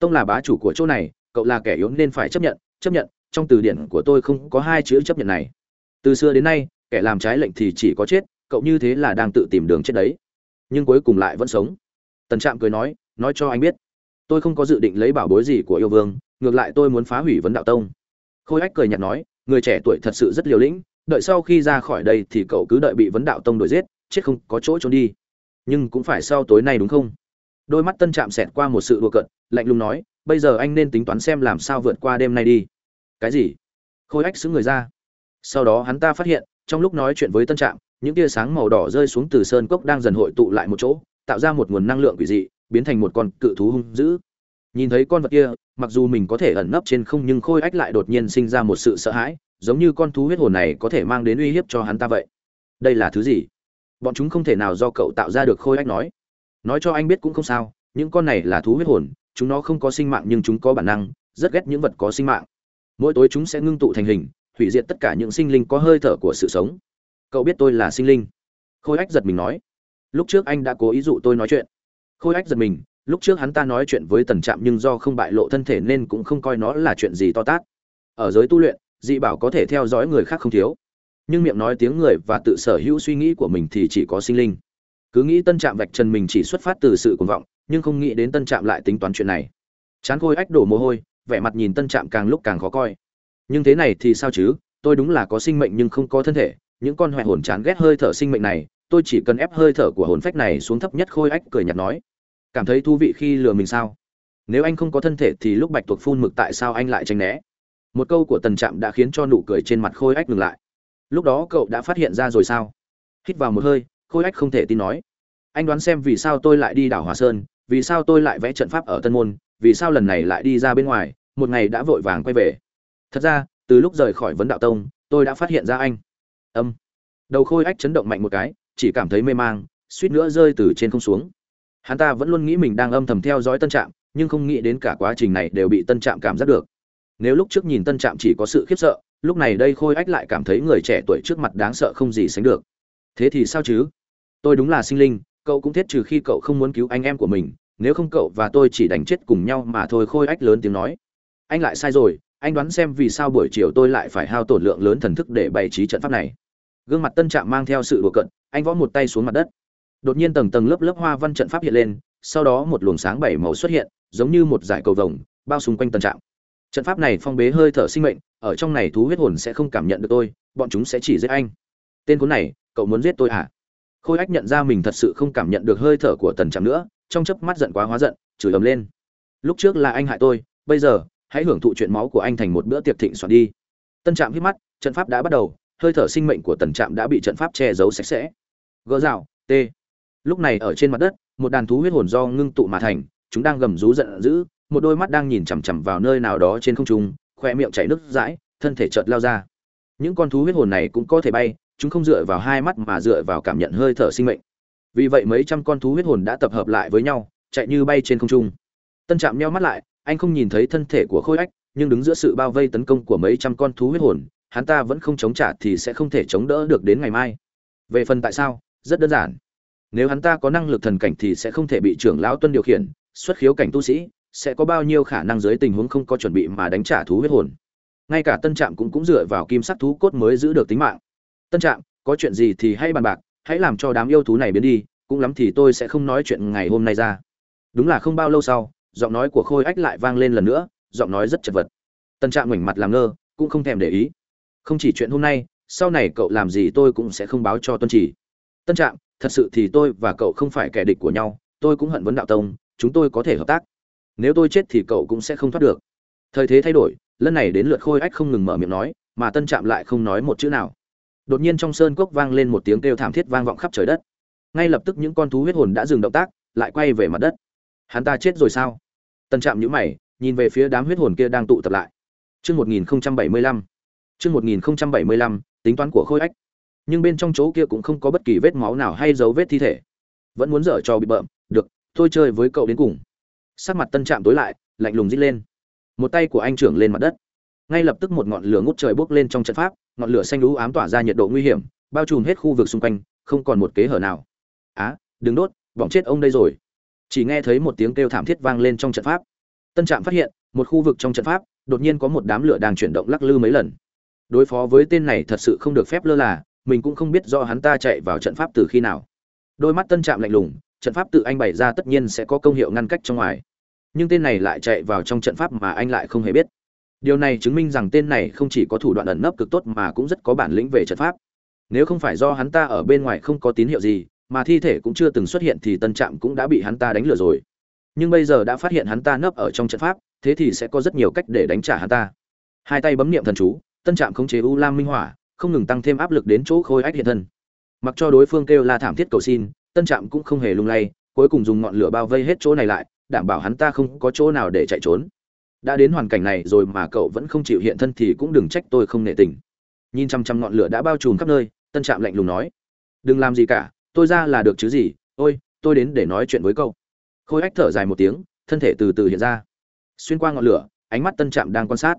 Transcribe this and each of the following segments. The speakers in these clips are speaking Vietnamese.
tông là bá chủ của chỗ này, cậu là kẻ yếu nên phải chấp nhận chấp nhận, trong từ điển của tôi không có hai chữ chấp nhận này. Từ xưa đến nay, kẻ làm trái lệnh thì chỉ có chết, cậu như thế là đang tự tìm đường chết đấy. Nhưng cuối cùng lại vẫn sống. Tần trạm cười nói nói cho anh biết, tôi không có dự định lấy bảo bối gì của yêu vương, ngược lại tôi muốn phá hủy vấn đạo tông. Khôi ách cười nhạt nói, người trẻ tuổi thật sự rất liều lĩnh, đợi sau khi ra khỏi đây thì cậu cứ đợi bị vấn đạo tông đuổi giết, chết không có chỗ trốn đi. Nhưng cũng phải sau tối nay đúng không? Đôi mắt tân trạm xẹt qua một sự đùa cận lạnh lùng nói, bây giờ anh nên tính toán xem làm sao vượt qua đêm nay đi. Cái gì? Khôi ách xứng người ra. Sau đó hắn ta phát hiện, trong lúc nói chuyện với tân trạm, những tia sáng màu đỏ rơi xuống từ sơn cốc đang dần hội tụ lại một chỗ, tạo ra một nguồn năng lượng quỷ dị, biến thành một con cự thú hung dữ. Nhìn thấy con vật kia, mặc dù mình có thể ẩn nấp trên không nhưng khôi ách lại đột nhiên sinh ra một sự sợ hãi, giống như con thú huyết hồn này có thể mang đến uy hiếp cho hắn ta vậy. Đây là thứ gì? Bọn chúng không thể nào do cậu tạo ra được, khôi ách nói nói cho anh biết cũng không sao, những con này là thú huyết hồn, chúng nó không có sinh mạng nhưng chúng có bản năng, rất ghét những vật có sinh mạng. Mỗi tối chúng sẽ ngưng tụ thành hình, hủy diệt tất cả những sinh linh có hơi thở của sự sống. Cậu biết tôi là sinh linh? Khôi ách giật mình nói. Lúc trước anh đã cố ý dụ tôi nói chuyện. Khôi ách giật mình, lúc trước hắn ta nói chuyện với tần trạm nhưng do không bại lộ thân thể nên cũng không coi nó là chuyện gì to tát. Ở giới tu luyện, dị bảo có thể theo dõi người khác không thiếu. Nhưng miệng nói tiếng người và tự sở hữu suy nghĩ của mình thì chỉ có sinh linh cứ nghĩ tân trạm vạch trần mình chỉ xuất phát từ sự cuồng vọng, nhưng không nghĩ đến tân trạm lại tính toán chuyện này. Chán khôi ách đổ mồ hôi, vẻ mặt nhìn tân trạm càng lúc càng khó coi. Nhưng thế này thì sao chứ? Tôi đúng là có sinh mệnh nhưng không có thân thể. Những con hoẹ hồn chán ghét hơi thở sinh mệnh này, tôi chỉ cần ép hơi thở của hồn phách này xuống thấp nhất khôi ách cười nhạt nói. Cảm thấy thú vị khi lừa mình sao? Nếu anh không có thân thể thì lúc bạch tuộc phun mực tại sao anh lại tránh né? Một câu của tần trạm đã khiến cho nụ cười trên mặt khôi ách ngừng lại. Lúc đó cậu đã phát hiện ra rồi sao? Hít vào một hơi khôi ách không thể tin nói. Anh đoán xem vì sao tôi lại đi đảo hòa sơn, vì sao tôi lại vẽ trận pháp ở tân môn, vì sao lần này lại đi ra bên ngoài, một ngày đã vội vàng quay về. Thật ra, từ lúc rời khỏi vấn đạo tông, tôi đã phát hiện ra anh. Âm. Đầu khôi ách chấn động mạnh một cái, chỉ cảm thấy mê mang, suýt nữa rơi từ trên không xuống. Hắn ta vẫn luôn nghĩ mình đang âm thầm theo dõi tân trạm, nhưng không nghĩ đến cả quá trình này đều bị tân trạm cảm giác được. Nếu lúc trước nhìn tân trạm chỉ có sự khiếp sợ, lúc này đây khôi ách lại cảm thấy người trẻ tuổi trước mặt đáng sợ không gì sánh được. Thế thì sao chứ? Tôi đúng là sinh linh, cậu cũng thiết trừ khi cậu không muốn cứu anh em của mình, nếu không cậu và tôi chỉ đánh chết cùng nhau mà thôi, khôi ách lớn tiếng nói. Anh lại sai rồi, anh đoán xem vì sao buổi chiều tôi lại phải hao tổn lượng lớn thần thức để bày trí trận pháp này. Gương mặt tân trạm mang theo sự đùa cận anh võ một tay xuống mặt đất. Đột nhiên tầng tầng lớp lớp hoa văn trận pháp hiện lên, sau đó một luồng sáng bảy màu xuất hiện, giống như một dải cầu vồng, bao xung quanh tân trạm. Trận pháp này phong bế hơi thở sinh mệnh, ở trong này thú huyết hồn sẽ không cảm nhận được tôi, bọn chúng sẽ chỉ giết anh. Tên cuốn này, cậu muốn giết tôi à? Khôi ách nhận ra mình thật sự không cảm nhận được hơi thở của tần trạm nữa, trong chớp mắt giận quá hóa giận, chửi ầm lên. Lúc trước là anh hại tôi, bây giờ, hãy hưởng thụ chuyện máu của anh thành một bữa tiệc thịnh soạn đi. Tân trạm hít mắt, trận pháp đã bắt đầu, hơi thở sinh mệnh của tần trạm đã bị trận pháp che giấu sạch sẽ. Gỡ rào t lúc này ở trên mặt đất, một đàn thú huyết hồn do ngưng tụ mà thành, chúng đang gầm rú giận dữ, một đôi mắt đang nhìn chằm chằm vào nơi nào đó trên không trung khoe miệng chảy nước dãi thân thể chợt lao ra. Những con thú huyết hồn này cũng có thể bay chúng không dựa vào hai mắt mà dựa vào cảm nhận hơi thở sinh mệnh. Vì vậy mấy trăm con thú huyết hồn đã tập hợp lại với nhau, chạy như bay trên không trung. Tân trạm nheo mắt lại, anh không nhìn thấy thân thể của khôi ách, nhưng đứng giữa sự bao vây tấn công của mấy trăm con thú huyết hồn, hắn ta vẫn không chống trả thì sẽ không thể chống đỡ được đến ngày mai. Về phần tại sao, rất đơn giản. Nếu hắn ta có năng lực thần cảnh thì sẽ không thể bị trưởng lão tuân điều khiển, xuất khiếu cảnh tu sĩ, sẽ có bao nhiêu khả năng dưới tình huống không có chuẩn bị mà đánh trả thú huyết hồn. Ngay cả tân trạm cũng cũng dựa vào kim sắc thú cốt mới giữ được tính mạng tân trạm, có chuyện gì thì hãy bàn bạc, hãy làm cho đám yêu thú này biến đi, cũng lắm thì tôi sẽ không nói chuyện ngày hôm nay ra. Đúng là không bao lâu sau, giọng nói của khôi ách lại vang lên lần nữa, giọng nói rất chật vật. Tân trạm ngoảnh mặt làm ngơ, cũng không thèm để ý. Không chỉ chuyện hôm nay, sau này cậu làm gì tôi cũng sẽ không báo cho tuân chỉ. Tân trạm, thật sự thì tôi và cậu không phải kẻ địch của nhau, tôi cũng hận vấn đạo tông, chúng tôi có thể hợp tác. Nếu tôi chết thì cậu cũng sẽ không thoát được. Thời thế thay đổi, lần này đến lượt khôi ách không ngừng mở miệng nói, mà tân trạm lại không nói một chữ nào đột nhiên trong sơn cốc vang lên một tiếng kêu thảm thiết vang vọng khắp trời đất ngay lập tức những con thú huyết hồn đã dừng động tác lại quay về mặt đất hắn ta chết rồi sao tân trạm nhữ mày nhìn về phía đám huyết hồn kia đang tụ tập lại Trước 1075, Chương 1075, tính toán của Khôi Ách. Nhưng bên trong chỗ kia cũng không có bất kỳ vết máu nào hay dấu vết thi thể. Vẫn muốn dở cho bị bợm, được, tôi chơi với cậu đến cùng. Sắc mặt Tân Trạm tối lại, lạnh lùng rít lên. Một tay của anh trưởng lên mặt đất. Ngay lập tức một ngọn lửa ngút trời bốc lên trong trận pháp, ngọn lửa xanh lú ám tỏa ra nhiệt độ nguy hiểm, bao trùm hết khu vực xung quanh, không còn một kế hở nào. Á, đừng đốt, bỏng chết ông đây rồi. Chỉ nghe thấy một tiếng kêu thảm thiết vang lên trong trận pháp. tân trạm phát hiện một khu vực trong trận pháp đột nhiên có một đám lửa đang chuyển động lắc lư mấy lần đối phó với tên này thật sự không được phép lơ là mình cũng không biết do hắn ta chạy vào trận pháp từ khi nào đôi mắt tân trạm lạnh lùng trận pháp tự anh bày ra tất nhiên sẽ có công hiệu ngăn cách trong ngoài nhưng tên này lại chạy vào trong trận pháp mà anh lại không hề biết điều này chứng minh rằng tên này không chỉ có thủ đoạn ẩn nấp cực tốt mà cũng rất có bản lĩnh về trận pháp. Nếu không phải do hắn ta ở bên ngoài không có tín hiệu gì, mà thi thể cũng chưa từng xuất hiện thì tân trạm cũng đã bị hắn ta đánh lừa rồi. Nhưng bây giờ đã phát hiện hắn ta nấp ở trong trận pháp, thế thì sẽ có rất nhiều cách để đánh trả hắn ta. Hai tay bấm niệm thần chú, tân trạm khống chế u lam minh hỏa, không ngừng tăng thêm áp lực đến chỗ khôi ách hiện thân. Mặc cho đối phương kêu la thảm thiết cầu xin, tân trạm cũng không hề lung lay, cuối cùng dùng ngọn lửa bao vây hết chỗ này lại, đảm bảo hắn ta không có chỗ nào để chạy trốn đã đến hoàn cảnh này rồi mà cậu vẫn không chịu hiện thân thì cũng đừng trách tôi không nể tình. Nhìn chăm chăm ngọn lửa đã bao trùm khắp nơi, tân trạm lạnh lùng nói. Đừng làm gì cả, tôi ra là được chứ gì. Ôi, tôi đến để nói chuyện với cậu. Khôi ách thở dài một tiếng, thân thể từ từ hiện ra. Xuyên qua ngọn lửa, ánh mắt tân trạm đang quan sát.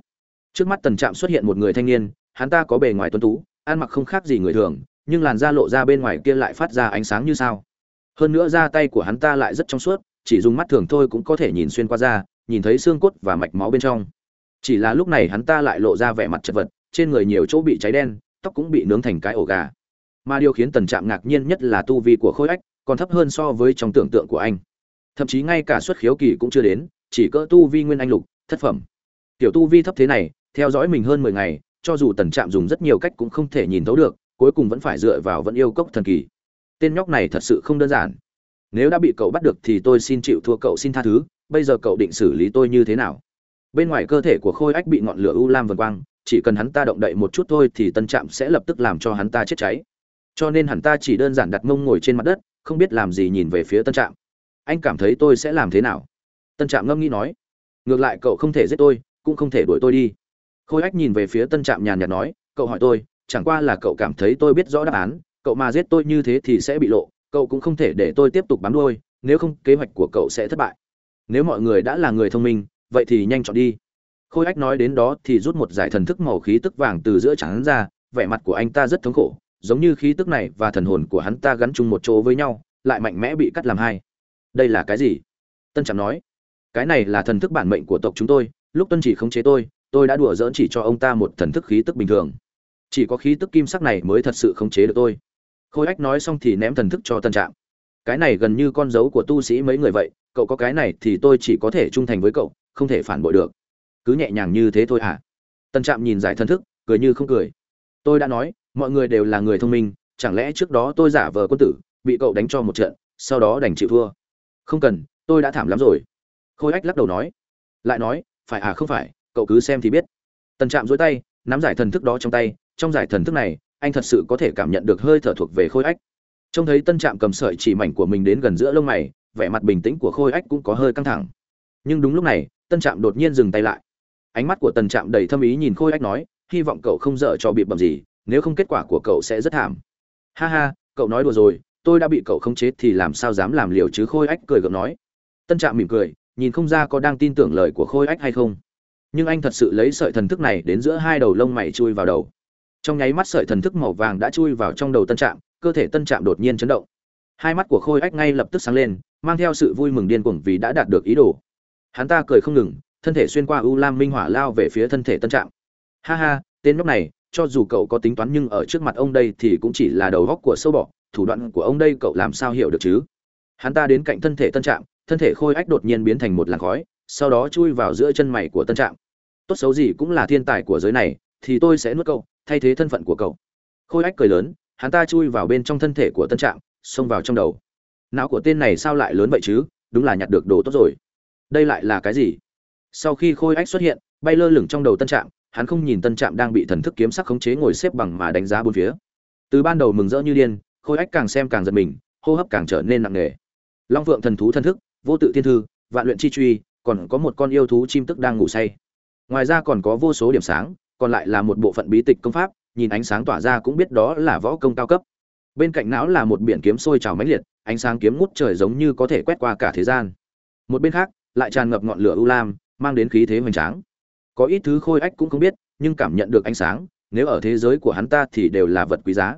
Trước mắt tân trạm xuất hiện một người thanh niên, hắn ta có bề ngoài tuấn tú, ăn mặc không khác gì người thường, nhưng làn da lộ ra bên ngoài kia lại phát ra ánh sáng như sao. Hơn nữa da tay của hắn ta lại rất trong suốt, chỉ dùng mắt thường thôi cũng có thể nhìn xuyên qua da nhìn thấy xương cốt và mạch máu bên trong. Chỉ là lúc này hắn ta lại lộ ra vẻ mặt chật vật, trên người nhiều chỗ bị cháy đen, tóc cũng bị nướng thành cái ổ gà. Mà điều khiến tần trạm ngạc nhiên nhất là tu vi của khôi ách, còn thấp hơn so với trong tưởng tượng của anh. Thậm chí ngay cả xuất khiếu kỳ cũng chưa đến, chỉ cỡ tu vi nguyên anh lục, thất phẩm. Tiểu tu vi thấp thế này, theo dõi mình hơn mười ngày, cho dù tần trạm dùng rất nhiều cách cũng không thể nhìn thấu được, cuối cùng vẫn phải dựa vào vẫn yêu cốc thần kỳ. Tên nhóc này thật sự không đơn giản nếu đã bị cậu bắt được thì tôi xin chịu thua cậu xin tha thứ, bây giờ cậu định xử lý tôi như thế nào? Bên ngoài cơ thể của khôi ách bị ngọn lửa u lam vần quang, chỉ cần hắn ta động đậy một chút thôi thì tân trạm sẽ lập tức làm cho hắn ta chết cháy. Cho nên hắn ta chỉ đơn giản đặt mông ngồi trên mặt đất, không biết làm gì nhìn về phía tân trạm. Anh cảm thấy tôi sẽ làm thế nào? Tân trạm ngâm nghĩ nói. Ngược lại cậu không thể giết tôi, cũng không thể đuổi tôi đi. Khôi ách nhìn về phía tân trạm nhàn nhạt nói, cậu hỏi tôi, chẳng qua là cậu cảm thấy tôi biết rõ đáp án, cậu mà giết tôi như thế thì sẽ bị lộ cậu cũng không thể để tôi tiếp tục bám đuôi, nếu không kế hoạch của cậu sẽ thất bại. Nếu mọi người đã là người thông minh, vậy thì nhanh chọn đi. Khôi ách nói đến đó thì rút một giải thần thức màu khí tức vàng từ giữa trán ra, vẻ mặt của anh ta rất thống khổ, giống như khí tức này và thần hồn của hắn ta gắn chung một chỗ với nhau, lại mạnh mẽ bị cắt làm hai. Đây là cái gì? Tân trạm nói. Cái này là thần thức bản mệnh của tộc chúng tôi, lúc tuân chỉ khống chế tôi tôi đã đùa dỡn chỉ cho ông ta một thần thức khí tức bình thường. Chỉ có khí tức kim sắc này mới thật sự khống chế được tôi khôi ách nói xong thì ném thần thức cho tân trạm. Cái này gần như con dấu của tu sĩ mấy người vậy, cậu có cái này thì tôi chỉ có thể trung thành với cậu, không thể phản bội được. Cứ nhẹ nhàng như thế thôi hả? Tân trạm nhìn giải thần thức, cười như không cười. Tôi đã nói, mọi người đều là người thông minh, chẳng lẽ trước đó tôi giả vờ quân tử, bị cậu đánh cho một trận, sau đó đành chịu thua? Không cần, tôi đã thảm lắm rồi. Khôi ách lắc đầu nói. Lại nói, phải à không phải, cậu cứ xem thì biết. Tần trạm dối tay, nắm giải thần thức đó trong tay, trong giải thần thức này anh thật sự có thể cảm nhận được hơi thở thuộc về khôi ách. Trông thấy tân trạm cầm sợi chỉ mảnh của mình đến gần giữa lông mày, vẻ mặt bình tĩnh của khôi ách cũng có hơi căng thẳng. Nhưng đúng lúc này, tân trạm đột nhiên dừng tay lại. Ánh mắt của tân trạm đầy thâm ý nhìn khôi ách nói, hy vọng cậu không dở cho bị bầm gì, nếu không kết quả của cậu sẽ rất thảm. Ha ha, cậu nói đùa rồi, tôi đã bị cậu khống chế thì làm sao dám làm liều chứ? Khôi ách cười gượng nói. Tân trạm mỉm cười, nhìn không ra có đang tin tưởng lời của khôi ách hay không. Nhưng anh thật sự lấy sợi thần thức này đến giữa hai đầu lông mày chui vào đầu trong nháy mắt sợi thần thức màu vàng đã chui vào trong đầu tân trạm, cơ thể tân trạm đột nhiên chấn động. Hai mắt của khôi ách ngay lập tức sáng lên, mang theo sự vui mừng điên cuồng vì đã đạt được ý đồ. Hắn ta cười không ngừng, thân thể xuyên qua u lam minh hỏa lao về phía thân thể tân trạm. Ha ha, tên nhóc này, cho dù cậu có tính toán nhưng ở trước mặt ông đây thì cũng chỉ là đầu góc của sâu bọ, thủ đoạn của ông đây cậu làm sao hiểu được chứ? Hắn ta đến cạnh thân thể tân trạm, thân thể khôi ách đột nhiên biến thành một làn khói, sau đó chui vào giữa chân mày của tân trạm. Tốt xấu gì cũng là thiên tài của giới này, thì tôi sẽ nuốt cậu thay thế thân phận của cậu. Khôi ách cười lớn, hắn ta chui vào bên trong thân thể của tân trạm, xông vào trong đầu. Não của tên này sao lại lớn vậy chứ? Đúng là nhặt được đồ tốt rồi. Đây lại là cái gì? Sau khi khôi ách xuất hiện, bay lơ lửng trong đầu tân trạm, hắn không nhìn tân trạm đang bị thần thức kiếm sắc khống chế ngồi xếp bằng mà đánh giá bốn phía. Từ ban đầu mừng rỡ như điên, khôi ách càng xem càng giật mình, hô hấp càng trở nên nặng nề. Long vượng thần thú thân thức, vô tự thiên thư, vạn luyện chi truy, còn có một con yêu thú chim tức đang ngủ say. Ngoài ra còn có vô số điểm sáng còn lại là một bộ phận bí tịch công pháp, nhìn ánh sáng tỏa ra cũng biết đó là võ công cao cấp. Bên cạnh não là một biển kiếm sôi trào mãnh liệt, ánh sáng kiếm ngút trời giống như có thể quét qua cả thế gian. Một bên khác, lại tràn ngập ngọn lửa u lam, mang đến khí thế hoành tráng. Có ít thứ khôi ách cũng không biết, nhưng cảm nhận được ánh sáng, nếu ở thế giới của hắn ta thì đều là vật quý giá.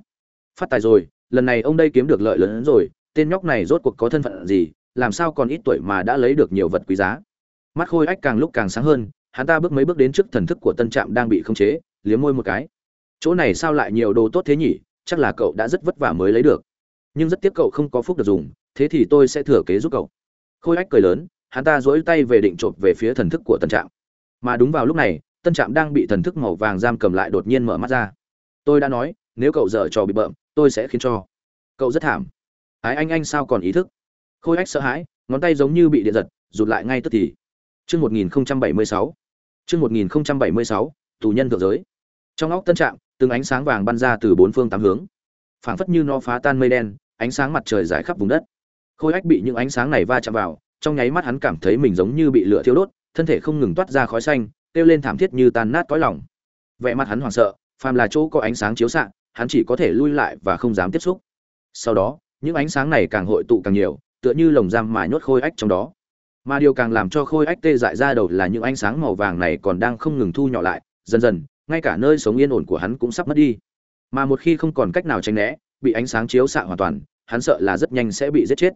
Phát tài rồi, lần này ông đây kiếm được lợi lớn hơn rồi, tên nhóc này rốt cuộc có thân phận gì, làm sao còn ít tuổi mà đã lấy được nhiều vật quý giá. Mắt khôi ách càng lúc càng sáng hơn hắn ta bước mấy bước đến trước thần thức của tân trạm đang bị khống chế, liếm môi một cái. Chỗ này sao lại nhiều đồ tốt thế nhỉ? Chắc là cậu đã rất vất vả mới lấy được. Nhưng rất tiếc cậu không có phúc được dùng, thế thì tôi sẽ thừa kế giúp cậu. Khôi ách cười lớn, hắn ta dỗi tay về định trộm về phía thần thức của tân trạm. Mà đúng vào lúc này, tân trạm đang bị thần thức màu vàng giam cầm lại đột nhiên mở mắt ra. Tôi đã nói, nếu cậu dở trò bị bợm, tôi sẽ khiến cho. Cậu rất thảm. Ái anh anh sao còn ý thức? Khôi ách sợ hãi, ngón tay giống như bị điện giật, rụt lại ngay tức thì. Trước 1076. Chương 1076, tù nhân thượng giới. Trong óc tân trạm, từng ánh sáng vàng bắn ra từ bốn phương tám hướng. Phảng phất như nó phá tan mây đen, ánh sáng mặt trời rải khắp vùng đất. Khôi Ách bị những ánh sáng này va chạm vào, trong nháy mắt hắn cảm thấy mình giống như bị lửa thiêu đốt, thân thể không ngừng toát ra khói xanh, kêu lên thảm thiết như tan nát cõi lòng. Vẻ mặt hắn hoảng sợ, phàm là chỗ có ánh sáng chiếu xạ, hắn chỉ có thể lui lại và không dám tiếp xúc. Sau đó, những ánh sáng này càng hội tụ càng nhiều, tựa như lồng giam mà nhốt Khôi Ách trong đó mà điều càng làm cho khôi ách tê dại ra đầu là những ánh sáng màu vàng này còn đang không ngừng thu nhỏ lại, dần dần, ngay cả nơi sống yên ổn của hắn cũng sắp mất đi. Mà một khi không còn cách nào tránh né, bị ánh sáng chiếu xạ hoàn toàn, hắn sợ là rất nhanh sẽ bị giết chết.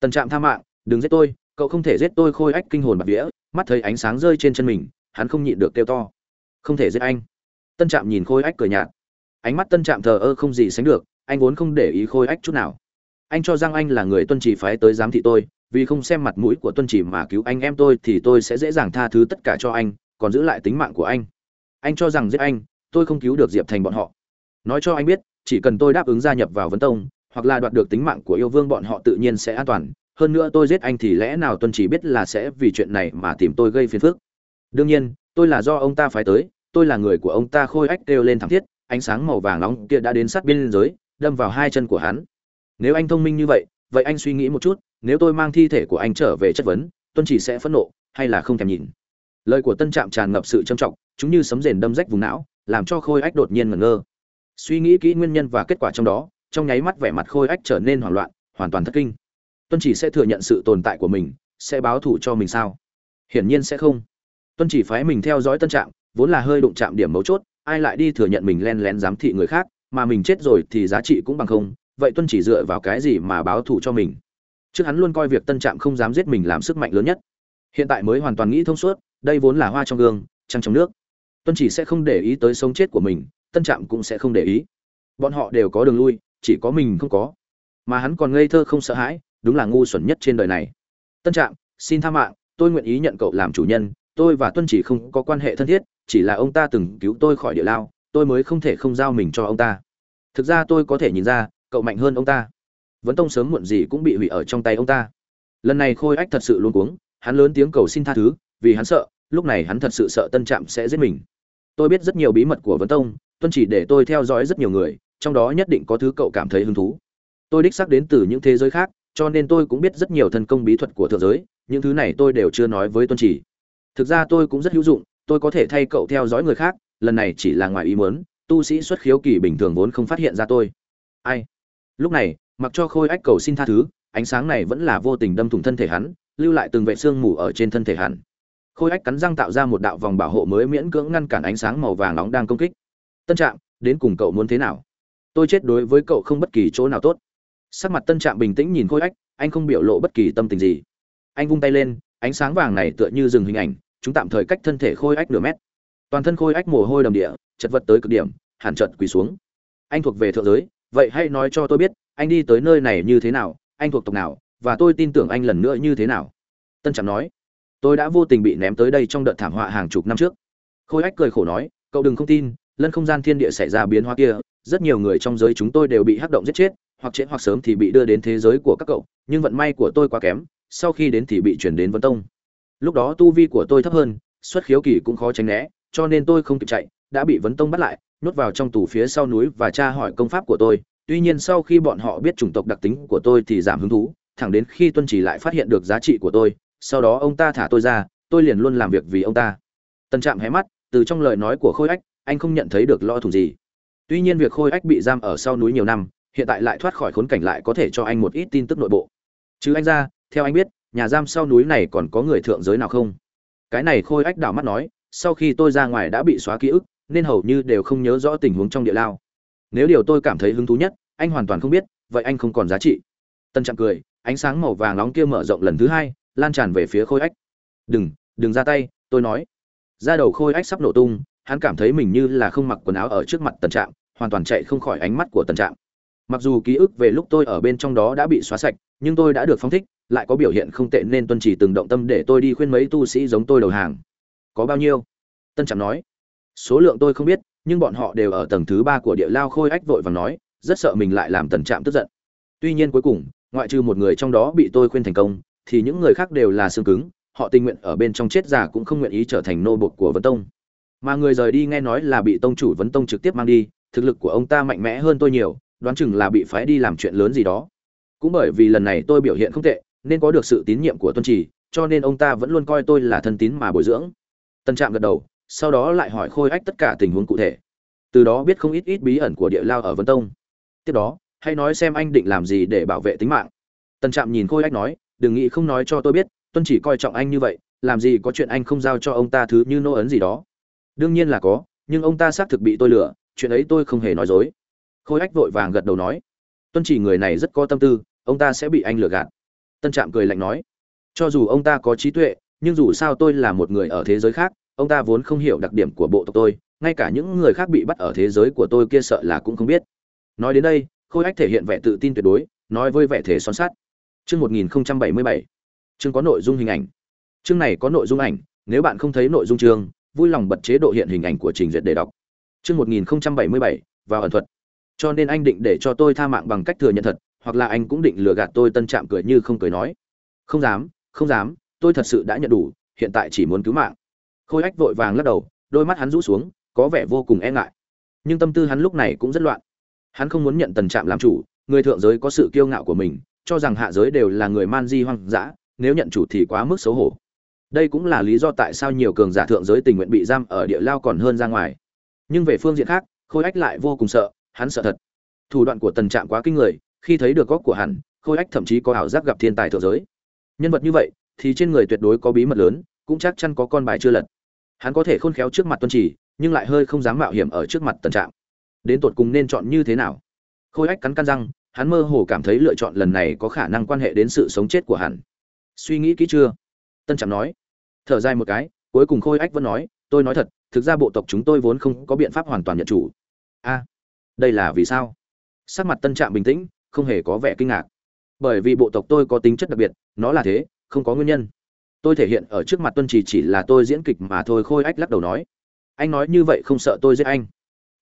Tần trạm tha mạng, đừng giết tôi, cậu không thể giết tôi. Khôi ách kinh hồn bạc vĩa mắt thấy ánh sáng rơi trên chân mình, hắn không nhịn được kêu to. Không thể giết anh. Tân trạm nhìn khôi ách cười nhạt. Ánh mắt tân trạm thờ ơ không gì sánh được, anh vốn không để ý khôi ách chút nào. Anh cho rằng anh là người tuân chỉ phái tới giám thị tôi vì không xem mặt mũi của tuân chỉ mà cứu anh em tôi thì tôi sẽ dễ dàng tha thứ tất cả cho anh, còn giữ lại tính mạng của anh. Anh cho rằng giết anh, tôi không cứu được diệp thành bọn họ. Nói cho anh biết, chỉ cần tôi đáp ứng gia nhập vào vấn tông, hoặc là đoạt được tính mạng của yêu vương bọn họ tự nhiên sẽ an toàn. Hơn nữa tôi giết anh thì lẽ nào tuân chỉ biết là sẽ vì chuyện này mà tìm tôi gây phiền phức? Đương nhiên, tôi là do ông ta phái tới, tôi là người của ông ta khôi ách kêu lên thảm thiết, ánh sáng màu vàng nóng kia đã đến sát biên giới, đâm vào hai chân của hắn. Nếu anh thông minh như vậy vậy anh suy nghĩ một chút nếu tôi mang thi thể của anh trở về chất vấn, tuân chỉ sẽ phẫn nộ hay là không thèm nhìn? Lời của tân trạm tràn ngập sự trầm trọng, chúng như sấm rền đâm rách vùng não, làm cho khôi ách đột nhiên ngẩn ngơ. Suy nghĩ kỹ nguyên nhân và kết quả trong đó, trong nháy mắt vẻ mặt khôi ách trở nên hoảng loạn, hoàn toàn thất kinh. Tuân chỉ sẽ thừa nhận sự tồn tại của mình, sẽ báo thù cho mình sao? Hiển nhiên sẽ không. Tuân chỉ phái mình theo dõi tân trạm, vốn là hơi đụng chạm điểm mấu chốt, ai lại đi thừa nhận mình len lén giám thị người khác, mà mình chết rồi thì giá trị cũng bằng không, vậy tuân chỉ dựa vào cái gì mà báo thù cho mình? Trước hắn luôn coi việc tân trạm không dám giết mình làm sức mạnh lớn nhất. Hiện tại mới hoàn toàn nghĩ thông suốt, đây vốn là hoa trong gương, trăng trong nước. Tuân chỉ sẽ không để ý tới sống chết của mình, tân trạm cũng sẽ không để ý. Bọn họ đều có đường lui, chỉ có mình không có. Mà hắn còn ngây thơ không sợ hãi, đúng là ngu xuẩn nhất trên đời này. Tân trạm, xin tha mạng, tôi nguyện ý nhận cậu làm chủ nhân, tôi và tuân chỉ không có quan hệ thân thiết, chỉ là ông ta từng cứu tôi khỏi địa lao, tôi mới không thể không giao mình cho ông ta. Thực ra tôi có thể nhìn ra, cậu mạnh hơn ông ta vấn tông sớm muộn gì cũng bị hủy ở trong tay ông ta. Lần này khôi ách thật sự luôn cuống, hắn lớn tiếng cầu xin tha thứ, vì hắn sợ, lúc này hắn thật sự sợ tân trạm sẽ giết mình. Tôi biết rất nhiều bí mật của vấn tông, tuân chỉ để tôi theo dõi rất nhiều người, trong đó nhất định có thứ cậu cảm thấy hứng thú. Tôi đích xác đến từ những thế giới khác, cho nên tôi cũng biết rất nhiều thần công bí thuật của thượng giới, những thứ này tôi đều chưa nói với tuân chỉ. Thực ra tôi cũng rất hữu dụng, tôi có thể thay cậu theo dõi người khác, lần này chỉ là ngoài ý muốn, tu sĩ xuất khiếu kỳ bình thường vốn không phát hiện ra tôi. Ai? Lúc này mặc cho khôi ách cầu xin tha thứ, ánh sáng này vẫn là vô tình đâm thủng thân thể hắn, lưu lại từng vệ xương mù ở trên thân thể hắn. Khôi ách cắn răng tạo ra một đạo vòng bảo hộ mới miễn cưỡng ngăn cản ánh sáng màu vàng nóng đang công kích. Tân trạm, đến cùng cậu muốn thế nào? Tôi chết đối với cậu không bất kỳ chỗ nào tốt. Sắc mặt tân trạm bình tĩnh nhìn khôi ách, anh không biểu lộ bất kỳ tâm tình gì. Anh vung tay lên, ánh sáng vàng này tựa như dừng hình ảnh, chúng tạm thời cách thân thể khôi ách nửa mét. Toàn thân khôi ách mồ hôi đầm địa, chật vật tới cực điểm hàn chợt quỳ xuống. Anh thuộc về thượng giới, vậy hãy nói cho tôi biết anh đi tới nơi này như thế nào, anh thuộc tộc nào, và tôi tin tưởng anh lần nữa như thế nào? Tân trạm nói, tôi đã vô tình bị ném tới đây trong đợt thảm họa hàng chục năm trước. Khôi ách cười khổ nói, cậu đừng không tin, lân không gian thiên địa xảy ra biến hóa kia, rất nhiều người trong giới chúng tôi đều bị hắc động giết chết, hoặc trễ hoặc sớm thì bị đưa đến thế giới của các cậu, nhưng vận may của tôi quá kém, sau khi đến thì bị chuyển đến vân tông. Lúc đó tu vi của tôi thấp hơn, xuất khiếu kỳ cũng khó tránh né, cho nên tôi không kịp chạy, đã bị vấn tông bắt lại, nhốt vào trong tù phía sau núi và tra hỏi công pháp của tôi tuy nhiên sau khi bọn họ biết chủng tộc đặc tính của tôi thì giảm hứng thú, thẳng đến khi tuân chỉ lại phát hiện được giá trị của tôi, sau đó ông ta thả tôi ra, tôi liền luôn làm việc vì ông ta. Tân trạm hé mắt, từ trong lời nói của khôi ách, anh không nhận thấy được lo thủng gì. Tuy nhiên việc khôi ách bị giam ở sau núi nhiều năm, hiện tại lại thoát khỏi khốn cảnh lại có thể cho anh một ít tin tức nội bộ. Chứ anh ra, theo anh biết, nhà giam sau núi này còn có người thượng giới nào không? Cái này khôi ách đảo mắt nói, sau khi tôi ra ngoài đã bị xóa ký ức, nên hầu như đều không nhớ rõ tình huống trong địa lao nếu điều tôi cảm thấy hứng thú nhất, anh hoàn toàn không biết, vậy anh không còn giá trị. Tân trạng cười, ánh sáng màu vàng nóng kia mở rộng lần thứ hai, lan tràn về phía khôi ách. Đừng đừng ra tay, tôi nói. Ra đầu khôi ách sắp nổ tung, hắn cảm thấy mình như là không mặc quần áo ở trước mặt tần trạm, hoàn toàn chạy không khỏi ánh mắt của tần trạm. Mặc dù ký ức về lúc tôi ở bên trong đó đã bị xóa sạch, nhưng tôi đã được phong thích, lại có biểu hiện không tệ nên tuân chỉ từng động tâm để tôi đi khuyên mấy tu sĩ giống tôi đầu hàng. Có bao nhiêu? Tân trạm nói. Số lượng tôi không biết nhưng bọn họ đều ở tầng thứ ba của địa lao khôi ách vội và nói, rất sợ mình lại làm tần trạm tức giận. Tuy nhiên cuối cùng, ngoại trừ một người trong đó bị tôi khuyên thành công, thì những người khác đều là xương cứng, họ tình nguyện ở bên trong chết già cũng không nguyện ý trở thành nô bộc của vấn tông. Mà người rời đi nghe nói là bị tông chủ vấn tông trực tiếp mang đi, thực lực của ông ta mạnh mẽ hơn tôi nhiều, đoán chừng là bị phái đi làm chuyện lớn gì đó. Cũng bởi vì lần này tôi biểu hiện không tệ, nên có được sự tín nhiệm của tuân trì, cho nên ông ta vẫn luôn coi tôi là thân tín mà bồi dưỡng. Tân trạm gật đầu sau đó lại hỏi khôi ách tất cả tình huống cụ thể. Từ đó biết không ít ít bí ẩn của địa lao ở vân tông. Tiếp đó, hãy nói xem anh định làm gì để bảo vệ tính mạng. Tân trạm nhìn khôi ách nói, đừng nghĩ không nói cho tôi biết, tuân chỉ coi trọng anh như vậy, làm gì có chuyện anh không giao cho ông ta thứ như nô ấn gì đó. Đương nhiên là có, nhưng ông ta xác thực bị tôi lừa, chuyện ấy tôi không hề nói dối. Khôi ách vội vàng gật đầu nói, tuân chỉ người này rất có tâm tư, ông ta sẽ bị anh lừa gạt. Tân trạm cười lạnh nói, cho dù ông ta có trí tuệ, nhưng dù sao tôi là một người ở thế giới khác ông ta vốn không hiểu đặc điểm của bộ tộc tôi, ngay cả những người khác bị bắt ở thế giới của tôi kia sợ là cũng không biết. Nói đến đây, khôi ách thể hiện vẻ tự tin tuyệt đối, nói với vẻ thể son sắt. Chương một nghìn bảy mươi bảy. Chương có nội dung hình ảnh. Chương này có nội dung ảnh, nếu bạn không thấy nội dung chương, vui lòng bật chế độ hiện hình ảnh của trình duyệt để đọc. Chương một nghìn bảy mươi bảy, vào ẩn thuật. Cho nên anh định để cho tôi tha mạng bằng cách thừa nhận thật, hoặc là anh cũng định lừa gạt tôi tân trạm cười như không cười nói. Không dám không dám, tôi thật sự đã nhận đủ, hiện tại chỉ muốn cứu mạng khôi ách vội vàng lắc đầu, đôi mắt hắn rũ xuống, có vẻ vô cùng e ngại. Nhưng tâm tư hắn lúc này cũng rất loạn. Hắn không muốn nhận tần trạm làm chủ, người thượng giới có sự kiêu ngạo của mình, cho rằng hạ giới đều là người man di hoang dã, nếu nhận chủ thì quá mức xấu hổ. Đây cũng là lý do tại sao nhiều cường giả thượng giới tình nguyện bị giam ở địa lao còn hơn ra ngoài. Nhưng về phương diện khác, khôi ách lại vô cùng sợ, hắn sợ thật. Thủ đoạn của tần trạm quá kinh người, khi thấy được góc của hắn, khôi ách thậm chí có ảo giác gặp thiên tài thượng giới. Nhân vật như vậy, thì trên người tuyệt đối có bí mật lớn, cũng chắc chắn có con bài chưa lật hắn có thể khôn khéo trước mặt tuân chỉ nhưng lại hơi không dám mạo hiểm ở trước mặt tần trạm đến tột cùng nên chọn như thế nào? Khôi ách cắn căn răng, hắn mơ hồ cảm thấy lựa chọn lần này có khả năng quan hệ đến sự sống chết của hắn. Suy nghĩ kỹ chưa? Tân trạm nói. Thở dài một cái, cuối cùng khôi ách vẫn nói, tôi nói thật, thực ra bộ tộc chúng tôi vốn không có biện pháp hoàn toàn nhận chủ. A, đây là vì sao? Sắc mặt tân trạm bình tĩnh, không hề có vẻ kinh ngạc. Bởi vì bộ tộc tôi có tính chất đặc biệt, nó là thế, không có nguyên nhân tôi thể hiện ở trước mặt tuân chỉ chỉ là tôi diễn kịch mà thôi, khôi ách lắc đầu nói. Anh nói như vậy không sợ tôi giết anh.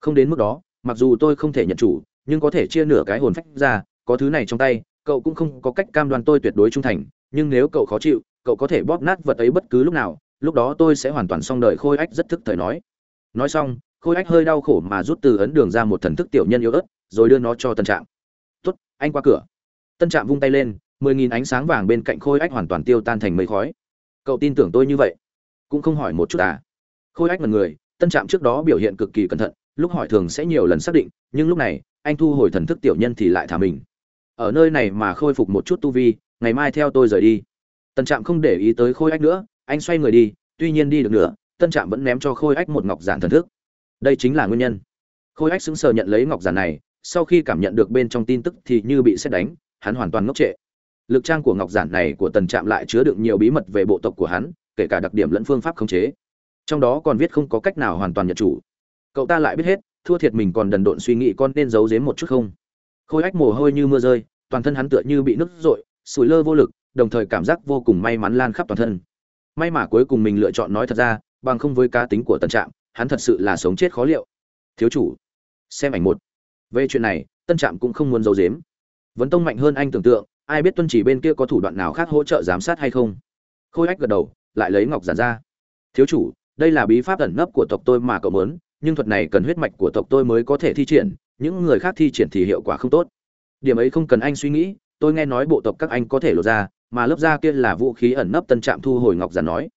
Không đến mức đó, mặc dù tôi không thể nhận chủ, nhưng có thể chia nửa cái hồn phách ra, có thứ này trong tay, cậu cũng không có cách cam đoan tôi tuyệt đối trung thành. Nhưng nếu cậu khó chịu, cậu có thể bóp nát vật ấy bất cứ lúc nào, lúc đó tôi sẽ hoàn toàn xong đời, khôi ách rất thức thời nói. Nói xong, khôi ách hơi đau khổ mà rút từ ấn đường ra một thần thức tiểu nhân yếu ớt, rồi đưa nó cho tân trạm. Tuất anh qua cửa. Tân trạm vung tay lên, mười nghìn ánh sáng vàng bên cạnh khôi ách hoàn toàn tiêu tan thành mây khói cậu tin tưởng tôi như vậy? Cũng không hỏi một chút à? Khôi ách mật người, tân trạm trước đó biểu hiện cực kỳ cẩn thận, lúc hỏi thường sẽ nhiều lần xác định, nhưng lúc này, anh thu hồi thần thức tiểu nhân thì lại thả mình. Ở nơi này mà khôi phục một chút tu vi, ngày mai theo tôi rời đi. Tân trạm không để ý tới khôi ách nữa, anh xoay người đi, tuy nhiên đi được nữa tân trạm vẫn ném cho khôi ách một ngọc giản thần thức. Đây chính là nguyên nhân. Khôi ách sững sờ nhận lấy ngọc giản này, sau khi cảm nhận được bên trong tin tức thì như bị xét đánh, hắn hoàn toàn ngốc trệ lực trang của ngọc giản này của tần trạm lại chứa đựng nhiều bí mật về bộ tộc của hắn, kể cả đặc điểm lẫn phương pháp khống chế. Trong đó còn viết không có cách nào hoàn toàn nhận chủ. Cậu ta lại biết hết, thua thiệt mình còn đần độn suy nghĩ con nên giấu giếm một chút không? Khôi ách mồ hôi như mưa rơi, toàn thân hắn tựa như bị nứt rội, sủi lơ vô lực, đồng thời cảm giác vô cùng may mắn lan khắp toàn thân. May mà cuối cùng mình lựa chọn nói thật ra, bằng không với cá tính của tân trạm, hắn thật sự là sống chết khó liệu. Thiếu chủ, xem ảnh một. Về chuyện này, tân trạm cũng không muốn giấu giếm. Vấn tông mạnh hơn anh tưởng tượng ai biết tuân chỉ bên kia có thủ đoạn nào khác hỗ trợ giám sát hay không? Khôi ách gật đầu, lại lấy ngọc giản ra. Thiếu chủ, đây là bí pháp ẩn nấp của tộc tôi mà cậu muốn, nhưng thuật này cần huyết mạch của tộc tôi mới có thể thi triển, những người khác thi triển thì hiệu quả không tốt. Điểm ấy không cần anh suy nghĩ, tôi nghe nói bộ tộc các anh có thể lột ra mà lớp da kia là vũ khí ẩn nấp tân trạm thu hồi ngọc giản nói.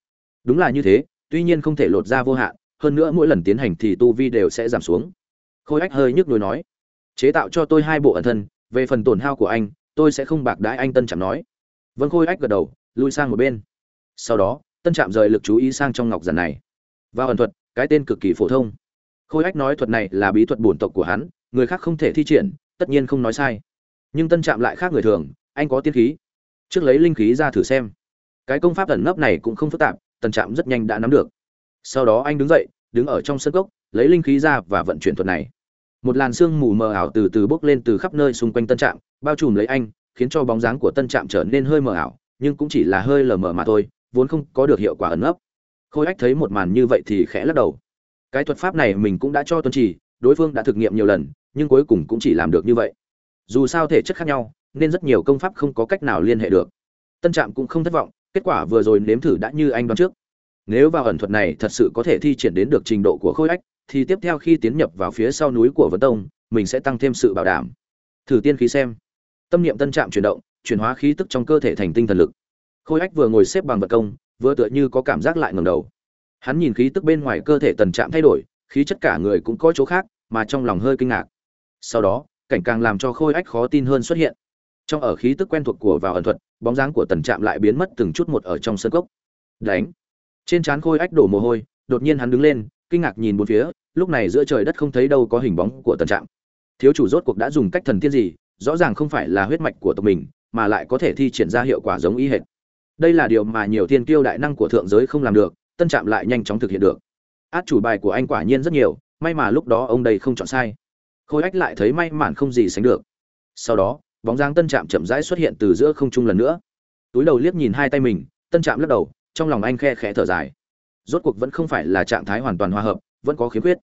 Đúng là như thế, tuy nhiên không thể lột ra vô hạn, hơn nữa mỗi lần tiến hành thì tu vi đều sẽ giảm xuống. Khôi ách hơi nhức nhối nói, chế tạo cho tôi hai bộ ẩn thân, về phần tổn hao của anh tôi sẽ không bạc đãi anh tân trạm nói. Vân khôi ách gật đầu, lui sang một bên. Sau đó, tân trạm rời lực chú ý sang trong ngọc giản này. Vào ẩn thuật, cái tên cực kỳ phổ thông. Khôi ách nói thuật này là bí thuật bổn tộc của hắn, người khác không thể thi triển, tất nhiên không nói sai. Nhưng tân trạm lại khác người thường, anh có tiên khí. Trước lấy linh khí ra thử xem. Cái công pháp ẩn nấp này cũng không phức tạp, tân trạm rất nhanh đã nắm được. Sau đó anh đứng dậy, đứng ở trong sân cốc, lấy linh khí ra và vận chuyển thuật này một làn sương mù mờ ảo từ từ bốc lên từ khắp nơi xung quanh tân trạm, bao trùm lấy anh, khiến cho bóng dáng của tân trạm trở nên hơi mờ ảo, nhưng cũng chỉ là hơi lờ mờ mà thôi, vốn không có được hiệu quả ẩn ấp khôi ách thấy một màn như vậy thì khẽ lắc đầu. Cái thuật pháp này mình cũng đã cho tuân trì, đối phương đã thực nghiệm nhiều lần, nhưng cuối cùng cũng chỉ làm được như vậy. Dù sao thể chất khác nhau, nên rất nhiều công pháp không có cách nào liên hệ được. Tân trạm cũng không thất vọng, kết quả vừa rồi nếm thử đã như anh đoán trước. Nếu vào ẩn thuật này thật sự có thể thi triển đến được trình độ của khôi ách thì tiếp theo khi tiến nhập vào phía sau núi của vấn tông, mình sẽ tăng thêm sự bảo đảm. Thử tiên khí xem. Tâm niệm tân trạm chuyển động, chuyển hóa khí tức trong cơ thể thành tinh thần lực. Khôi ách vừa ngồi xếp bằng vật công, vừa tựa như có cảm giác lại ngầm đầu. Hắn nhìn khí tức bên ngoài cơ thể tần trạm thay đổi, khí chất cả người cũng có chỗ khác, mà trong lòng hơi kinh ngạc. Sau đó, cảnh càng làm cho khôi ách khó tin hơn xuất hiện. Trong ở khí tức quen thuộc của vào ẩn thuật, bóng dáng của tần trạm lại biến mất từng chút một ở trong sân cốc. Đánh. Trên trán khôi ách đổ mồ hôi, đột nhiên hắn đứng lên kinh ngạc nhìn bốn phía, lúc này giữa trời đất không thấy đâu có hình bóng của tần trạm. Thiếu chủ rốt cuộc đã dùng cách thần tiên gì, rõ ràng không phải là huyết mạch của tộc mình, mà lại có thể thi triển ra hiệu quả giống y hệt. Đây là điều mà nhiều thiên kiêu đại năng của thượng giới không làm được tân trạm lại nhanh chóng thực hiện được. Át chủ bài của anh quả nhiên rất nhiều, may mà lúc đó ông đây không chọn sai. Khôi ách lại thấy may mắn không gì sánh được. Sau đó, bóng dáng tân trạm chậm rãi xuất hiện từ giữa không trung lần nữa. Túi đầu liếc nhìn hai tay mình tân trạm lắc đầu, trong lòng anh khe khẽ thở dài rốt cuộc vẫn không phải là trạng thái hoàn toàn hòa hợp vẫn có khiếm khuyết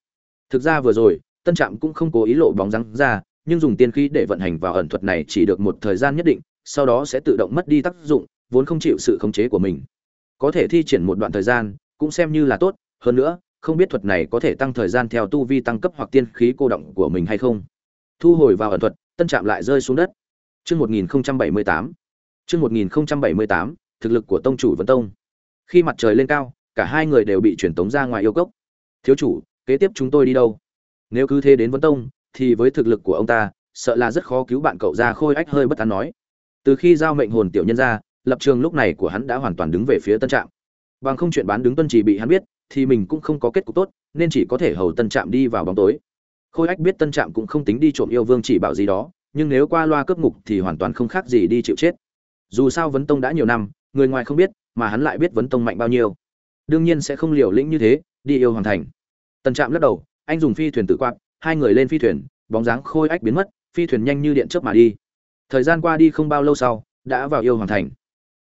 thực ra vừa rồi tân trạm cũng không cố ý lộ bóng dáng ra nhưng dùng tiên khí để vận hành vào ẩn thuật này chỉ được một thời gian nhất định sau đó sẽ tự động mất đi tác dụng vốn không chịu sự khống chế của mình có thể thi triển một đoạn thời gian cũng xem như là tốt hơn nữa không biết thuật này có thể tăng thời gian theo tu vi tăng cấp hoặc tiên khí cô động của mình hay không thu hồi vào ẩn thuật tân trạm lại rơi xuống đất Chương 1078. Chương 1078, thực lực của tông chủ Vân Tông. Khi mặt trời lên cao, cả hai người đều bị chuyển tống ra ngoài yêu cốc. Thiếu chủ, kế tiếp chúng tôi đi đâu? Nếu cứ thế đến Vân Tông, thì với thực lực của ông ta, sợ là rất khó cứu bạn cậu ra khôi ách hơi bất an nói. Từ khi giao mệnh hồn tiểu nhân ra, lập trường lúc này của hắn đã hoàn toàn đứng về phía Tân Trạm. Bằng không chuyện bán đứng Tuân Chỉ bị hắn biết, thì mình cũng không có kết cục tốt, nên chỉ có thể hầu Tân Trạm đi vào bóng tối. Khôi ách biết Tân Trạm cũng không tính đi trộm yêu vương chỉ bảo gì đó, nhưng nếu qua loa cướp ngục thì hoàn toàn không khác gì đi chịu chết dù sao vấn tông đã nhiều năm người ngoài không biết mà hắn lại biết vấn tông mạnh bao nhiêu đương nhiên sẽ không liều lĩnh như thế, đi yêu hoàng thành. Tần trạm lắc đầu, anh dùng phi thuyền tự quạt, hai người lên phi thuyền, bóng dáng khôi ách biến mất, phi thuyền nhanh như điện chớp mà đi. Thời gian qua đi không bao lâu sau, đã vào yêu hoàng thành.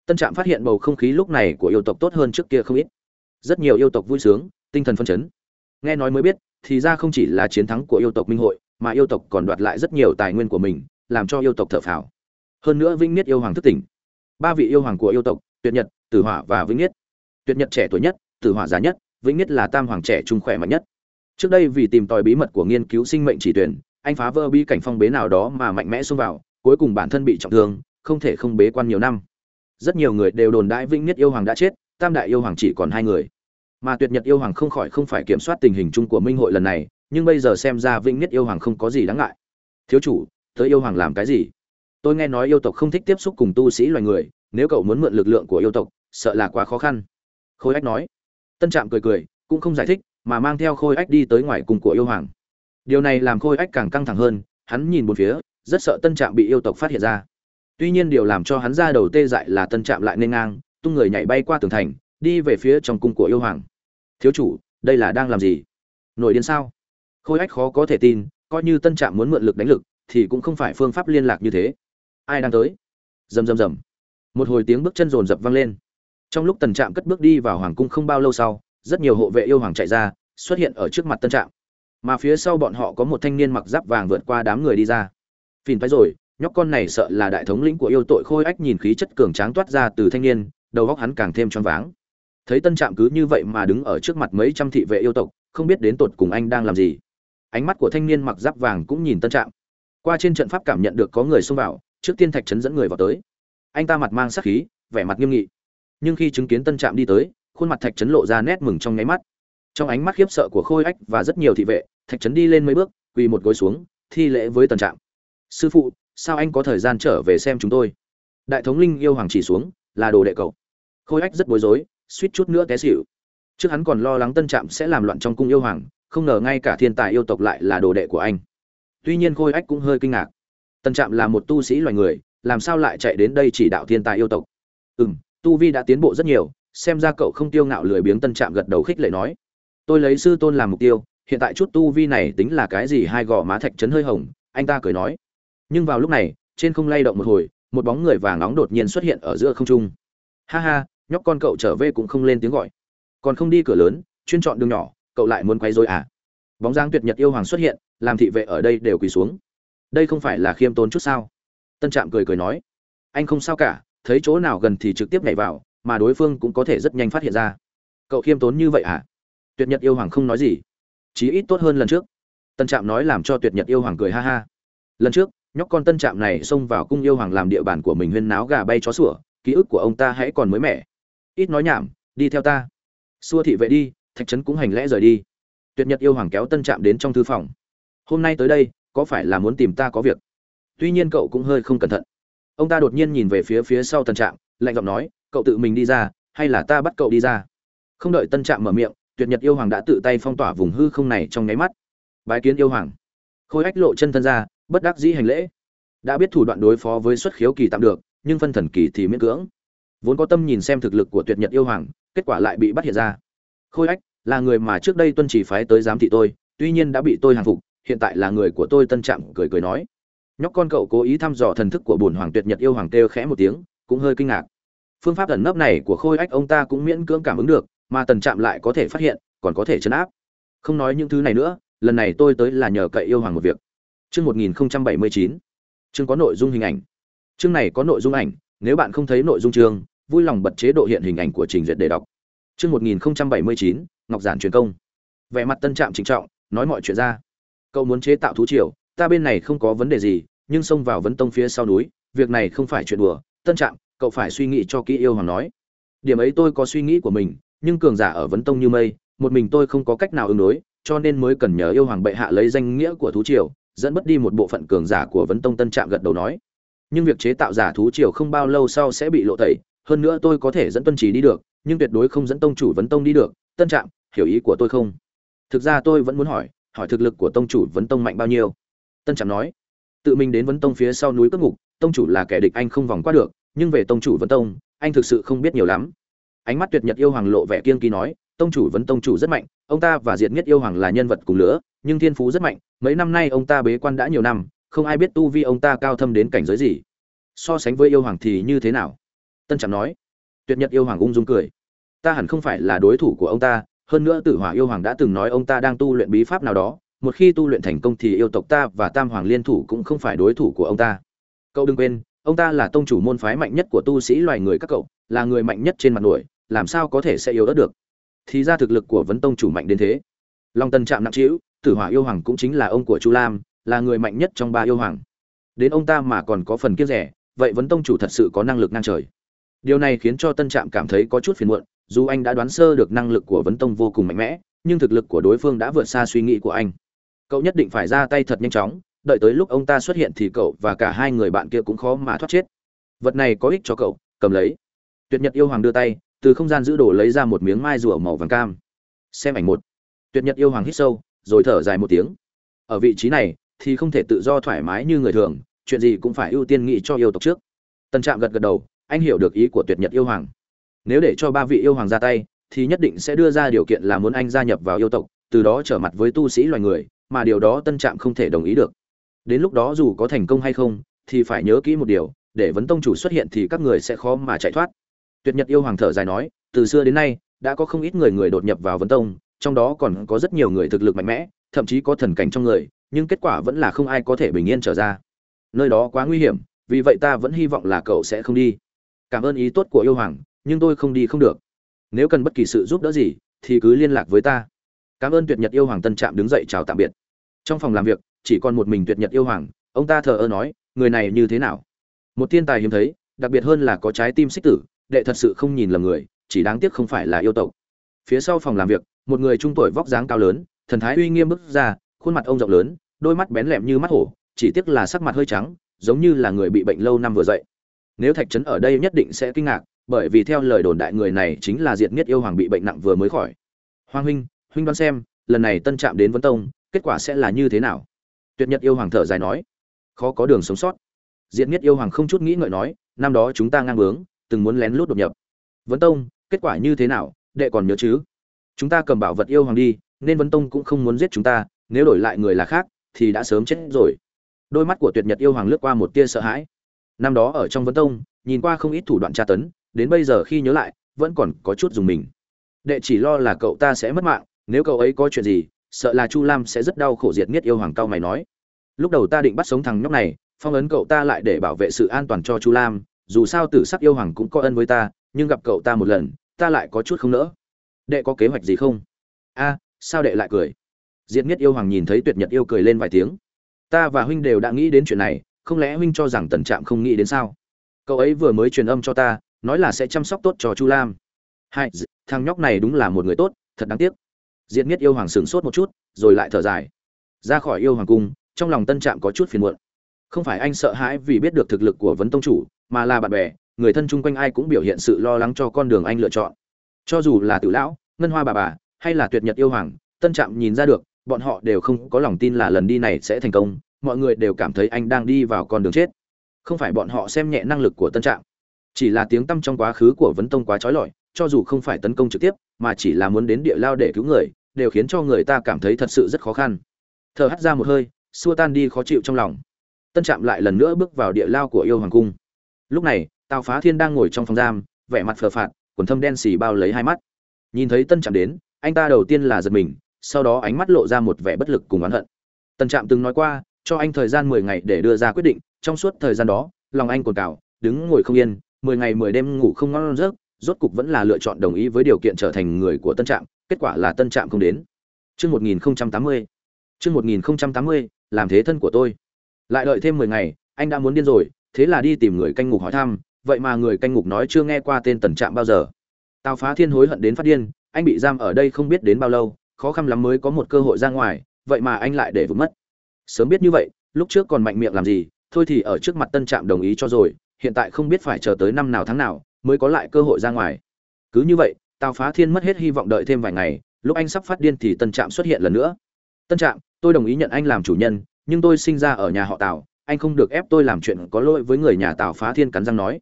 Tân trạm phát hiện bầu không khí lúc này của yêu tộc tốt hơn trước kia không ít. Rất nhiều yêu tộc vui sướng, tinh thần phân chấn. Nghe nói mới biết, thì ra không chỉ là chiến thắng của yêu tộc minh hội, mà yêu tộc còn đoạt lại rất nhiều tài nguyên của mình, làm cho yêu tộc thở phào. Hơn nữa vĩnh niết yêu hoàng thức tỉnh. Ba vị yêu hoàng của yêu tộc, tuyệt nhật, tử hỏa và vĩnh niết tuyệt nhật trẻ tuổi nhất, tử hỏa già nhất, vĩnh Nhất là tam hoàng trẻ trung khỏe mạnh nhất. Trước đây vì tìm tòi bí mật của nghiên cứu sinh mệnh chỉ tuyển, anh phá vỡ bi cảnh phong bế nào đó mà mạnh mẽ xông vào, cuối cùng bản thân bị trọng thương, không thể không bế quan nhiều năm. Rất nhiều người đều đồn đãi vĩnh Nhất yêu hoàng đã chết, tam đại yêu hoàng chỉ còn hai người. Mà tuyệt nhật yêu hoàng không khỏi không phải kiểm soát tình hình chung của minh hội lần này, nhưng bây giờ xem ra vĩnh nhất yêu hoàng không có gì đáng ngại. Thiếu chủ, tới yêu hoàng làm cái gì? Tôi nghe nói yêu tộc không thích tiếp xúc cùng tu sĩ loài người, nếu cậu muốn mượn lực lượng của yêu tộc, sợ là quá khó khăn khôi ách nói. Tân trạm cười cười, cũng không giải thích, mà mang theo khôi ách đi tới ngoài cùng của yêu hoàng. Điều này làm khôi ách càng căng thẳng hơn, hắn nhìn một phía, rất sợ tân trạm bị yêu tộc phát hiện ra. Tuy nhiên điều làm cho hắn ra đầu tê dại là tân trạm lại nên ngang, tung người nhảy bay qua tường thành, đi về phía trong cung của yêu hoàng. Thiếu chủ, đây là đang làm gì? Nổi điên sao? Khôi ách khó có thể tin, coi như tân trạm muốn mượn lực đánh lực, thì cũng không phải phương pháp liên lạc như thế. Ai đang tới? Rầm rầm rầm. Một hồi tiếng bước chân rồn rập vang lên trong lúc tần trạm cất bước đi vào hoàng cung không bao lâu sau, rất nhiều hộ vệ yêu hoàng chạy ra, xuất hiện ở trước mặt tân trạm. Mà phía sau bọn họ có một thanh niên mặc giáp vàng vượt qua đám người đi ra. Phìn phái rồi, nhóc con này sợ là đại thống lĩnh của yêu tội khôi ách nhìn khí chất cường tráng toát ra từ thanh niên, đầu góc hắn càng thêm choáng váng. Thấy tân trạm cứ như vậy mà đứng ở trước mặt mấy trăm thị vệ yêu tộc, không biết đến tột cùng anh đang làm gì. Ánh mắt của thanh niên mặc giáp vàng cũng nhìn tân trạm. Qua trên trận pháp cảm nhận được có người xông vào, trước tiên thạch trấn dẫn người vào tới. Anh ta mặt mang sắc khí, vẻ mặt nghiêm nghị nhưng khi chứng kiến tân trạm đi tới, khuôn mặt thạch trấn lộ ra nét mừng trong nháy mắt. Trong ánh mắt khiếp sợ của khôi ách và rất nhiều thị vệ, thạch trấn đi lên mấy bước, quỳ một gối xuống, thi lễ với tân trạm. Sư phụ, sao anh có thời gian trở về xem chúng tôi? Đại thống linh yêu hoàng chỉ xuống, là đồ đệ cậu. Khôi ách rất bối rối, suýt chút nữa té xỉu. Trước hắn còn lo lắng tân trạm sẽ làm loạn trong cung yêu hoàng, không ngờ ngay cả thiên tài yêu tộc lại là đồ đệ của anh. Tuy nhiên khôi ách cũng hơi kinh ngạc. Tân trạm là một tu sĩ loài người, làm sao lại chạy đến đây chỉ đạo thiên tài yêu tộc? Ừ m tu vi đã tiến bộ rất nhiều, xem ra cậu không tiêu ngạo lười biếng tân trạm gật đầu khích lệ nói. Tôi lấy sư tôn làm mục tiêu, hiện tại chút tu vi này tính là cái gì hai gò má thạch trấn hơi hồng, anh ta cười nói. Nhưng vào lúc này, trên không lay động một hồi, một bóng người vàng nóng đột nhiên xuất hiện ở giữa không trung. Ha ha, nhóc con cậu trở về cũng không lên tiếng gọi. Còn không đi cửa lớn, chuyên chọn đường nhỏ, cậu lại muốn quay rồi à? Bóng dáng tuyệt nhật yêu hoàng xuất hiện, làm thị vệ ở đây đều quỳ xuống. Đây không phải là khiêm tốn chút sao? Tân trạm cười cười nói. Anh không sao cả thấy chỗ nào gần thì trực tiếp nhảy vào, mà đối phương cũng có thể rất nhanh phát hiện ra. Cậu khiêm tốn như vậy à tuyệt nhật yêu hoàng không nói gì. Chí ít tốt hơn lần trước. Tân trạm nói làm cho tuyệt nhật yêu hoàng cười ha ha. Lần trước, nhóc con tân trạm này xông vào cung yêu hoàng làm địa bàn của mình huyên náo gà bay chó sủa, ký ức của ông ta hãy còn mới mẻ. Ít nói nhảm, đi theo ta. Xua thị vệ đi, thạch trấn cũng hành lẽ rời đi. Tuyệt nhật yêu hoàng kéo tân trạm đến trong thư phòng. Hôm nay tới đây, có phải là muốn tìm ta có việc? Tuy nhiên cậu cũng hơi không cẩn thận ông ta đột nhiên nhìn về phía phía sau tân trạm, lạnh giọng nói, cậu tự mình đi ra, hay là ta bắt cậu đi ra? Không đợi tân trạm mở miệng, tuyệt nhật yêu hoàng đã tự tay phong tỏa vùng hư không này trong nháy mắt. Bái kiến yêu hoàng. Khôi ách lộ chân thân ra, bất đắc dĩ hành lễ. Đã biết thủ đoạn đối phó với xuất khiếu kỳ tạm được, nhưng phân thần kỳ thì miễn cưỡng. Vốn có tâm nhìn xem thực lực của tuyệt nhật yêu hoàng, kết quả lại bị bắt hiện ra. Khôi ách là người mà trước đây tuân chỉ phái tới giám thị tôi, tuy nhiên đã bị tôi hàng phục, hiện tại là người của tôi, tân trạm cười cười nói nhóc con cậu cố ý thăm dò thần thức của bổn hoàng tuyệt nhật yêu hoàng kêu khẽ một tiếng, cũng hơi kinh ngạc. Phương pháp ẩn nấp này của khôi ách ông ta cũng miễn cưỡng cảm ứng được, mà tần trạm lại có thể phát hiện, còn có thể chấn áp. Không nói những thứ này nữa, lần này tôi tới là nhờ cậy yêu hoàng một việc. Chương một nghìn bảy mươi chín. Chương có nội dung hình ảnh. Chương này có nội dung ảnh, nếu bạn không thấy nội dung chương, vui lòng bật chế độ hiện hình ảnh của trình duyệt để đọc. Chương một nghìn bảy mươi chín, ngọc giản truyền công. Vẻ mặt tân trạm trịnh trọng, nói mọi chuyện ra. Cậu muốn chế tạo thú triều, ta bên này không có vấn đề gì nhưng xông vào vấn tông phía sau núi việc này không phải chuyện đùa tân trạng, cậu phải suy nghĩ cho kỹ yêu hoàng nói. Điểm ấy tôi có suy nghĩ của mình nhưng cường giả ở vấn tông như mây một mình tôi không có cách nào ứng đối cho nên mới cần nhờ yêu hoàng bệ hạ lấy danh nghĩa của thú triều dẫn mất đi một bộ phận cường giả của vấn tông tân trạm gật đầu nói. Nhưng việc chế tạo giả thú triều không bao lâu sau sẽ bị lộ tẩy hơn nữa tôi có thể dẫn tuân trì đi được nhưng tuyệt đối không dẫn tông chủ vấn tông đi được tân trạm hiểu ý của tôi không? Thực ra tôi vẫn muốn hỏi hỏi thực lực của tông chủ vấn tông mạnh bao nhiêu? Tân trạm nói tự mình đến vấn tông phía sau núi cất ngục, tông chủ là kẻ địch anh không vòng qua được, nhưng về tông chủ vấn tông, anh thực sự không biết nhiều lắm. Ánh mắt tuyệt nhật yêu hoàng lộ vẻ kiên kỳ nói, tông chủ, vấn tông chủ rất mạnh, ông ta và diệt nhất yêu hoàng là nhân vật cùng lứa, nhưng thiên phú rất mạnh, mấy năm nay ông ta bế quan đã nhiều năm, không ai biết tu vi ông ta cao thâm đến cảnh giới gì. So sánh với yêu hoàng thì như thế nào? Tân trạm nói. Tuyệt nhật yêu hoàng ung dung cười. Ta hẳn không phải là đối thủ của ông ta, hơn nữa tử hỏa yêu hoàng đã từng nói ông ta đang tu luyện bí pháp nào đó một khi tu luyện thành công thì yêu tộc ta và tam hoàng liên thủ cũng không phải đối thủ của ông ta. Cậu đừng quên, ông ta là tông chủ môn phái mạnh nhất của tu sĩ loài người các cậu, là người mạnh nhất trên mặt nổi làm sao có thể sẽ yếu ớt được? Thì ra thực lực của vấn tông chủ mạnh đến thế. Long tân trạm nặng trĩu, tử hỏa yêu hoàng cũng chính là ông của chu lam, là người mạnh nhất trong ba yêu hoàng. Đến ông ta mà còn có phần kiếp rẻ, vậy vấn tông chủ thật sự có năng lực ngang trời. Điều này khiến cho tân trạm cảm thấy có chút phiền muộn, dù anh đã đoán sơ được năng lực của vấn tông vô cùng mạnh mẽ, nhưng thực lực của đối phương đã vượt xa suy nghĩ của anh cậu nhất định phải ra tay thật nhanh chóng, đợi tới lúc ông ta xuất hiện thì cậu và cả hai người bạn kia cũng khó mà thoát chết. Vật này có ích cho cậu, cầm lấy. Tuyệt nhật yêu hoàng đưa tay, từ không gian giữ đồ lấy ra một miếng mai rùa màu vàng cam. Xem ảnh một. Tuyệt nhật yêu hoàng hít sâu, rồi thở dài một tiếng. Ở vị trí này, thì không thể tự do thoải mái như người thường, chuyện gì cũng phải ưu tiên nghĩ cho yêu tộc trước. Tân trạm gật gật đầu, anh hiểu được ý của tuyệt nhật yêu hoàng. Nếu để cho ba vị yêu hoàng ra tay, thì nhất định sẽ đưa ra điều kiện là muốn anh gia nhập vào yêu tộc, từ đó trở mặt với tu sĩ loài người mà điều đó tân trạm không thể đồng ý được. Đến lúc đó dù có thành công hay không, thì phải nhớ kỹ một điều, để vấn tông chủ xuất hiện thì các người sẽ khó mà chạy thoát. Tuyệt nhật yêu hoàng thở dài nói, từ xưa đến nay, đã có không ít người người đột nhập vào vấn tông, trong đó còn có rất nhiều người thực lực mạnh mẽ, thậm chí có thần cảnh trong người, nhưng kết quả vẫn là không ai có thể bình yên trở ra. Nơi đó quá nguy hiểm, vì vậy ta vẫn hy vọng là cậu sẽ không đi. Cảm ơn ý tốt của yêu hoàng, nhưng tôi không đi không được. Nếu cần bất kỳ sự giúp đỡ gì, thì cứ liên lạc với ta cảm ơn tuyệt nhật yêu hoàng tân trạm đứng dậy chào tạm biệt. Trong phòng làm việc, chỉ còn một mình tuyệt nhật yêu hoàng, ông ta thờ ơ nói, người này như thế nào? Một thiên tài hiếm thấy, đặc biệt hơn là có trái tim xích tử, đệ thật sự không nhìn lầm người, chỉ đáng tiếc không phải là yêu tộc. Phía sau phòng làm việc, một người trung tuổi vóc dáng cao lớn, thần thái uy nghiêm bước ra, khuôn mặt ông rộng lớn, đôi mắt bén lẹm như mắt hổ, chỉ tiếc là sắc mặt hơi trắng, giống như là người bị bệnh lâu năm vừa dậy. Nếu thạch trấn ở đây nhất định sẽ kinh ngạc, bởi vì theo lời đồn đại người này chính là diệt nhất yêu hoàng bị bệnh nặng vừa mới khỏi. Hoàng huynh huynh đoán xem, lần này tân trạm đến vân tông, kết quả sẽ là như thế nào? Tuyệt nhật yêu hoàng thở dài nói. Khó có đường sống sót. Diện nhất yêu hoàng không chút nghĩ ngợi nói, năm đó chúng ta ngang bướng, từng muốn lén lút đột nhập. Vấn tông, kết quả như thế nào? Đệ còn nhớ chứ? Chúng ta cầm bảo vật yêu hoàng đi, nên vấn tông cũng không muốn giết chúng ta, nếu đổi lại người là khác, thì đã sớm chết rồi. Đôi mắt của tuyệt nhật yêu hoàng lướt qua một tia sợ hãi. Năm đó ở trong vấn tông, nhìn qua không ít thủ đoạn tra tấn, đến bây giờ khi nhớ lại, vẫn còn có chút dùng mình. Đệ chỉ lo là cậu ta sẽ mất mạng nếu cậu ấy có chuyện gì, sợ là chu lam sẽ rất đau khổ diệt nghiết yêu hoàng cao mày nói. Lúc đầu ta định bắt sống thằng nhóc này, phong ấn cậu ta lại để bảo vệ sự an toàn cho chu lam, dù sao tử sắc yêu hoàng cũng có ân với ta, nhưng gặp cậu ta một lần, ta lại có chút không nỡ. Đệ có kế hoạch gì không? A, sao đệ lại cười? Diệt nghiết yêu hoàng nhìn thấy tuyệt nhật yêu cười lên vài tiếng. Ta và huynh đều đã nghĩ đến chuyện này, không lẽ huynh cho rằng tần trạm không nghĩ đến sao? Cậu ấy vừa mới truyền âm cho ta, nói là sẽ chăm sóc tốt cho chu lam. Hai, thằng nhóc này đúng là một người tốt, thật đáng tiếc diệt nghiết yêu hoàng sửng sốt một chút, rồi lại thở dài. Ra khỏi yêu hoàng cung, trong lòng tân trạm có chút phiền muộn. Không phải anh sợ hãi vì biết được thực lực của vấn tông chủ, mà là bạn bè, người thân chung quanh ai cũng biểu hiện sự lo lắng cho con đường anh lựa chọn. Cho dù là tử lão, ngân hoa bà bà, hay là tuyệt nhật yêu hoàng, tân trạm nhìn ra được, bọn họ đều không có lòng tin là lần đi này sẽ thành công, mọi người đều cảm thấy anh đang đi vào con đường chết. Không phải bọn họ xem nhẹ năng lực của tân trạm, chỉ là tiếng tăm trong quá khứ của vấn tông quá trói lọi cho dù không phải tấn công trực tiếp, mà chỉ là muốn đến địa lao để cứu người, đều khiến cho người ta cảm thấy thật sự rất khó khăn. Thở hắt ra một hơi, xua tan đi khó chịu trong lòng. Tân trạm lại lần nữa bước vào địa lao của yêu hoàng cung. Lúc này, tào phá thiên đang ngồi trong phòng giam, vẻ mặt phờ phạt, quần thâm đen xì bao lấy hai mắt. Nhìn thấy tân trạm đến, anh ta đầu tiên là giật mình, sau đó ánh mắt lộ ra một vẻ bất lực cùng oán hận. Tân trạm từng nói qua, cho anh thời gian mười ngày để đưa ra quyết định, trong suốt thời gian đó, lòng anh cồn cào đứng ngồi không yên, mười ngày mười đêm ngủ không ngon giấc rốt cục vẫn là lựa chọn đồng ý với điều kiện trở thành người của tân trạm kết quả là tân trạm không đến Chương 1080. Chương 1080, làm thế thân của tôi. Lại đợi thêm 10 ngày, anh đã muốn điên rồi, thế là đi tìm người canh ngục hỏi thăm, vậy mà người canh ngục nói chưa nghe qua tên Tần Trạm bao giờ. Tào Phá Thiên hối hận đến phát điên, anh bị giam ở đây không biết đến bao lâu, khó khăn lắm mới có một cơ hội ra ngoài, vậy mà anh lại để vụt mất. Sớm biết như vậy, lúc trước còn mạnh miệng làm gì, thôi thì ở trước mặt Tân Trạm đồng ý cho rồi, hiện tại không biết phải chờ tới năm nào tháng nào mới có lại cơ hội ra ngoài. Cứ như vậy, Tào Phá Thiên mất hết hy vọng đợi thêm vài ngày, lúc anh sắp phát điên thì tân trạm xuất hiện lần nữa. Tân trạm tôi đồng ý nhận anh làm chủ nhân nhưng tôi sinh ra ở nhà họ tào anh không được ép tôi làm chuyện có lỗi với người nhà tào phá thiên cắn răng nói.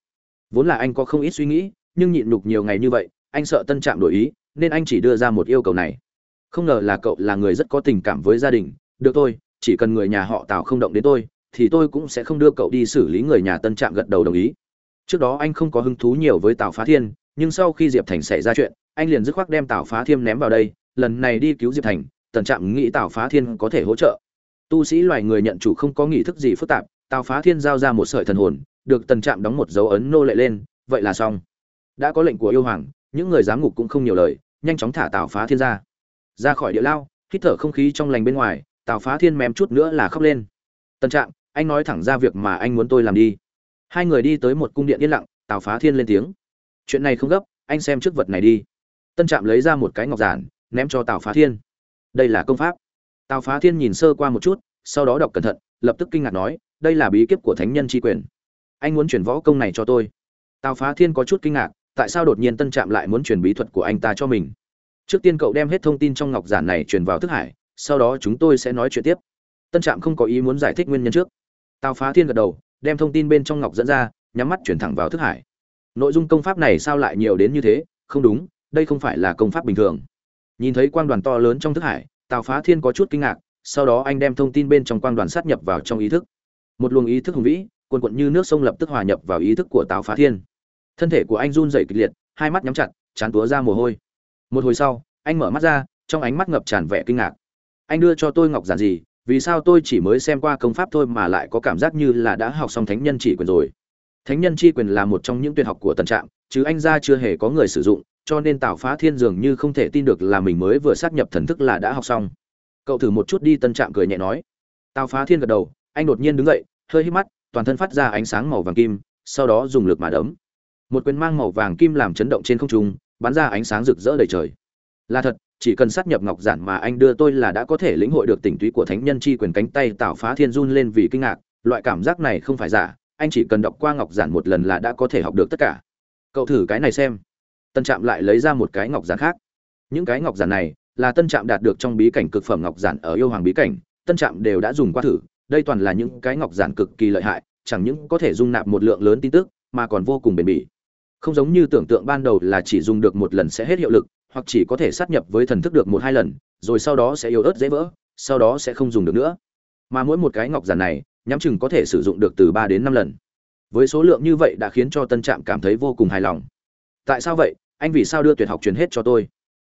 Vốn là anh có không ít suy nghĩ nhưng nhịn nhục nhiều ngày như vậy anh sợ tân trạm đổi ý nên anh chỉ đưa ra một yêu cầu này. Không ngờ là cậu là người rất có tình cảm với gia đình được tôi chỉ cần người nhà họ tào không động đến tôi thì tôi cũng sẽ không đưa cậu đi xử lý người nhà tân trạm gật đầu đồng ý trước đó anh không có hứng thú nhiều với tào phá thiên nhưng sau khi diệp thành xảy ra chuyện anh liền dứt khoát đem Tào Phá Thiêm ném vào đây, lần này đi cứu Diệp Thành, Tần Trạm nghĩ Tào Phá Thiên có thể hỗ trợ. Tu sĩ loài người nhận chủ không có nghị thức gì phức tạp, Tào Phá Thiên giao ra một sợi thần hồn, được Tần Trạm đóng một dấu ấn nô lệ lên, vậy là xong. Đã có lệnh của yêu hoàng, những người giám ngục cũng không nhiều lời, nhanh chóng thả Tào Phá Thiên ra. Ra khỏi địa lao, hít thở không khí trong lành bên ngoài, Tào Phá Thiên mềm chút nữa là khóc lên. Tần Trạm, anh nói thẳng ra việc mà anh muốn tôi làm đi. Hai người đi tới một cung điện yên lặng, Tào Phá Thiên lên tiếng. Chuyện này không gấp, anh xem trước vật này đi. Tân trạm lấy ra một cái ngọc giản ném cho tào phá thiên. Đây là công pháp. Tào phá thiên nhìn sơ qua một chút sau đó đọc cẩn thận lập tức kinh ngạc nói đây là bí kíp của thánh nhân tri quyền. Anh muốn chuyển võ công này cho tôi. Tào phá thiên có chút kinh ngạc tại sao đột nhiên tân trạm lại muốn truyền bí thuật của anh ta cho mình? Trước tiên cậu đem hết thông tin trong ngọc giản này truyền vào thức hải sau đó chúng tôi sẽ nói chuyện tiếp. Tân trạm không có ý muốn giải thích nguyên nhân trước. Tào phá thiên gật đầu đem thông tin bên trong ngọc dẫn ra, nhắm mắt chuyển thẳng vào thức hải. Nội dung công pháp này sao lại nhiều đến như thế? Không đúng, đây không phải là công pháp bình thường. Nhìn thấy quang đoàn to lớn trong thức hải, tào phá thiên có chút kinh ngạc, sau đó anh đem thông tin bên trong quang đoàn sát nhập vào trong ý thức. Một luồng ý thức hùng vĩ, cuồn cuộn như nước sông lập tức hòa nhập vào ý thức của tào phá thiên. Thân thể của anh run rẩy kịch liệt, hai mắt nhắm chặt, chán túa ra mồ hôi. Một hồi sau, anh mở mắt ra, trong ánh mắt ngập tràn vẻ kinh ngạc. Anh đưa cho tôi ngọc giản gì? Vì sao tôi chỉ mới xem qua công pháp thôi mà lại có cảm giác như là đã học xong thánh nhân chỉ quyền rồi thánh nhân chi quyền là một trong những tuyệt học của tần trạm chứ anh ra chưa hề có người sử dụng cho nên Tào Phá Thiên dường như không thể tin được là mình mới vừa sát nhập thần thức là đã học xong. Cậu thử một chút đi, Tân Trạm cười nhẹ nói. Tào Phá Thiên gật đầu, anh đột nhiên đứng dậy, hơi hít mắt, toàn thân phát ra ánh sáng màu vàng kim, sau đó dùng lực mà đấm. Một quyền mang màu vàng kim làm chấn động trên không trung, bắn ra ánh sáng rực rỡ đầy trời. Là thật, chỉ cần sát nhập ngọc giản mà anh đưa tôi là đã có thể lĩnh hội được tình túy của thánh nhân chi quyền cánh tay tạo Phá Thiên run lên vì kinh ngạc, loại cảm giác này không phải giả, anh chỉ cần đọc qua ngọc giản một lần là đã có thể học được tất cả. Cậu thử cái này xem. Tân trạm lại lấy ra một cái ngọc giản khác. Những cái ngọc giản này là tân trạm đạt được trong bí cảnh cực phẩm ngọc giản ở yêu hoàng bí cảnh. Tân trạm đều đã dùng qua thử đây toàn là những cái ngọc giản cực kỳ lợi hại chẳng những có thể dung nạp một lượng lớn tin tức mà còn vô cùng bền bỉ. Không giống như tưởng tượng ban đầu là chỉ dùng được một lần sẽ hết hiệu lực hoặc chỉ có thể sát nhập với thần thức được một hai lần, rồi sau đó sẽ yếu ớt dễ vỡ, sau đó sẽ không dùng được nữa. Mà mỗi một cái ngọc giản này, nhắm chừng có thể sử dụng được từ ba đến năm lần. Với số lượng như vậy đã khiến cho tân trạm cảm thấy vô cùng hài lòng. Tại sao vậy? Anh vì sao đưa tuyệt học truyền hết cho tôi?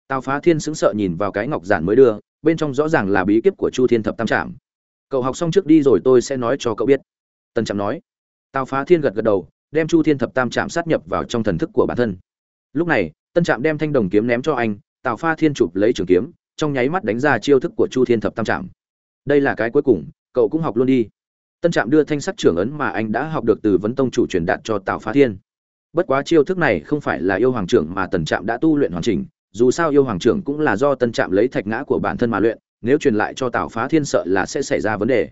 Tào phá thiên sững sợ nhìn vào cái ngọc giản mới đưa, bên trong rõ ràng là bí kíp của chu thiên thập tam trạm. Cậu học xong trước đi rồi tôi sẽ nói cho cậu biết. Tân trạm nói. Tào phá thiên gật gật đầu, đem chu thiên thập tam trạm sát nhập vào trong thần thức của bản thân lúc này, tân trạm đem thanh đồng kiếm ném cho anh, tào pha thiên chụp lấy trường kiếm, trong nháy mắt đánh ra chiêu thức của chu thiên thập tam trạm. Đây là cái cuối cùng, cậu cũng học luôn đi. Tân trạm đưa thanh sắc trưởng ấn mà anh đã học được từ vấn tông chủ truyền đạt cho tào Pha thiên. Bất quá chiêu thức này không phải là yêu hoàng trưởng mà tần trạm đã tu luyện hoàn chỉnh, dù sao yêu hoàng trưởng cũng là do tân trạm lấy thạch ngã của bản thân mà luyện, nếu truyền lại cho tào phá thiên sợ là sẽ xảy ra vấn đề.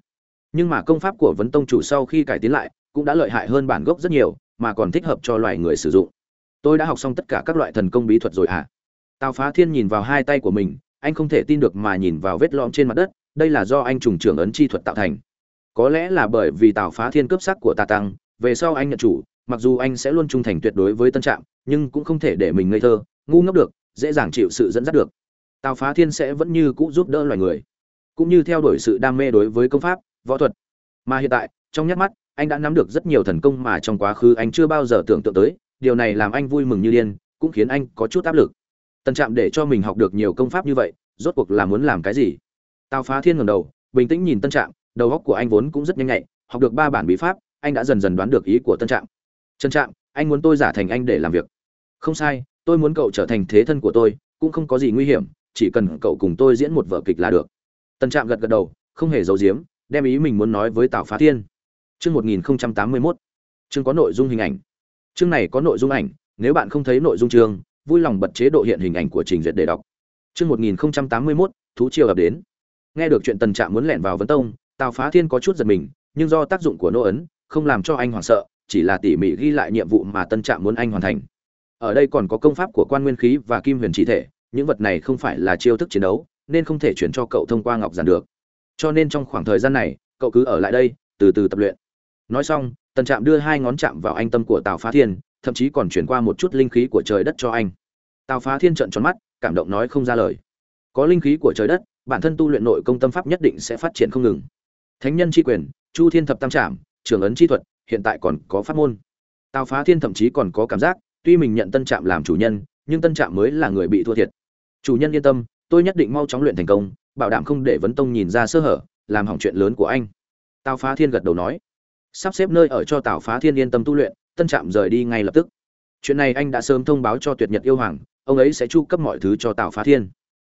Nhưng mà công pháp của vấn tông chủ sau khi cải tiến lại, cũng đã lợi hại hơn bản gốc rất nhiều, mà còn thích hợp cho loài người sử dụng tôi đã học xong tất cả các loại thần công bí thuật rồi à? Tào phá thiên nhìn vào hai tay của mình, anh không thể tin được mà nhìn vào vết lõm trên mặt đất, đây là do anh trùng trưởng ấn chi thuật tạo thành. Có lẽ là bởi vì tào phá thiên cướp sắc của tà tăng, về sau anh nhận chủ, mặc dù anh sẽ luôn trung thành tuyệt đối với tân trạm, nhưng cũng không thể để mình ngây thơ, ngu ngốc được, dễ dàng chịu sự dẫn dắt được. Tào phá thiên sẽ vẫn như cũ giúp đỡ loài người, cũng như theo đuổi sự đam mê đối với công pháp, võ thuật. Mà hiện tại, trong nhắc mắt, anh đã nắm được rất nhiều thần công mà trong quá khứ anh chưa bao giờ tưởng tượng tới điều này làm anh vui mừng như điên, cũng khiến anh có chút áp lực. Tần trạm để cho mình học được nhiều công pháp như vậy, rốt cuộc là muốn làm cái gì? Tào phá thiên ngẩng đầu, bình tĩnh nhìn tân trạm, đầu óc của anh vốn cũng rất nhanh nhạy, học được ba bản bí pháp, anh đã dần dần đoán được ý của tân trạm. Tân trạm, anh muốn tôi giả thành anh để làm việc. Không sai, tôi muốn cậu trở thành thế thân của tôi, cũng không có gì nguy hiểm, chỉ cần cậu cùng tôi diễn một vở kịch là được. Tân trạm gật gật đầu, không hề giấu giếm, đem ý mình muốn nói với tào phá thiên. Chương một nghìn tám mươi mốt. Chương có nội dung hình ảnh chương này có nội dung ảnh, nếu bạn không thấy nội dung chương, vui lòng bật chế độ hiện hình ảnh của trình duyệt để đọc. Chương một nghìn tám mươi mốt, thú chiêu ập đến. Nghe được chuyện tần trạm muốn lẻn vào vấn tông, tào phá thiên có chút giật mình, nhưng do tác dụng của nô ấn, không làm cho anh hoảng sợ, chỉ là tỉ mỉ ghi lại nhiệm vụ mà tân trạm muốn anh hoàn thành. Ở đây còn có công pháp của quan nguyên khí và kim huyền chỉ thể, những vật này không phải là chiêu thức chiến đấu, nên không thể chuyển cho cậu thông qua ngọc giản được. Cho nên trong khoảng thời gian này, cậu cứ ở lại đây, từ từ tập luyện. Nói xong tần trạm đưa hai ngón chạm vào anh tâm của tào phá thiên, thậm chí còn chuyển qua một chút linh khí của trời đất cho anh. Tào phá thiên trợn tròn mắt, cảm động nói không ra lời. Có linh khí của trời đất, bản thân tu luyện nội công tâm pháp nhất định sẽ phát triển không ngừng. Thánh nhân tri quyền, chu thiên thập tam trạm trường ấn chi thuật, hiện tại còn có pháp môn. Tào phá thiên thậm chí còn có cảm giác, tuy mình nhận tân trạm làm chủ nhân, nhưng tân trạm mới là người bị thua thiệt. Chủ nhân yên tâm, tôi nhất định mau chóng luyện thành công, bảo đảm không để vấn tông nhìn ra sơ hở, làm hỏng chuyện lớn của anh. Tào phá thiên gật đầu nói sắp xếp nơi ở cho tào phá thiên yên tâm tu luyện, tân trạm rời đi ngay lập tức. Chuyện này anh đã sớm thông báo cho tuyệt nhật yêu hoàng, ông ấy sẽ chu cấp mọi thứ cho tào phá thiên.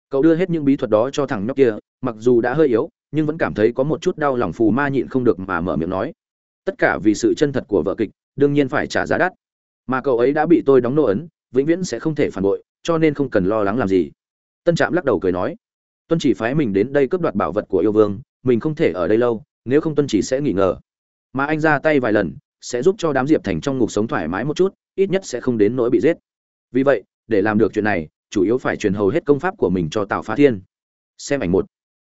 Cậu đưa hết những bí thuật đó cho thằng nhóc kia, mặc dù đã hơi yếu, nhưng vẫn cảm thấy có một chút đau lòng phù ma nhịn không được mà mở miệng nói. Tất cả vì sự chân thật của vợ kịch, đương nhiên phải trả giá đắt. Mà cậu ấy đã bị tôi đóng nô ấn, vĩnh viễn sẽ không thể phản bội, cho nên không cần lo lắng làm gì. Tân trạm lắc đầu cười nói, tuân chỉ phái mình đến đây cướp đoạt bảo vật của yêu vương, mình không thể ở đây lâu, nếu không tuân chỉ sẽ nghỉ ngờ mà anh ra tay vài lần, sẽ giúp cho đám diệp thành trong ngục sống thoải mái một chút, ít nhất sẽ không đến nỗi bị giết. Vì vậy, để làm được chuyện này, chủ yếu phải truyền hầu hết công pháp của mình cho tào phá thiên. Xem ảnh một.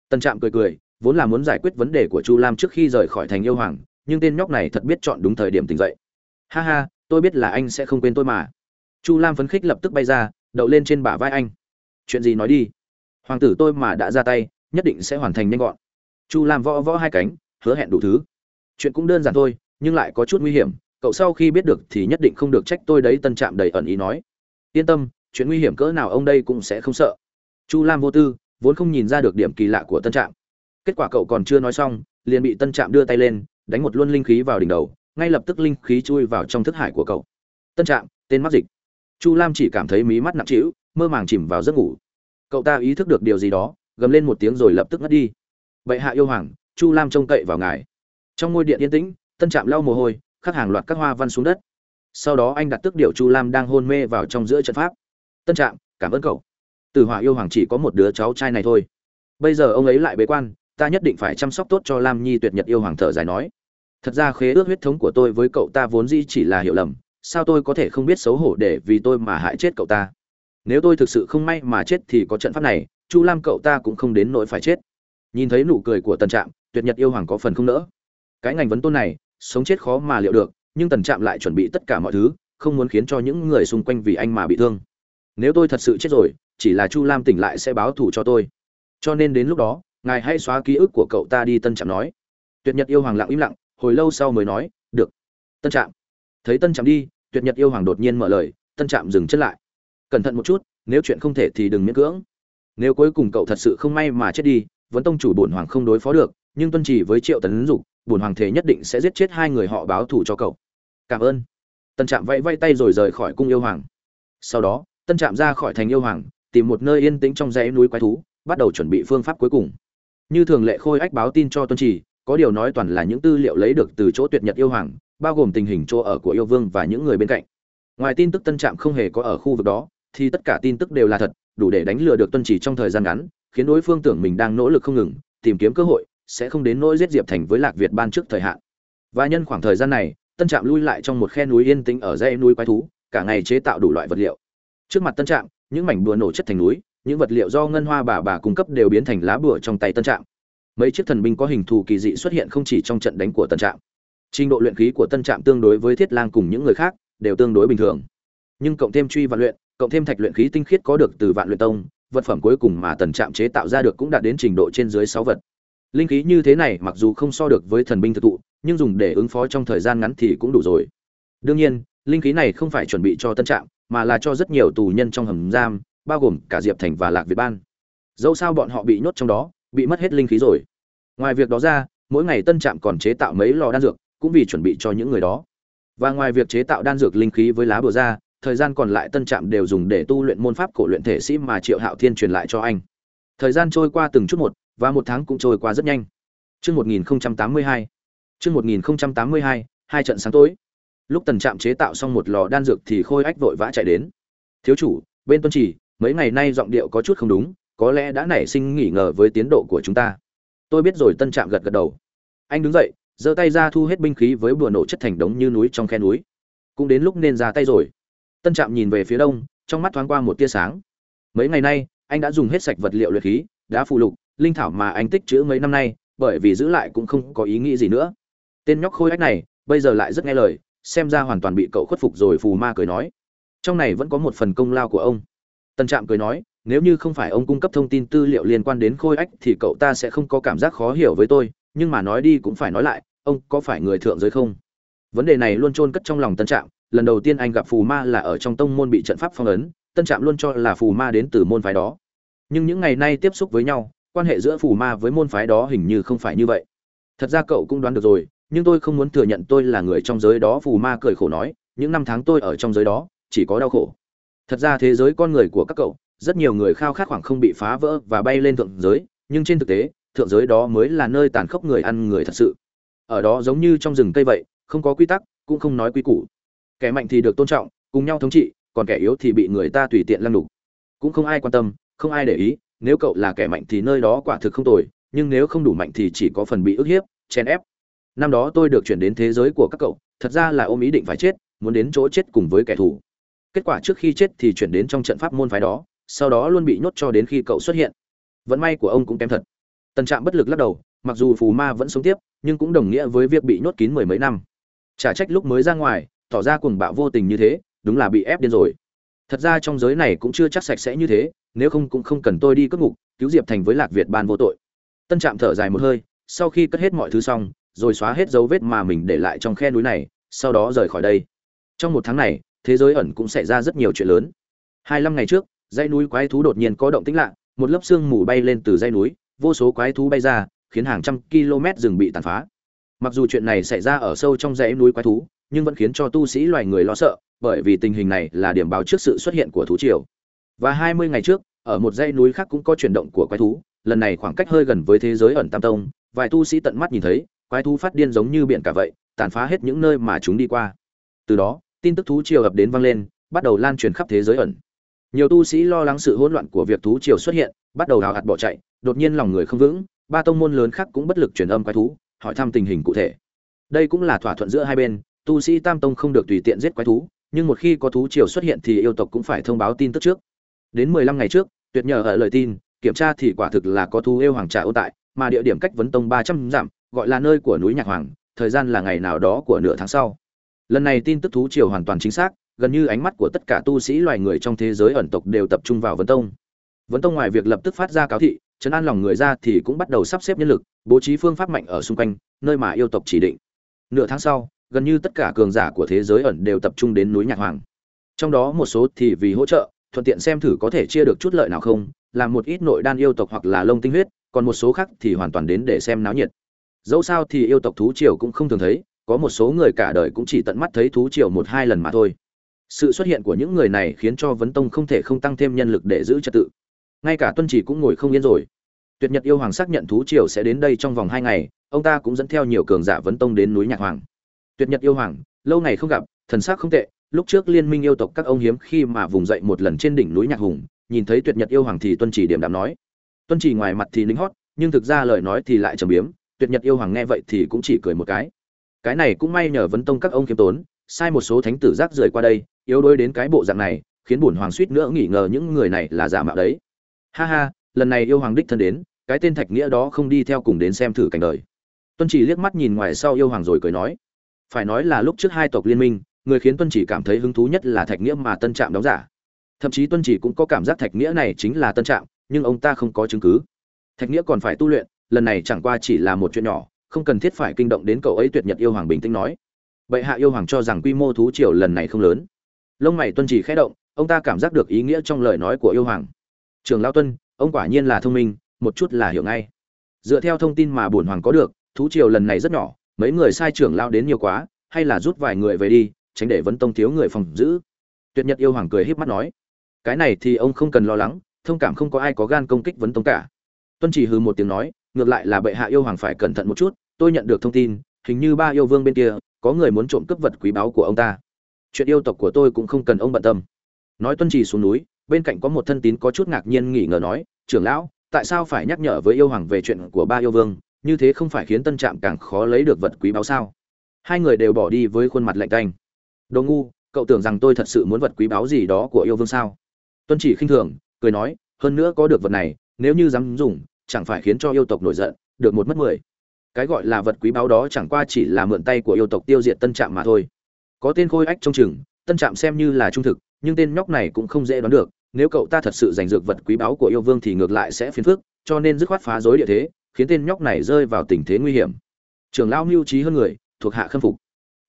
Tân trạm cười cười, vốn là muốn giải quyết vấn đề của chu lam trước khi rời khỏi thành yêu hoàng, nhưng tên nhóc này thật biết chọn đúng thời điểm tỉnh dậy. Ha ha, tôi biết là anh sẽ không quên tôi mà. Chu lam phấn khích lập tức bay ra, đậu lên trên bả vai anh. Chuyện gì nói đi? Hoàng tử tôi mà đã ra tay, nhất định sẽ hoàn thành nhanh gọn. Chu lam võ võ hai cánh, hứa hẹn đủ thứ chuyện cũng đơn giản thôi, nhưng lại có chút nguy hiểm, cậu sau khi biết được thì nhất định không được trách tôi đấy, tân trạm đầy ẩn ý nói. Yên tâm, chuyện nguy hiểm cỡ nào ông đây cũng sẽ không sợ. Chu lam vô tư, vốn không nhìn ra được điểm kỳ lạ của tân trạm. Kết quả cậu còn chưa nói xong, liền bị tân trạm đưa tay lên, đánh một luân linh khí vào đỉnh đầu, ngay lập tức linh khí chui vào trong thức hải của cậu. Tân trạm, tên mắc dịch. Chu lam chỉ cảm thấy mí mắt nặng trĩu, mơ màng chìm vào giấc ngủ. Cậu ta ý thức được điều gì đó, gầm lên một tiếng rồi lập tức ngất đi. Bệ hạ yêu hoàng, chu lam trông cậy vào ngài trong ngôi điện yên tĩnh, tân trạm lau mồ hôi, khắc hàng loạt các hoa văn xuống đất. Sau đó anh đặt tức điệu chu lam đang hôn mê vào trong giữa trận pháp. Tân trạm, cảm ơn cậu. Từ hỏa yêu hoàng chỉ có một đứa cháu trai này thôi. Bây giờ ông ấy lại bế quan, ta nhất định phải chăm sóc tốt cho lam nhi tuyệt nhật yêu hoàng thở dài nói. Thật ra khế ước huyết thống của tôi với cậu ta vốn dĩ chỉ là hiểu lầm, sao tôi có thể không biết xấu hổ để vì tôi mà hại chết cậu ta? Nếu tôi thực sự không may mà chết thì có trận pháp này, chu lam cậu ta cũng không đến nỗi phải chết. Nhìn thấy nụ cười của tân trạm, tuyệt nhật yêu hoàng có phần không nỡ cái ngành vấn tôn này, sống chết khó mà liệu được, nhưng tần trạm lại chuẩn bị tất cả mọi thứ, không muốn khiến cho những người xung quanh vì anh mà bị thương. Nếu tôi thật sự chết rồi, chỉ là chu lam tỉnh lại sẽ báo thù cho tôi. Cho nên đến lúc đó, ngài hãy xóa ký ức của cậu ta đi, tân trạm nói. Tuyệt nhật yêu hoàng lặng im lặng, hồi lâu sau mới nói, được, tân trạm. Thấy tân trạm đi, tuyệt nhật yêu hoàng đột nhiên mở lời, tân trạm dừng chân lại. Cẩn thận một chút, nếu chuyện không thể thì đừng miễn cưỡng. Nếu cuối cùng cậu thật sự không may mà chết đi vẫn tông chủ bổn hoàng không đối phó được, nhưng tuân chỉ với triệu tấn dục bổn hoàng thể nhất định sẽ giết chết hai người họ báo thù cho cậu. Cảm ơn. Tân trạm vẫy vây tay rồi rời khỏi cung yêu hoàng. Sau đó, tân trạm ra khỏi thành yêu hoàng, tìm một nơi yên tĩnh trong dãy núi quái thú, bắt đầu chuẩn bị phương pháp cuối cùng. Như thường lệ khôi ách báo tin cho tuân trì, có điều nói toàn là những tư liệu lấy được từ chỗ tuyệt nhật yêu hoàng, bao gồm tình hình chỗ ở của yêu vương và những người bên cạnh. Ngoài tin tức tân trạm không hề có ở khu vực đó, thì tất cả tin tức đều là thật, đủ để đánh lừa được tuân trì trong thời gian ngắn, khiến đối phương tưởng mình đang nỗ lực không ngừng, tìm kiếm cơ hội sẽ không đến nỗi giết diệp thành với lạc việt ban trước thời hạn. Và nhân khoảng thời gian này, tân trạm lui lại trong một khe núi yên tĩnh ở dãy núi quái thú, cả ngày chế tạo đủ loại vật liệu. Trước mặt tân trạm, những mảnh bùa nổ chất thành núi, những vật liệu do ngân hoa bà bà cung cấp đều biến thành lá bùa trong tay tân trạm. Mấy chiếc thần binh có hình thù kỳ dị xuất hiện không chỉ trong trận đánh của tân trạm. Trình độ luyện khí của tân trạm tương đối với thiết lang cùng những người khác đều tương đối bình thường. Nhưng cộng thêm truy vạn luyện, cộng thêm thạch luyện khí tinh khiết có được từ vạn luyện tông, vật phẩm cuối cùng mà tần trạm chế tạo ra được cũng đạt đến trình độ trên dưới sáu vật linh khí như thế này mặc dù không so được với thần binh thực thụ nhưng dùng để ứng phó trong thời gian ngắn thì cũng đủ rồi. Đương nhiên, linh khí này không phải chuẩn bị cho tân trạm, mà là cho rất nhiều tù nhân trong hầm giam, bao gồm cả diệp thành và lạc việt ban. Dẫu sao bọn họ bị nhốt trong đó, bị mất hết linh khí rồi. Ngoài việc đó ra, mỗi ngày tân trạm còn chế tạo mấy lò đan dược, cũng vì chuẩn bị cho những người đó. Và ngoài việc chế tạo đan dược linh khí với lá bừa ra, thời gian còn lại tân trạm đều dùng để tu luyện môn pháp cổ luyện thể sĩ mà triệu hạo thiên truyền lại cho anh. Thời gian trôi qua từng chút một và một tháng cũng trôi qua rất nhanh Chương 1082. Chương 1082, hai trận sáng tối. Lúc Tần Trạm chế tạo xong một lò đan dược thì Khôi Ách vội vã chạy đến. "Thiếu chủ, bên Tuân Chỉ, mấy ngày nay giọng điệu có chút không đúng, có lẽ đã nảy sinh nghi ngờ với tiến độ của chúng ta." Tôi biết rồi, Tân Trạm gật gật đầu. Anh đứng dậy, giơ tay ra thu hết binh khí với bùa nổ chất thành đống như núi trong khe núi. Cũng đến lúc nên ra tay rồi. Tân Trạm nhìn về phía đông, trong mắt thoáng qua một tia sáng. Mấy ngày nay, anh đã dùng hết sạch vật liệu luyện khí, đá phù lục, linh thảo mà anh tích trữ mấy năm nay, bởi vì giữ lại cũng không có ý nghĩ gì nữa. Tên nhóc khôi ách này bây giờ lại rất nghe lời xem ra hoàn toàn bị cậu khuất phục rồi phù ma cười nói. Trong này vẫn có một phần công lao của ông. Tân trạm cười nói nếu như không phải ông cung cấp thông tin tư liệu liên quan đến khôi ách thì cậu ta sẽ không có cảm giác khó hiểu với tôi nhưng mà nói đi cũng phải nói lại ông có phải người thượng giới không? Vấn đề này luôn chôn cất trong lòng tân trạm lần đầu tiên anh gặp phù ma là ở trong tông môn bị trận pháp phong ấn tân trạm luôn cho là phù ma đến từ môn phái đó. Nhưng những ngày nay tiếp xúc với nhau quan hệ giữa phù ma với môn phái đó hình như không phải như vậy. Thật ra cậu cũng đoán được rồi, nhưng tôi không muốn thừa nhận tôi là người trong giới đó, phù ma cười khổ nói, những năm tháng tôi ở trong giới đó, chỉ có đau khổ. Thật ra thế giới con người của các cậu, rất nhiều người khao khát khoảng không bị phá vỡ và bay lên thượng giới, nhưng trên thực tế, thượng giới đó mới là nơi tàn khốc người ăn người thật sự. Ở đó giống như trong rừng cây vậy, không có quy tắc, cũng không nói quy củ. Kẻ mạnh thì được tôn trọng, cùng nhau thống trị, còn kẻ yếu thì bị người ta tùy tiện lăng đục. Cũng không ai quan tâm, không ai để ý nếu cậu là kẻ mạnh thì nơi đó quả thực không tồi, nhưng nếu không đủ mạnh thì chỉ có phần bị ức hiếp, chèn ép. Năm đó tôi được chuyển đến thế giới của các cậu, thật ra là ôm ý định phải chết, muốn đến chỗ chết cùng với kẻ thù. Kết quả trước khi chết thì chuyển đến trong trận pháp môn phái đó, sau đó luôn bị nhốt cho đến khi cậu xuất hiện. Vận may của ông cũng kém thật. Tần trạm bất lực lắc đầu, mặc dù phù ma vẫn sống tiếp, nhưng cũng đồng nghĩa với việc bị nhốt kín mười mấy năm. Chả trách lúc mới ra ngoài, tỏ ra cuồng bạo vô tình như thế, đúng là bị ép điên rồi thật ra trong giới này cũng chưa chắc sạch sẽ như thế, nếu không cũng không cần tôi đi cất ngục, cứu diệp thành với lạc việt ban vô tội. Tân trạm thở dài một hơi, sau khi cất hết mọi thứ xong, rồi xóa hết dấu vết mà mình để lại trong khe núi này, sau đó rời khỏi đây. Trong một tháng này, thế giới ẩn cũng xảy ra rất nhiều chuyện lớn. Hai năm ngày trước, dãy núi quái thú đột nhiên có động tĩnh lạ, một lớp sương mù bay lên từ dãy núi, vô số quái thú bay ra, khiến hàng trăm km rừng bị tàn phá. Mặc dù chuyện này xảy ra ở sâu trong dãy núi quái thú nhưng vẫn khiến cho tu sĩ loài người lo sợ, bởi vì tình hình này là điểm báo trước sự xuất hiện của thú triều. Và hai mươi ngày trước, ở một dãy núi khác cũng có chuyển động của quái thú, lần này khoảng cách hơi gần với thế giới ẩn tam tông, vài tu sĩ tận mắt nhìn thấy, quái thú phát điên giống như biển cả vậy, tàn phá hết những nơi mà chúng đi qua. Từ đó, tin tức thú triều ập đến vang lên, bắt đầu lan truyền khắp thế giới ẩn. Nhiều tu sĩ lo lắng sự hỗn loạn của việc thú triều xuất hiện, bắt đầu hào hạt bỏ chạy, đột nhiên lòng người không vững, ba tông môn lớn khác cũng bất lực truyền âm quái thú, hỏi thăm tình hình cụ thể. Đây cũng là thỏa thuận giữa hai bên tu sĩ tam tông không được tùy tiện giết quái thú, nhưng một khi có thú triều xuất hiện thì yêu tộc cũng phải thông báo tin tức trước. Đến mười lăm ngày trước, tuyệt nhờ ở lời tin, kiểm tra thì quả thực là có thú yêu hoàng trà ô tại, mà địa điểm cách vấn tông ba trăm dặm, gọi là nơi của núi nhạc hoàng, thời gian là ngày nào đó của nửa tháng sau. Lần này tin tức thú triều hoàn toàn chính xác, gần như ánh mắt của tất cả tu sĩ loài người trong thế giới ẩn tộc đều tập trung vào vấn tông. Vấn tông ngoài việc lập tức phát ra cáo thị chấn an lòng người ra thì cũng bắt đầu sắp xếp nhân lực, bố trí phương pháp mạnh ở xung quanh, nơi mà yêu tộc chỉ định. Nửa tháng sau gần như tất cả cường giả của thế giới ẩn đều tập trung đến núi nhạc hoàng. Trong đó một số thì vì hỗ trợ, thuận tiện xem thử có thể chia được chút lợi nào không, làm một ít nội đan yêu tộc hoặc là lông tinh huyết, còn một số khác thì hoàn toàn đến để xem náo nhiệt. Dẫu sao thì yêu tộc thú triều cũng không thường thấy, có một số người cả đời cũng chỉ tận mắt thấy thú triều một hai lần mà thôi. Sự xuất hiện của những người này khiến cho vấn tông không thể không tăng thêm nhân lực để giữ trật tự. Ngay cả tuân chỉ cũng ngồi không yên rồi. Tuyệt nhật yêu hoàng xác nhận thú triều sẽ đến đây trong vòng hai ngày, ông ta cũng dẫn theo nhiều cường giả vấn tông đến núi nhạc hoàng tuyệt nhật yêu hoàng, lâu ngày không gặp, thần sắc không tệ, lúc trước liên minh yêu tộc các ông hiếm khi mà vùng dậy một lần trên đỉnh núi nhạc hùng, nhìn thấy tuyệt nhật yêu hoàng thì tuân chỉ điểm đạm nói. Tuân chỉ ngoài mặt thì lính hót, nhưng thực ra lời nói thì lại trầm biếm, tuyệt nhật yêu hoàng nghe vậy thì cũng chỉ cười một cái. Cái này cũng may nhờ vấn tông các ông kiếm tốn, sai một số thánh tử rác rưởi qua đây, yếu đuối đến cái bộ dạng này, khiến bổn hoàng suýt nữa nghỉ ngờ những người này là giả mạo đấy. Ha ha, lần này yêu hoàng đích thân đến, cái tên thạch nghĩa đó không đi theo cùng đến xem thử cảnh đời. Tuân chỉ liếc mắt nhìn ngoài sau yêu hoàng rồi cười nói phải nói là lúc trước hai tộc liên minh, người khiến tuân chỉ cảm thấy hứng thú nhất là thạch nghĩa mà tân trạm đóng giả. Thậm chí tuân chỉ cũng có cảm giác thạch nghĩa này chính là tân trạm, nhưng ông ta không có chứng cứ. Thạch nghĩa còn phải tu luyện, lần này chẳng qua chỉ là một chuyện nhỏ, không cần thiết phải kinh động đến cậu ấy tuyệt nhật yêu hoàng bình tĩnh nói. Bệ hạ yêu hoàng cho rằng quy mô thú triều lần này không lớn. Lông mày tuân chỉ khẽ động, ông ta cảm giác được ý nghĩa trong lời nói của yêu hoàng. Trường lao tuân, ông quả nhiên là thông minh, một chút là hiểu ngay. Dựa theo thông tin mà bổn hoàng có được, thú triều lần này rất nhỏ mấy người sai trưởng lao đến nhiều quá, hay là rút vài người về đi, tránh để vấn tông thiếu người phòng giữ. Tuyệt nhật yêu hoàng cười híp mắt nói, cái này thì ông không cần lo lắng, thông cảm không có ai có gan công kích vấn tông cả. Tuân chỉ hừ một tiếng nói, ngược lại là bệ hạ yêu hoàng phải cẩn thận một chút, tôi nhận được thông tin, hình như ba yêu vương bên kia, có người muốn trộm cướp vật quý báu của ông ta. Chuyện yêu tộc của tôi cũng không cần ông bận tâm. Nói tuân trì xuống núi, bên cạnh có một thân tín có chút ngạc nhiên nghỉ ngờ nói, trưởng lão, tại sao phải nhắc nhở với yêu hoàng về chuyện của ba yêu vương? Như thế không phải khiến tân trạm càng khó lấy được vật quý báu sao? Hai người đều bỏ đi với khuôn mặt lạnh tanh. Đồ ngu, cậu tưởng rằng tôi thật sự muốn vật quý báu gì đó của yêu vương sao? Tuân chỉ khinh thường, cười nói, hơn nữa có được vật này, nếu như dám dùng, chẳng phải khiến cho yêu tộc nổi giận, được một mất mười. Cái gọi là vật quý báu đó chẳng qua chỉ là mượn tay của yêu tộc tiêu diệt tân trạm mà thôi. Có tên khôi ách trong chừng, tân trạm xem như là trung thực, nhưng tên nhóc này cũng không dễ đoán được, nếu cậu ta thật sự giành dược vật quý báu của yêu vương thì ngược lại sẽ phiền phức, cho nên dứt khoát phá rối địa thế khiến tên nhóc này rơi vào tình thế nguy hiểm. Trưởng lão mưu trí hơn người, thuộc hạ khâm phục.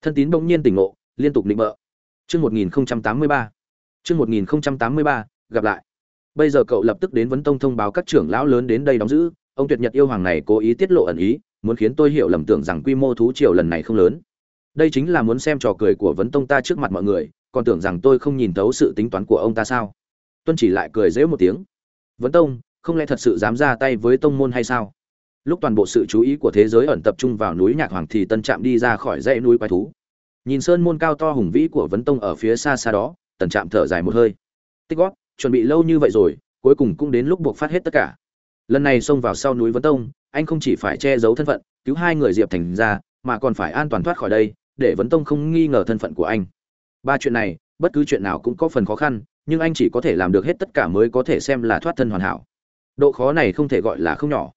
Thân tín bỗng nhiên tỉnh ngộ, liên tục định bợ. Chương một nghìn tám mươi ba. Chương một nghìn tám mươi ba, gặp lại. Bây giờ cậu lập tức đến vấn tông thông báo các trưởng lão lớn đến đây đóng giữ. Ông tuyệt nhật yêu hoàng này cố ý tiết lộ ẩn ý, muốn khiến tôi hiểu lầm tưởng rằng quy mô thú triều lần này không lớn. Đây chính là muốn xem trò cười của vấn tông ta trước mặt mọi người, còn tưởng rằng tôi không nhìn thấu sự tính toán của ông ta sao? Tuân chỉ lại cười dễu một tiếng. Vấn tông, không lẽ thật sự dám ra tay với tông môn hay sao? Lúc toàn bộ sự chú ý của thế giới ẩn tập trung vào núi nhạc hoàng thì tân trạm đi ra khỏi dãy núi quái thú. Nhìn sơn môn cao to hùng vĩ của vấn tông ở phía xa xa đó tần trạm thở dài một hơi. Tích góp, chuẩn bị lâu như vậy rồi, cuối cùng cũng đến lúc buộc phát hết tất cả. Lần này xông vào sau núi vấn tông, anh không chỉ phải che giấu thân phận, cứu hai người diệp thành ra, mà còn phải an toàn thoát khỏi đây, để vấn tông không nghi ngờ thân phận của anh. Ba chuyện này, bất cứ chuyện nào cũng có phần khó khăn, nhưng anh chỉ có thể làm được hết tất cả mới có thể xem là thoát thân hoàn hảo. Độ khó này không thể gọi là không nhỏ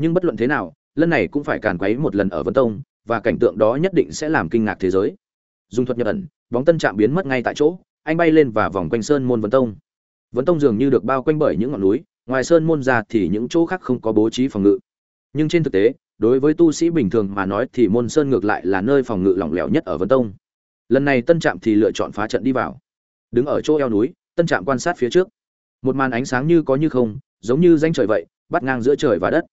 nhưng bất luận thế nào, lần này cũng phải càn quấy một lần ở Vân tông, và cảnh tượng đó nhất định sẽ làm kinh ngạc thế giới. Dùng thuật nhập ẩn, bóng tân Trạm biến mất ngay tại chỗ, anh bay lên và vòng quanh sơn môn Vân tông. Vân tông dường như được bao quanh bởi những ngọn núi, ngoài sơn môn ra thì những chỗ khác không có bố trí phòng ngự. Nhưng trên thực tế, đối với tu sĩ bình thường mà nói thì môn sơn ngược lại là nơi phòng ngự lỏng lẻo nhất ở Vân tông. Lần này tân trạm thì lựa chọn phá trận đi vào. Đứng ở chỗ eo núi, tân trạm quan sát phía trước. Một màn ánh sáng như có như không, giống như danh trời vậy, bắt ngang giữa trời và đất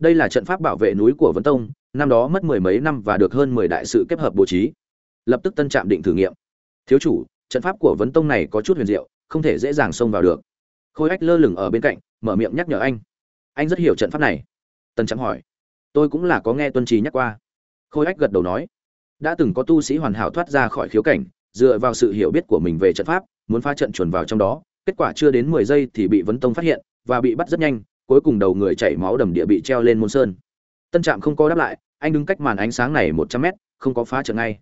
đây là trận pháp bảo vệ núi của vấn tông, năm đó mất mười mấy năm và được hơn mười đại sự kết hợp bố trí. Lập tức tân trạm định thử nghiệm. Thiếu chủ, trận pháp của vấn tông này có chút huyền diệu, không thể dễ dàng xông vào được. Khôi ách lơ lửng ở bên cạnh, mở miệng nhắc nhở anh. Anh rất hiểu trận pháp này. Tân trạm hỏi. Tôi cũng là có nghe tuân trì nhắc qua. Khôi ách gật đầu nói. Đã từng có tu sĩ hoàn hảo thoát ra khỏi khiếu cảnh, dựa vào sự hiểu biết của mình về trận pháp, muốn phá trận chuẩn vào trong đó, kết quả chưa đến mười giây thì bị vấn tông phát hiện và bị bắt rất nhanh cuối cùng đầu người chảy máu đầm địa bị treo lên môn sơn. Tân trạm không có đáp lại, anh đứng cách màn ánh sáng này một trăm mét, không có phá trận ngay.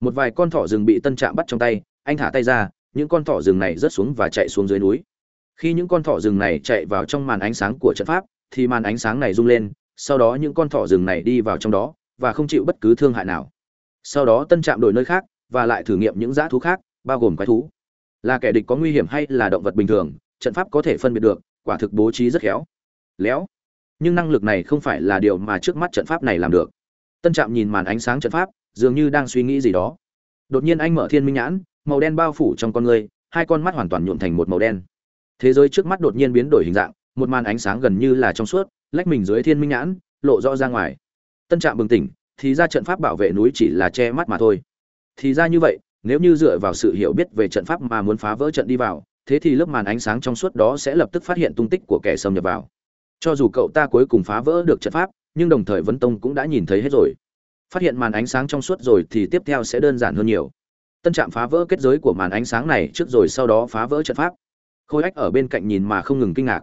Một vài con thỏ rừng bị tân trạm bắt trong tay, anh thả tay ra, những con thỏ rừng này rớt xuống và chạy xuống dưới núi. Khi những con thỏ rừng này chạy vào trong màn ánh sáng của trận pháp, thì màn ánh sáng này rung lên, sau đó những con thỏ rừng này đi vào trong đó, và không chịu bất cứ thương hại nào. Sau đó tân trạm đổi nơi khác, và lại thử nghiệm những dã thú khác, bao gồm quái thú. Là kẻ địch có nguy hiểm hay là động vật bình thường, trận pháp có thể phân biệt được, quả thực bố trí rất khéo léo nhưng năng lực này không phải là điều mà trước mắt trận pháp này làm được. Tân trạm nhìn màn ánh sáng trận pháp, dường như đang suy nghĩ gì đó. Đột nhiên anh mở thiên minh nhãn, màu đen bao phủ trong con người, hai con mắt hoàn toàn nhuộn thành một màu đen. Thế giới trước mắt đột nhiên biến đổi hình dạng, một màn ánh sáng gần như là trong suốt, lách mình dưới thiên minh nhãn, lộ rõ ra ngoài. Tân trạm bừng tỉnh, thì ra trận pháp bảo vệ núi chỉ là che mắt mà thôi. Thì ra như vậy, nếu như dựa vào sự hiểu biết về trận pháp mà muốn phá vỡ trận đi vào, thế thì lớp màn ánh sáng trong suốt đó sẽ lập tức phát hiện tung tích của kẻ xâm nhập vào cho dù cậu ta cuối cùng phá vỡ được trận pháp, nhưng đồng thời vấn tông cũng đã nhìn thấy hết rồi. Phát hiện màn ánh sáng trong suốt rồi thì tiếp theo sẽ đơn giản hơn nhiều. Tân trạm phá vỡ kết giới của màn ánh sáng này trước rồi sau đó phá vỡ trận pháp. Khôi ách ở bên cạnh nhìn mà không ngừng kinh ngạc.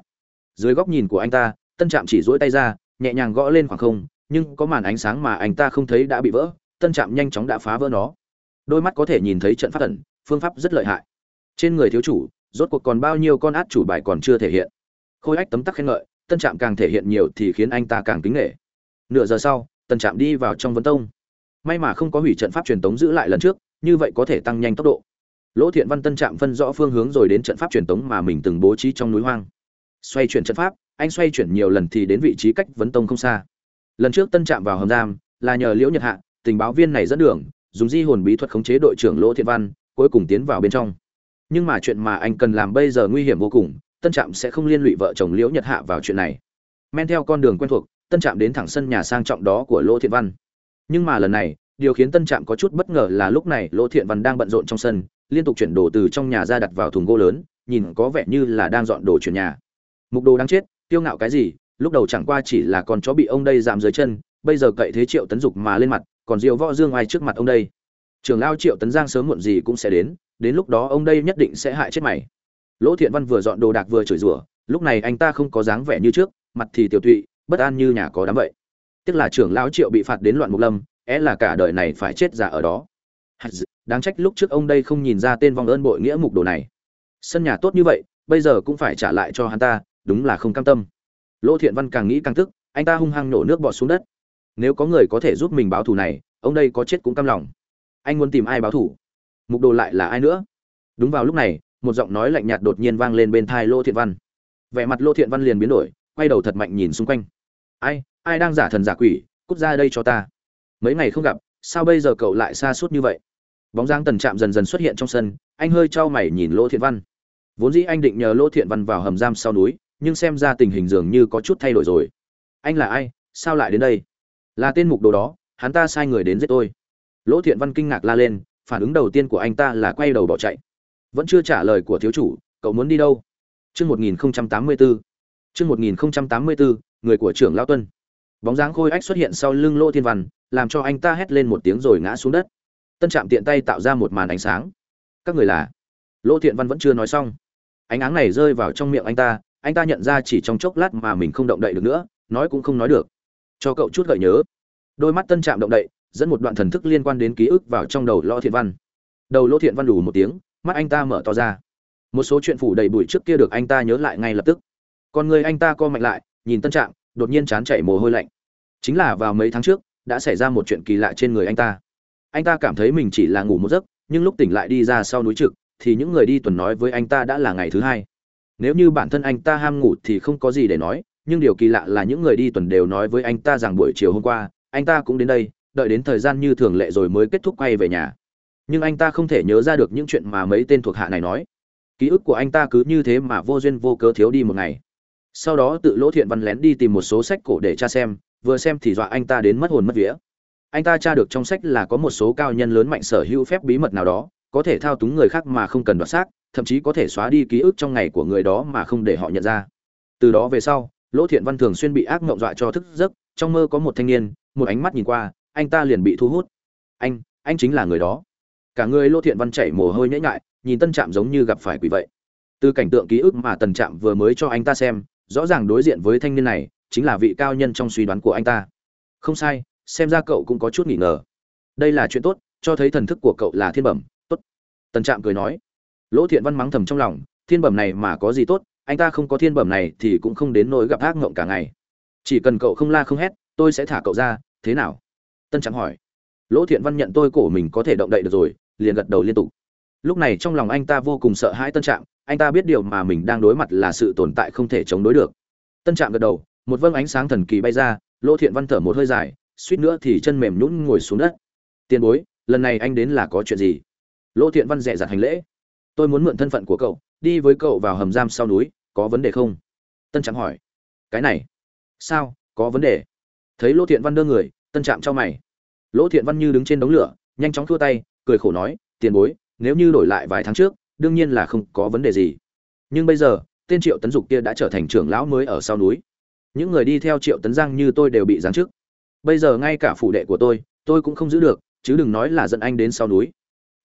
Dưới góc nhìn của anh ta, tân trạm chỉ duỗi tay ra, nhẹ nhàng gõ lên khoảng không, nhưng có màn ánh sáng mà anh ta không thấy đã bị vỡ, tân trạm nhanh chóng đã phá vỡ nó. Đôi mắt có thể nhìn thấy trận pháp ẩn, phương pháp rất lợi hại. Trên người thiếu chủ, rốt cuộc còn bao nhiêu con át chủ bài còn chưa thể hiện. Khôi ách tấm tắc khen ngợi tân trạm càng thể hiện nhiều thì khiến anh ta càng kính nghệ. Nửa giờ sau, tân trạm đi vào trong vấn tông. May mà không có hủy trận pháp truyền tống giữ lại lần trước, như vậy có thể tăng nhanh tốc độ. Lỗ thiện văn tân trạm phân rõ phương hướng rồi đến trận pháp truyền tống mà mình từng bố trí trong núi hoang. Xoay chuyển trận pháp, anh xoay chuyển nhiều lần thì đến vị trí cách vấn tông không xa. Lần trước tân trạm vào hầm giam, là nhờ liễu nhật hạ, tình báo viên này dẫn đường, dùng di hồn bí thuật khống chế đội trưởng lỗ thiện văn, cuối cùng tiến vào bên trong. Nhưng mà chuyện mà anh cần làm bây giờ nguy hiểm vô cùng tân trạm sẽ không liên lụy vợ chồng liễu nhật hạ vào chuyện này. Men theo con đường quen thuộc, tân trạm đến thẳng sân nhà sang trọng đó của lỗ thiện văn. Nhưng mà lần này, điều khiến tân trạm có chút bất ngờ là lúc này lỗ thiện văn đang bận rộn trong sân, liên tục chuyển đồ từ trong nhà ra đặt vào thùng gỗ lớn, nhìn có vẻ như là đang dọn đồ chuyển nhà. Mục đồ đang chết tiêu ngạo cái gì, lúc đầu chẳng qua chỉ là con chó bị ông đây giảm dưới chân, bây giờ cậy thế triệu tấn dục mà lên mặt, còn diệu võ dương ai trước mặt ông đây. Trường lao triệu tấn giang sớm muộn gì cũng sẽ đến đến lúc đó ông đây nhất định sẽ hại chết mày lỗ thiện văn vừa dọn đồ đạc vừa chửi rủa, lúc này anh ta không có dáng vẻ như trước, mặt thì tiểu tụy, bất an như nhà có đám vậy. Tức là trưởng lão triệu bị phạt đến loạn mục lâm, é là cả đời này phải chết già ở đó. Đáng trách lúc trước ông đây không nhìn ra tên vong ơn bội nghĩa mục đồ này. Sân nhà tốt như vậy, bây giờ cũng phải trả lại cho hắn ta, đúng là không cam tâm. Lỗ thiện văn càng nghĩ càng tức, anh ta hung hăng nổ nước bọt xuống đất. Nếu có người có thể giúp mình báo thù này, ông đây có chết cũng cam lòng. Anh muốn tìm ai báo thù? Mục đồ lại là ai nữa? Đúng vào lúc này một giọng nói lạnh nhạt đột nhiên vang lên bên thai lô thiện văn. Vẻ mặt lô thiện văn liền biến đổi, quay đầu thật mạnh nhìn xung quanh. Ai ai đang giả thần giả quỷ, cút ra đây cho ta. Mấy ngày không gặp, sao bây giờ cậu lại xa suốt như vậy? Bóng dáng tần trạm dần dần xuất hiện trong sân, anh hơi trao mày nhìn lỗ thiện văn. Vốn dĩ anh định nhờ lỗ thiện văn vào hầm giam sau núi, nhưng xem ra tình hình dường như có chút thay đổi rồi. Anh là ai? Sao lại đến đây? Là tên mục đồ đó, hắn ta sai người đến giết tôi. Lỗ thiện văn kinh ngạc la lên, phản ứng đầu tiên của anh ta là quay đầu bỏ chạy vẫn chưa trả lời của thiếu chủ, cậu muốn đi đâu? Chương một nghìn tám mươi bốn chương một nghìn tám mươi bốn người của trưởng lão tuân. Bóng dáng khôi ách xuất hiện sau lưng lỗ thiên văn, làm cho anh ta hét lên một tiếng rồi ngã xuống đất. Tân trạm tiện tay tạo ra một màn ánh sáng. Các người là? Lỗ thiện văn vẫn chưa nói xong. Ánh áng này rơi vào trong miệng anh ta anh ta nhận ra chỉ trong chốc lát mà mình không động đậy được nữa, nói cũng không nói được. Cho cậu chút gợi nhớ. Đôi mắt tân trạm động đậy, dẫn một đoạn thần thức liên quan đến ký ức vào trong đầu lỗ thiện văn. Đầu lỗ thiện văn đủ một tiếng mắt anh ta mở to ra. Một số chuyện phủ đầy bụi trước kia được anh ta nhớ lại ngay lập tức. Còn người anh ta co mạnh lại nhìn tân trạng, đột nhiên chán chảy mồ hôi lạnh. Chính là vào mấy tháng trước đã xảy ra một chuyện kỳ lạ trên người anh ta. Anh ta cảm thấy mình chỉ là ngủ một giấc nhưng lúc tỉnh lại đi ra sau núi trực thì những người đi tuần nói với anh ta đã là ngày thứ hai. Nếu như bản thân anh ta ham ngủ thì không có gì để nói nhưng điều kỳ lạ là những người đi tuần đều nói với anh ta rằng buổi chiều hôm qua anh ta cũng đến đây đợi đến thời gian như thường lệ rồi mới kết thúc quay về nhà nhưng anh ta không thể nhớ ra được những chuyện mà mấy tên thuộc hạ này nói. Ký ức của anh ta cứ như thế mà vô duyên vô cớ thiếu đi một ngày. Sau đó tự lỗ thiện văn lén đi tìm một số sách cổ để tra xem, vừa xem thì dọa anh ta đến mất hồn mất vía. Anh ta tra được trong sách là có một số cao nhân lớn mạnh sở hữu phép bí mật nào đó, có thể thao túng người khác mà không cần đoạt xác, thậm chí có thể xóa đi ký ức trong ngày của người đó mà không để họ nhận ra. Từ đó về sau, lỗ thiện văn thường xuyên bị ác mộng dọa cho thức giấc, trong mơ có một thanh niên, một ánh mắt nhìn qua, anh ta liền bị thu hút. Anh anh chính là người đó cả người lỗ thiện văn chảy mồ hôi nhễ ngại nhìn tân trạm giống như gặp phải quỷ vậy. Từ cảnh tượng ký ức mà tần trạm vừa mới cho anh ta xem, rõ ràng đối diện với thanh niên này chính là vị cao nhân trong suy đoán của anh ta. Không sai, xem ra cậu cũng có chút nghỉ ngờ. Đây là chuyện tốt, cho thấy thần thức của cậu là thiên bẩm, tốt. Tần trạm cười nói. Lỗ thiện văn mắng thầm trong lòng, thiên bẩm này mà có gì tốt, anh ta không có thiên bẩm này thì cũng không đến nỗi gặp ác ngộng cả ngày. Chỉ cần cậu không la không hét, tôi sẽ thả cậu ra, thế nào? Tân trạm hỏi. Lỗ thiện văn nhận tôi cổ mình có thể động đậy được rồi liền gật đầu liên tục. Lúc này trong lòng anh ta vô cùng sợ hãi tân trạm, anh ta biết điều mà mình đang đối mặt là sự tồn tại không thể chống đối được. Tân trạm gật đầu, một vâng ánh sáng thần kỳ bay ra, lỗ thiện văn thở một hơi dài, suýt nữa thì chân mềm nhũn ngồi xuống đất. Tiền bối, lần này anh đến là có chuyện gì? Lỗ thiện văn dẹ dặt hành lễ. Tôi muốn mượn thân phận của cậu, đi với cậu vào hầm giam sau núi, có vấn đề không? Tân trạm hỏi. Cái này? Sao, có vấn đề? Thấy lỗ thiện văn đưa người, tân trạm cho mày. Lỗ thiện văn như đứng trên đống lửa, nhanh chóng thua tay cười khổ nói, tiền bối, nếu như đổi lại vài tháng trước, đương nhiên là không có vấn đề gì. Nhưng bây giờ, tên triệu tấn dục kia đã trở thành trưởng lão mới ở sau núi. Những người đi theo triệu tấn giang như tôi đều bị giáng chức. Bây giờ ngay cả phủ đệ của tôi tôi cũng không giữ được, chứ đừng nói là dẫn anh đến sau núi.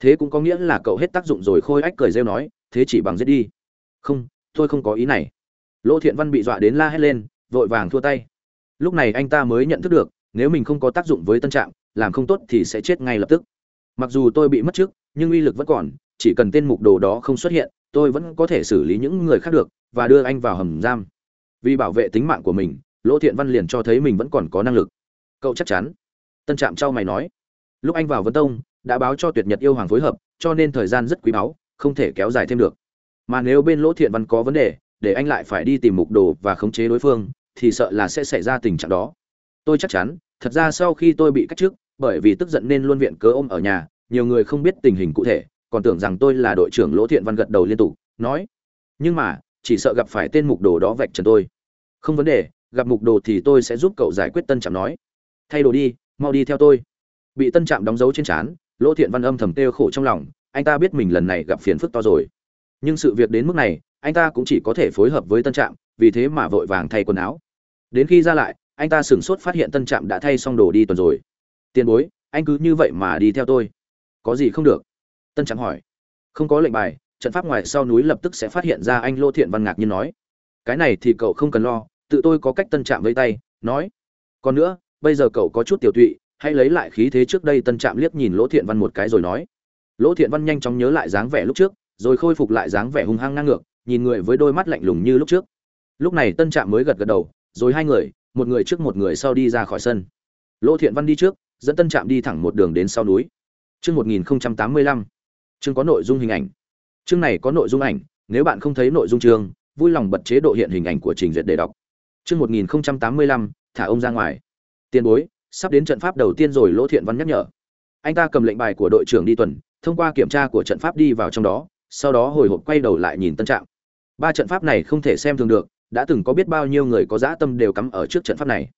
Thế cũng có nghĩa là cậu hết tác dụng rồi, khôi ách cười rêu nói, thế chỉ bằng giết đi. Không, tôi không có ý này. Lỗ thiện văn bị dọa đến la hét lên, vội vàng thua tay. Lúc này anh ta mới nhận thức được, nếu mình không có tác dụng với tân trạng, làm không tốt thì sẽ chết ngay lập tức mặc dù tôi bị mất trước nhưng uy lực vẫn còn, chỉ cần tên mục đồ đó không xuất hiện, tôi vẫn có thể xử lý những người khác được, và đưa anh vào hầm giam. Vì bảo vệ tính mạng của mình, lỗ thiện văn liền cho thấy mình vẫn còn có năng lực. Cậu chắc chắn. Tân trạm trao mày nói. Lúc anh vào vân tông, đã báo cho tuyệt nhật yêu hoàng phối hợp, cho nên thời gian rất quý báu, không thể kéo dài thêm được. Mà nếu bên lỗ thiện văn có vấn đề, để anh lại phải đi tìm mục đồ và khống chế đối phương, thì sợ là sẽ xảy ra tình trạng đó. Tôi chắc chắn, thật ra sau khi tôi bị cách chức bởi vì tức giận nên luôn viện cớ ôm ở nhà, nhiều người không biết tình hình cụ thể, còn tưởng rằng tôi là đội trưởng lỗ thiện văn gật đầu liên tục, nói, nhưng mà, chỉ sợ gặp phải tên mục đồ đó vạch trần tôi. Không vấn đề, gặp mục đồ thì tôi sẽ giúp cậu giải quyết, tân trạm nói. Thay đồ đi, mau đi theo tôi. Bị tân trạm đóng dấu trên trán, lỗ thiện văn âm thầm kêu khổ trong lòng, anh ta biết mình lần này gặp phiền phức to rồi. Nhưng sự việc đến mức này, anh ta cũng chỉ có thể phối hợp với tân trạm, vì thế mà vội vàng thay quần áo. Đến khi ra lại, anh ta sửng sốt phát hiện tân trạm đã thay xong đồ đi tuần rồi tiền bối, anh cứ như vậy mà đi theo tôi. Có gì không được? Tân trạm hỏi. Không có lệnh bài, trận pháp ngoài sau núi lập tức sẽ phát hiện ra anh lô thiện văn ngạc nhiên nói. Cái này thì cậu không cần lo, tự tôi có cách tân trạm vây tay, nói. Còn nữa, bây giờ cậu có chút tiểu tụy, hãy lấy lại khí thế trước đây tân trạm liếc nhìn lỗ thiện văn một cái rồi nói. Lỗ thiện văn nhanh chóng nhớ lại dáng vẻ lúc trước, rồi khôi phục lại dáng vẻ hung hăng ngang ngược, nhìn người với đôi mắt lạnh lùng như lúc trước. Lúc này tân trạm mới gật gật đầu, rồi hai người, một người trước một người sau đi ra khỏi sân. Lỗ thiện văn đi trước dẫn tân trạm đi thẳng một đường đến sau núi. Chương một nghìn tám mươi lăm. Chương có nội dung hình ảnh. Chương này có nội dung ảnh, nếu bạn không thấy nội dung chương, vui lòng bật chế độ hiện hình ảnh của trình duyệt để đọc. Chương một nghìn tám mươi lăm, thả ông ra ngoài. Tiền bối, sắp đến trận pháp đầu tiên rồi, lỗ thiện văn nhắc nhở. Anh ta cầm lệnh bài của đội trưởng đi tuần, thông qua kiểm tra của trận pháp đi vào trong đó, sau đó hồi hộp quay đầu lại nhìn tân trạng ba trận pháp này không thể xem thường được, đã từng có biết bao nhiêu người có dã tâm đều cắm ở trước trận pháp này.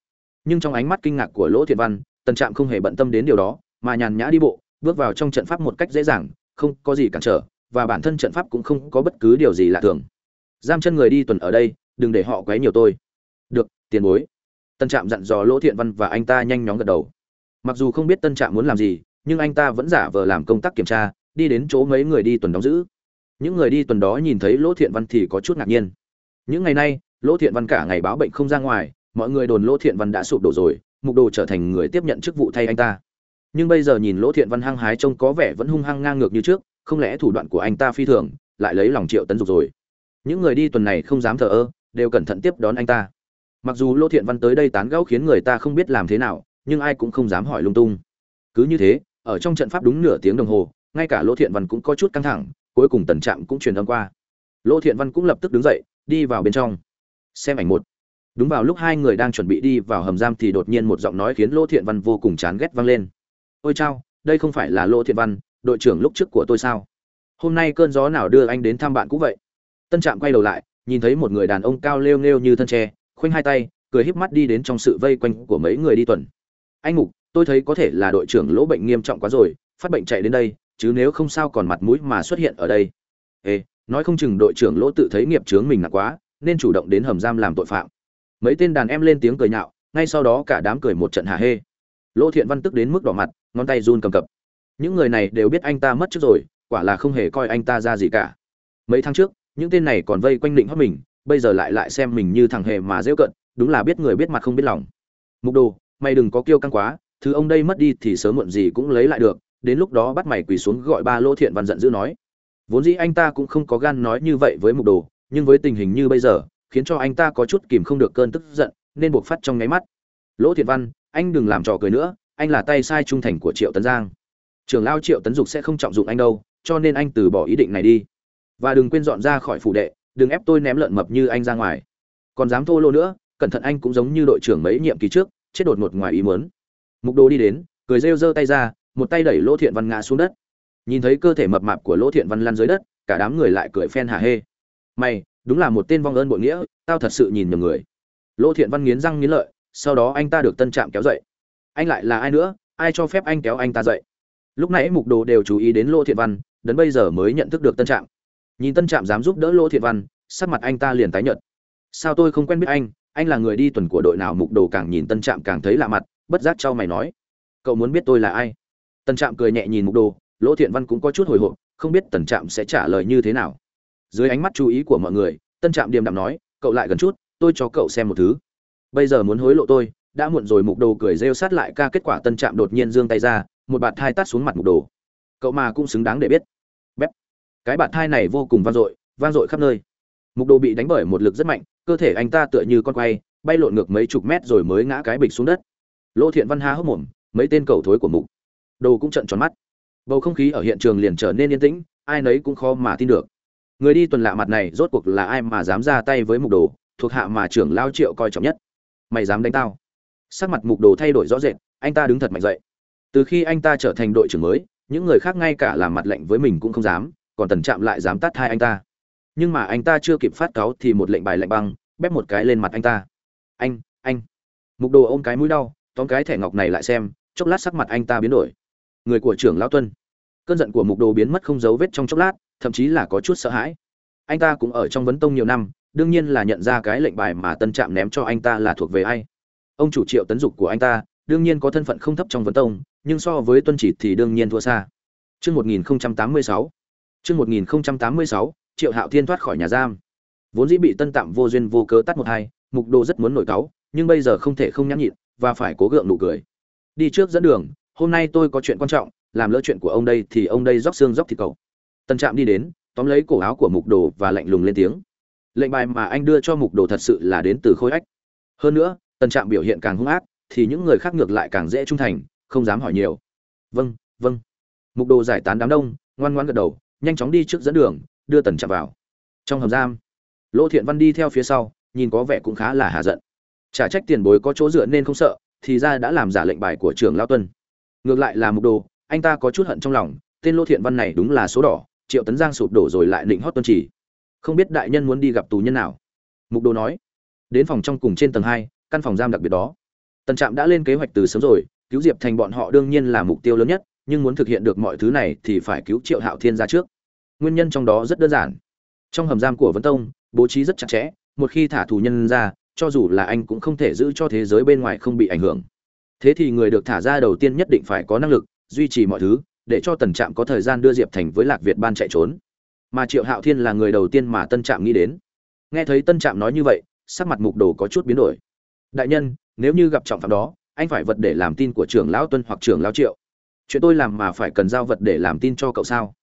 Nhưng trong ánh mắt kinh ngạc của lỗ thiện văn tân trạm không hề bận tâm đến điều đó, mà nhàn nhã đi bộ, bước vào trong trận pháp một cách dễ dàng, không có gì cản trở, và bản thân trận pháp cũng không có bất cứ điều gì lạ thường. Giam chân người đi tuần ở đây, đừng để họ quấy nhiều tôi. Được, tiền bối. Tân trạm dặn dò lỗ thiện văn và anh ta nhanh nhóng gật đầu. Mặc dù không biết tân trạm muốn làm gì, nhưng anh ta vẫn giả vờ làm công tác kiểm tra, đi đến chỗ mấy người đi tuần đóng giữ. Những người đi tuần đó nhìn thấy lỗ thiện văn thì có chút ngạc nhiên. Những ngày nay, lỗ thiện văn cả ngày báo bệnh không ra ngoài, mọi người đồn lỗ thiện văn đã sụp đổ rồi mục đồ trở thành người tiếp nhận chức vụ thay anh ta. Nhưng bây giờ nhìn lỗ thiện văn hăng hái trông có vẻ vẫn hung hăng ngang ngược như trước, không lẽ thủ đoạn của anh ta phi thường, lại lấy lòng triệu tấn dục rồi? Những người đi tuần này không dám thờ ơ, đều cẩn thận tiếp đón anh ta. Mặc dù lỗ thiện văn tới đây tán gẫu khiến người ta không biết làm thế nào, nhưng ai cũng không dám hỏi lung tung. Cứ như thế, ở trong trận pháp đúng nửa tiếng đồng hồ, ngay cả lỗ thiện văn cũng có chút căng thẳng, cuối cùng tần trạm cũng truyền âm qua. Lỗ thiện văn cũng lập tức đứng dậy, đi vào bên trong. Xem ảnh một đúng vào lúc hai người đang chuẩn bị đi vào hầm giam thì đột nhiên một giọng nói khiến lỗ thiện văn vô cùng chán ghét vang lên. Ôi chao, đây không phải là lỗ thiện văn, đội trưởng lúc trước của tôi sao? Hôm nay cơn gió nào đưa anh đến thăm bạn cũng vậy? Tân trạm quay đầu lại, nhìn thấy một người đàn ông cao lêu nghêu như thân tre, khoanh hai tay, cười híp mắt đi đến trong sự vây quanh của mấy người đi tuần. Anh mục, tôi thấy có thể là đội trưởng lỗ bệnh nghiêm trọng quá rồi, phát bệnh chạy đến đây, chứ nếu không sao còn mặt mũi mà xuất hiện ở đây. Ê, nói không chừng đội trưởng lỗ tự thấy nghiệp chướng mình nặng quá, nên chủ động đến hầm giam làm tội phạm mấy tên đàn em lên tiếng cười nhạo, ngay sau đó cả đám cười một trận hà hê. Lỗ thiện văn tức đến mức đỏ mặt, ngón tay run cầm cập. Những người này đều biết anh ta mất trước rồi, quả là không hề coi anh ta ra gì cả. Mấy tháng trước, những tên này còn vây quanh định hót mình, bây giờ lại lại xem mình như thằng hề mà dễ cận, đúng là biết người biết mặt không biết lòng. Mục đồ, mày đừng có kiêu căng quá, thứ ông đây mất đi thì sớm muộn gì cũng lấy lại được, đến lúc đó bắt mày quỳ xuống gọi ba lỗ thiện văn giận dữ nói. Vốn dĩ anh ta cũng không có gan nói như vậy với mục đồ, nhưng với tình hình như bây giờ khiến cho anh ta có chút kìm không được cơn tức giận, nên buộc phát trong nháy mắt. Lỗ thiện văn, anh đừng làm trò cười nữa, anh là tay sai trung thành của triệu tấn giang. Trường lao triệu tấn dục sẽ không trọng dụng anh đâu, cho nên anh từ bỏ ý định này đi. Và đừng quên dọn ra khỏi phủ đệ, đừng ép tôi ném lợn mập như anh ra ngoài. Còn dám thô lô nữa, cẩn thận anh cũng giống như đội trưởng mấy nhiệm kỳ trước, chết đột ngột ngoài ý muốn. Mục đồ đi đến, cười rêu giơ tay ra, một tay đẩy lỗ thiện văn ngã xuống đất. Nhìn thấy cơ thể mập mạp của lỗ thiện văn lăn dưới đất, cả đám người lại cười phen hả hê. Mày đúng là một tên vong ơn bội nghĩa, tao thật sự nhìn nhầm người. Lỗ thiện văn nghiến răng nghiến lợi, sau đó anh ta được tân trạm kéo dậy. Anh lại là ai nữa? Ai cho phép anh kéo anh ta dậy? Lúc nãy mục đồ đều chú ý đến lỗ thiện văn, đến bây giờ mới nhận thức được tân trạm. Nhìn tân trạm dám giúp đỡ lỗ thiện văn, sắc mặt anh ta liền tái nhợt. Sao tôi không quen biết anh? Anh là người đi tuần của đội nào? Mục đồ càng nhìn tân trạm càng thấy lạ mặt, bất giác trao mày nói. Cậu muốn biết tôi là ai? Tân trạm cười nhẹ nhìn mục đồ lỗ thiện văn cũng có chút hồi hộp, không biết tần trạm sẽ trả lời như thế nào dưới ánh mắt chú ý của mọi người, tân trạm điềm đạm nói, cậu lại gần chút, tôi cho cậu xem một thứ. Bây giờ muốn hối lộ tôi, đã muộn rồi. Mục đồ cười rêu sát lại ca kết quả tân trạm đột nhiên giương tay ra, một bạt thai tắt xuống mặt mục đồ. Cậu mà cũng xứng đáng để biết. Bép. Cái bạt thai này vô cùng vang dội vang dội khắp nơi. Mục đồ bị đánh bởi một lực rất mạnh, cơ thể anh ta tựa như con quay, bay lộn ngược mấy chục mét rồi mới ngã cái bịch xuống đất. Lỗ thiện văn há hốc mồm, mấy tên cầu thối của mục đồ cũng trận tròn mắt. Bầu không khí ở hiện trường liền trở nên yên tĩnh, ai nấy cũng khó mà tin được người đi tuần lạ mặt này rốt cuộc là ai mà dám ra tay với mục đồ, thuộc hạ mà trưởng lao triệu coi trọng nhất? Mày dám đánh tao. Sắc mặt mục đồ thay đổi rõ rệt, anh ta đứng thật mạnh dậy. Từ khi anh ta trở thành đội trưởng mới, những người khác ngay cả làm mặt lệnh với mình cũng không dám, còn tần trạm lại dám tát hai anh ta. Nhưng mà anh ta chưa kịp phát cáo thì một lệnh bài lạnh băng, bép một cái lên mặt anh ta. Anh anh. Mục đồ ôm cái mũi đau, tóm cái thẻ ngọc này lại xem, chốc lát sắc mặt anh ta biến đổi. Người của trưởng lão tuân. Cơn giận của mục đồ biến mất không dấu vết trong chốc lát thậm chí là có chút sợ hãi anh ta cũng ở trong vấn tông nhiều năm đương nhiên là nhận ra cái lệnh bài mà tân trạm ném cho anh ta là thuộc về ai ông chủ triệu tấn dục của anh ta đương nhiên có thân phận không thấp trong vấn tông nhưng so với tuân chỉ thì đương nhiên thua xa Trước 1086, Trước 1086, Triệu Hạo Thiên thoát khỏi nhà giam. Vốn dĩ bị Tân Tạm vô duyên vô cớ tắt một hai, Mục Đồ rất muốn nổi cáu, nhưng bây giờ không thể không nhẫn nhịn và phải cố gượng nụ cười. Đi trước dẫn đường, hôm nay tôi có chuyện quan trọng, làm lỡ chuyện của ông đây thì ông đây róc xương róc thịt cậu. Tân Trạm đi đến, tóm lấy cổ áo của Mục Đồ và lạnh lùng lên tiếng. Lệnh bài mà anh đưa cho Mục Đồ thật sự là đến từ khối Ách. Hơn nữa, Tân Trạm biểu hiện càng hung ác, thì những người khác ngược lại càng dễ trung thành, không dám hỏi nhiều. Vâng, vâng. Mục Đồ giải tán đám đông, ngoan ngoãn gật đầu, nhanh chóng đi trước dẫn đường, đưa tần trạm vào trong hầm giam lỗ thiện văn đi theo phía sau nhìn có vẻ cũng khá là hà giận trả trách tiền bối có chỗ dựa nên không sợ thì ra đã làm giả lệnh bài của trường lao tuân ngược lại là mục đồ anh ta có chút hận trong lòng tên lỗ thiện văn này đúng là số đỏ triệu tấn giang sụp đổ rồi lại định hót tuân chỉ. Không biết đại nhân muốn đi gặp tù nhân nào. Mục đồ nói. Đến phòng trong cùng trên tầng hai, căn phòng giam đặc biệt đó. Tần trạm đã lên kế hoạch từ sớm rồi, cứu diệp thành bọn họ đương nhiên là mục tiêu lớn nhất, nhưng muốn thực hiện được mọi thứ này thì phải cứu triệu hạo thiên ra trước. Nguyên nhân trong đó rất đơn giản. Trong hầm giam của vấn tông, bố trí rất chặt chẽ, một khi thả tù nhân ra, cho dù là anh cũng không thể giữ cho thế giới bên ngoài không bị ảnh hưởng. Thế thì người được thả ra đầu tiên nhất định phải có năng lực, duy trì mọi thứ để cho tần trạm có thời gian đưa diệp thành với lạc việt ban chạy trốn. Mà triệu hạo thiên là người đầu tiên mà tân trạm nghĩ đến. Nghe thấy tân trạm nói như vậy, sắc mặt mục đồ có chút biến đổi. Đại nhân, nếu như gặp trọng phạm đó, anh phải vật để làm tin của trưởng lão tuân hoặc trưởng lão triệu. Chuyện tôi làm mà phải cần giao vật để làm tin cho cậu sao?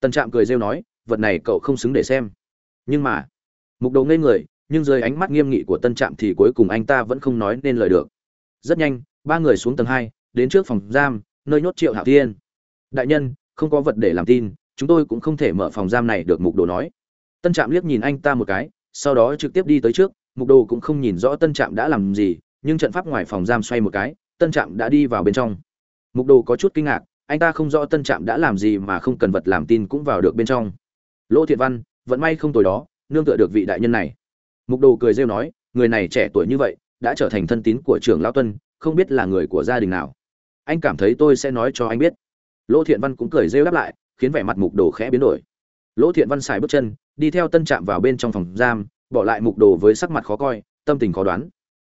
Tân trạm cười rêu nói, vật này cậu không xứng để xem. Nhưng mà, mục đồ ngây người, nhưng dưới ánh mắt nghiêm nghị của tân trạm thì cuối cùng anh ta vẫn không nói nên lời được. Rất nhanh, ba người xuống tầng hai, đến trước phòng giam, nơi nhốt triệu hạo thiên đại nhân, không có vật để làm tin, chúng tôi cũng không thể mở phòng giam này được, mục đồ nói. Tân trạm liếc nhìn anh ta một cái, sau đó trực tiếp đi tới trước, mục đồ cũng không nhìn rõ tân trạm đã làm gì, nhưng trận pháp ngoài phòng giam xoay một cái, tân trạm đã đi vào bên trong. Mục đồ có chút kinh ngạc, anh ta không rõ tân trạm đã làm gì mà không cần vật làm tin cũng vào được bên trong. Lỗ thiện văn vẫn may không tồi đó, nương tựa được vị đại nhân này. Mục đồ cười rêu nói, người này trẻ tuổi như vậy, đã trở thành thân tín của trưởng lão tuân, không biết là người của gia đình nào. Anh cảm thấy tôi sẽ nói cho anh biết lỗ thiện văn cũng cười rêu đáp lại, khiến vẻ mặt mục đồ khẽ biến đổi. Lỗ thiện văn xài bước chân, đi theo tân trạm vào bên trong phòng giam, bỏ lại mục đồ với sắc mặt khó coi, tâm tình khó đoán.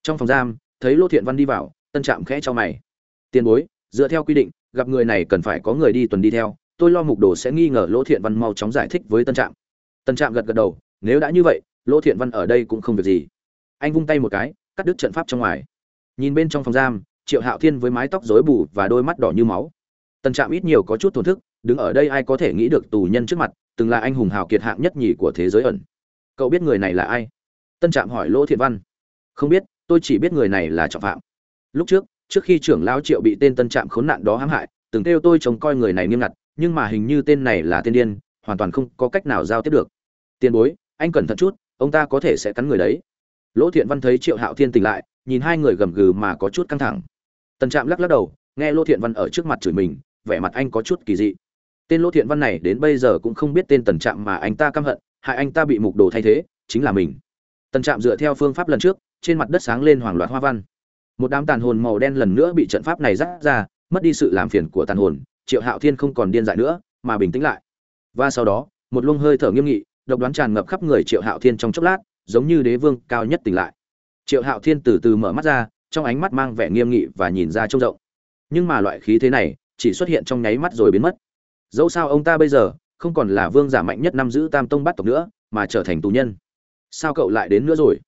Trong phòng giam, thấy lỗ thiện văn đi vào, tân trạm khẽ cho mày. Tiền bối, dựa theo quy định, gặp người này cần phải có người đi tuần đi theo, tôi lo mục đồ sẽ nghi ngờ lỗ thiện văn mau chóng giải thích với tân trạm. Tân trạm gật gật đầu, nếu đã như vậy, lỗ thiện văn ở đây cũng không việc gì. Anh vung tay một cái, cắt đứt trận pháp trong ngoài. Nhìn bên trong phòng giam, triệu hạo thiên với mái tóc rối bù và đôi mắt đỏ như máu tân trạm ít nhiều có chút thổn thức, đứng ở đây ai có thể nghĩ được tù nhân trước mặt, từng là anh hùng hào kiệt hạng nhất nhì của thế giới ẩn. Cậu biết người này là ai? Tân trạm hỏi lỗ thiện văn. Không biết, tôi chỉ biết người này là trọng phạm. Lúc trước trước khi trưởng lão triệu bị tên tân trạm khốn nạn đó hãm hại, từng kêu tôi trông coi người này nghiêm ngặt, nhưng mà hình như tên này là tên điên, hoàn toàn không có cách nào giao tiếp được. Tiền bối, anh cẩn thận chút, ông ta có thể sẽ cắn người đấy. Lỗ thiện văn thấy triệu hạo thiên tỉnh lại, nhìn hai người gầm gừ mà có chút căng thẳng. Tân trạm lắc lắc đầu, nghe lỗ thiện văn ở trước mặt chửi mình vẻ mặt anh có chút kỳ dị. Tên lỗ thiện văn này đến bây giờ cũng không biết tên tần trạm mà anh ta căm hận, hại anh ta bị mục đồ thay thế, chính là mình. Tần trạm dựa theo phương pháp lần trước, trên mặt đất sáng lên hoàng loạt hoa văn. Một đám tàn hồn màu đen lần nữa bị trận pháp này rắt ra, mất đi sự làm phiền của tàn hồn, triệu hạo thiên không còn điên dại nữa, mà bình tĩnh lại. Và sau đó, một luồng hơi thở nghiêm nghị, độc đoán tràn ngập khắp người triệu hạo thiên trong chốc lát, giống như đế vương cao nhất tỉnh lại. Triệu hạo thiên từ từ mở mắt ra, trong ánh mắt mang vẻ nghiêm nghị và nhìn ra trông rộng. Nhưng mà loại khí thế này chỉ xuất hiện trong nháy mắt rồi biến mất. Dẫu sao ông ta bây giờ không còn là vương giả mạnh nhất năm giữ tam tông bắt tộc nữa, mà trở thành tù nhân. Sao cậu lại đến nữa rồi?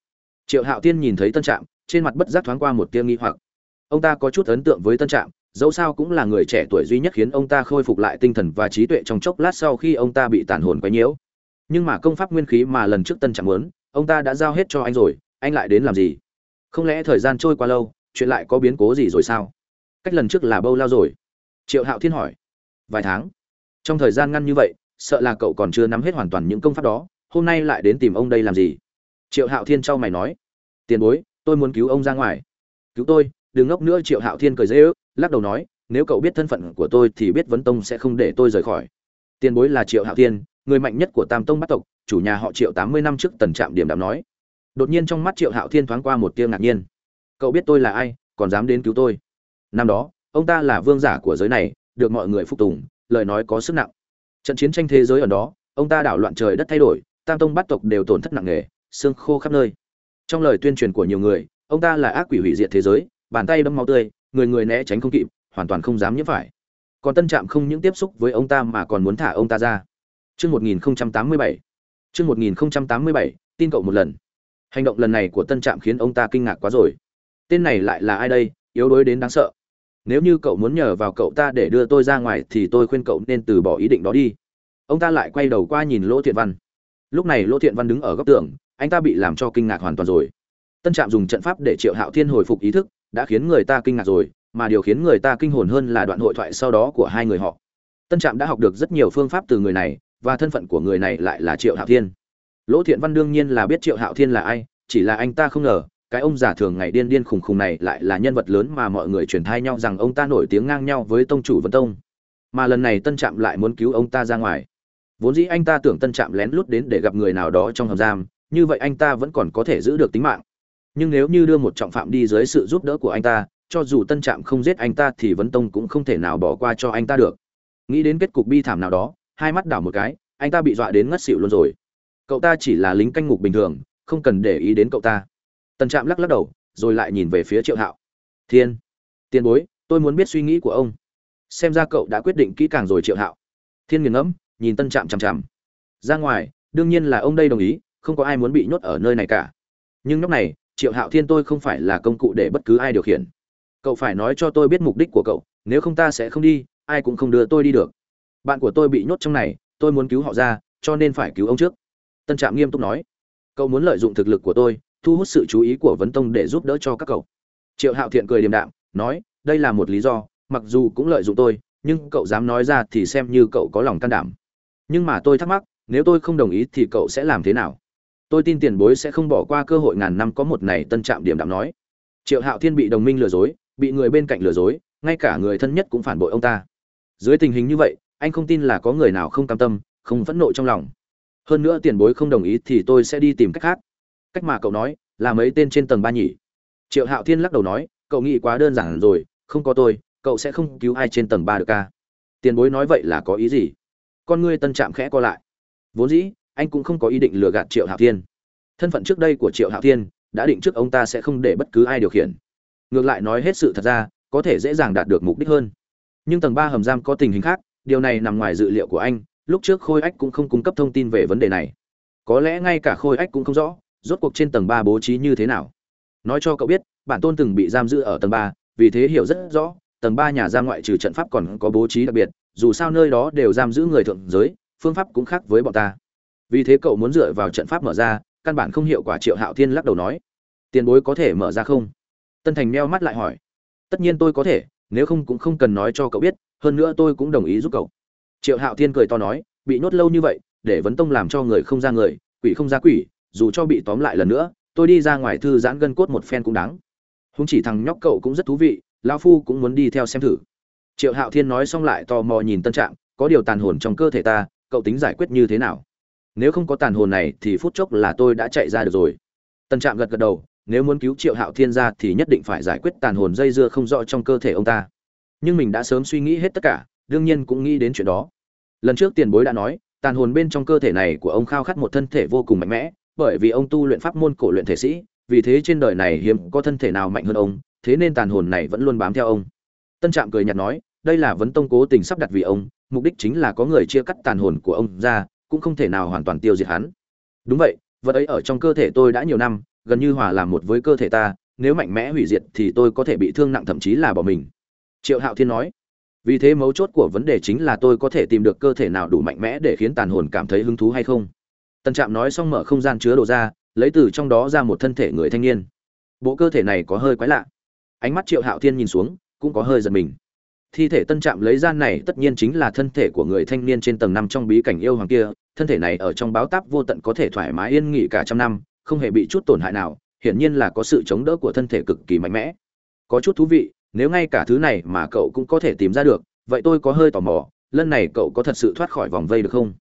Triệu hạo tiên nhìn thấy tân trạm, trên mặt bất giác thoáng qua một tia nghi hoặc. Ông ta có chút ấn tượng với tân trạm, dẫu sao cũng là người trẻ tuổi duy nhất khiến ông ta khôi phục lại tinh thần và trí tuệ trong chốc lát sau khi ông ta bị tàn hồn quấy nhiễu. Nhưng mà công pháp nguyên khí mà lần trước tân trạm muốn, ông ta đã giao hết cho anh rồi, anh lại đến làm gì? Không lẽ thời gian trôi qua lâu, chuyện lại có biến cố gì rồi sao? Cách lần trước là bao lao rồi? Triệu hạo thiên hỏi. Vài tháng. Trong thời gian ngăn như vậy, sợ là cậu còn chưa nắm hết hoàn toàn những công pháp đó, hôm nay lại đến tìm ông đây làm gì? Triệu hạo thiên trao mày nói. Tiền bối, tôi muốn cứu ông ra ngoài. Cứu tôi, đừng ngốc nữa, triệu hạo thiên cười dễ ước, lắc đầu nói, nếu cậu biết thân phận của tôi thì biết vấn tông sẽ không để tôi rời khỏi. Tiền bối là triệu hạo thiên, người mạnh nhất của tam tông bắt tộc, chủ nhà họ triệu tám mươi năm trước tần trạm điểm đạm nói. Đột nhiên trong mắt triệu hạo thiên thoáng qua một tia ngạc nhiên. Cậu biết tôi là ai, còn dám đến cứu tôi? Năm đó ông ta là vương giả của giới này được mọi người phục tùng lời nói có sức nặng trận chiến tranh thế giới ở đó ông ta đảo loạn trời đất thay đổi tam tông bắt tộc đều tổn thất nặng nề xương khô khắp nơi trong lời tuyên truyền của nhiều người ông ta là ác quỷ hủy diệt thế giới bàn tay đâm máu tươi người người né tránh không kịp hoàn toàn không dám nhiễm phải còn tân trạm không những tiếp xúc với ông ta mà còn muốn thả ông ta ra Chương 1087. Chương 1087, tin cậu một lần. Hành động lần này của Tân Trạm khiến ông ta kinh ngạc quá rồi. Tên này lại là ai đây, yếu đuối đến đáng sợ. Nếu như cậu muốn nhờ vào cậu ta để đưa tôi ra ngoài thì tôi khuyên cậu nên từ bỏ ý định đó đi. Ông ta lại quay đầu qua nhìn Lỗ Thiện Văn. Lúc này Lỗ Thiện Văn đứng ở góc tường, anh ta bị làm cho kinh ngạc hoàn toàn rồi. Tân Trạm dùng trận pháp để Triệu Hạo Thiên hồi phục ý thức, đã khiến người ta kinh ngạc rồi, mà điều khiến người ta kinh hồn hơn là đoạn hội thoại sau đó của hai người họ. Tân Trạm đã học được rất nhiều phương pháp từ người này, và thân phận của người này lại là triệu hạo thiên lỗ thiện văn đương nhiên là biết triệu hạo thiên là ai chỉ là anh ta không ngờ cái ông già thường ngày điên điên khùng khùng này lại là nhân vật lớn mà mọi người truyền thai nhau rằng ông ta nổi tiếng ngang nhau với tông chủ vân tông. Mà lần này tân trạm lại muốn cứu ông ta ra ngoài. Vốn dĩ anh ta tưởng tân trạm lén lút đến để gặp người nào đó trong hầm giam, như vậy anh ta vẫn còn có thể giữ được tính mạng. Nhưng nếu như đưa một trọng phạm đi dưới sự giúp đỡ của anh ta, cho dù tân trạm không giết anh ta thì vấn tông cũng không thể nào bỏ qua cho anh ta được. Nghĩ đến kết cục bi thảm nào đó, hai mắt đảo một cái, anh ta bị dọa đến ngất xỉu luôn rồi. Cậu ta chỉ là lính canh ngục bình thường, không cần để ý đến cậu ta tần trạm lắc lắc đầu, rồi lại nhìn về phía triệu hạo. Thiên, tiền bối, tôi muốn biết suy nghĩ của ông. Xem ra cậu đã quyết định kỹ càng rồi triệu hạo. Thiên nghiền ngẫm, nhìn tân trạm chằm chằm. Ra ngoài, đương nhiên là ông đây đồng ý, không có ai muốn bị nhốt ở nơi này cả. Nhưng lúc này, triệu hạo thiên tôi không phải là công cụ để bất cứ ai điều khiển. Cậu phải nói cho tôi biết mục đích của cậu, nếu không ta sẽ không đi, ai cũng không đưa tôi đi được. Bạn của tôi bị nhốt trong này, tôi muốn cứu họ ra, cho nên phải cứu ông trước. Tân trạm nghiêm túc nói. Cậu muốn lợi dụng thực lực của tôi thu hút sự chú ý của vấn tông để giúp đỡ cho các cậu. Triệu hạo thiện cười điềm đạm, nói, đây là một lý do, mặc dù cũng lợi dụng tôi, nhưng cậu dám nói ra thì xem như cậu có lòng can đảm. Nhưng mà tôi thắc mắc, nếu tôi không đồng ý thì cậu sẽ làm thế nào? Tôi tin tiền bối sẽ không bỏ qua cơ hội ngàn năm có một này, tân trạm điểm đạm nói. Triệu hạo thiên bị đồng minh lừa dối, bị người bên cạnh lừa dối, ngay cả người thân nhất cũng phản bội ông ta. Dưới tình hình như vậy, anh không tin là có người nào không cam tâm, không phẫn nộ trong lòng. Hơn nữa tiền bối không đồng ý thì tôi sẽ đi tìm cách khác cách mà cậu nói, là mấy tên trên tầng ba nhỉ? Triệu hạo thiên lắc đầu nói, cậu nghĩ quá đơn giản rồi, không có tôi, cậu sẽ không cứu ai trên tầng ba được ca tiền bối nói vậy là có ý gì? Con ngươi tân trạm khẽ co lại. Vốn dĩ, anh cũng không có ý định lừa gạt triệu hạo thiên. Thân phận trước đây của triệu hạo thiên, đã định trước ông ta sẽ không để bất cứ ai điều khiển. Ngược lại nói hết sự thật ra, có thể dễ dàng đạt được mục đích hơn. Nhưng tầng ba hầm giam có tình hình khác, điều này nằm ngoài dự liệu của anh, lúc trước khôi ách cũng không cung cấp thông tin về vấn đề này. Có lẽ ngay cả khôi ách cũng không rõ rốt cuộc trên tầng ba bố trí như thế nào? Nói cho cậu biết, bản tôn từng bị giam giữ ở tầng ba, vì thế hiểu rất rõ, tầng ba nhà giam ngoại trừ trận pháp còn có bố trí đặc biệt, dù sao nơi đó đều giam giữ người thượng giới, phương pháp cũng khác với bọn ta. Vì thế cậu muốn dựa vào trận pháp mở ra, căn bản không hiệu quả, triệu hạo thiên lắc đầu nói. Tiền bối có thể mở ra không? Tân thành meo mắt lại hỏi. Tất nhiên tôi có thể, nếu không cũng không cần nói cho cậu biết, hơn nữa tôi cũng đồng ý giúp cậu. Triệu hạo thiên cười to nói, bị nhốt lâu như vậy, để vấn tông làm cho người không ra người, quỷ không ra quỷ dù cho bị tóm lại lần nữa, tôi đi ra ngoài thư giãn gân cốt một phen cũng đáng. Húng chỉ thằng nhóc cậu cũng rất thú vị lao phu cũng muốn đi theo xem thử. Triệu hạo thiên nói xong lại tò mò nhìn tân trạm có điều tàn hồn trong cơ thể ta, cậu tính giải quyết như thế nào? Nếu không có tàn hồn này thì phút chốc là tôi đã chạy ra được rồi. Tân trạm gật gật đầu, nếu muốn cứu triệu hạo thiên ra thì nhất định phải giải quyết tàn hồn dây dưa không rõ trong cơ thể ông ta. Nhưng mình đã sớm suy nghĩ hết tất cả, đương nhiên cũng nghĩ đến chuyện đó. Lần trước tiền bối đã nói, tàn hồn bên trong cơ thể này của ông khao khát một thân thể vô cùng mạnh mẽ bởi vì ông tu luyện pháp môn cổ luyện thể sĩ, vì thế trên đời này hiếm có thân thể nào mạnh hơn ông, thế nên tàn hồn này vẫn luôn bám theo ông. Tân trạm cười nhạt nói, đây là vấn tông cố tình sắp đặt vì ông, mục đích chính là có người chia cắt tàn hồn của ông ra, cũng không thể nào hoàn toàn tiêu diệt hắn. Đúng vậy, vật ấy ở trong cơ thể tôi đã nhiều năm, gần như hòa làm một với cơ thể ta, nếu mạnh mẽ hủy diệt thì tôi có thể bị thương nặng thậm chí là bỏ mình. Triệu hạo thiên nói, vì thế mấu chốt của vấn đề chính là tôi có thể tìm được cơ thể nào đủ mạnh mẽ để khiến tàn hồn cảm thấy hứng thú hay không? Tần trạm nói xong mở không gian chứa đồ ra, lấy từ trong đó ra một thân thể người thanh niên. Bộ cơ thể này có hơi quái lạ. Ánh mắt triệu hạo thiên nhìn xuống, cũng có hơi giật mình. Thi thể tân trạm lấy ra này tất nhiên chính là thân thể của người thanh niên trên tầng năm trong bí cảnh yêu hoàng kia, thân thể này ở trong báo táp vô tận có thể thoải mái yên nghỉ cả trăm năm, không hề bị chút tổn hại nào, hiển nhiên là có sự chống đỡ của thân thể cực kỳ mạnh mẽ. Có chút thú vị, nếu ngay cả thứ này mà cậu cũng có thể tìm ra được, vậy tôi có hơi tò mò, lần này cậu có thật sự thoát khỏi vòng vây được không?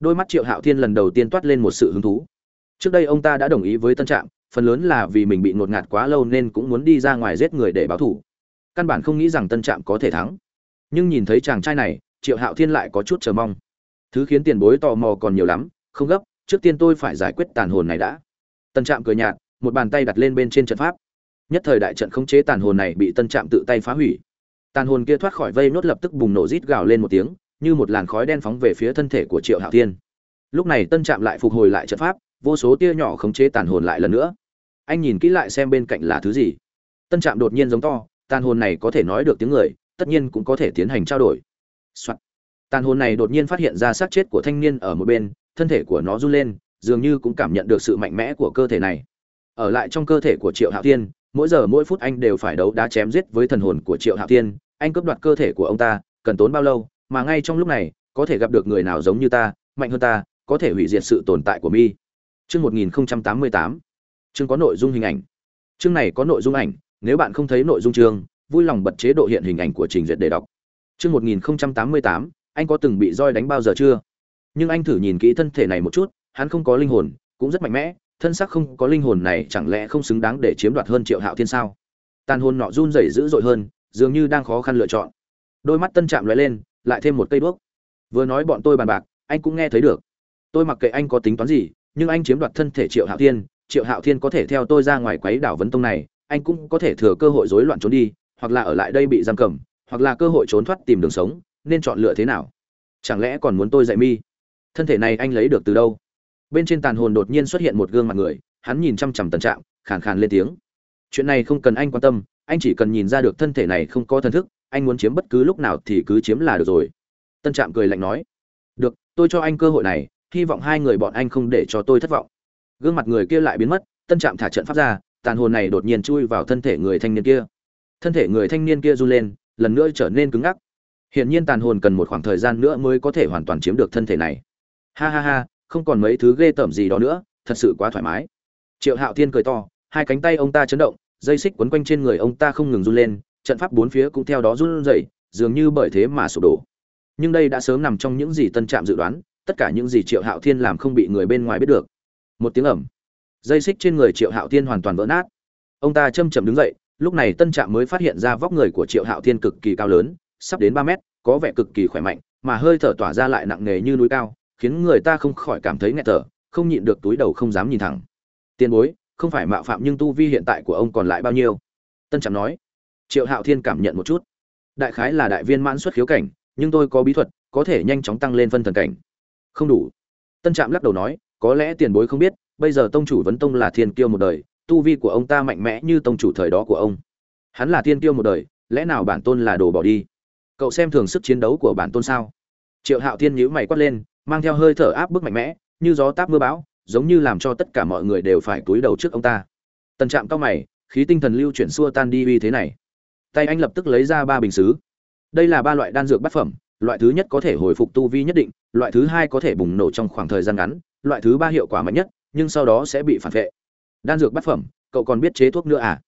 Đôi mắt triệu hạo thiên lần đầu tiên toát lên một sự hứng thú. Trước đây ông ta đã đồng ý với tân trạm, phần lớn là vì mình bị ngột ngạt quá lâu nên cũng muốn đi ra ngoài giết người để báo thù. Căn bản không nghĩ rằng tân trạm có thể thắng. Nhưng nhìn thấy chàng trai này, triệu hạo thiên lại có chút chờ mong. Thứ khiến tiền bối tò mò còn nhiều lắm, không gấp, trước tiên tôi phải giải quyết tàn hồn này đã. Tân trạm cười nhạt, một bàn tay đặt lên bên trên trận pháp. Nhất thời đại trận khống chế tàn hồn này bị tân trạm tự tay phá hủy. Tàn hồn kia thoát khỏi vây nốt lập tức bùng nổ rít gào lên một tiếng như một làn khói đen phóng về phía thân thể của triệu hạo thiên. Lúc này tân trạm lại phục hồi lại trận pháp, vô số tia nhỏ khống chế tàn hồn lại lần nữa. Anh nhìn kỹ lại xem bên cạnh là thứ gì. Tân trạm đột nhiên giống to, tàn hồn này có thể nói được tiếng người, tất nhiên cũng có thể tiến hành trao đổi、Soạn. tàn hồn này đột nhiên phát hiện ra xác chết của thanh niên ở một bên, thân thể của nó run lên, dường như cũng cảm nhận được sự mạnh mẽ của cơ thể này. Ở lại trong cơ thể của triệu hạo thiên, mỗi giờ mỗi phút anh đều phải đấu đá chém giết với thần hồn của triệu hạo thiên. Anh cướp đoạt cơ thể của ông ta, cần tốn bao lâu mà ngay trong lúc này, có thể gặp được người nào giống như ta, mạnh hơn ta, có thể hủy diệt sự tồn tại của mi. Chương một nghìn tám mươi tám. Chương có nội dung hình ảnh. Chương này có nội dung ảnh, nếu bạn không thấy nội dung chương, vui lòng bật chế độ hiện hình ảnh của trình duyệt để đọc. Chương một nghìn tám mươi tám, anh có từng bị roi đánh bao giờ chưa? Nhưng anh thử nhìn kỹ thân thể này một chút, hắn không có linh hồn, cũng rất mạnh mẽ, thân xác không có linh hồn này chẳng lẽ không xứng đáng để chiếm đoạt hơn triệu hạo thiên sao? Tàn hồn nọ run rẩy dữ dội hơn, dường như đang khó khăn lựa chọn. Đôi mắt tân chạm lóe lên lại thêm một cây đuốc. Vừa nói bọn tôi bàn bạc, anh cũng nghe thấy được. Tôi mặc kệ anh có tính toán gì, nhưng anh chiếm đoạt thân thể triệu hạo thiên. Triệu hạo thiên có thể theo tôi ra ngoài quấy đảo vấn tông này, anh cũng có thể thừa cơ hội rối loạn trốn đi, hoặc là ở lại đây bị giam cầm, hoặc là cơ hội trốn thoát tìm đường sống, nên chọn lựa thế nào? Chẳng lẽ còn muốn tôi dạy mi? Thân thể này anh lấy được từ đâu? Bên trên tàn hồn đột nhiên xuất hiện một gương mặt người, hắn nhìn chăm chằm tần trạng, khàn khàn lên tiếng. Chuyện này không cần anh quan tâm, anh chỉ cần nhìn ra được thân thể này không có thần thức anh muốn chiếm bất cứ lúc nào thì cứ chiếm là được rồi. Tân trạm cười lạnh nói, được, tôi cho anh cơ hội này, hy vọng hai người bọn anh không để cho tôi thất vọng. Gương mặt người kia lại biến mất, tân trạm thả trận pháp ra, tàn hồn này đột nhiên chui vào thân thể người thanh niên kia. Thân thể người thanh niên kia run lên, lần nữa trở nên cứng ngắc. Hiển nhiên tàn hồn cần một khoảng thời gian nữa mới có thể hoàn toàn chiếm được thân thể này. Ha ha ha, không còn mấy thứ ghê tởm gì đó nữa, thật sự quá thoải mái. Triệu hạo thiên cười to, hai cánh tay ông ta chấn động, dây xích quấn quanh trên người ông ta không ngừng run lên trận pháp bốn phía cũng theo đó run rẩy dường như bởi thế mà sụp đổ. Nhưng đây đã sớm nằm trong những gì tân trạm dự đoán tất cả những gì triệu hạo thiên làm không bị người bên ngoài biết được. Một tiếng ầm, dây xích trên người triệu hạo thiên hoàn toàn vỡ nát. Ông ta chậm chậm đứng dậy lúc này tân trạm mới phát hiện ra vóc người của triệu hạo thiên cực kỳ cao lớn sắp đến ba mét có vẻ cực kỳ khỏe mạnh mà hơi thở tỏa ra lại nặng nề như núi cao khiến người ta không khỏi cảm thấy nghẹt thở không nhịn được túi đầu không dám nhìn thẳng. Tiên bối không phải mạo phạm nhưng tu vi hiện tại của ông còn lại bao nhiêu? Tân trạm nói triệu hạo thiên cảm nhận một chút. Đại khái là đại viên mãn xuất khiếu cảnh, nhưng tôi có bí thuật, có thể nhanh chóng tăng lên phân thần cảnh. Không đủ. Tân trạm lắc đầu nói, có lẽ tiền bối không biết, bây giờ tông chủ vấn tông là thiên kiêu một đời, tu vi của ông ta mạnh mẽ như tông chủ thời đó của ông. Hắn là thiên kiêu một đời, lẽ nào bản tôn là đồ bỏ đi? Cậu xem thường sức chiến đấu của bản tôn sao? Triệu hạo thiên nhíu mày quát lên, mang theo hơi thở áp bức mạnh mẽ, như gió táp mưa bão, giống như làm cho tất cả mọi người đều phải cúi đầu trước ông ta. Tần trạm cao mày, khí tinh thần lưu chuyển xua tan đi uy thế này tay anh lập tức lấy ra ba bình xứ. Đây là ba loại đan dược bát phẩm, loại thứ nhất có thể hồi phục tu vi nhất định, loại thứ hai có thể bùng nổ trong khoảng thời gian ngắn, loại thứ ba hiệu quả mạnh nhất, nhưng sau đó sẽ bị phản vệ. Đan dược bát phẩm, cậu còn biết chế thuốc nữa à?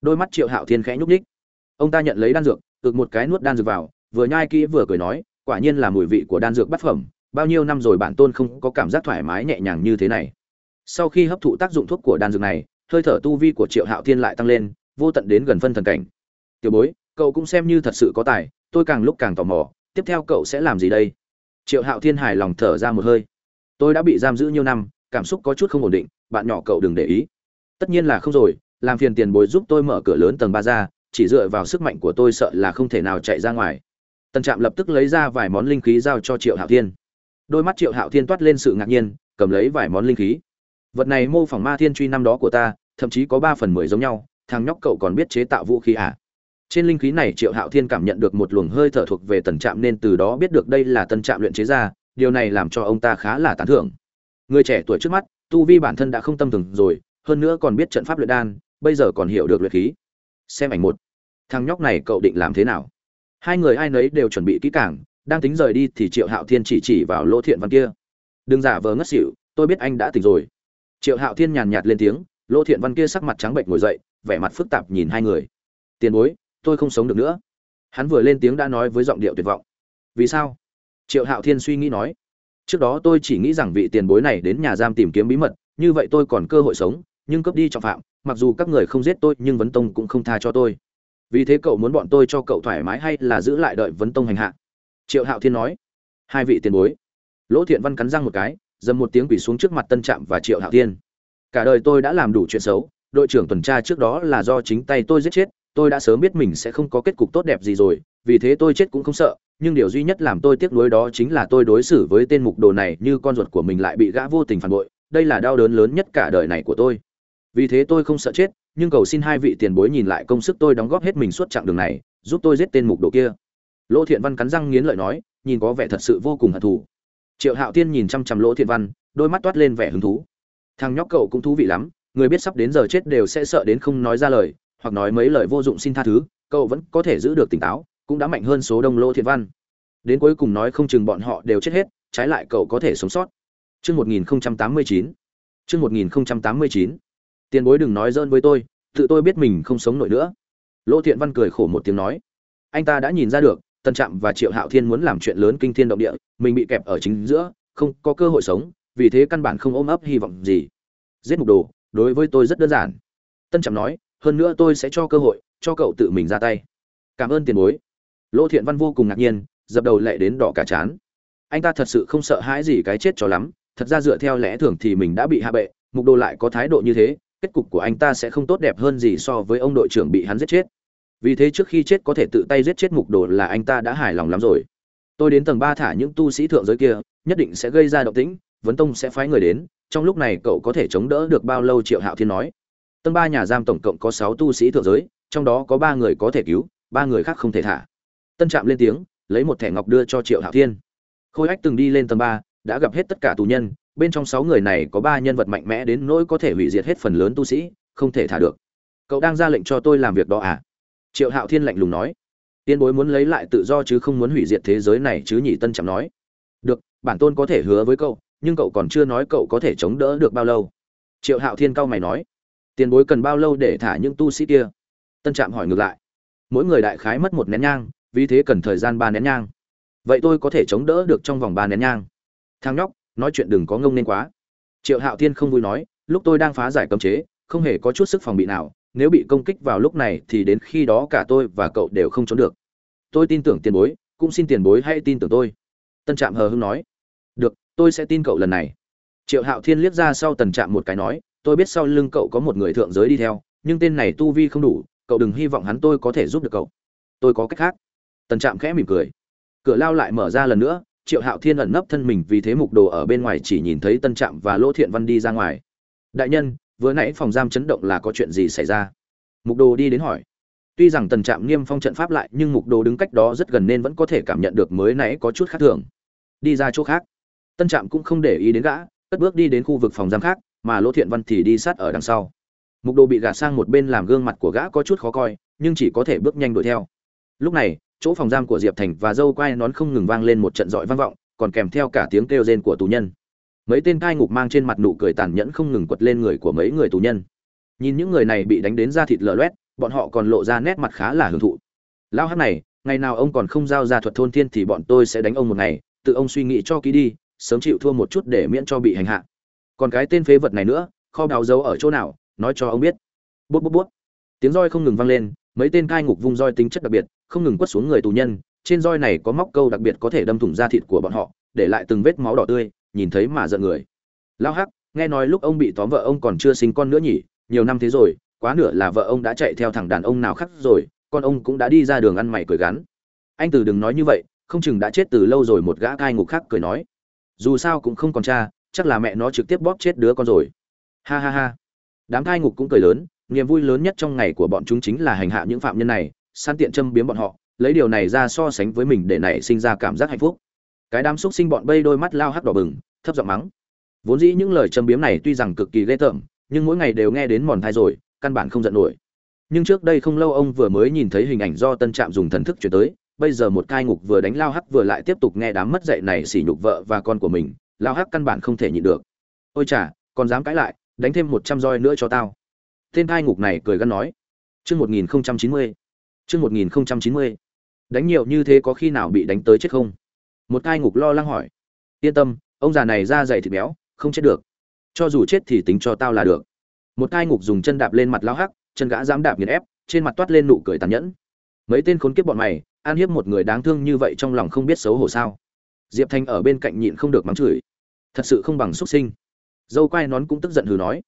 Đôi mắt triệu hạo thiên khẽ nhúc nhích. ông ta nhận lấy đan dược, ực một cái nuốt đan dược vào, vừa nhai kỹ vừa cười nói, quả nhiên là mùi vị của đan dược bát phẩm, bao nhiêu năm rồi bản tôn không có cảm giác thoải mái nhẹ nhàng như thế này. Sau khi hấp thụ tác dụng thuốc của đan dược này, hơi thở tu vi của triệu hạo thiên lại tăng lên, vô tận đến gần phân thần cảnh tiểu bối, cậu cũng xem như thật sự có tài, tôi càng lúc càng tò mò, tiếp theo cậu sẽ làm gì đây? Triệu hạo thiên hài lòng thở ra một hơi. Tôi đã bị giam giữ nhiều năm, cảm xúc có chút không ổn định, bạn nhỏ cậu đừng để ý. Tất nhiên là không rồi, làm phiền tiền bối giúp tôi mở cửa lớn tầng ba ra, chỉ dựa vào sức mạnh của tôi sợ là không thể nào chạy ra ngoài. Tần trạm lập tức lấy ra vài món linh khí giao cho triệu hạo thiên. Đôi mắt triệu hạo thiên toát lên sự ngạc nhiên, cầm lấy vài món linh khí. Vật này mô phỏng ma thiên truy năm đó của ta, thậm chí có ba phần mười giống nhau, thằng nhóc cậu còn biết chế tạo vũ khí à? Trên linh khí này triệu hạo thiên cảm nhận được một luồng hơi thở thuộc về tần trạm nên từ đó biết được đây là tân trạm luyện chế ra, điều này làm cho ông ta khá là tán thưởng. Người trẻ tuổi trước mắt, tu vi bản thân đã không tâm thường rồi, hơn nữa còn biết trận pháp luyện đan, bây giờ còn hiểu được luyện khí. Xem ảnh một. Thằng nhóc này cậu định làm thế nào? Hai người ai nấy đều chuẩn bị kỹ càng, đang tính rời đi thì triệu hạo thiên chỉ chỉ vào lỗ thiện văn kia. Đừng giả vờ ngất xỉu, tôi biết anh đã tỉnh rồi. Triệu hạo thiên nhàn nhạt lên tiếng, lỗ thiện văn kia sắc mặt trắng bệnh ngồi dậy, vẻ mặt phức tạp nhìn hai người. Tiền bối tôi không sống được nữa. Hắn vừa lên tiếng đã nói với giọng điệu tuyệt vọng. Vì sao? Triệu hạo thiên suy nghĩ nói. Trước đó tôi chỉ nghĩ rằng vị tiền bối này đến nhà giam tìm kiếm bí mật, như vậy tôi còn cơ hội sống, nhưng cướp đi trọng phạm, mặc dù các người không giết tôi, nhưng vấn tông cũng không tha cho tôi. Vì thế cậu muốn bọn tôi cho cậu thoải mái hay là giữ lại đợi vấn tông hành hạ? Triệu hạo thiên nói. Hai vị tiền bối. Lỗ thiện văn cắn răng một cái, dầm một tiếng quỷ xuống trước mặt tân trạm và triệu hạo thiên. Cả đời tôi đã làm đủ chuyện xấu, đội trưởng tuần tra trước đó là do chính tay tôi giết chết tôi đã sớm biết mình sẽ không có kết cục tốt đẹp gì rồi, vì thế tôi chết cũng không sợ, nhưng điều duy nhất làm tôi tiếc nuối đó chính là tôi đối xử với tên mục đồ này như con ruột của mình lại bị gã vô tình phản bội, đây là đau đớn lớn nhất cả đời này của tôi. Vì thế tôi không sợ chết, nhưng cầu xin hai vị tiền bối nhìn lại công sức tôi đóng góp hết mình suốt chặng đường này, giúp tôi giết tên mục đồ kia. Lỗ thiện văn cắn răng nghiến lợi nói, nhìn có vẻ thật sự vô cùng hận thù. Triệu hạo tiên nhìn chăm chăm lỗ thiện văn, đôi mắt toát lên vẻ hứng thú. Thằng nhóc cậu cũng thú vị lắm, người biết sắp đến giờ chết đều sẽ sợ đến không nói ra lời hoặc nói mấy lời vô dụng xin tha thứ cậu vẫn có thể giữ được tỉnh táo cũng đã mạnh hơn số đông Lô thiện văn đến cuối cùng nói không chừng bọn họ đều chết hết trái lại cậu có thể sống sót Chương 1089. Chương 1089. Tiền bối đừng nói dơn với tôi, tự tôi biết mình không sống nổi nữa. Lô Thiện Văn cười khổ một tiếng nói, anh ta đã nhìn ra được, Tân Trạm và Triệu Hạo Thiên muốn làm chuyện lớn kinh thiên động địa, mình bị kẹp ở chính giữa, không có cơ hội sống, vì thế căn bản không ôm ấp hy vọng gì. Giết mục đồ, đối với tôi rất đơn giản. Tân Trạm nói, hơn nữa tôi sẽ cho cơ hội, cho cậu tự mình ra tay. Cảm ơn tiền bối. Lỗ Thiện Văn vô cùng ngạc nhiên, dập đầu lệ đến đỏ cả chán. Anh ta thật sự không sợ hãi gì cái chết cho lắm, thật ra dựa theo lẽ thường thì mình đã bị hạ bệ, mục đồ lại có thái độ như thế, kết cục của anh ta sẽ không tốt đẹp hơn gì so với ông đội trưởng bị hắn giết chết vì thế trước khi chết có thể tự tay giết chết mục đồ là anh ta đã hài lòng lắm rồi tôi đến tầng ba thả những tu sĩ thượng giới kia nhất định sẽ gây ra động tĩnh vấn tông sẽ phái người đến trong lúc này cậu có thể chống đỡ được bao lâu triệu hạo thiên nói tầng ba nhà giam tổng cộng có sáu tu sĩ thượng giới, trong đó có ba người có thể cứu, ba người khác không thể thả. Tân trạm lên tiếng, lấy một thẻ ngọc đưa cho triệu hạo thiên. Khôi ách từng đi lên tầng ba, đã gặp hết tất cả tù nhân, bên trong sáu người này có ba nhân vật mạnh mẽ đến nỗi có thể hủy diệt hết phần lớn tu sĩ, không thể thả được. Cậu đang ra lệnh cho tôi làm việc đó à? Triệu hạo thiên lạnh lùng nói. Tiên bối muốn lấy lại tự do chứ không muốn hủy diệt thế giới này chứ nhỉ, tân trạm nói. Được, bản tôn có thể hứa với cậu, nhưng cậu còn chưa nói cậu có thể chống đỡ được bao lâu. Triệu hạo thiên cau mày nói tiền bối cần bao lâu để thả những tu sĩ kia? Tân trạm hỏi ngược lại. Mỗi người đại khái mất một nén nhang, vì thế cần thời gian ba nén nhang. Vậy tôi có thể chống đỡ được trong vòng ba nén nhang? Thang nhóc, nói chuyện đừng có ngông nên quá. Triệu hạo thiên không vui nói, lúc tôi đang phá giải cấm chế, không hề có chút sức phòng bị nào. Nếu bị công kích vào lúc này thì đến khi đó cả tôi và cậu đều không trốn được. Tôi tin tưởng tiền bối, cũng xin tiền bối hãy tin tưởng tôi. Tân trạm hờ hưng nói. Được, tôi sẽ tin cậu lần này. Triệu hạo thiên liếc ra sau tần trạm một cái nói tôi biết sau lưng cậu có một người thượng giới đi theo, nhưng tên này tu vi không đủ, cậu đừng hy vọng hắn tôi có thể giúp được cậu. Tôi có cách khác. Tần trạm khẽ mỉm cười. Cửa lao lại mở ra lần nữa, triệu hạo thiên ẩn nấp thân mình vì thế mục đồ ở bên ngoài chỉ nhìn thấy tân trạm và lỗ thiện văn đi ra ngoài. Đại nhân, vừa nãy phòng giam chấn động là có chuyện gì xảy ra? Mục đồ đi đến hỏi. Tuy rằng tần trạm niêm phong trận pháp lại, nhưng mục đồ đứng cách đó rất gần nên vẫn có thể cảm nhận được mới nãy có chút khác thường. Đi ra chỗ khác. Tân trạm cũng không để ý đến gã, cất bước đi đến khu vực phòng giam khác mà lỗ thiện văn thì đi sát ở đằng sau. Mục đồ bị gạt sang một bên làm gương mặt của gã có chút khó coi, nhưng chỉ có thể bước nhanh đuổi theo. Lúc này, chỗ phòng giam của diệp thành và dâu quay nón không ngừng vang lên một trận dọi vang vọng, còn kèm theo cả tiếng kêu rên của tù nhân. Mấy tên cai ngục mang trên mặt nụ cười tàn nhẫn không ngừng quật lên người của mấy người tù nhân. Nhìn những người này bị đánh đến da thịt lở loét, bọn họ còn lộ ra nét mặt khá là hưởng thụ. Lao hắc này, ngày nào ông còn không giao ra thuật thôn thiên thì bọn tôi sẽ đánh ông một ngày, tự ông suy nghĩ cho kỹ đi, sớm chịu thua một chút để miễn cho bị hành hạ còn cái tên phế vật này nữa, kho đào giấu ở chỗ nào, nói cho ông biết. Bút bút bút. Tiếng roi không ngừng vang lên, mấy tên cai ngục vung roi tính chất đặc biệt, không ngừng quất xuống người tù nhân, trên roi này có móc câu đặc biệt có thể đâm thủng da thịt của bọn họ, để lại từng vết máu đỏ tươi, nhìn thấy mà giận người. Lao hắc, nghe nói lúc ông bị tóm vợ ông còn chưa sinh con nữa nhỉ, nhiều năm thế rồi, quá nửa là vợ ông đã chạy theo thằng đàn ông nào khác rồi, con ông cũng đã đi ra đường ăn mày cười gắn. Anh từ đừng nói như vậy, không chừng đã chết từ lâu rồi, một gã cai ngục khác cười nói. Dù sao cũng không còn cha chắc là mẹ nó trực tiếp bóp chết đứa con rồi. Ha ha ha. Đám cai ngục cũng cười lớn, niềm vui lớn nhất trong ngày của bọn chúng chính là hành hạ những phạm nhân này, san tiện châm biếm bọn họ, lấy điều này ra so sánh với mình để nảy sinh ra cảm giác hạnh phúc. Cái đám xúc sinh bọn bây đôi mắt lao hắc đỏ bừng, thấp giọng mắng. Vốn dĩ những lời châm biếm này tuy rằng cực kỳ ghê tởm, nhưng mỗi ngày đều nghe đến mòn thai rồi, căn bản không giận nổi. Nhưng trước đây không lâu ông vừa mới nhìn thấy hình ảnh do tân trạm dùng thần thức chuyển tới, bây giờ một cai ngục vừa đánh lao hắc vừa lại tiếp tục nghe đám mất dạy này sỉ nhục vợ và con của mình lao hắc căn bản không thể nhịn được. Ôi chà, còn dám cãi lại, đánh thêm một trăm roi nữa cho tao. Tên Thai ngục này cười gắn nói. Chương một nghìn không trăm chín mươi. Chương một nghìn không trăm chín mươi. Đánh nhiều như thế có khi nào bị đánh tới chết không? Một Thai ngục lo lắng hỏi. Yên tâm, ông già này da dày thịt béo, không chết được. Cho dù chết thì tính cho tao là được. Một Thai ngục dùng chân đạp lên mặt lao hắc, chân gã dám đạp nghiền ép, trên mặt toát lên nụ cười tàn nhẫn. Mấy tên khốn kiếp bọn mày an hiếp một người đáng thương như vậy trong lòng không biết xấu hổ sao? Diệp thanh ở bên cạnh nhịn không được mắng chửi thật sự không bằng xuất sinh. Dâu quai nón cũng tức giận hừ nói.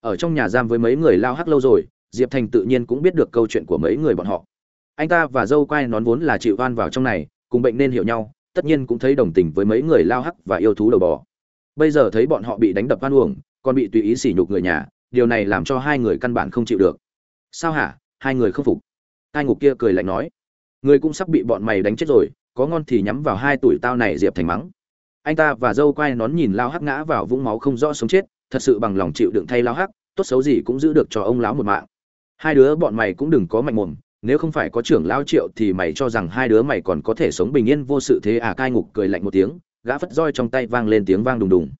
Ở trong nhà giam với mấy người lao hắc lâu rồi, diệp thành tự nhiên cũng biết được câu chuyện của mấy người bọn họ. Anh ta và dâu quai nón vốn là chịu van vào trong này, cùng bệnh nên hiểu nhau, tất nhiên cũng thấy đồng tình với mấy người lao hắc và yêu thú đầu bò. Bây giờ thấy bọn họ bị đánh đập van uổng, còn bị tùy ý sỉ nhục người nhà, điều này làm cho hai người căn bản không chịu được. Sao hả? Hai người không phục. Hai ngục kia cười lạnh nói. Người cũng sắp bị bọn mày đánh chết rồi, có ngon thì nhắm vào hai tuổi tao này diệp thành mắng anh ta và dâu quai nón nhìn lao hắc ngã vào vũng máu không rõ sống chết, thật sự bằng lòng chịu đựng thay lao hắc, tốt xấu gì cũng giữ được cho ông lão một mạng. Hai đứa bọn mày cũng đừng có mạnh mồm, nếu không phải có trưởng lao triệu thì mày cho rằng hai đứa mày còn có thể sống bình yên vô sự thế à? Cai ngục cười lạnh một tiếng, gã phất roi trong tay vang lên tiếng vang đùng đùng.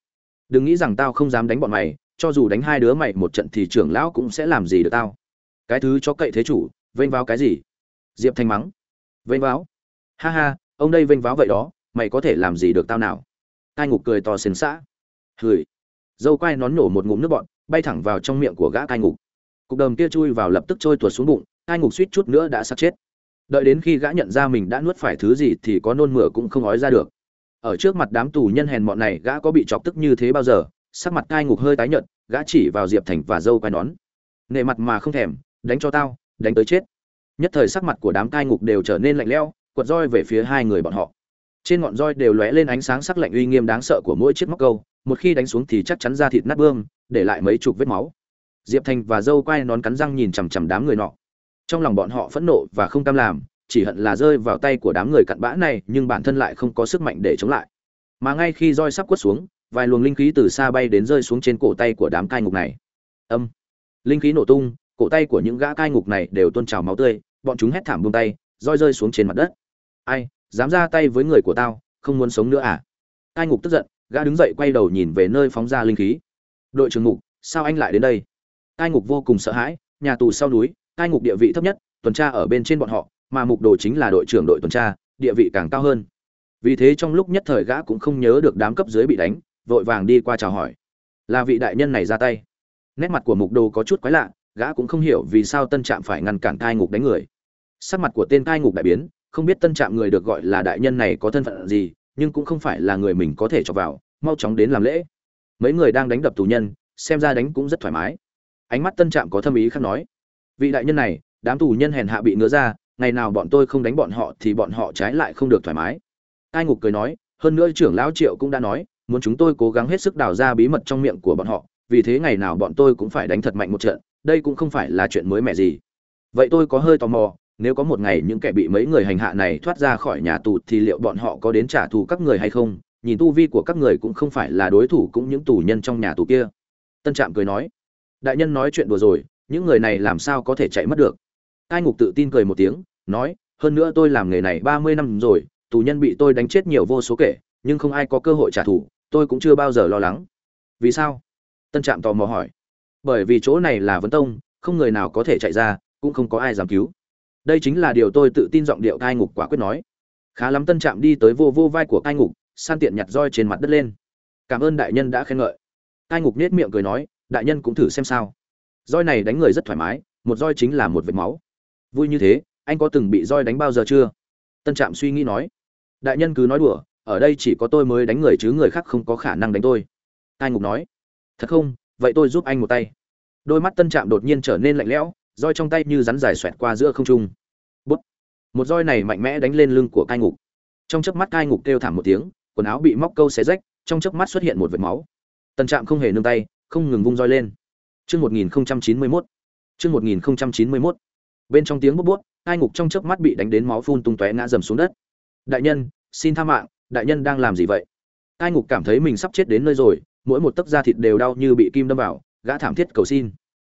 Đừng nghĩ rằng tao không dám đánh bọn mày, cho dù đánh hai đứa mày một trận thì trưởng lão cũng sẽ làm gì được tao. Cái thứ cho cậy thế chủ, vênh váo cái gì? Diệp thanh mắng. Vênh váo. Ha ha, ông đây vênh váo vậy đó, mày có thể làm gì được tao nào? Cai ngục cười to xến xã Hửi. dâu quai nón nổ một ngụm nước bọn bay thẳng vào trong miệng của gã cai ngục. Cục đờm kia chui vào lập tức trôi tuột xuống bụng, cai ngục suýt chút nữa đã sắp chết. Đợi đến khi gã nhận ra mình đã nuốt phải thứ gì thì có nôn mửa cũng không ói ra được. Ở trước mặt đám tù nhân hèn mọn này, gã có bị chọc tức như thế bao giờ? Sắc mặt cai ngục hơi tái nhợt, gã chỉ vào diệp thành và dâu quai nón. Nề mặt mà không thèm, đánh cho tao, đánh tới chết. Nhất thời sắc mặt của đám cai ngục đều trở nên lạnh lẽo, quật roi về phía hai người bọn họ trên ngọn roi đều lóe lên ánh sáng sắc lạnh uy nghiêm đáng sợ của mỗi chiếc móc câu, một khi đánh xuống thì chắc chắn ra thịt nát bươm, để lại mấy chục vết máu. Diệp thành và dâu quay nón cắn răng nhìn chằm chằm đám người nọ. Trong lòng bọn họ phẫn nộ và không cam làm, chỉ hận là rơi vào tay của đám người cặn bã này, nhưng bản thân lại không có sức mạnh để chống lại. Mà ngay khi roi sắp quất xuống, vài luồng linh khí từ xa bay đến rơi xuống trên cổ tay của đám cai ngục này. Âm. Linh khí nổ tung, cổ tay của những gã cai ngục này đều tuôn trào máu tươi, bọn chúng hét thảm buông tay, roi rơi xuống trên mặt đất. Ai? Dám ra tay với người của tao, không muốn sống nữa à? Cai ngục tức giận, gã đứng dậy quay đầu nhìn về nơi phóng ra linh khí. Đội trưởng ngục, sao anh lại đến đây? Cai ngục vô cùng sợ hãi, nhà tù sau núi, cai ngục địa vị thấp nhất, tuần tra ở bên trên bọn họ, mà mục đồ chính là đội trưởng đội tuần tra, địa vị càng cao hơn. Vì thế trong lúc nhất thời gã cũng không nhớ được đám cấp dưới bị đánh, vội vàng đi qua chào hỏi. Là vị đại nhân này ra tay. Nét mặt của mục đồ có chút quái lạ, gã cũng không hiểu vì sao tân trạm phải ngăn cản cai ngục đánh người. Sắc mặt của tên cai ngục đại biến không biết tân trạm người được gọi là đại nhân này có thân phận gì, nhưng cũng không phải là người mình có thể cho vào, mau chóng đến làm lễ. Mấy người đang đánh đập tù nhân, xem ra đánh cũng rất thoải mái. Ánh mắt tân trạm có thâm ý khác nói, vị đại nhân này, đám tù nhân hèn hạ bị ngứa ra, ngày nào bọn tôi không đánh bọn họ thì bọn họ trái lại không được thoải mái. Ai ngục cười nói, hơn nữa trưởng lão triệu cũng đã nói, muốn chúng tôi cố gắng hết sức đào ra bí mật trong miệng của bọn họ, vì thế ngày nào bọn tôi cũng phải đánh thật mạnh một trận, đây cũng không phải là chuyện mới mẻ gì. Vậy tôi có hơi tò mò nếu có một ngày những kẻ bị mấy người hành hạ này thoát ra khỏi nhà tù thì liệu bọn họ có đến trả thù các người hay không? Nhìn tu vi của các người cũng không phải là đối thủ cũng những tù nhân trong nhà tù kia. Tân trạm cười nói, đại nhân nói chuyện đùa rồi, những người này làm sao có thể chạy mất được? Ai ngục tự tin cười một tiếng, nói, hơn nữa tôi làm nghề này ba mươi năm rồi, tù nhân bị tôi đánh chết nhiều vô số kể, nhưng không ai có cơ hội trả thù, tôi cũng chưa bao giờ lo lắng. Vì sao? Tân trạm tò mò hỏi. Bởi vì chỗ này là vấn tông, không người nào có thể chạy ra, cũng không có ai dám cứu đây chính là điều tôi tự tin giọng điệu cai ngục quả quyết nói. Khá lắm tân trạm đi tới vô vô vai của cai ngục, san tiện nhặt roi trên mặt đất lên. Cảm ơn đại nhân đã khen ngợi. Cai ngục nết miệng cười nói, đại nhân cũng thử xem sao. Roi này đánh người rất thoải mái, một roi chính là một vệt máu. Vui như thế, anh có từng bị roi đánh bao giờ chưa? Tân trạm suy nghĩ nói. Đại nhân cứ nói đùa, ở đây chỉ có tôi mới đánh người chứ người khác không có khả năng đánh tôi. Cai ngục nói. Thật không? Vậy tôi giúp anh một tay. Đôi mắt tân trạm đột nhiên trở nên lạnh lẽo roi trong tay như rắn dài xoẹt qua giữa không trung bút một roi này mạnh mẽ đánh lên lưng của cai ngục trong chớp mắt cai ngục kêu thảm một tiếng quần áo bị móc câu xé rách trong chớp mắt xuất hiện một vệt máu Tần trạm không hề nương tay không ngừng vung roi lên Chương 1091. Chương 1091. Bên trong tiếng bút bút, cai ngục trong chớp mắt bị đánh đến máu phun tung tóe ngã dầm xuống đất. Đại nhân, xin tha mạng, đại nhân đang làm gì vậy? Cai ngục cảm thấy mình sắp chết đến nơi rồi, mỗi một tấc da thịt đều đau như bị kim đâm vào, gã thảm thiết cầu xin.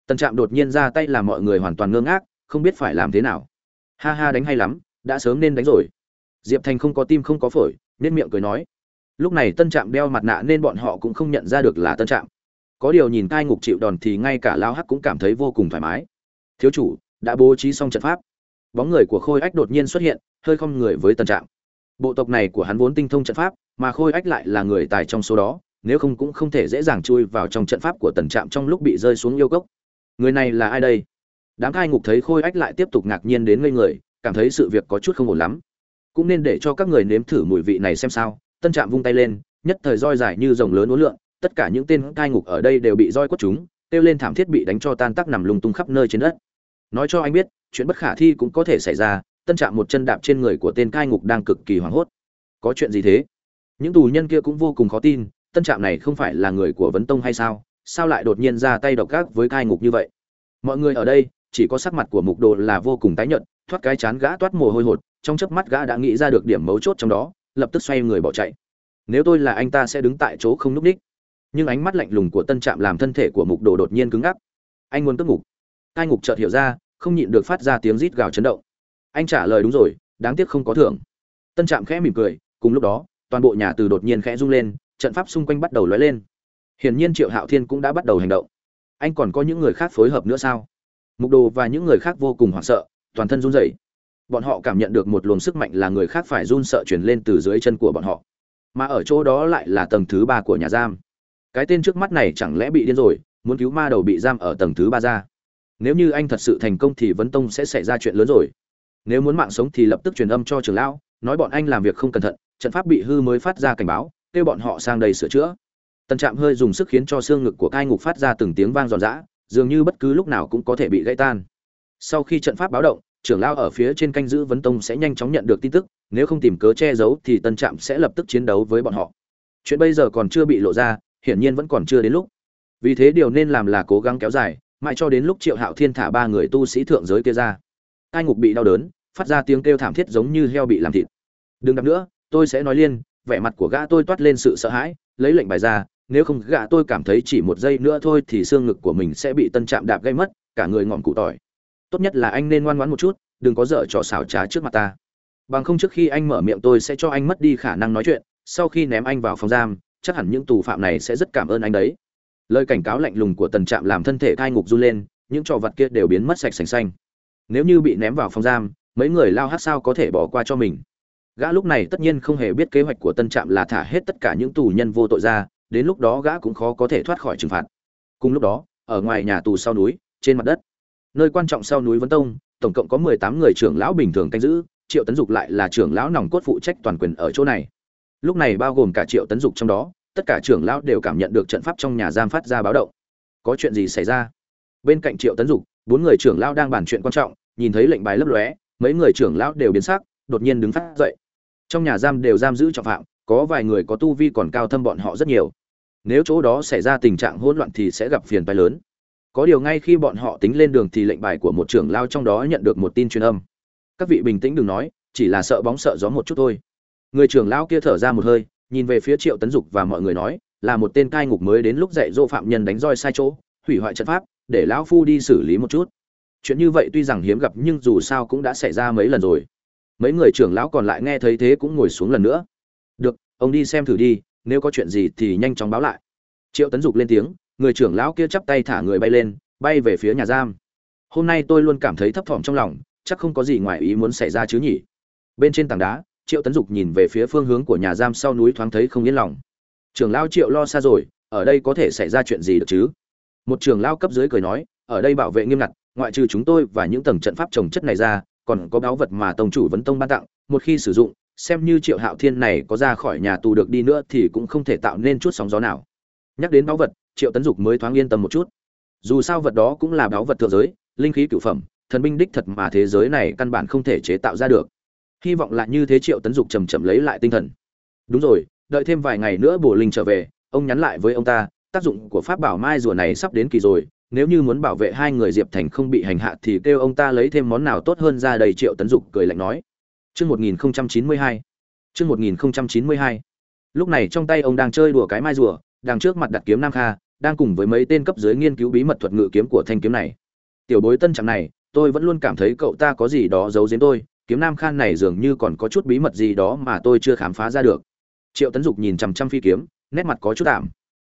Tần Trạm đột nhiên ra tay làm mọi người hoàn toàn ngơ ngác, không biết phải làm thế nào. Ha ha đánh hay lắm, đã sớm nên đánh rồi. Diệp Thành không có tim không có phổi, nên miệng cười nói. Lúc này Tân Trạm đeo mặt nạ nên bọn họ cũng không nhận ra được là Tân Trạm. Có điều nhìn cai ngục chịu đòn thì ngay cả Lao Hắc cũng cảm thấy vô cùng thoải mái. Thiếu chủ đã bố trí xong trận pháp. Bóng người của Khôi Ách đột nhiên xuất hiện, hơi không người với Tân Trạm. Bộ tộc này của hắn vốn tinh thông trận pháp, mà Khôi Ách lại là người tài trong số đó, nếu không cũng không thể dễ dàng chui vào trong trận pháp của Tần Trạm trong lúc bị rơi xuống yêu cốc người này là ai đây? Đám cai ngục thấy khôi ách lại tiếp tục ngạc nhiên đến ngây người, cảm thấy sự việc có chút không ổn lắm. Cũng nên để cho các người nếm thử mùi vị này xem sao. Tân trạm vung tay lên, nhất thời roi dài như rồng lớn uốn lượn, tất cả những tên cai ngục ở đây đều bị roi quất chúng, kêu lên thảm thiết bị đánh cho tan tác nằm lung tung khắp nơi trên đất. Nói cho anh biết, chuyện bất khả thi cũng có thể xảy ra, tân trạm một chân đạp trên người của tên cai ngục đang cực kỳ hoảng hốt. Có chuyện gì thế? Những tù nhân kia cũng vô cùng khó tin, tân trạm này không phải là người của vấn tông hay sao? Sao lại đột nhiên ra tay độc ác với cai ngục như vậy? Mọi người ở đây, chỉ có sắc mặt của mục đồ là vô cùng tái nhợt, thoát cái chán gã toát mồ hôi hột, trong chớp mắt gã đã nghĩ ra được điểm mấu chốt trong đó, lập tức xoay người bỏ chạy. Nếu tôi là anh ta sẽ đứng tại chỗ không núp đích nhưng ánh mắt lạnh lùng của tân trạm làm thân thể của mục đồ đột nhiên cứng ngắc. Anh muốn cướp ngục. Cai ngục chợt hiểu ra, không nhịn được phát ra tiếng rít gào chấn động. Anh trả lời đúng rồi, đáng tiếc không có thưởng. Tân trạm khẽ mỉm cười, cùng lúc đó, toàn bộ nhà từ đột nhiên khẽ rung lên, trận pháp xung quanh bắt đầu lóe lên. Hiển nhiên Triệu Hạo Thiên cũng đã bắt đầu hành động. Anh còn có những người khác phối hợp nữa sao? Mục Đồ và những người khác vô cùng hoảng sợ, toàn thân run rẩy. Bọn họ cảm nhận được một luồng sức mạnh là người khác phải run sợ truyền lên từ dưới chân của bọn họ. Mà ở chỗ đó lại là tầng thứ ba của nhà giam. Cái tên trước mắt này chẳng lẽ bị điên rồi, muốn cứu ma đầu bị giam ở tầng thứ ba ra. Nếu như anh thật sự thành công thì vấn tông sẽ xảy ra chuyện lớn rồi. Nếu muốn mạng sống thì lập tức truyền âm cho trưởng lão, nói bọn anh làm việc không cẩn thận, trận pháp bị hư mới phát ra cảnh báo, kêu bọn họ sang đây sửa chữa tần trạm hơi dùng sức khiến cho xương ngực của cai ngục phát ra từng tiếng vang giòn giã, dường như bất cứ lúc nào cũng có thể bị gãy tan. Sau khi trận pháp báo động, trưởng lao ở phía trên canh giữ vấn tông sẽ nhanh chóng nhận được tin tức, nếu không tìm cớ che giấu thì tân trạm sẽ lập tức chiến đấu với bọn họ. Chuyện bây giờ còn chưa bị lộ ra, hiển nhiên vẫn còn chưa đến lúc. Vì thế điều nên làm là cố gắng kéo dài, mãi cho đến lúc triệu hạo thiên thả ba người tu sĩ thượng giới kia ra. Ai ngục bị đau đớn, phát ra tiếng kêu thảm thiết giống như heo bị làm thịt. Đừng đập nữa, tôi sẽ nói liên, vẻ mặt của gã tôi toát lên sự sợ hãi, lấy lệnh bài ra nếu không gã tôi cảm thấy chỉ một giây nữa thôi thì xương ngực của mình sẽ bị tân chạm đạp gây mất, cả người ngọn cụ tỏi. Tốt nhất là anh nên ngoan ngoãn một chút, đừng có dở trò xảo trá trước mặt ta. Bằng không trước khi anh mở miệng tôi sẽ cho anh mất đi khả năng nói chuyện, sau khi ném anh vào phòng giam, chắc hẳn những tù phạm này sẽ rất cảm ơn anh đấy. Lời cảnh cáo lạnh lùng của tần trạm làm thân thể thai ngục run lên, những trò vật kia đều biến mất sạch sành xanh. Nếu như bị ném vào phòng giam, mấy người lao hát sao có thể bỏ qua cho mình? Gã lúc này tất nhiên không hề biết kế hoạch của tân trạm là thả hết tất cả những tù nhân vô tội ra đến lúc đó gã cũng khó có thể thoát khỏi trừng phạt. Cùng lúc đó, ở ngoài nhà tù sau núi, trên mặt đất, nơi quan trọng sau núi vấn tông, tổng cộng có mười tám người trưởng lão bình thường canh giữ, triệu tấn dục lại là trưởng lão nòng cốt phụ trách toàn quyền ở chỗ này. Lúc này bao gồm cả triệu tấn dục trong đó, tất cả trưởng lão đều cảm nhận được trận pháp trong nhà giam phát ra báo động. Có chuyện gì xảy ra? Bên cạnh triệu tấn dục, bốn người trưởng lão đang bàn chuyện quan trọng, nhìn thấy lệnh bài lấp lóe, mấy người trưởng lão đều biến sắc, đột nhiên đứng phát dậy. Trong nhà giam đều giam giữ trọng phạm có vài người có tu vi còn cao thâm bọn họ rất nhiều. Nếu chỗ đó xảy ra tình trạng hỗn loạn thì sẽ gặp phiền phái lớn. Có điều ngay khi bọn họ tính lên đường thì lệnh bài của một trưởng lao trong đó nhận được một tin truyền âm. Các vị bình tĩnh đừng nói, chỉ là sợ bóng sợ gió một chút thôi. Người trưởng lão kia thở ra một hơi, nhìn về phía triệu tấn dục và mọi người nói, là một tên cai ngục mới đến lúc dạy dỗ phạm nhân đánh roi sai chỗ, hủy hoại trận pháp, để lão phu đi xử lý một chút. Chuyện như vậy tuy rằng hiếm gặp nhưng dù sao cũng đã xảy ra mấy lần rồi. Mấy người trưởng lão còn lại nghe thấy thế cũng ngồi xuống lần nữa được, ông đi xem thử đi, nếu có chuyện gì thì nhanh chóng báo lại. Triệu tấn dục lên tiếng, người trưởng lão kia chắp tay thả người bay lên, bay về phía nhà giam. Hôm nay tôi luôn cảm thấy thấp thỏm trong lòng, chắc không có gì ngoài ý muốn xảy ra chứ nhỉ? Bên trên tảng đá, triệu tấn dục nhìn về phía phương hướng của nhà giam sau núi thoáng thấy không yên lòng. Trưởng lão triệu lo xa rồi, ở đây có thể xảy ra chuyện gì được chứ? Một trưởng lão cấp dưới cười nói, ở đây bảo vệ nghiêm ngặt, ngoại trừ chúng tôi và những tầng trận pháp trồng chất này ra, còn có báu vật mà tông chủ vấn tông ban tặng, một khi sử dụng xem như triệu hạo thiên này có ra khỏi nhà tù được đi nữa thì cũng không thể tạo nên chút sóng gió nào. Nhắc đến báu vật, triệu tấn dục mới thoáng yên tâm một chút. Dù sao vật đó cũng là báu vật thượng giới, linh khí cửu phẩm, thần binh đích thật mà thế giới này căn bản không thể chế tạo ra được. Hy vọng là như thế triệu tấn dục chầm chậm lấy lại tinh thần. Đúng rồi, đợi thêm vài ngày nữa bổ linh trở về, ông nhắn lại với ông ta, tác dụng của pháp bảo mai rùa này sắp đến kỳ rồi, nếu như muốn bảo vệ hai người diệp thành không bị hành hạ thì kêu ông ta lấy thêm món nào tốt hơn ra đầy triệu tấn dục cười lạnh nói chương một nghìn chín mươi hai. Chương một nghìn chín mươi hai. Lúc này trong tay ông đang chơi đùa cái mai rùa đang trước mặt đặt kiếm nam kha, đang cùng với mấy tên cấp dưới nghiên cứu bí mật thuật ngự kiếm của thanh kiếm này. Tiểu bối tân chẳng này, tôi vẫn luôn cảm thấy cậu ta có gì đó giấu giếm tôi, kiếm nam khan này dường như còn có chút bí mật gì đó mà tôi chưa khám phá ra được. Triệu tấn dục nhìn chằm chằm phi kiếm, nét mặt có chút tạm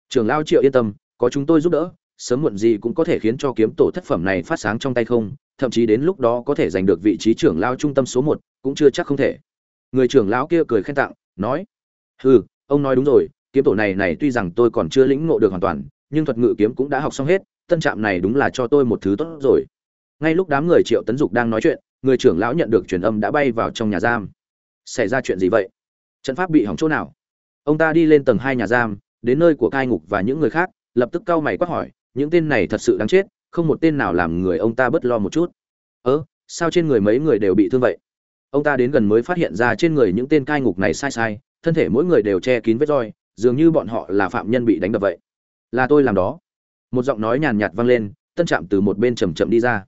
trưởng lao triệu yên tâm, có chúng tôi giúp đỡ, sớm muộn gì cũng có thể khiến cho kiếm tổ thất phẩm này phát sáng trong tay không thậm chí đến lúc đó có thể giành được vị trí trưởng lao trung tâm số một, cũng chưa chắc không thể. Người trưởng lão kia cười khen tặng, nói, hừ, ông nói đúng rồi, kiếm tổ này này tuy rằng tôi còn chưa lĩnh ngộ được hoàn toàn, nhưng thuật ngự kiếm cũng đã học xong hết, tân trạm này đúng là cho tôi một thứ tốt rồi. Ngay lúc đám người triệu tấn dục đang nói chuyện, người trưởng lão nhận được truyền âm đã bay vào trong nhà giam. Xảy ra chuyện gì vậy? Trận pháp bị hỏng chỗ nào? Ông ta đi lên tầng hai nhà giam, đến nơi của cai ngục và những người khác, lập tức cau mày quát hỏi, những tên này thật sự đáng chết không một tên nào làm người ông ta bớt lo một chút. Ớ sao trên người mấy người đều bị thương vậy? Ông ta đến gần mới phát hiện ra trên người những tên cai ngục này sai sai, thân thể mỗi người đều che kín vết roi, dường như bọn họ là phạm nhân bị đánh đập vậy. Là tôi làm đó. Một giọng nói nhàn nhạt vang lên, tân trạm từ một bên chầm chậm đi ra.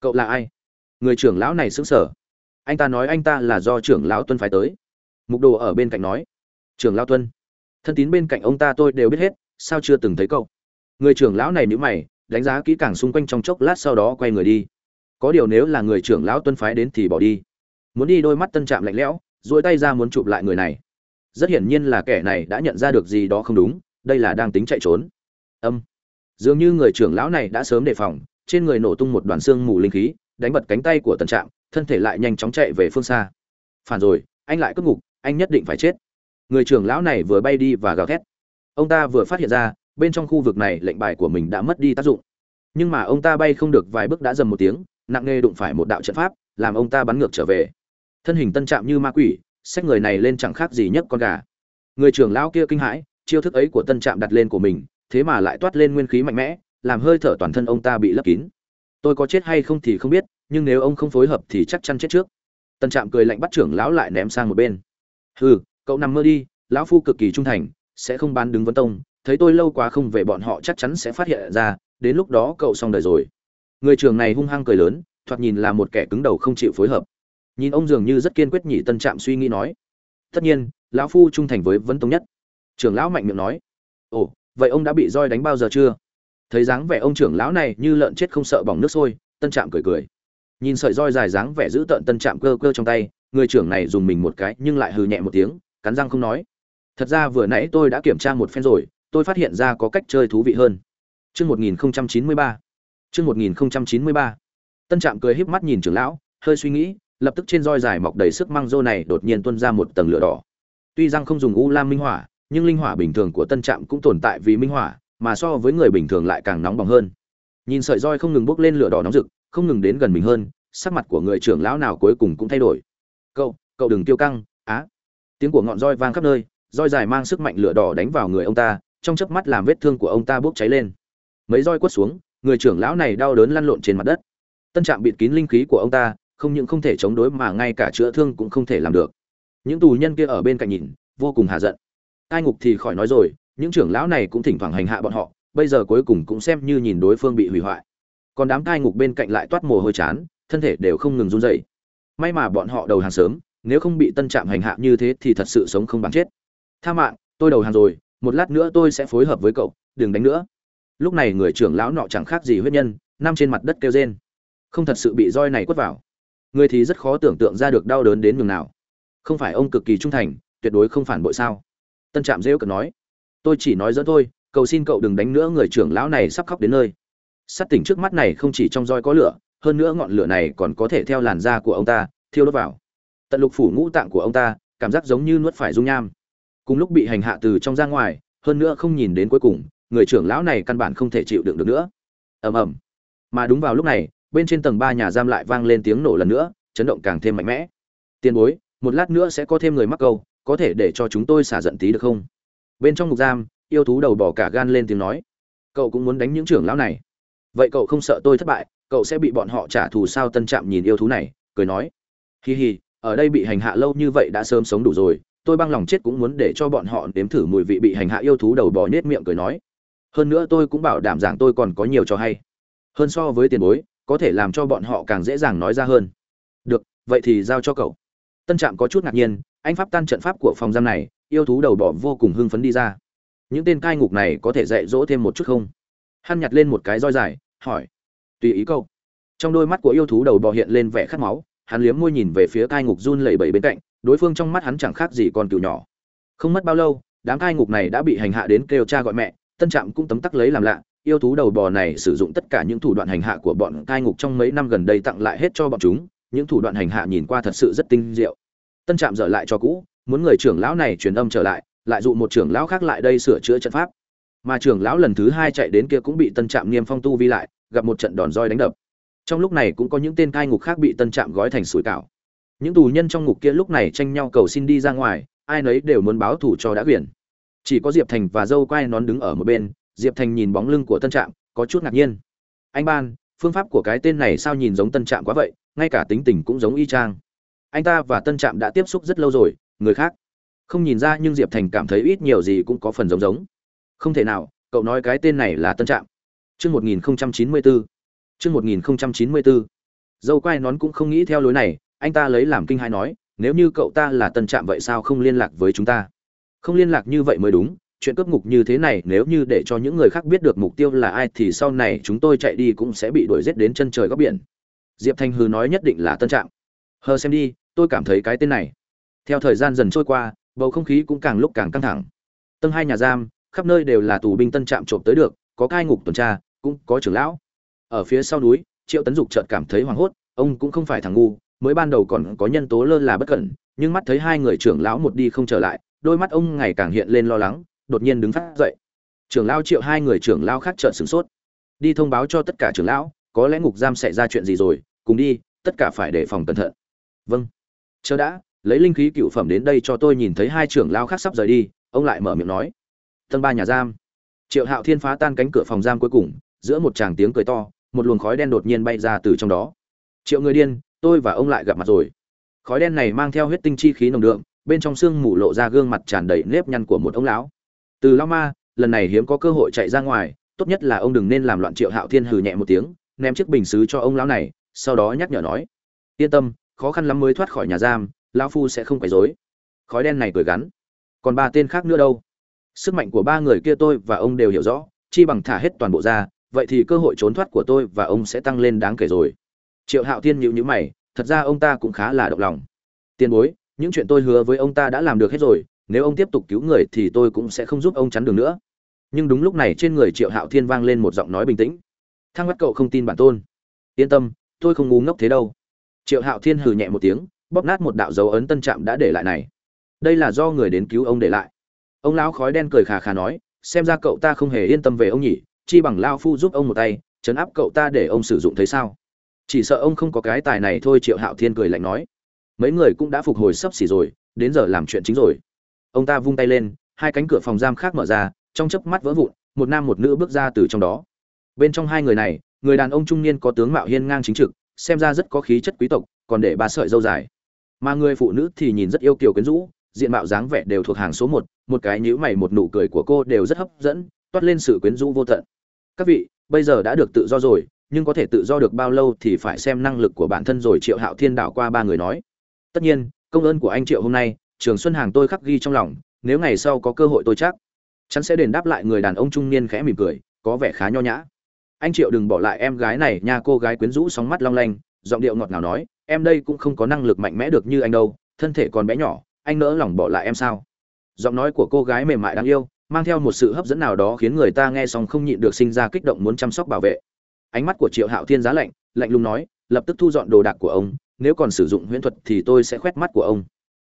Cậu là ai? Người trưởng lão này sững sở. anh ta nói anh ta là do trưởng lão tuân phải tới. Mục đồ ở bên cạnh nói. Trưởng lão tuân. Thân tín bên cạnh ông ta tôi đều biết hết, sao chưa từng thấy cậu? Người trưởng lão này nhíu mày đánh giá kỹ càng xung quanh trong chốc lát sau đó quay người đi. Có điều nếu là người trưởng lão tuân phái đến thì bỏ đi. Muốn đi đôi mắt tân trạm lạnh lẽo, duỗi tay ra muốn chụp lại người này. Rất hiển nhiên là kẻ này đã nhận ra được gì đó không đúng, đây là đang tính chạy trốn. Âm. Dường như người trưởng lão này đã sớm đề phòng, trên người nổ tung một đoàn xương mù linh khí, đánh bật cánh tay của tân trạm, thân thể lại nhanh chóng chạy về phương xa. Phản rồi, anh lại cất ngục, anh nhất định phải chết. Người trưởng lão này vừa bay đi và gào thét. Ông ta vừa phát hiện ra bên trong khu vực này lệnh bài của mình đã mất đi tác dụng. Nhưng mà ông ta bay không được vài bước đã dầm một tiếng, nặng nề đụng phải một đạo trận pháp, làm ông ta bắn ngược trở về. Thân hình tân trạm như ma quỷ, xách người này lên chẳng khác gì nhất con gà. Người trưởng lão kia kinh hãi, chiêu thức ấy của tân trạm đặt lên của mình, thế mà lại toát lên nguyên khí mạnh mẽ, làm hơi thở toàn thân ông ta bị lấp kín. Tôi có chết hay không thì không biết, nhưng nếu ông không phối hợp thì chắc chắn chết trước. Tân trạm cười lạnh bắt trưởng lão lại ném sang một bên. Hừ, cậu nằm mơ đi, lão phu cực kỳ trung thành, sẽ không bán đứng vấn tông thấy tôi lâu quá không về bọn họ chắc chắn sẽ phát hiện ra, đến lúc đó cậu xong đời rồi. Người trường này hung hăng cười lớn, thoạt nhìn là một kẻ cứng đầu không chịu phối hợp. Nhìn ông dường như rất kiên quyết nhị tân trạm suy nghĩ nói. Tất nhiên, lão phu trung thành với vấn tông nhất. Trưởng lão mạnh miệng nói. Ồ, vậy ông đã bị roi đánh bao giờ chưa? Thấy dáng vẻ ông trưởng lão này như lợn chết không sợ bỏng nước sôi, tân trạm cười cười. Nhìn sợi roi dài dáng vẻ giữ tợn tân trạm cơ cơ trong tay, người trưởng này dùng mình một cái nhưng lại hừ nhẹ một tiếng, cắn răng không nói. Thật ra vừa nãy tôi đã kiểm tra một phen rồi tôi phát hiện ra có cách chơi thú vị hơn. Chương một nghìn chín mươi ba. Chương một nghìn chín mươi ba. Tân trạm cười híp mắt nhìn trưởng lão, hơi suy nghĩ, lập tức trên roi dài mọc đầy sức măng rô này đột nhiên tuôn ra một tầng lửa đỏ. Tuy rằng không dùng u lam minh hỏa, nhưng linh hỏa bình thường của tân trạm cũng tồn tại vì minh hỏa, mà so với người bình thường lại càng nóng bỏng hơn. Nhìn sợi roi không ngừng bốc lên lửa đỏ nóng rực, không ngừng đến gần mình hơn, sắc mặt của người trưởng lão nào cuối cùng cũng thay đổi. Cậu cậu đừng tiêu căng, á. Tiếng của ngọn roi vang khắp nơi, roi dài mang sức mạnh lửa đỏ đánh vào người ông ta trong chớp mắt làm vết thương của ông ta bốc cháy lên. Mấy roi quất xuống, người trưởng lão này đau đớn lăn lộn trên mặt đất. Tân trạm bịt kín linh khí của ông ta, không những không thể chống đối mà ngay cả chữa thương cũng không thể làm được. Những tù nhân kia ở bên cạnh nhìn, vô cùng hạ giận. Ai ngục thì khỏi nói rồi, những trưởng lão này cũng thỉnh thoảng hành hạ bọn họ, bây giờ cuối cùng cũng xem như nhìn đối phương bị hủy hoại. Còn đám cai ngục bên cạnh lại toát mồ hôi chán, thân thể đều không ngừng run rẩy. May mà bọn họ đầu hàng sớm, nếu không bị tân trạm hành hạ như thế thì thật sự sống không bằng chết. Tha mạng, tôi đầu hàng rồi một lát nữa tôi sẽ phối hợp với cậu, đừng đánh nữa. Lúc này người trưởng lão nọ chẳng khác gì huyết nhân nằm trên mặt đất kêu rên. Không thật sự bị roi này quất vào. Người thì rất khó tưởng tượng ra được đau đớn đến nhường nào. Không phải ông cực kỳ trung thành, tuyệt đối không phản bội sao? Tân trạm rêu cợt nói. Tôi chỉ nói dẫn thôi, cầu xin cậu đừng đánh nữa, người trưởng lão này sắp khóc đến nơi. Sắt tỉnh trước mắt này không chỉ trong roi có lửa, hơn nữa ngọn lửa này còn có thể theo làn da của ông ta thiêu đốt vào. Tận lục phủ ngũ tạng của ông ta, cảm giác giống như nuốt phải dung nham cùng lúc bị hành hạ từ trong ra ngoài, hơn nữa không nhìn đến cuối cùng, người trưởng lão này căn bản không thể chịu đựng được nữa. Ầm ầm. Mà đúng vào lúc này, bên trên tầng ba nhà giam lại vang lên tiếng nổ lần nữa, chấn động càng thêm mạnh mẽ. Tiền bối, một lát nữa sẽ có thêm người mắc câu, có thể để cho chúng tôi xả giận tí được không? Bên trong ngục giam, yêu thú đầu bỏ cả gan lên tiếng nói. Cậu cũng muốn đánh những trưởng lão này. Vậy cậu không sợ tôi thất bại, cậu sẽ bị bọn họ trả thù sao? Tân trạm nhìn yêu thú này, cười nói. Hi hi, ở đây bị hành hạ lâu như vậy đã sớm sống đủ rồi tôi băng lòng chết cũng muốn để cho bọn họ nếm thử mùi vị bị hành hạ yêu thú đầu bò nết miệng cười nói. Hơn nữa tôi cũng bảo đảm rằng tôi còn có nhiều cho hay. Hơn so với tiền bối, có thể làm cho bọn họ càng dễ dàng nói ra hơn. Được, vậy thì giao cho cậu. Tân trạm có chút ngạc nhiên, anh pháp tan trận pháp của phòng giam này, yêu thú đầu bò vô cùng hưng phấn đi ra. Những tên cai ngục này có thể dạy dỗ thêm một chút không? Hắn nhặt lên một cái roi dài, hỏi. Tùy ý câu trong đôi mắt của yêu thú đầu bò hiện lên vẻ khát máu, hắn liếm môi nhìn về phía cai ngục run lẩy bẩy bên cạnh đối phương trong mắt hắn chẳng khác gì con cừu nhỏ. Không mất bao lâu, đám cai ngục này đã bị hành hạ đến kêu cha gọi mẹ, tân trạm cũng tấm tắc lấy làm lạ, yêu thú đầu bò này sử dụng tất cả những thủ đoạn hành hạ của bọn cai ngục trong mấy năm gần đây tặng lại hết cho bọn chúng, những thủ đoạn hành hạ nhìn qua thật sự rất tinh diệu. Tân trạm dở lại cho cũ, muốn người trưởng lão này truyền âm trở lại lại dụ một trưởng lão khác lại đây sửa chữa trận pháp. Mà trưởng lão lần thứ hai chạy đến kia cũng bị tân trạm niêm phong tu vi lại, gặp một trận đòn roi đánh đập. Trong lúc này cũng có những tên cai ngục khác bị tân trạm gói thành sủi cảo những tù nhân trong ngục kia lúc này tranh nhau cầu xin đi ra ngoài, ai nấy đều muốn báo thù cho đã quyển chỉ có diệp thành và dâu quai nón đứng ở một bên, diệp thành nhìn bóng lưng của tân trạm, có chút ngạc nhiên. Anh ban, phương pháp của cái tên này sao nhìn giống tân trạm quá vậy, ngay cả tính tình cũng giống y chang. Anh ta và tân trạm đã tiếp xúc rất lâu rồi, người khác không nhìn ra nhưng diệp thành cảm thấy ít nhiều gì cũng có phần giống giống. Không thể nào, cậu nói cái tên này là tân trạm. Chương một nghìn chín mươi bốn chương một nghìn chín mươi bốn dâu quai nón cũng không nghĩ theo lối này anh ta lấy làm kinh hai nói, nếu như cậu ta là tân trạm vậy sao không liên lạc với chúng ta? Không liên lạc như vậy mới đúng, chuyện cướp ngục như thế này nếu như để cho những người khác biết được mục tiêu là ai thì sau này chúng tôi chạy đi cũng sẽ bị đuổi giết đến chân trời góc biển. Diệp thanh hư nói nhất định là tân trạm. Hờ xem đi, tôi cảm thấy cái tên này. Theo thời gian dần trôi qua, bầu không khí cũng càng lúc càng căng thẳng. Tầng hai nhà giam, khắp nơi đều là tù binh tân trạm trộm tới được, có cai ngục tuần tra, cũng có trưởng lão. Ở phía sau núi, triệu tấn dục chợt cảm thấy hoảng hốt, ông cũng không phải thằng ngu mới ban đầu còn có nhân tố lơ là bất cẩn, nhưng mắt thấy hai người trưởng lão một đi không trở lại, đôi mắt ông ngày càng hiện lên lo lắng, đột nhiên đứng phát dậy. Trưởng lão triệu hai người trưởng lão khác trợn sửng sốt. Đi thông báo cho tất cả trưởng lão, có lẽ ngục giam xảy ra chuyện gì rồi, cùng đi, tất cả phải đề phòng cẩn thận. Vâng. Chờ đã, lấy linh khí cựu phẩm đến đây cho tôi nhìn thấy hai trưởng lão khác sắp rời đi, ông lại mở miệng nói. Tầng ba nhà giam. Triệu hạo thiên phá tan cánh cửa phòng giam cuối cùng, giữa một tràng tiếng cười to, một luồng khói đen đột nhiên bay ra từ trong đó. Triệu người điên tôi và ông lại gặp mặt rồi. Khói đen này mang theo huyết tinh chi khí nồng đượm, bên trong xương mù lộ ra gương mặt tràn đầy nếp nhăn của một ông lão. Từ lão ma, lần này hiếm có cơ hội chạy ra ngoài, tốt nhất là ông đừng nên làm loạn triệu hạo thiên hừ nhẹ một tiếng, ném chiếc bình xứ cho ông lão này, sau đó nhắc nhở nói. Yên tâm, khó khăn lắm mới thoát khỏi nhà giam, lão phu sẽ không quấy rối. Khói đen này cười gắn. Còn ba tên khác nữa đâu? Sức mạnh của ba người kia tôi và ông đều hiểu rõ, chi bằng thả hết toàn bộ ra, vậy thì cơ hội trốn thoát của tôi và ông sẽ tăng lên đáng kể rồi triệu hạo thiên nhịu nhữ mày, thật ra ông ta cũng khá là động lòng. Tiền bối, những chuyện tôi hứa với ông ta đã làm được hết rồi, nếu ông tiếp tục cứu người thì tôi cũng sẽ không giúp ông chắn đường nữa. Nhưng đúng lúc này trên người triệu hạo thiên vang lên một giọng nói bình tĩnh. Thang bắt cậu không tin bản tôn. Yên tâm, tôi không ngu ngốc thế đâu. Triệu hạo thiên hừ nhẹ một tiếng, bóp nát một đạo dấu ấn tân trạm đã để lại này. Đây là do người đến cứu ông để lại. Ông lão khói đen cười khà khà nói, xem ra cậu ta không hề yên tâm về ông nhỉ, chi bằng lao phu giúp ông một tay, chấn áp cậu ta để ông sử dụng thấy sao? Chỉ sợ ông không có cái tài này thôi, triệu hạo thiên cười lạnh nói. Mấy người cũng đã phục hồi sắp xỉ rồi, đến giờ làm chuyện chính rồi. Ông ta vung tay lên, hai cánh cửa phòng giam khác mở ra, trong chớp mắt vỡ vụn, một nam một nữ bước ra từ trong đó. Bên trong hai người này, người đàn ông trung niên có tướng mạo hiên ngang chính trực, xem ra rất có khí chất quý tộc, còn để ba sợi dâu dài. Mà người phụ nữ thì nhìn rất yêu kiều quyến rũ, diện mạo dáng vẻ đều thuộc hàng số một một cái nhíu mày, một nụ cười của cô đều rất hấp dẫn, toát lên sự quyến rũ vô tận. Các vị, bây giờ đã được tự do rồi nhưng có thể tự do được bao lâu thì phải xem năng lực của bản thân rồi, triệu hạo thiên đảo qua ba người nói. Tất nhiên, công ơn của anh triệu hôm nay, trường xuân hàng tôi khắc ghi trong lòng, nếu ngày sau có cơ hội tôi chắc chắn sẽ đền đáp lại người đàn ông trung niên khẽ mỉm cười, có vẻ khá nho nhã. Anh triệu đừng bỏ lại em gái này nha, cô gái quyến rũ sóng mắt long lanh, giọng điệu ngọt ngào nói, em đây cũng không có năng lực mạnh mẽ được như anh đâu, thân thể còn bé nhỏ, anh nỡ lòng bỏ lại em sao? Giọng nói của cô gái mềm mại đáng yêu, mang theo một sự hấp dẫn nào đó khiến người ta nghe xong không nhịn được sinh ra kích động muốn chăm sóc bảo vệ ánh mắt của triệu hạo thiên giá lạnh lạnh lùng nói, lập tức thu dọn đồ đạc của ông, nếu còn sử dụng huyễn thuật thì tôi sẽ khoét mắt của ông.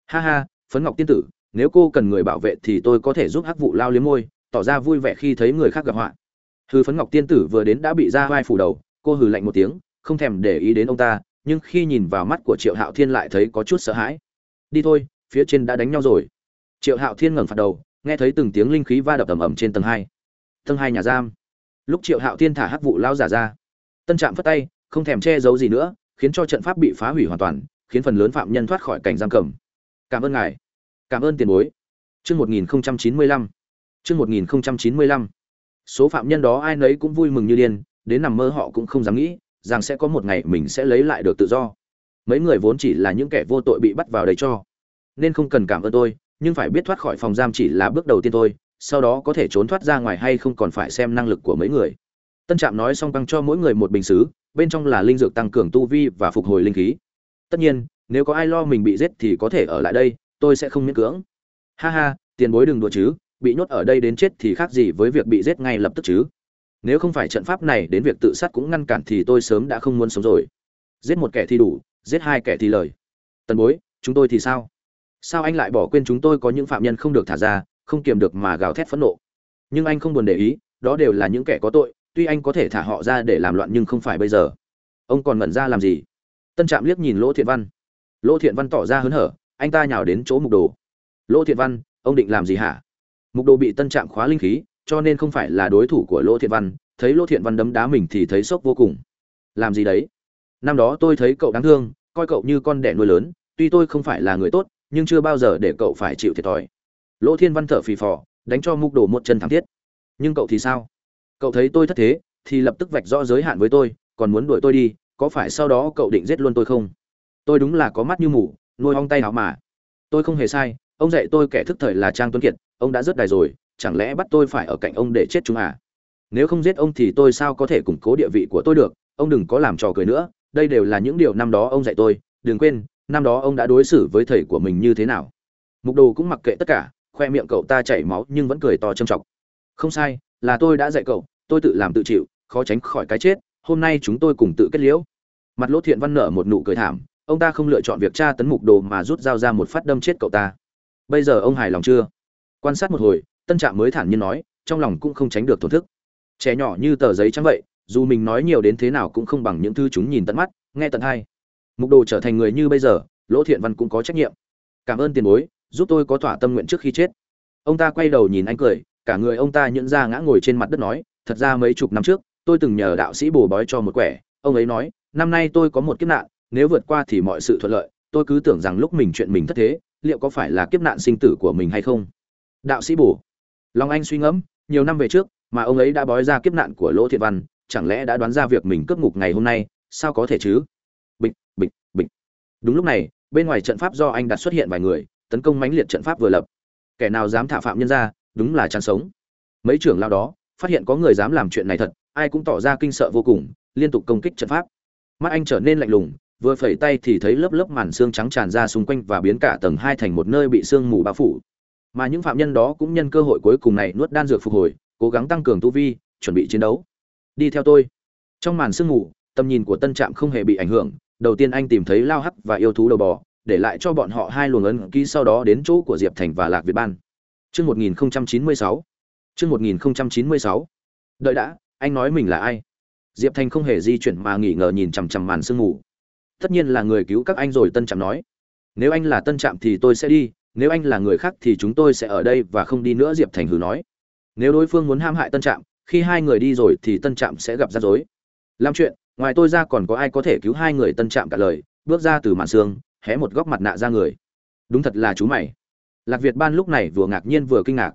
Ha ha, phấn ngọc tiên tử, nếu cô cần người bảo vệ thì tôi có thể giúp hắc vụ lao liếm môi, tỏ ra vui vẻ khi thấy người khác gặp họa. Hư phấn ngọc tiên tử vừa đến đã bị ra vai phủ đầu, cô hừ lạnh một tiếng, không thèm để ý đến ông ta, nhưng khi nhìn vào mắt của triệu hạo thiên lại thấy có chút sợ hãi. Đi thôi, phía trên đã đánh nhau rồi. Triệu hạo thiên ngẩng phạt đầu, nghe thấy từng tiếng linh khí va đập ầm ầm trên tầng hai. Tầng hai nhà giam lúc triệu hạo thiên thả hắc vụ lao giả ra tân trạm phất tay, không thèm che giấu gì nữa, khiến cho trận pháp bị phá hủy hoàn toàn, khiến phần lớn phạm nhân thoát khỏi cảnh giam cầm. Cảm ơn ngài. Cảm ơn tiền bối. Chương một nghìn chín mươi lăm. Chương một nghìn chín mươi lăm. Số phạm nhân đó ai nấy cũng vui mừng như điên, đến nằm mơ họ cũng không dám nghĩ rằng sẽ có một ngày mình sẽ lấy lại được tự do. Mấy người vốn chỉ là những kẻ vô tội bị bắt vào đây cho. Nên không cần cảm ơn tôi, nhưng phải biết thoát khỏi phòng giam chỉ là bước đầu tiên thôi sau đó có thể trốn thoát ra ngoài hay không còn phải xem năng lực của mấy người. Tân trạm nói xong tăng cho mỗi người một bình xứ, bên trong là linh dược tăng cường tu vi và phục hồi linh khí. Tất nhiên, nếu có ai lo mình bị giết thì có thể ở lại đây, tôi sẽ không miễn cưỡng. Ha ha, tiền bối đừng đùa chứ, bị nhốt ở đây đến chết thì khác gì với việc bị giết ngay lập tức chứ. Nếu không phải trận pháp này đến việc tự sát cũng ngăn cản thì tôi sớm đã không muốn sống rồi. Giết một kẻ thì đủ, giết hai kẻ thì lời. Tần bối, chúng tôi thì sao? Sao anh lại bỏ quên chúng tôi có những phạm nhân không được thả ra không kiềm được mà gào thét phẫn nộ. Nhưng anh không buồn để ý, đó đều là những kẻ có tội, tuy anh có thể thả họ ra để làm loạn nhưng không phải bây giờ. Ông còn ngẩn ra làm gì? Tân trạm liếc nhìn lỗ thiện văn. Lỗ thiện văn tỏ ra hớn hở, anh ta nhào đến chỗ mục đồ. Lỗ thiện văn, ông định làm gì hả? Mục đồ bị tân trạm khóa linh khí, cho nên không phải là đối thủ của lỗ thiện văn, thấy lỗ thiện văn đấm đá mình thì thấy sốc vô cùng. Làm gì đấy? Năm đó tôi thấy cậu đáng thương, coi cậu như con đẻ nuôi lớn, tuy tôi không phải là người tốt, nhưng chưa bao giờ để cậu phải chịu thiệt thòi lỗ thiên văn thở phì phò, đánh cho mục đồ một chân thắng thiết. Nhưng cậu thì sao? Cậu thấy tôi thất thế, thì lập tức vạch rõ giới hạn với tôi, còn muốn đuổi tôi đi, có phải sau đó cậu định giết luôn tôi không? Tôi đúng là có mắt như mù, nuôi hong tay áo mà. Tôi không hề sai, ông dạy tôi kẻ thức thời là trang tuấn kiệt, ông đã rất đài rồi, chẳng lẽ bắt tôi phải ở cạnh ông để chết chúng à? Nếu không giết ông thì tôi sao có thể củng cố địa vị của tôi được? Ông đừng có làm trò cười nữa, đây đều là những điều năm đó ông dạy tôi, đừng quên, năm đó ông đã đối xử với thầy của mình như thế nào. Mục đồ cũng mặc kệ tất cả khoe miệng cậu ta chảy máu nhưng vẫn cười to trầm trọng không sai, là tôi đã dạy cậu, tôi tự làm tự chịu, khó tránh khỏi cái chết, hôm nay chúng tôi cùng tự kết liễu. Mặt lỗ thiện văn nở một nụ cười thảm, ông ta không lựa chọn việc tra tấn mục đồ mà rút dao ra một phát đâm chết cậu ta. Bây giờ ông hài lòng chưa? Quan sát một hồi, tân trạm mới thản nhiên nói, trong lòng cũng không tránh được thổn thức. Trẻ nhỏ như tờ giấy trắng vậy, dù mình nói nhiều đến thế nào cũng không bằng những thứ chúng nhìn tận mắt, nghe tận hai. Mục đồ trở thành người như bây giờ, lỗ thiện văn cũng có trách nhiệm. Cảm ơn tiền bối giúp tôi có thỏa tâm nguyện trước khi chết. Ông ta quay đầu nhìn anh cười, cả người ông ta nhẫn ra ngã ngồi trên mặt đất nói, thật ra mấy chục năm trước, tôi từng nhờ đạo sĩ bồ bói cho một quẻ. Ông ấy nói, năm nay tôi có một kiếp nạn, nếu vượt qua thì mọi sự thuận lợi. Tôi cứ tưởng rằng lúc mình chuyện mình thất thế, liệu có phải là kiếp nạn sinh tử của mình hay không? Đạo sĩ bồ long anh suy ngẫm, nhiều năm về trước, mà ông ấy đã bói ra kiếp nạn của lỗ thiện văn, chẳng lẽ đã đoán ra việc mình cướp ngục ngày hôm nay, sao có thể chứ? Bịch bịch bịch. Đúng lúc này, bên ngoài trận pháp do anh đặt xuất hiện vài người tấn công mãnh liệt trận pháp vừa lập. Kẻ nào dám thả phạm nhân ra, đúng là chán sống. Mấy trưởng lao đó, phát hiện có người dám làm chuyện này thật, ai cũng tỏ ra kinh sợ vô cùng, liên tục công kích trận pháp. Mắt anh trở nên lạnh lùng, vừa phẩy tay thì thấy lớp lớp màn xương trắng tràn ra xung quanh và biến cả tầng hai thành một nơi bị sương mù bao phủ. Mà những phạm nhân đó cũng nhân cơ hội cuối cùng này nuốt đan dược phục hồi, cố gắng tăng cường tu vi, chuẩn bị chiến đấu. Đi theo tôi. Trong màn sương mù, tầm nhìn của tân trạm không hề bị ảnh hưởng, đầu tiên anh tìm thấy lao hắc và yêu thú đầu bò để lại cho bọn họ hai luồng ấn ký sau đó đến chỗ của diệp thành và lạc việt ban Chương 1096. Chương 1096. Đợi đã, anh nói mình là ai? Diệp Thành không hề di chuyển mà nghỉ ngờ nhìn chằm chằm màn sương mù. Tất nhiên là người cứu các anh rồi Tân Trạm nói. Nếu anh là Tân Trạm thì tôi sẽ đi, nếu anh là người khác thì chúng tôi sẽ ở đây và không đi nữa Diệp Thành hừ nói. Nếu đối phương muốn ham hại Tân Trạm, khi hai người đi rồi thì Tân Trạm sẽ gặp rắc rối. Làm chuyện, ngoài tôi ra còn có ai có thể cứu hai người Tân Trạm cả lời, bước ra từ màn sương, hé một góc mặt nạ ra người. Đúng thật là chú mày. Lạc việt ban lúc này vừa ngạc nhiên vừa kinh ngạc.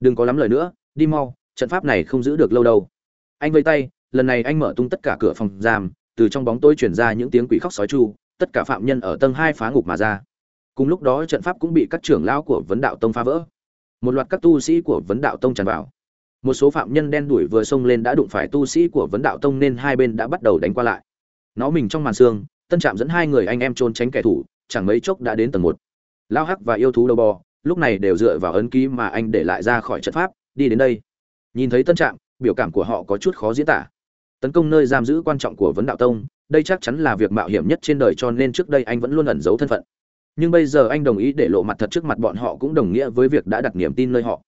Đừng có lắm lời nữa, đi mau, trận pháp này không giữ được lâu đâu. Anh vây tay, lần này anh mở tung tất cả cửa phòng giam, từ trong bóng tối chuyển ra những tiếng quỷ khóc sói chu, tất cả phạm nhân ở tầng hai phá ngục mà ra. Cùng lúc đó trận pháp cũng bị các trưởng lão của vấn đạo tông phá vỡ. Một loạt các tu sĩ của vấn đạo tông tràn vào. Một số phạm nhân đen đuổi vừa xông lên đã đụng phải tu sĩ của vấn đạo tông nên hai bên đã bắt đầu đánh qua lại. Nó mình trong màn xương tân trạm dẫn hai người anh em trốn tránh kẻ thủ chẳng mấy chốc đã đến tầng một. Lao hắc và yêu thú đầu bò, lúc này đều dựa vào ấn ký mà anh để lại ra khỏi trận pháp, đi đến đây. Nhìn thấy tân trạm, biểu cảm của họ có chút khó diễn tả. Tấn công nơi giam giữ quan trọng của vấn đạo tông, đây chắc chắn là việc mạo hiểm nhất trên đời cho nên trước đây anh vẫn luôn ẩn giấu thân phận. Nhưng bây giờ anh đồng ý để lộ mặt thật trước mặt bọn họ cũng đồng nghĩa với việc đã đặt niềm tin nơi họ.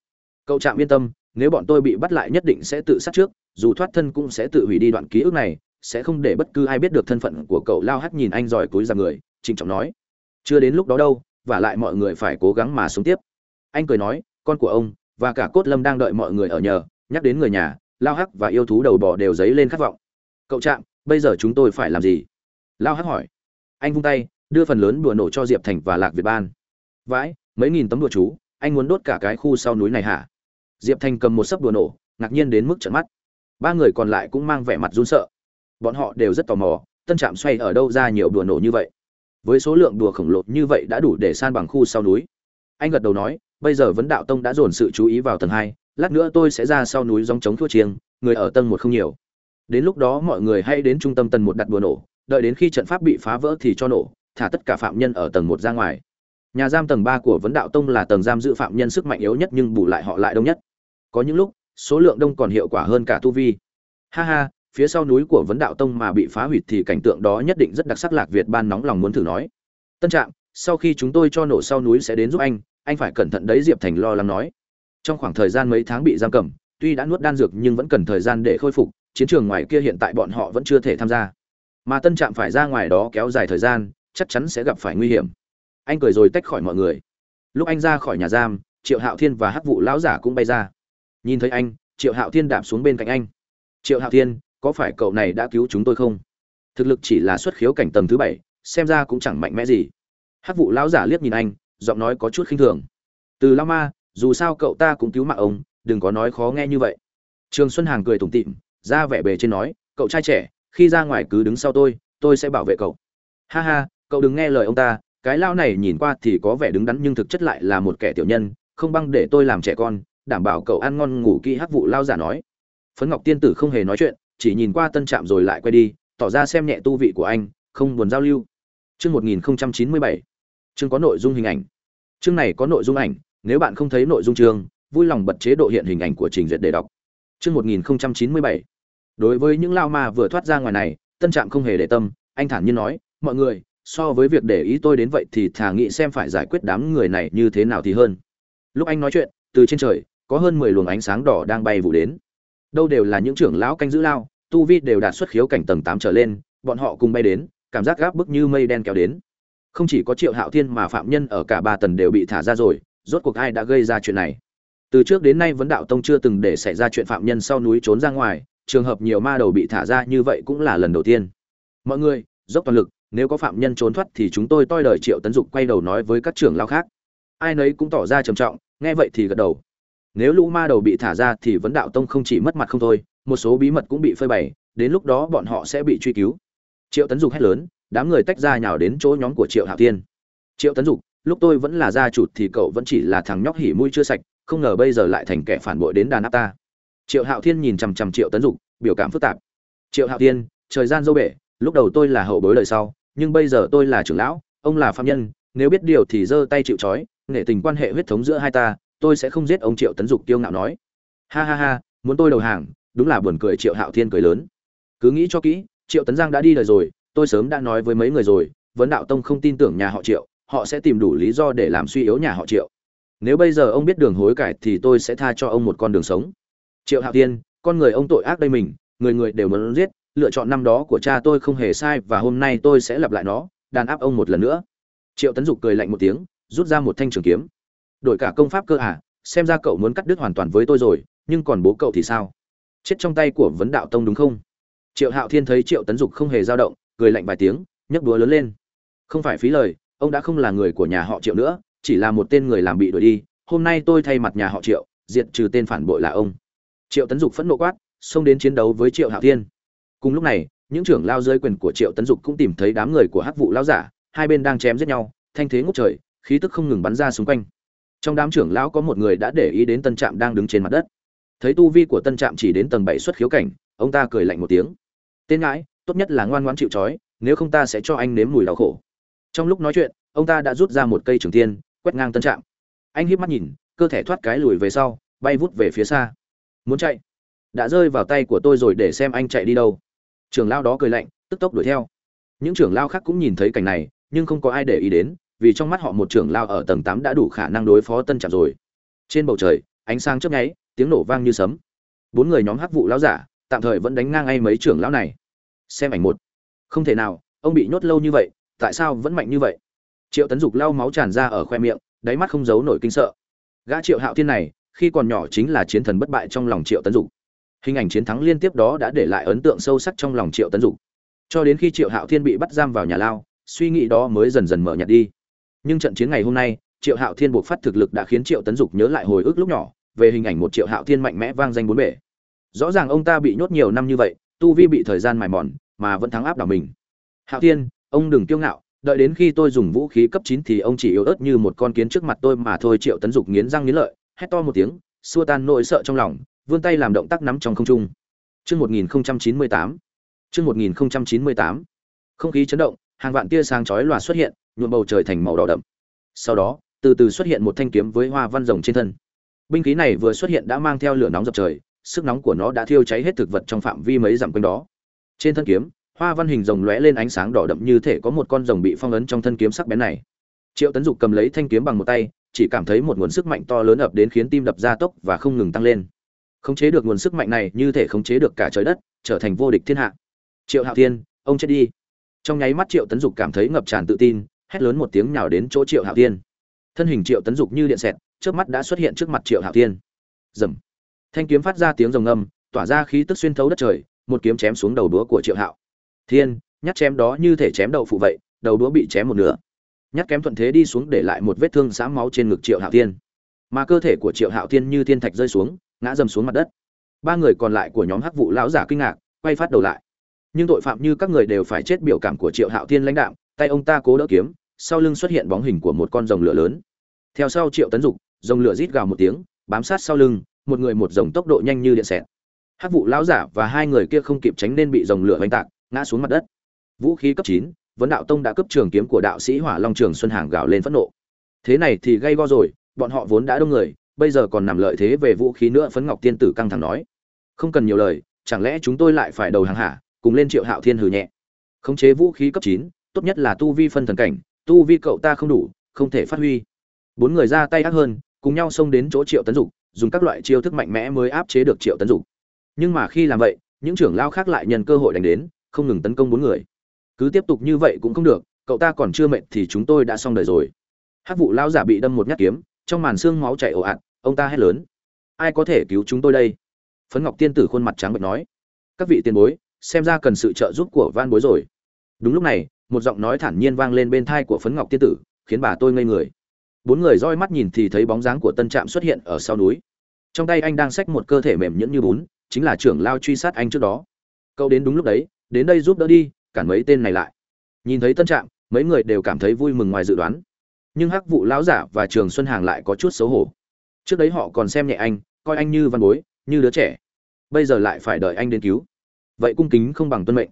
Cậu trạm yên tâm, nếu bọn tôi bị bắt lại nhất định sẽ tự sát trước, dù thoát thân cũng sẽ tự hủy đi đoạn ký ức này sẽ không để bất cứ ai biết được thân phận của cậu lao hắt nhìn anh giỏi cúi ra người, trịnh trọng nói. Chưa đến lúc đó đâu, và lại mọi người phải cố gắng mà sống tiếp. Anh cười nói, con của ông, và cả cốt lâm đang đợi mọi người ở nhờ, nhắc đến người nhà, lao hắc và yêu thú đầu bò đều dấy lên khát vọng. Cậu trạm, bây giờ chúng tôi phải làm gì? Lao hắc hỏi. Anh vung tay, đưa phần lớn đùa nổ cho diệp thành và lạc việt ban. Vãi, mấy nghìn tấm đùa chú, anh muốn đốt cả cái khu sau núi này hả? Diệp thành cầm một sấp đùa nổ, ngạc nhiên đến mức trận mắt. Ba người còn lại cũng mang vẻ mặt run sợ bọn họ đều rất tò mò, tân trạm xoay ở đâu ra nhiều đùa nổ như vậy. Với số lượng đùa khổng lồ như vậy đã đủ để san bằng khu sau núi. Anh gật đầu nói, bây giờ vấn đạo tông đã dồn sự chú ý vào tầng hai, lát nữa tôi sẽ ra sau núi dòng chống thua chiêng, người ở tầng một không nhiều. Đến lúc đó mọi người hãy đến trung tâm tầng một đặt đùa nổ, đợi đến khi trận pháp bị phá vỡ thì cho nổ, thả tất cả phạm nhân ở tầng một ra ngoài. Nhà giam tầng ba của vấn đạo tông là tầng giam giữ phạm nhân sức mạnh yếu nhất nhưng bù lại họ lại đông nhất. Có những lúc, số lượng đông còn hiệu quả hơn cả tu vi. Ha ha phía sau núi của vấn đạo tông mà bị phá hủy thì cảnh tượng đó nhất định rất đặc sắc lạc việt ban nóng lòng muốn thử nói. Tân trạm, sau khi chúng tôi cho nổ sau núi sẽ đến giúp anh anh phải cẩn thận đấy diệp thành lo lắng nói. Trong khoảng thời gian mấy tháng bị giam cầm, tuy đã nuốt đan dược nhưng vẫn cần thời gian để khôi phục, chiến trường ngoài kia hiện tại bọn họ vẫn chưa thể tham gia. Mà tân trạm phải ra ngoài đó kéo dài thời gian, chắc chắn sẽ gặp phải nguy hiểm. Anh cười rồi tách khỏi mọi người. Lúc anh ra khỏi nhà giam, triệu hạo thiên và hắc vụ lão giả cũng bay ra. Nhìn thấy anh, triệu hạo thiên đạp xuống bên cạnh anh. Triệu hạo thiên có phải cậu này đã cứu chúng tôi không? Thực lực chỉ là xuất khiếu cảnh tầng thứ bảy, xem ra cũng chẳng mạnh mẽ gì. Hắc vụ lão giả liếc nhìn anh, giọng nói có chút khinh thường. Từ lao ma, dù sao cậu ta cũng cứu mạng ông, đừng có nói khó nghe như vậy. Trường xuân hàng cười tủm tịm ra vẻ bề trên nói, cậu trai trẻ, khi ra ngoài cứ đứng sau tôi tôi sẽ bảo vệ cậu. Ha ha, cậu đừng nghe lời ông ta, cái lao này nhìn qua thì có vẻ đứng đắn nhưng thực chất lại là một kẻ tiểu nhân, không băng để tôi làm trẻ con, đảm bảo cậu ăn ngon ngủ kỹ, hắc vụ lao giả nói. Phấn ngọc tiên tử không hề nói chuyện chỉ nhìn qua tân trạm rồi lại quay đi, tỏ ra xem nhẹ tu vị của anh, không buồn giao lưu. Chương một nghìn chín mươi bảy. Chương có nội dung hình ảnh. Chương này có nội dung ảnh, nếu bạn không thấy nội dung chương, vui lòng bật chế độ hiện hình ảnh của trình duyệt để đọc. Chương một nghìn chín mươi bảy. Đối với những lao ma vừa thoát ra ngoài này, tân trạm không hề để tâm, anh thản nhiên nói, mọi người, so với việc để ý tôi đến vậy thì thà nghĩ xem phải giải quyết đám người này như thế nào thì hơn. Lúc anh nói chuyện, từ trên trời, có hơn mười luồng ánh sáng đỏ đang bay vụ đến đâu đều là những trưởng lão canh giữ lao, tu vi đều đạt xuất khiếu cảnh tầng tám trở lên, bọn họ cùng bay đến, cảm giác gáp bức như mây đen kéo đến. Không chỉ có triệu hạo thiên mà phạm nhân ở cả ba tầng đều bị thả ra rồi, rốt cuộc ai đã gây ra chuyện này? Từ trước đến nay vấn đạo tông chưa từng để xảy ra chuyện phạm nhân sau núi trốn ra ngoài, trường hợp nhiều ma đầu bị thả ra như vậy cũng là lần đầu tiên. Mọi người, dốc toàn lực, nếu có phạm nhân trốn thoát thì chúng tôi toi đời triệu tấn dục quay đầu nói với các trưởng lao khác. Ai nấy cũng tỏ ra trầm trọng, nghe vậy thì gật đầu nếu lũ ma đầu bị thả ra thì vấn đạo tông không chỉ mất mặt không thôi, một số bí mật cũng bị phơi bày, đến lúc đó bọn họ sẽ bị truy cứu. Triệu tấn dục hét lớn, đám người tách ra nhào đến chỗ nhóm của triệu hạo thiên. Triệu tấn dục, lúc tôi vẫn là gia chủ thì cậu vẫn chỉ là thằng nhóc hỉ mũi chưa sạch, không ngờ bây giờ lại thành kẻ phản bội đến đàn áp ta. Triệu hạo thiên nhìn chằm chằm triệu tấn dục, biểu cảm phức tạp. Triệu hạo thiên thời gian dâu bể, lúc đầu tôi là hậu bối lời sau, nhưng bây giờ tôi là trưởng lão, ông là phạm nhân, nếu biết điều thì giơ tay chịu trói nghệ tình quan hệ huyết thống giữa hai ta tôi sẽ không giết ông triệu tấn dục kiêu ngạo nói. Ha ha ha, muốn tôi đầu hàng, đúng là buồn cười triệu hạo thiên cười lớn. Cứ nghĩ cho kỹ, triệu tấn giang đã đi đời rồi, tôi sớm đã nói với mấy người rồi, vấn đạo tông không tin tưởng nhà họ triệu, họ sẽ tìm đủ lý do để làm suy yếu nhà họ triệu. Nếu bây giờ ông biết đường hối cải thì tôi sẽ tha cho ông một con đường sống. Triệu hạo thiên, con người ông tội ác đây mình, người người đều muốn giết, lựa chọn năm đó của cha tôi không hề sai và hôm nay tôi sẽ lặp lại nó, đàn áp ông một lần nữa. Triệu tấn dục cười lạnh một tiếng, rút ra một thanh trường kiếm đổi cả công pháp cơ à xem ra cậu muốn cắt đứt hoàn toàn với tôi rồi, nhưng còn bố cậu thì sao? Chết trong tay của vấn đạo tông đúng không? Triệu hạo thiên thấy triệu tấn dục không hề dao động, cười lạnh vài tiếng, nhấc đúa lớn lên. Không phải phí lời, ông đã không là người của nhà họ triệu nữa, chỉ là một tên người làm bị đuổi đi, hôm nay tôi thay mặt nhà họ triệu, diệt trừ tên phản bội là ông. Triệu tấn dục phẫn nộ quát, xông đến chiến đấu với triệu hạo thiên. Cùng lúc này, những trưởng lao dưới quyền của triệu tấn dục cũng tìm thấy đám người của hắc vụ lao giả, hai bên đang chém giết nhau, thanh thế ngút trời, khí tức không ngừng bắn ra xung quanh trong đám trưởng lão có một người đã để ý đến tân trạm đang đứng trên mặt đất. Thấy tu vi của tân trạm chỉ đến tầng bảy xuất khiếu cảnh, ông ta cười lạnh một tiếng. Tên ngãi, tốt nhất là ngoan ngoãn chịu trói, nếu không ta sẽ cho anh nếm mùi đau khổ. Trong lúc nói chuyện, ông ta đã rút ra một cây trường tiên, quét ngang tân trạm. Anh híp mắt nhìn, cơ thể thoát cái lùi về sau, bay vút về phía xa. Muốn chạy? Đã rơi vào tay của tôi rồi để xem anh chạy đi đâu. Trưởng lao đó cười lạnh, tức tốc đuổi theo. Những trưởng lao khác cũng nhìn thấy cảnh này, nhưng không có ai để ý đến vì trong mắt họ một trưởng lao ở tầng tám đã đủ khả năng đối phó tân trạm rồi. Trên bầu trời, ánh sáng chớp nháy, tiếng nổ vang như sấm. Bốn người nhóm hắc vụ lão giả, tạm thời vẫn đánh ngang ngay mấy trưởng lão này. Xem ảnh một. Không thể nào, ông bị nhốt lâu như vậy, tại sao vẫn mạnh như vậy? Triệu tấn dục lau máu tràn ra ở khoe miệng, đáy mắt không giấu nổi kinh sợ. Gã triệu hạo thiên này, khi còn nhỏ chính là chiến thần bất bại trong lòng triệu tấn dục. Hình ảnh chiến thắng liên tiếp đó đã để lại ấn tượng sâu sắc trong lòng triệu tấn dục. Cho đến khi triệu hạo thiên bị bắt giam vào nhà lao, suy nghĩ đó mới dần dần mở nhạt đi nhưng trận chiến ngày hôm nay triệu hạo thiên buộc phát thực lực đã khiến triệu tấn dục nhớ lại hồi ức lúc nhỏ về hình ảnh một triệu hạo thiên mạnh mẽ vang danh bốn bể rõ ràng ông ta bị nhốt nhiều năm như vậy tu vi bị thời gian mài mòn mà vẫn thắng áp đảo mình. Hạo thiên ông đừng kiêu ngạo đợi đến khi tôi dùng vũ khí cấp chín thì ông chỉ yếu ớt như một con kiến trước mặt tôi mà thôi. Triệu tấn dục nghiến răng nghiến lợi hét to một tiếng xua tan nỗi sợ trong lòng vươn tay làm động tác nắm trong không trung. Chương 1098. Chương 1098. Không khí chấn động, hàng vạn tia sáng chói lòa xuất hiện, nhuộm bầu trời thành màu đỏ đậm. Sau đó, từ từ xuất hiện một thanh kiếm với hoa văn rồng trên thân. Binh khí này vừa xuất hiện đã mang theo lửa nóng dập trời, sức nóng của nó đã thiêu cháy hết thực vật trong phạm vi mấy dặm quanh đó. Trên thân kiếm, hoa văn hình rồng lóe lên ánh sáng đỏ đậm như thể có một con rồng bị phong ấn trong thân kiếm sắc bén này. Triệu Tấn Dục cầm lấy thanh kiếm bằng một tay, chỉ cảm thấy một nguồn sức mạnh to lớn ập đến khiến tim đập ra tốc và không ngừng tăng lên. Khống chế được nguồn sức mạnh này như thể khống chế được cả trời đất, trở thành vô địch thiên hạ. Triệu Hạo Thiên, ông chết đi. Trong nháy mắt Triệu Tấn Dục cảm thấy ngập tràn tự tin, hét lớn một tiếng nhào đến chỗ Triệu Hạo Thiên. Thân hình Triệu Tấn Dục như điện xẹt, trước mắt đã xuất hiện trước mặt Triệu Hạo Thiên. dầm Thanh kiếm phát ra tiếng rồng ngâm, tỏa ra khí tức xuyên thấu đất trời, một kiếm chém xuống đầu đúa của Triệu Hạo. Thiên, nhát chém đó như thể chém đầu phụ vậy, đầu đúa bị chém một nửa. Nhát kém thuận thế đi xuống để lại một vết thương xám máu trên ngực Triệu Hạo Thiên. Mà cơ thể của Triệu Hạo Thiên như thiên thạch rơi xuống, ngã dầm xuống mặt đất. Ba người còn lại của nhóm Hắc vụ lão giả kinh ngạc, quay phát đầu lại. Nhưng tội phạm như các người đều phải chết biểu cảm của Triệu Hạo Thiên lãnh đạm, tay ông ta cố đỡ kiếm, sau lưng xuất hiện bóng hình của một con rồng lửa lớn. Theo sau Triệu Tấn Dục, rồng lửa rít gào một tiếng, bám sát sau lưng, một người một rồng tốc độ nhanh như điện xẹt. Hắc vụ lão giả và hai người kia không kịp tránh nên bị rồng lửa vành tạc, ngã xuống mặt đất. Vũ khí cấp 9, Vấn Đạo Tông đã cấp trường kiếm của đạo sĩ Hỏa Long Trường Xuân Hàng gào lên phẫn nộ. Thế này thì gây go rồi, bọn họ vốn đã đông người, bây giờ còn nằm lợi thế về vũ khí nữa, Phấn Ngọc Tiên tử căng thẳng nói. Không cần nhiều lời, chẳng lẽ chúng tôi lại phải đầu hàng hả? Cùng lên Triệu Hạo Thiên hừ nhẹ. Khống chế vũ khí cấp 9, tốt nhất là tu vi phân thần cảnh, tu vi cậu ta không đủ, không thể phát huy. Bốn người ra tay ác hơn, cùng nhau xông đến chỗ Triệu Tấn Dục, dùng các loại chiêu thức mạnh mẽ mới áp chế được Triệu Tấn Dục. Nhưng mà khi làm vậy, những trưởng lao khác lại nhân cơ hội đánh đến, không ngừng tấn công bốn người. Cứ tiếp tục như vậy cũng không được, cậu ta còn chưa mệt thì chúng tôi đã xong đời rồi. Hắc vụ lao giả bị đâm một nhát kiếm, trong màn xương máu chảy ồ ạt, ông ta hét lớn: "Ai có thể cứu chúng tôi đây?" Phấn Ngọc tiên tử khuôn mặt trắng bệch nói: "Các vị tiền bối, xem ra cần sự trợ giúp của Van Bối rồi." Đúng lúc này, một giọng nói thản nhiên vang lên bên tai của Phấn Ngọc tiên tử, khiến bà tôi ngây người. Bốn người roi mắt nhìn thì thấy bóng dáng của Tân Trạm xuất hiện ở sau núi. Trong tay anh đang xách một cơ thể mềm nhũn như bún, chính là trưởng lao truy sát anh trước đó. Cậu đến đúng lúc đấy, đến đây giúp đỡ đi, cản mấy tên này lại. Nhìn thấy Tân Trạm, mấy người đều cảm thấy vui mừng ngoài dự đoán. Nhưng Hắc vụ lão giả và Trường Xuân Hàng lại có chút xấu hổ. Trước đấy họ còn xem nhẹ anh, coi anh như văn bối, như đứa trẻ. Bây giờ lại phải đợi anh đến cứu. Vậy cung kính không bằng tuân mệnh.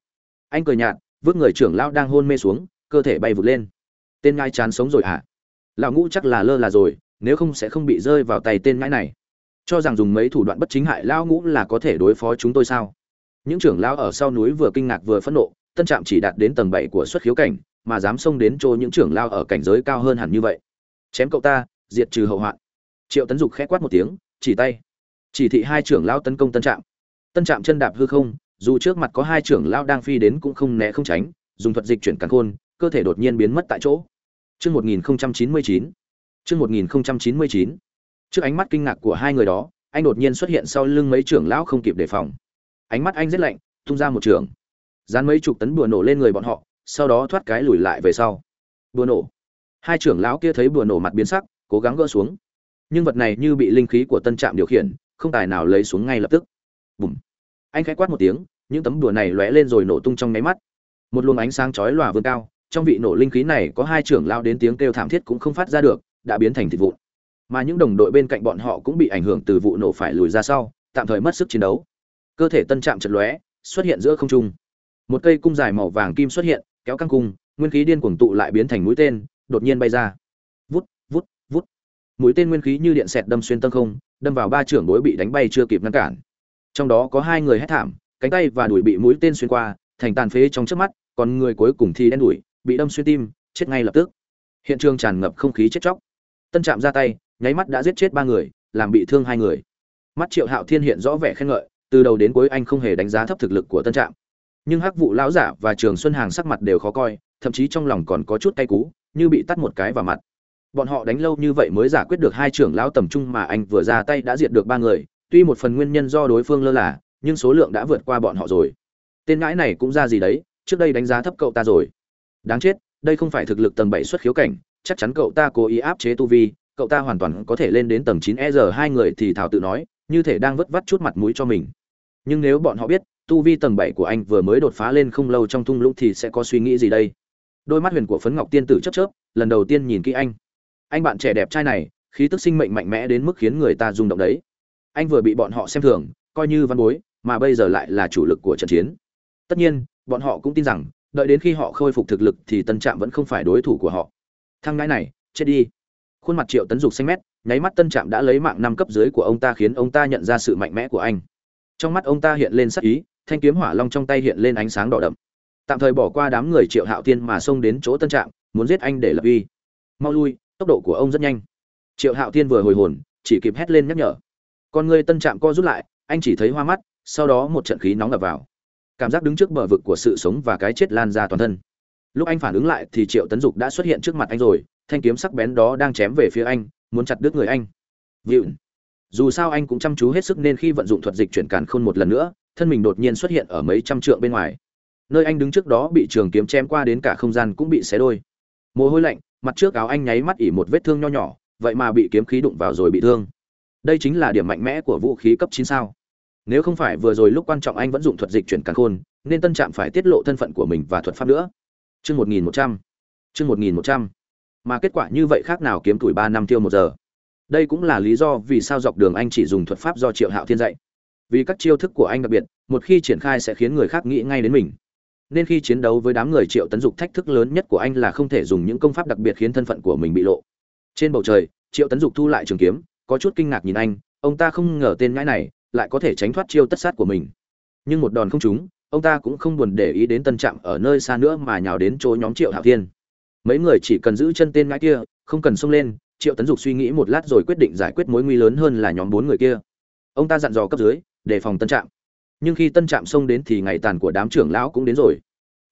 Anh cười nhạt, vứt người trưởng lão đang hôn mê xuống, cơ thể bay vụt lên. Tên ngai chán sống rồi hả? À? Lão ngũ chắc là lơ là rồi, nếu không sẽ không bị rơi vào tay tên ngãi này cho rằng dùng mấy thủ đoạn bất chính hại lão ngũ là có thể đối phó chúng tôi sao những trưởng lão ở sau núi vừa kinh ngạc vừa phẫn nộ tân trạm chỉ đạt đến tầng bảy của xuất khiếu cảnh mà dám xông đến chỗ những trưởng lao ở cảnh giới cao hơn hẳn như vậy chém cậu ta diệt trừ hậu hoạn triệu tấn dục khẽ quát một tiếng chỉ tay chỉ thị hai trưởng lao tấn công tân trạm tân trạm chân đạp hư không dù trước mặt có hai trưởng lão đang phi đến cũng không né không tránh, dùng thuật dịch chuyển càn khôn, cơ thể đột nhiên biến mất tại chỗ. Chương 1099. Chương 1099 trước ánh mắt kinh ngạc của hai người đó, anh đột nhiên xuất hiện sau lưng mấy trưởng lão không kịp đề phòng. Ánh mắt anh rất lạnh, tung ra một trường. Dán mấy chục tấn bùa nổ lên người bọn họ, sau đó thoát cái lùi lại về sau. Bùa nổ. Hai trưởng lão kia thấy bùa nổ mặt biến sắc, cố gắng gỡ xuống. Nhưng vật này như bị linh khí của tân trạm điều khiển, không tài nào lấy xuống ngay lập tức. Bùm anh khẽ quát một tiếng, những tấm đùa này lóe lên rồi nổ tung trong nháy mắt. Một luồng ánh sáng chói lòa vươn cao, trong vị nổ linh khí này có hai trưởng lao đến tiếng kêu thảm thiết cũng không phát ra được, đã biến thành thịt vụn. Mà những đồng đội bên cạnh bọn họ cũng bị ảnh hưởng từ vụ nổ phải lùi ra sau, tạm thời mất sức chiến đấu. Cơ thể tân trạm chật lóe, xuất hiện giữa không trung. Một cây cung dài màu vàng kim xuất hiện, kéo căng cung, nguyên khí điên cuồng tụ lại biến thành mũi tên, đột nhiên bay ra. Vút vút vút. Mũi tên nguyên khí như điện xẹt đâm xuyên tân không, đâm vào ba trưởng đối bị đánh bay chưa kịp ngăn cản trong đó có hai người hét thảm cánh tay và đuổi bị mũi tên xuyên qua thành tàn phế trong trước mắt còn người cuối cùng thì đen đuổi, bị đâm xuyên tim chết ngay lập tức. Hiện trường tràn ngập không khí chết chóc. Tân trạm ra tay nháy mắt đã giết chết ba người làm bị thương hai người. Mắt triệu hạo thiên hiện rõ vẻ khen ngợi từ đầu đến cuối anh không hề đánh giá thấp thực lực của tân trạm. Nhưng hắc vụ lão giả và trường xuân hàng sắc mặt đều khó coi thậm chí trong lòng còn có chút cay cú như bị tắt một cái vào mặt. Bọn họ đánh lâu như vậy mới giải quyết được hai trưởng lão tầm trung mà anh vừa ra tay đã diệt được ba người tuy một phần nguyên nhân do đối phương lơ là, nhưng số lượng đã vượt qua bọn họ rồi. Tên ngãi này cũng ra gì đấy, trước đây đánh giá thấp cậu ta rồi. Đáng chết, đây không phải thực lực tầng bảy xuất khiếu cảnh, chắc chắn cậu ta cố ý áp chế tu vi, cậu ta hoàn toàn có thể lên đến tầng chín e giờ hai người thì thảo tự nói, như thể đang vất vắt chút mặt mũi cho mình. Nhưng nếu bọn họ biết, tu vi tầng bảy của anh vừa mới đột phá lên không lâu trong thung lũng thì sẽ có suy nghĩ gì đây? Đôi mắt huyền của phấn ngọc tiên tử chớp chớp, lần đầu tiên nhìn kỹ anh. Anh bạn trẻ đẹp trai này, khí tức sinh mệnh mạnh mẽ đến mức khiến người ta rung động đấy anh vừa bị bọn họ xem thường, coi như văn bối, mà bây giờ lại là chủ lực của trận chiến. Tất nhiên, bọn họ cũng tin rằng, đợi đến khi họ khôi phục thực lực thì tân trạm vẫn không phải đối thủ của họ. Thằng ngãi này, chết đi. Khuôn mặt triệu tấn dục xanh mét, nháy mắt tân trạm đã lấy mạng năm cấp dưới của ông ta khiến ông ta nhận ra sự mạnh mẽ của anh. Trong mắt ông ta hiện lên sắc ý, thanh kiếm hỏa long trong tay hiện lên ánh sáng đỏ đậm. Tạm thời bỏ qua đám người triệu hạo tiên mà xông đến chỗ tân trạm, muốn giết anh để lập uy. Mau lui, tốc độ của ông rất nhanh. Triệu hạo tiên vừa hồi hồn, chỉ kịp hét lên nhắc nhở con người tân trạm co rút lại, anh chỉ thấy hoa mắt, sau đó một trận khí nóng ập vào. Cảm giác đứng trước bờ vực của sự sống và cái chết lan ra toàn thân. Lúc anh phản ứng lại thì triệu tấn dục đã xuất hiện trước mặt anh rồi, thanh kiếm sắc bén đó đang chém về phía anh, muốn chặt đứt người anh. Vịu dù sao anh cũng chăm chú hết sức nên khi vận dụng thuật dịch chuyển càn khôn một lần nữa, thân mình đột nhiên xuất hiện ở mấy trăm trượng bên ngoài. Nơi anh đứng trước đó bị trường kiếm chém qua đến cả không gian cũng bị xé đôi. Mồ hôi lạnh, mặt trước áo anh nháy mắt ỉ một vết thương nho nhỏ, vậy mà bị kiếm khí đụng vào rồi bị thương đây chính là điểm mạnh mẽ của vũ khí cấp chín sao. Nếu không phải vừa rồi lúc quan trọng anh vẫn dùng thuật dịch chuyển càn khôn, nên tân trạm phải tiết lộ thân phận của mình và thuật pháp nữa. Chương một nghìn một trăm. Chương một nghìn một trăm. Mà kết quả như vậy khác nào kiếm tuổi ba năm tiêu một giờ. Đây cũng là lý do vì sao dọc đường anh chỉ dùng thuật pháp do triệu hạo thiên dạy. Vì các chiêu thức của anh đặc biệt, một khi triển khai sẽ khiến người khác nghĩ ngay đến mình. Nên khi chiến đấu với đám người triệu tấn dục thách thức lớn nhất của anh là không thể dùng những công pháp đặc biệt khiến thân phận của mình bị lộ. Trên bầu trời, triệu tấn dục thu lại trường kiếm có chút kinh ngạc nhìn anh, ông ta không ngờ tên ngãi này lại có thể tránh thoát chiêu tất sát của mình. Nhưng một đòn không trúng, ông ta cũng không buồn để ý đến tân trạm ở nơi xa nữa mà nhào đến chỗ nhóm triệu hạo thiên. Mấy người chỉ cần giữ chân tên ngãi kia, không cần xông lên, triệu tấn dục suy nghĩ một lát rồi quyết định giải quyết mối nguy lớn hơn là nhóm bốn người kia. Ông ta dặn dò cấp dưới, đề phòng tân trạm. Nhưng khi tân trạm xông đến thì ngày tàn của đám trưởng lão cũng đến rồi.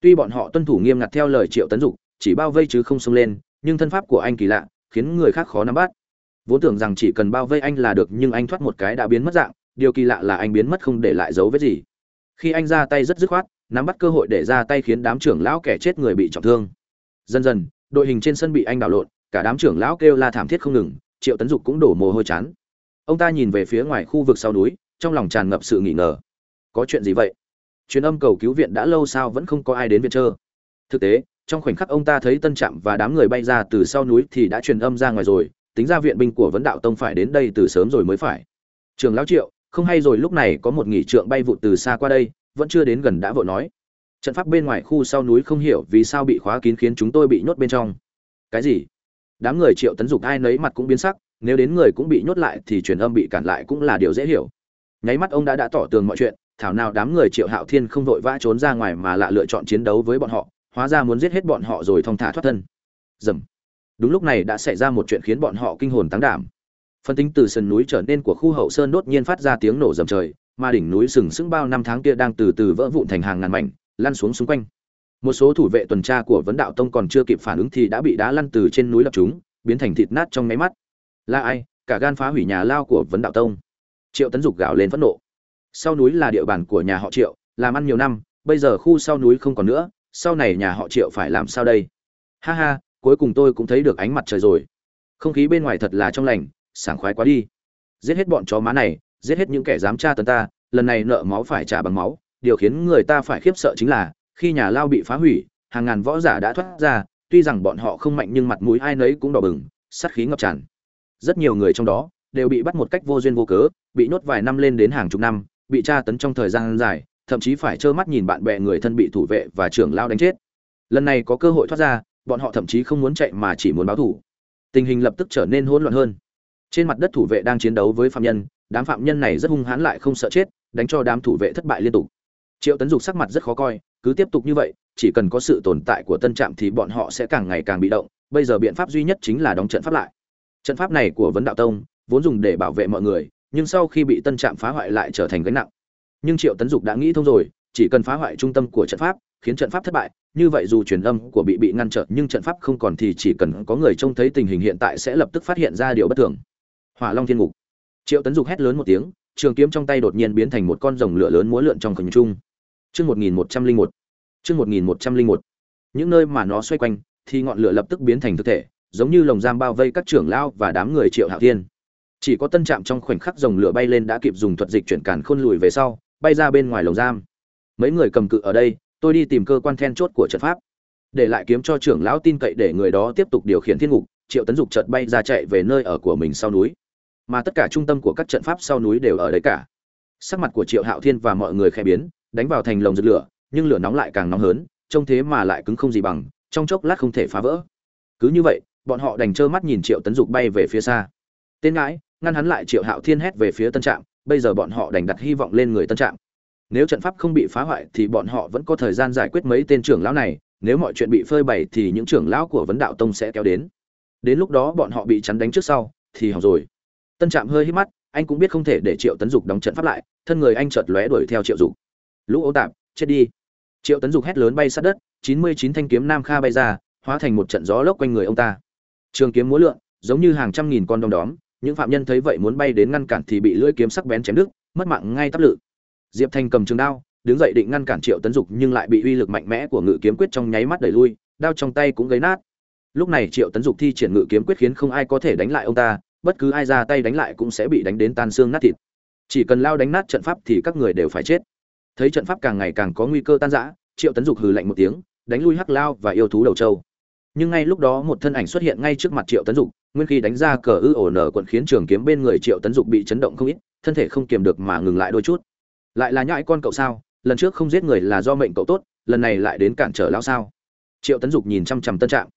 Tuy bọn họ tuân thủ nghiêm ngặt theo lời triệu tấn dục, chỉ bao vây chứ không xông lên, nhưng thân pháp của anh kỳ lạ, khiến người khác khó nắm bắt vốn tưởng rằng chỉ cần bao vây anh là được, nhưng anh thoát một cái đã biến mất dạng, điều kỳ lạ là anh biến mất không để lại dấu vết gì. Khi anh ra tay rất dứt khoát, nắm bắt cơ hội để ra tay khiến đám trưởng lão kẻ chết người bị trọng thương. Dần dần, đội hình trên sân bị anh đảo lộn, cả đám trưởng lão kêu la thảm thiết không ngừng, triệu tấn dục cũng đổ mồ hôi chán. Ông ta nhìn về phía ngoài khu vực sau núi, trong lòng tràn ngập sự nghỉ ngờ. Có chuyện gì vậy? Truyền âm cầu cứu viện đã lâu sao vẫn không có ai đến viện trơ thực tế, trong khoảnh khắc ông ta thấy tân trạm và đám người bay ra từ sau núi thì đã truyền âm ra ngoài rồi tính ra viện binh của vấn đạo tông phải đến đây từ sớm rồi mới phải. Trường lão triệu, không hay rồi, lúc này có một nghỉ trượng bay vụ từ xa qua đây, vẫn chưa đến gần đã vội nói. Trận pháp bên ngoài khu sau núi không hiểu vì sao bị khóa kín khiến chúng tôi bị nhốt bên trong. Cái gì? Đám người triệu tấn dục ai nấy mặt cũng biến sắc, nếu đến người cũng bị nhốt lại thì truyền âm bị cản lại cũng là điều dễ hiểu. Nháy mắt ông đã đã tỏ tường mọi chuyện, thảo nào đám người triệu hạo thiên không vội vã trốn ra ngoài mà lạ lựa chọn chiến đấu với bọn họ, hóa ra muốn giết hết bọn họ rồi thong thả thoát thân. Dầm đúng lúc này đã xảy ra một chuyện khiến bọn họ kinh hồn táng đảm. Phân tính từ sườn núi trở nên của khu hậu sơn đột nhiên phát ra tiếng nổ rầm trời, mà đỉnh núi sừng sững bao năm tháng kia đang từ từ vỡ vụn thành hàng ngàn mảnh, lăn xuống xung quanh. Một số thủ vệ tuần tra của vấn đạo tông còn chưa kịp phản ứng thì đã bị đá lăn từ trên núi lập chúng, biến thành thịt nát trong máy mắt. Là ai? Cả gan phá hủy nhà lao của vấn đạo tông. Triệu tấn dục gào lên phẫn nộ. Sau núi là địa bàn của nhà họ triệu, làm ăn nhiều năm, bây giờ khu sau núi không còn nữa, sau này nhà họ triệu phải làm sao đây? Ha ha cuối cùng tôi cũng thấy được ánh mặt trời rồi. Không khí bên ngoài thật là trong lành, sảng khoái quá đi. Giết hết bọn chó má này, giết hết những kẻ dám tra tấn ta, lần này nợ máu phải trả bằng máu. Điều khiến người ta phải khiếp sợ chính là, khi nhà lao bị phá hủy, hàng ngàn võ giả đã thoát ra, tuy rằng bọn họ không mạnh nhưng mặt mũi ai nấy cũng đỏ bừng, sát khí ngập tràn. Rất nhiều người trong đó, đều bị bắt một cách vô duyên vô cớ, bị nhốt vài năm lên đến hàng chục năm, bị tra tấn trong thời gian dài, thậm chí phải trơ mắt nhìn bạn bè người thân bị thủ vệ và trưởng lao đánh chết. Lần này có cơ hội thoát ra bọn họ thậm chí không muốn chạy mà chỉ muốn báo thủ tình hình lập tức trở nên hỗn loạn hơn. Trên mặt đất thủ vệ đang chiến đấu với phạm nhân, đám phạm nhân này rất hung hãn lại không sợ chết, đánh cho đám thủ vệ thất bại liên tục. Triệu tấn dục sắc mặt rất khó coi, cứ tiếp tục như vậy, chỉ cần có sự tồn tại của tân trạm thì bọn họ sẽ càng ngày càng bị động, bây giờ biện pháp duy nhất chính là đóng trận pháp lại. Trận pháp này của vấn đạo tông, vốn dùng để bảo vệ mọi người, nhưng sau khi bị tân trạm phá hoại lại trở thành gánh nặng. Nhưng triệu tấn dục đã nghĩ thông rồi chỉ cần phá hoại trung tâm của trận pháp, khiến trận pháp thất bại, như vậy dù truyền âm của bị bị ngăn trở, nhưng trận pháp không còn thì chỉ cần có người trông thấy tình hình hiện tại sẽ lập tức phát hiện ra điều bất thường. Hỏa long thiên ngục. Triệu tấn dục hét lớn một tiếng, trường kiếm trong tay đột nhiên biến thành một con rồng lửa lớn múa lượn trong khẩn trung. Chương một nghìn một trăm linh một. Chương một nghìn một trăm linh một. Những nơi mà nó xoay quanh, thì ngọn lửa lập tức biến thành thực thể, giống như lồng giam bao vây các trưởng lao và đám người triệu hạo thiên. Chỉ có tân trạm trong khoảnh khắc rồng lửa bay lên đã kịp dùng thuật dịch chuyển cản khôn lùi về sau, bay ra bên ngoài lồng giam mấy người cầm cự ở đây, tôi đi tìm cơ quan then chốt của trận pháp. Để lại kiếm cho trưởng lão tin cậy để người đó tiếp tục điều khiển thiên ngục, triệu tấn dục chợt bay ra chạy về nơi ở của mình sau núi. Mà tất cả trung tâm của các trận pháp sau núi đều ở đấy cả. Sắc mặt của triệu hạo thiên và mọi người khẽ biến, đánh vào thành lồng rực lửa, nhưng lửa nóng lại càng nóng hơn, trông thế mà lại cứng không gì bằng, trong chốc lát không thể phá vỡ. Cứ như vậy, bọn họ đành trơ mắt nhìn triệu tấn dục bay về phía xa. Tên ngãi, ngăn hắn lại triệu hạo thiên hét về phía tân trạm, bây giờ bọn họ đành đặt hy vọng lên người tân trạm nếu trận pháp không bị phá hoại thì bọn họ vẫn có thời gian giải quyết mấy tên trưởng lão này, nếu mọi chuyện bị phơi bày thì những trưởng lão của vấn đạo tông sẽ kéo đến. Đến lúc đó bọn họ bị chắn đánh trước sau, thì hỏng rồi. Tân trạm hơi hít mắt, anh cũng biết không thể để triệu tấn dục đóng trận pháp lại, thân người anh chợt lóe đuổi theo triệu dục. Lũ ô tạp, chết đi. Triệu tấn dục hét lớn bay sát đất, chín mươi chín thanh kiếm nam kha bay ra, hóa thành một trận gió lốc quanh người ông ta. Trường kiếm múa lượn, giống như hàng trăm nghìn con đom đóm, những phạm nhân thấy vậy muốn bay đến ngăn cản thì bị lưỡi kiếm sắc bén chém đứt, mất mạng ngay tắp lự diệp thanh cầm trường đao, đứng dậy định ngăn cản triệu tấn dục nhưng lại bị uy lực mạnh mẽ của ngự kiếm quyết trong nháy mắt đẩy lui, đao trong tay cũng gấy nát. Lúc này triệu tấn dục thi triển ngự kiếm quyết khiến không ai có thể đánh lại ông ta, bất cứ ai ra tay đánh lại cũng sẽ bị đánh đến tan xương nát thịt. Chỉ cần lao đánh nát trận pháp thì các người đều phải chết. Thấy trận pháp càng ngày càng có nguy cơ tan rã, triệu tấn dục hừ lạnh một tiếng, đánh lui hắc lao và yêu thú đầu châu. Nhưng ngay lúc đó một thân ảnh xuất hiện ngay trước mặt triệu tấn dục, nguyên khi đánh ra cờ ư ổ nở quận khiến trường kiếm bên người triệu tấn dục bị chấn động không ít, thân thể không kiềm được mà ngừng lại đôi chút lại là nhãi con cậu sao? Lần trước không giết người là do mệnh cậu tốt, lần này lại đến cản trở lão sao? Triệu tấn dục nhìn chăm chăm tân trạm.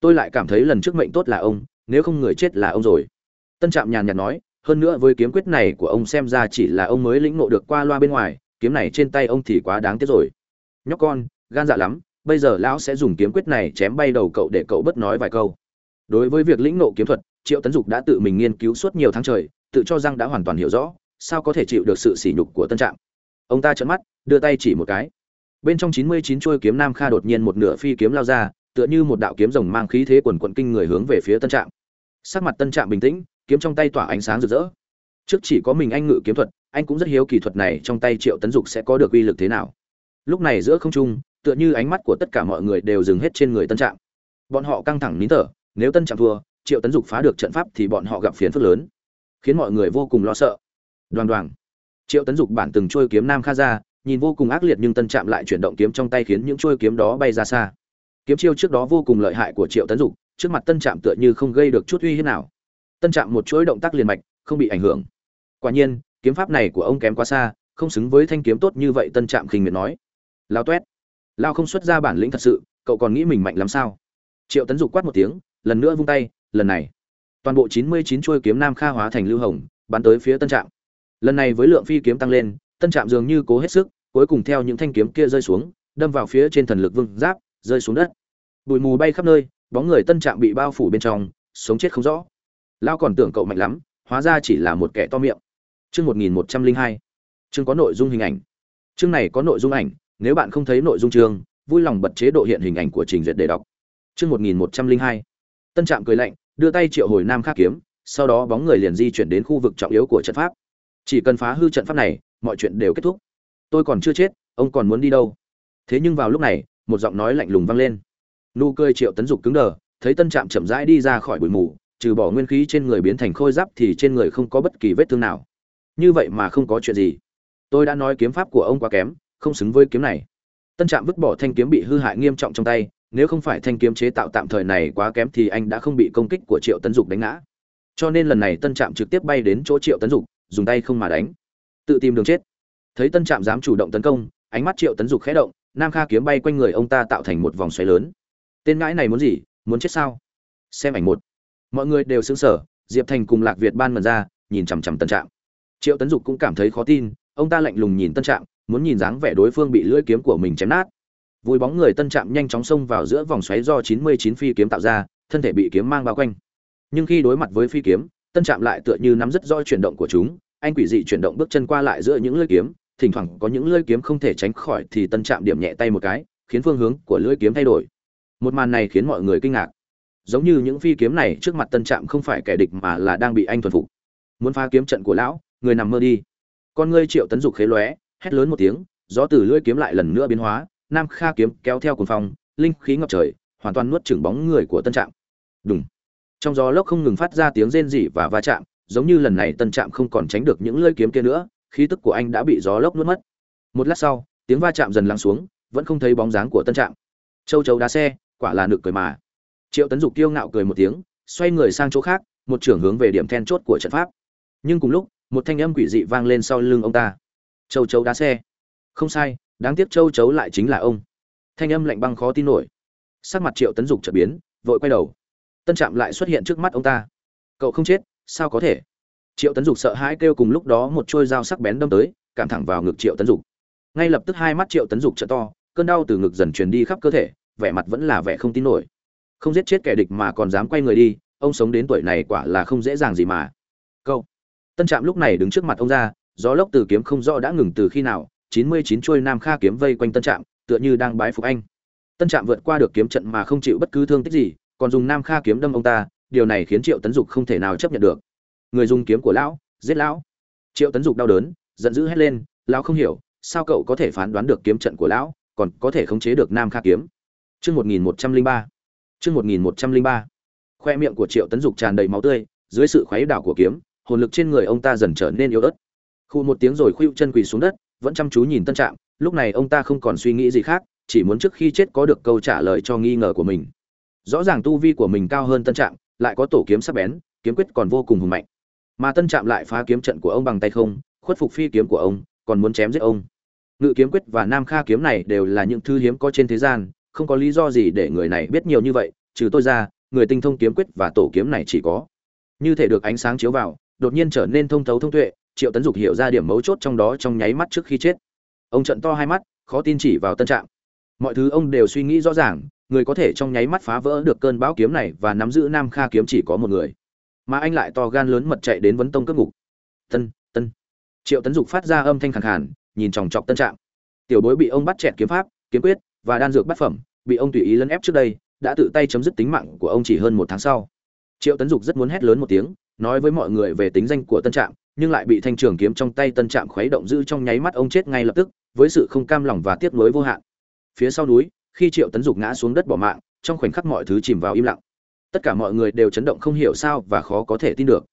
Tôi lại cảm thấy lần trước mệnh tốt là ông, nếu không người chết là ông rồi. Tân trạm nhàn nhạt nói, hơn nữa với kiếm quyết này của ông xem ra chỉ là ông mới lĩnh ngộ được qua loa bên ngoài, kiếm này trên tay ông thì quá đáng tiếc rồi. Nhóc con, gan dạ lắm, bây giờ lão sẽ dùng kiếm quyết này chém bay đầu cậu để cậu bất nói vài câu. Đối với việc lĩnh ngộ kiếm thuật, triệu tấn dục đã tự mình nghiên cứu suốt nhiều tháng trời, tự cho rằng đã hoàn toàn hiểu rõ sao có thể chịu được sự sỉ nhục của tân trạm? Ông ta trợn mắt, đưa tay chỉ một cái. Bên trong chín mươi chín trôi kiếm nam kha đột nhiên một nửa phi kiếm lao ra, tựa như một đạo kiếm rồng mang khí thế quần quận kinh người hướng về phía tân trạm. Sắc mặt tân trạm bình tĩnh, kiếm trong tay tỏa ánh sáng rực rỡ. Trước chỉ có mình anh ngự kiếm thuật, anh cũng rất hiếu kỳ thuật này trong tay triệu tấn dục sẽ có được uy lực thế nào. Lúc này giữa không trung, tựa như ánh mắt của tất cả mọi người đều dừng hết trên người tân trạm. Bọn họ căng thẳng nín thở, nếu tân trạm thua, triệu tấn dục phá được trận pháp thì bọn họ gặp phiền phức lớn, khiến mọi người vô cùng lo sợ đoàn đoàn triệu tấn dục bản từng trôi kiếm nam kha ra, nhìn vô cùng ác liệt nhưng tân trạm lại chuyển động kiếm trong tay khiến những trôi kiếm đó bay ra xa. Kiếm chiêu trước đó vô cùng lợi hại của triệu tấn dục, trước mặt tân trạm tựa như không gây được chút uy hiếp nào. Tân trạm một chuỗi động tác liền mạch, không bị ảnh hưởng. Quả nhiên, kiếm pháp này của ông kém quá xa, không xứng với thanh kiếm tốt như vậy, tân trạm khinh miệt nói. Lao toét lao không xuất ra bản lĩnh thật sự, cậu còn nghĩ mình mạnh lắm sao? Triệu tấn dục quát một tiếng, lần nữa vung tay, lần này. Toàn bộ chín mươi chín chuôi kiếm nam kha hóa thành lưu hồng, bắn tới phía tân trạm lần này với lượng phi kiếm tăng lên, tân trạm dường như cố hết sức, cuối cùng theo những thanh kiếm kia rơi xuống, đâm vào phía trên thần lực vương giáp, rơi xuống đất. Bụi mù bay khắp nơi, bóng người tân trạm bị bao phủ bên trong, sống chết không rõ. Lao còn tưởng cậu mạnh lắm, hóa ra chỉ là một kẻ to miệng. Chương một nghìn một trăm linh hai. Chương có nội dung hình ảnh. Chương này có nội dung ảnh, nếu bạn không thấy nội dung chương, vui lòng bật chế độ hiện hình ảnh của trình duyệt để đọc. Chương một nghìn một trăm linh hai. Tân trạm cười lạnh, đưa tay triệu hồi nam khắc kiếm, sau đó bóng người liền di chuyển đến khu vực trọng yếu của trận pháp chỉ cần phá hư trận pháp này, mọi chuyện đều kết thúc. Tôi còn chưa chết, ông còn muốn đi đâu? Thế nhưng vào lúc này, một giọng nói lạnh lùng vang lên. Nụ cười triệu tấn dục cứng đờ, thấy tân trạm chậm rãi đi ra khỏi bụi mù, trừ bỏ nguyên khí trên người biến thành khôi giáp thì trên người không có bất kỳ vết thương nào. Như vậy mà không có chuyện gì. Tôi đã nói kiếm pháp của ông quá kém, không xứng với kiếm này. Tân trạm vứt bỏ thanh kiếm bị hư hại nghiêm trọng trong tay, nếu không phải thanh kiếm chế tạo tạm thời này quá kém thì anh đã không bị công kích của triệu tấn dục đánh ngã. Cho nên lần này tân trạm trực tiếp bay đến chỗ triệu tấn dục dùng tay không mà đánh. Tự tìm đường chết. Thấy tân trạm dám chủ động tấn công, ánh mắt triệu tấn dục khẽ động, nam kha kiếm bay quanh người ông ta tạo thành một vòng xoáy lớn. Tên ngãi này muốn gì? Muốn chết sao? Xem ảnh một. Mọi người đều xứng sở diệp thành cùng lạc việt ban mần ra, nhìn chằm chằm tân trạm. Triệu tấn dục cũng cảm thấy khó tin, ông ta lạnh lùng nhìn tân trạm, muốn nhìn dáng vẻ đối phương bị lưỡi kiếm của mình chém nát. Vùi bóng người tân trạm nhanh chóng xông vào giữa vòng xoáy do 99 phi kiếm tạo ra, thân thể bị kiếm mang bao quanh. Nhưng khi đối mặt với phi kiếm tân trạm lại tựa như nắm rất rõ chuyển động của chúng, anh quỷ dị chuyển động bước chân qua lại giữa những lưỡi kiếm, thỉnh thoảng có những lưỡi kiếm không thể tránh khỏi thì tân trạm điểm nhẹ tay một cái, khiến phương hướng của lưỡi kiếm thay đổi. Một màn này khiến mọi người kinh ngạc. Giống như những phi kiếm này trước mặt tân trạm không phải kẻ địch mà là đang bị anh thuần phục. Muốn phá kiếm trận của lão, người nằm mơ đi. Con ngươi triệu tấn dục khế lóe, hét lớn một tiếng, gió từ lưỡi kiếm lại lần nữa biến hóa, nam kha kiếm kéo theo cuồng phong, linh khí ngập trời, hoàn toàn nuốt chửng bóng người của tân trạm. Đúng trong gió lốc không ngừng phát ra tiếng rên rỉ và va chạm, giống như lần này tân trạm không còn tránh được những lưỡi kiếm kia nữa, khí tức của anh đã bị gió lốc nuốt mất. Một lát sau, tiếng va chạm dần lắng xuống, vẫn không thấy bóng dáng của tân trạm. Châu chấu đá xe, quả là nực cười mà. Triệu tấn dục kiêu ngạo cười một tiếng, xoay người sang chỗ khác, một trưởng hướng về điểm then chốt của trận pháp. Nhưng cùng lúc, một thanh âm quỷ dị vang lên sau lưng ông ta. Châu chấu đá xe. Không sai, đáng tiếc châu chấu lại chính là ông. Thanh âm lạnh băng khó tin nổi. Sắc mặt triệu tấn dục trở biến, vội quay đầu tân trạm lại xuất hiện trước mắt ông ta. Cậu không chết, sao có thể? Triệu tấn dục sợ hãi kêu cùng lúc đó một trôi dao sắc bén đâm tới, cảm thẳng vào ngực triệu tấn dục. Ngay lập tức hai mắt triệu tấn dục trợ to, cơn đau từ ngực dần truyền đi khắp cơ thể, vẻ mặt vẫn là vẻ không tin nổi. Không giết chết kẻ địch mà còn dám quay người đi, ông sống đến tuổi này quả là không dễ dàng gì mà. Cậu. tân trạm lúc này đứng trước mặt ông ra, gió lốc từ kiếm không rõ đã ngừng từ khi nào, chín mươi chín trôi nam kha kiếm vây quanh tân trạm, tựa như đang bái phục anh. Tân trạm vượt qua được kiếm trận mà không chịu bất cứ thương tích gì còn dùng nam kha kiếm đâm ông ta, điều này khiến triệu tấn dục không thể nào chấp nhận được. Người dùng kiếm của lão, giết lão. Triệu tấn dục đau đớn, giận dữ hét lên, lão không hiểu, sao cậu có thể phán đoán được kiếm trận của lão, còn có thể khống chế được nam kha kiếm? Chương một nghìn một trăm linh ba. Chương một nghìn một trăm linh ba. Khoe miệng của triệu tấn dục tràn đầy máu tươi, dưới sự khuấy đảo của kiếm, hồn lực trên người ông ta dần trở nên yếu ớt. Khu một tiếng rồi khuỵu chân quỳ xuống đất, vẫn chăm chú nhìn tân trạm, lúc này ông ta không còn suy nghĩ gì khác, chỉ muốn trước khi chết có được câu trả lời cho nghi ngờ của mình rõ ràng tu vi của mình cao hơn tân trạm, lại có tổ kiếm sắc bén, kiếm quyết còn vô cùng hùng mạnh. Mà tân trạm lại phá kiếm trận của ông bằng tay không, khuất phục phi kiếm của ông, còn muốn chém giết ông. Ngự kiếm quyết và nam kha kiếm này đều là những thứ hiếm có trên thế gian, không có lý do gì để người này biết nhiều như vậy, trừ tôi ra, người tinh thông kiếm quyết và tổ kiếm này chỉ có. Như thể được ánh sáng chiếu vào, đột nhiên trở nên thông thấu thông tuệ, triệu tấn dục hiểu ra điểm mấu chốt trong đó trong nháy mắt trước khi chết. Ông trận to hai mắt, khó tin chỉ vào tân trạm. Mọi thứ ông đều suy nghĩ rõ ràng người có thể trong nháy mắt phá vỡ được cơn bão kiếm này và nắm giữ nam kha kiếm chỉ có một người. Mà anh lại to gan lớn mật chạy đến vấn tông cướp ngục. Tân tân. Triệu tấn dục phát ra âm thanh khẳng khàn, nhìn chòng chọc tân Trạng. tiểu bối bị ông bắt chẹt kiếm pháp, kiếm quyết và đan dược bát phẩm, bị ông tùy ý lấn ép trước đây, đã tự tay chấm dứt tính mạng của ông chỉ hơn một tháng sau. Triệu tấn dục rất muốn hét lớn một tiếng, nói với mọi người về tính danh của tân trạm nhưng lại bị thanh trường kiếm trong tay tân trạm khuấy động giữ trong nháy mắt ông chết ngay lập tức, với sự không cam lòng và tiếc nuối vô hạn. Phía sau núi khi triệu tấn dục ngã xuống đất bỏ mạng, trong khoảnh khắc mọi thứ chìm vào im lặng. Tất cả mọi người đều chấn động không hiểu sao và khó có thể tin được.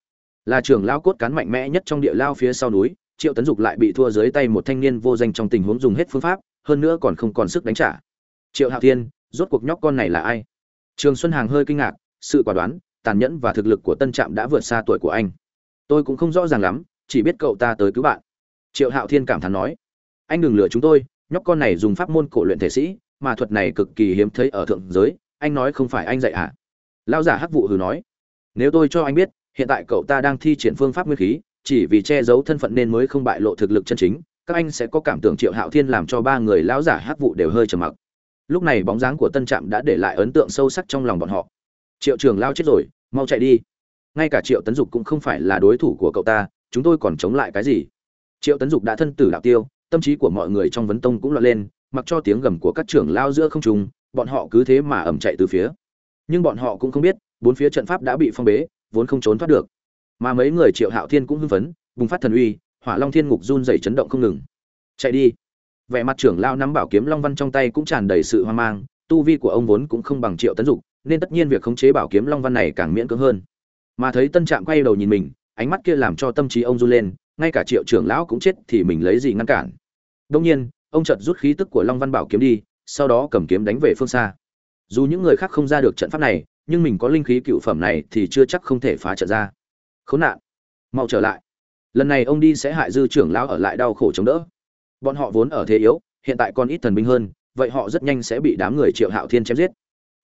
Là trưởng lao cốt cán mạnh mẽ nhất trong địa lao phía sau núi, triệu tấn dục lại bị thua dưới tay một thanh niên vô danh trong tình huống dùng hết phương pháp, hơn nữa còn không còn sức đánh trả. Triệu hạo thiên, rốt cuộc nhóc con này là ai? Trường xuân hàng hơi kinh ngạc, sự quả đoán, tàn nhẫn và thực lực của tân trạm đã vượt xa tuổi của anh. Tôi cũng không rõ ràng lắm, chỉ biết cậu ta tới cứu bạn. Triệu hạo thiên cảm thán nói, anh đừng lừa chúng tôi, nhóc con này dùng pháp môn cổ luyện thể sĩ mà thuật này cực kỳ hiếm thấy ở thượng giới, anh nói không phải anh dạy à? Lão giả hắc vụ hừ nói, nếu tôi cho anh biết, hiện tại cậu ta đang thi triển phương pháp nguyên khí, chỉ vì che giấu thân phận nên mới không bại lộ thực lực chân chính, các anh sẽ có cảm tưởng triệu hạo thiên làm cho ba người lão giả hắc vụ đều hơi trầm mặc. Lúc này bóng dáng của tân trạm đã để lại ấn tượng sâu sắc trong lòng bọn họ. Triệu trường lao chết rồi, mau chạy đi. Ngay cả triệu tấn dục cũng không phải là đối thủ của cậu ta, chúng tôi còn chống lại cái gì? Triệu tấn dục đã thân tử đạo tiêu, tâm trí của mọi người trong vấn tông cũng loạn lên mặc cho tiếng gầm của các trưởng lao giữa không trùng bọn họ cứ thế mà ẩm chạy từ phía. Nhưng bọn họ cũng không biết, bốn phía trận pháp đã bị phong bế, vốn không trốn thoát được. Mà mấy người triệu hạo thiên cũng hưng phấn, bùng phát thần uy, hỏa long thiên ngục run dày chấn động không ngừng. Chạy đi. Vẻ mặt trưởng lao nắm bảo kiếm long văn trong tay cũng tràn đầy sự hoang mang, tu vi của ông vốn cũng không bằng triệu tấn dục, nên tất nhiên việc khống chế bảo kiếm long văn này càng miễn cưỡng hơn. Mà thấy tân trạm quay đầu nhìn mình, ánh mắt kia làm cho tâm trí ông run lên, ngay cả triệu trưởng lão cũng chết thì mình lấy gì ngăn cản. Đông nhiên ông chợt rút khí tức của long văn bảo kiếm đi, sau đó cầm kiếm đánh về phương xa. Dù những người khác không ra được trận pháp này, nhưng mình có linh khí cựu phẩm này thì chưa chắc không thể phá trận ra. Khốn nạn. Mau trở lại. Lần này ông đi sẽ hại dư trưởng lão ở lại đau khổ chống đỡ. Bọn họ vốn ở thế yếu, hiện tại còn ít thần binh hơn, vậy họ rất nhanh sẽ bị đám người triệu hạo thiên chém giết.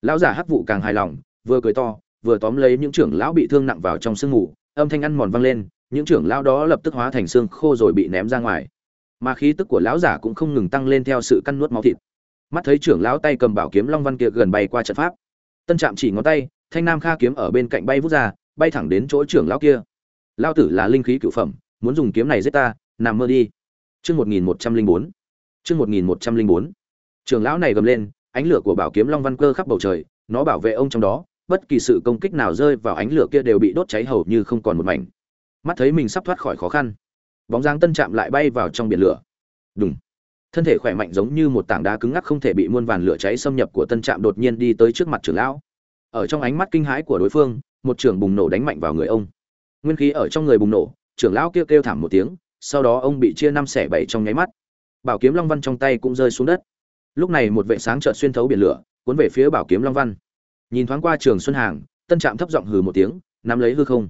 Lão giả hắc vụ càng hài lòng, vừa cười to, vừa tóm lấy những trưởng lão bị thương nặng vào trong sương mù, âm thanh ăn mòn vang lên, những trưởng lão đó lập tức hóa thành xương khô rồi bị ném ra ngoài mà khí tức của lão giả cũng không ngừng tăng lên theo sự căn nuốt máu thịt. Mắt thấy trưởng lão tay cầm bảo kiếm long văn kia gần bay qua trận pháp. Tân trạm chỉ ngón tay, thanh nam kha kiếm ở bên cạnh bay vút ra, bay thẳng đến chỗ trưởng lão kia. Lao tử là linh khí cựu phẩm, muốn dùng kiếm này giết ta, nằm mơ đi. Chương một nghìn một trăm linh bốn. Chương một nghìn một trăm linh bốn. Trưởng lão này gầm lên, ánh lửa của bảo kiếm long văn cơ khắp bầu trời, nó bảo vệ ông trong đó, bất kỳ sự công kích nào rơi vào ánh lửa kia đều bị đốt cháy hầu như không còn một mảnh. Mắt thấy mình sắp thoát khỏi khó khăn bóng dáng tân chạm lại bay vào trong biển lửa. Đúng thân thể khỏe mạnh giống như một tảng đá cứng ngắc không thể bị muôn vàn lửa cháy xâm nhập của tân trạm đột nhiên đi tới trước mặt trưởng lão. Ở trong ánh mắt kinh hãi của đối phương, một trưởng bùng nổ đánh mạnh vào người ông. Nguyên khí ở trong người bùng nổ, trưởng lão kêu kêu thảm một tiếng, sau đó ông bị chia năm xẻ bảy trong nháy mắt. Bảo kiếm long văn trong tay cũng rơi xuống đất. Lúc này một vệ sáng trợn xuyên thấu biển lửa, cuốn về phía bảo kiếm long văn. Nhìn thoáng qua trường xuân hàng, tân trạm thấp giọng hừ một tiếng, nắm lấy hư không.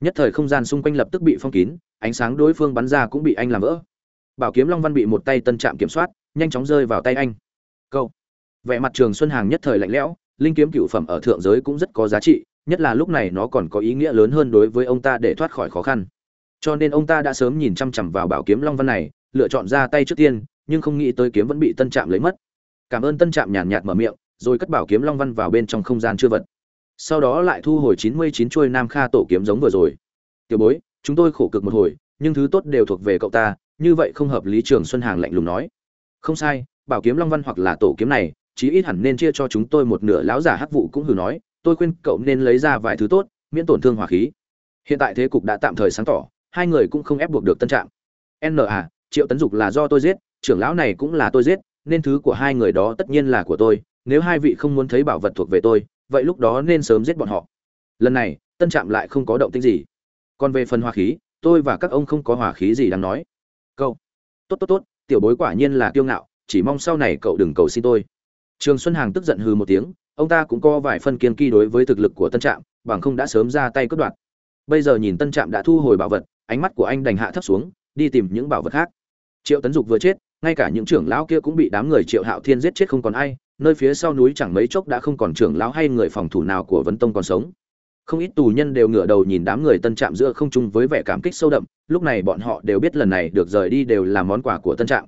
Nhất thời không gian xung quanh lập tức bị phong kín ánh sáng đối phương bắn ra cũng bị anh làm vỡ. Bảo kiếm long văn bị một tay tân trạm kiểm soát, nhanh chóng rơi vào tay anh. Câu. Vẻ mặt trường xuân hàng nhất thời lạnh lẽo, linh kiếm cựu phẩm ở thượng giới cũng rất có giá trị, nhất là lúc này nó còn có ý nghĩa lớn hơn đối với ông ta để thoát khỏi khó khăn. Cho nên ông ta đã sớm nhìn chăm chằm vào bảo kiếm long văn này, lựa chọn ra tay trước tiên, nhưng không nghĩ tới kiếm vẫn bị tân trạm lấy mất. Cảm ơn tân trạm nhàn nhạt mở miệng, rồi cất bảo kiếm long văn vào bên trong không gian chưa vật. Sau đó lại thu hồi chín mươi chín chuôi nam kha tổ kiếm giống vừa rồi. Tiểu bối chúng tôi khổ cực một hồi, nhưng thứ tốt đều thuộc về cậu ta, như vậy không hợp lý. Trường xuân hàng lạnh lùng nói. Không sai, bảo kiếm long văn hoặc là tổ kiếm này, chí ít hẳn nên chia cho chúng tôi một nửa lão giả hắc vụ cũng hừ nói, tôi khuyên cậu nên lấy ra vài thứ tốt, miễn tổn thương hỏa khí. Hiện tại thế cục đã tạm thời sáng tỏ, hai người cũng không ép buộc được tân trạng. N à triệu tấn dục là do tôi giết, trưởng lão này cũng là tôi giết, nên thứ của hai người đó tất nhiên là của tôi, nếu hai vị không muốn thấy bảo vật thuộc về tôi, vậy lúc đó nên sớm giết bọn họ. Lần này, tân trạm lại không có động tĩnh gì còn về phần hòa khí, tôi và các ông không có hỏa khí gì đáng nói. Câu tốt tốt tốt, tiểu bối quả nhiên là kiêu ngạo, chỉ mong sau này cậu đừng cầu xin tôi. Trường xuân hàng tức giận hừ một tiếng, ông ta cũng có vài phân kiên kỳ đối với thực lực của tân trạm, bằng không đã sớm ra tay cướp đoạt. Bây giờ nhìn tân trạm đã thu hồi bảo vật, ánh mắt của anh đành hạ thấp xuống, đi tìm những bảo vật khác. Triệu tấn dục vừa chết, ngay cả những trưởng lão kia cũng bị đám người triệu hạo thiên giết chết không còn ai, nơi phía sau núi chẳng mấy chốc đã không còn trưởng lão hay người phòng thủ nào của vấn tông còn sống không ít tù nhân đều ngửa đầu nhìn đám người tân trạm giữa không trung với vẻ cảm kích sâu đậm, lúc này bọn họ đều biết lần này được rời đi đều là món quà của tân trạm.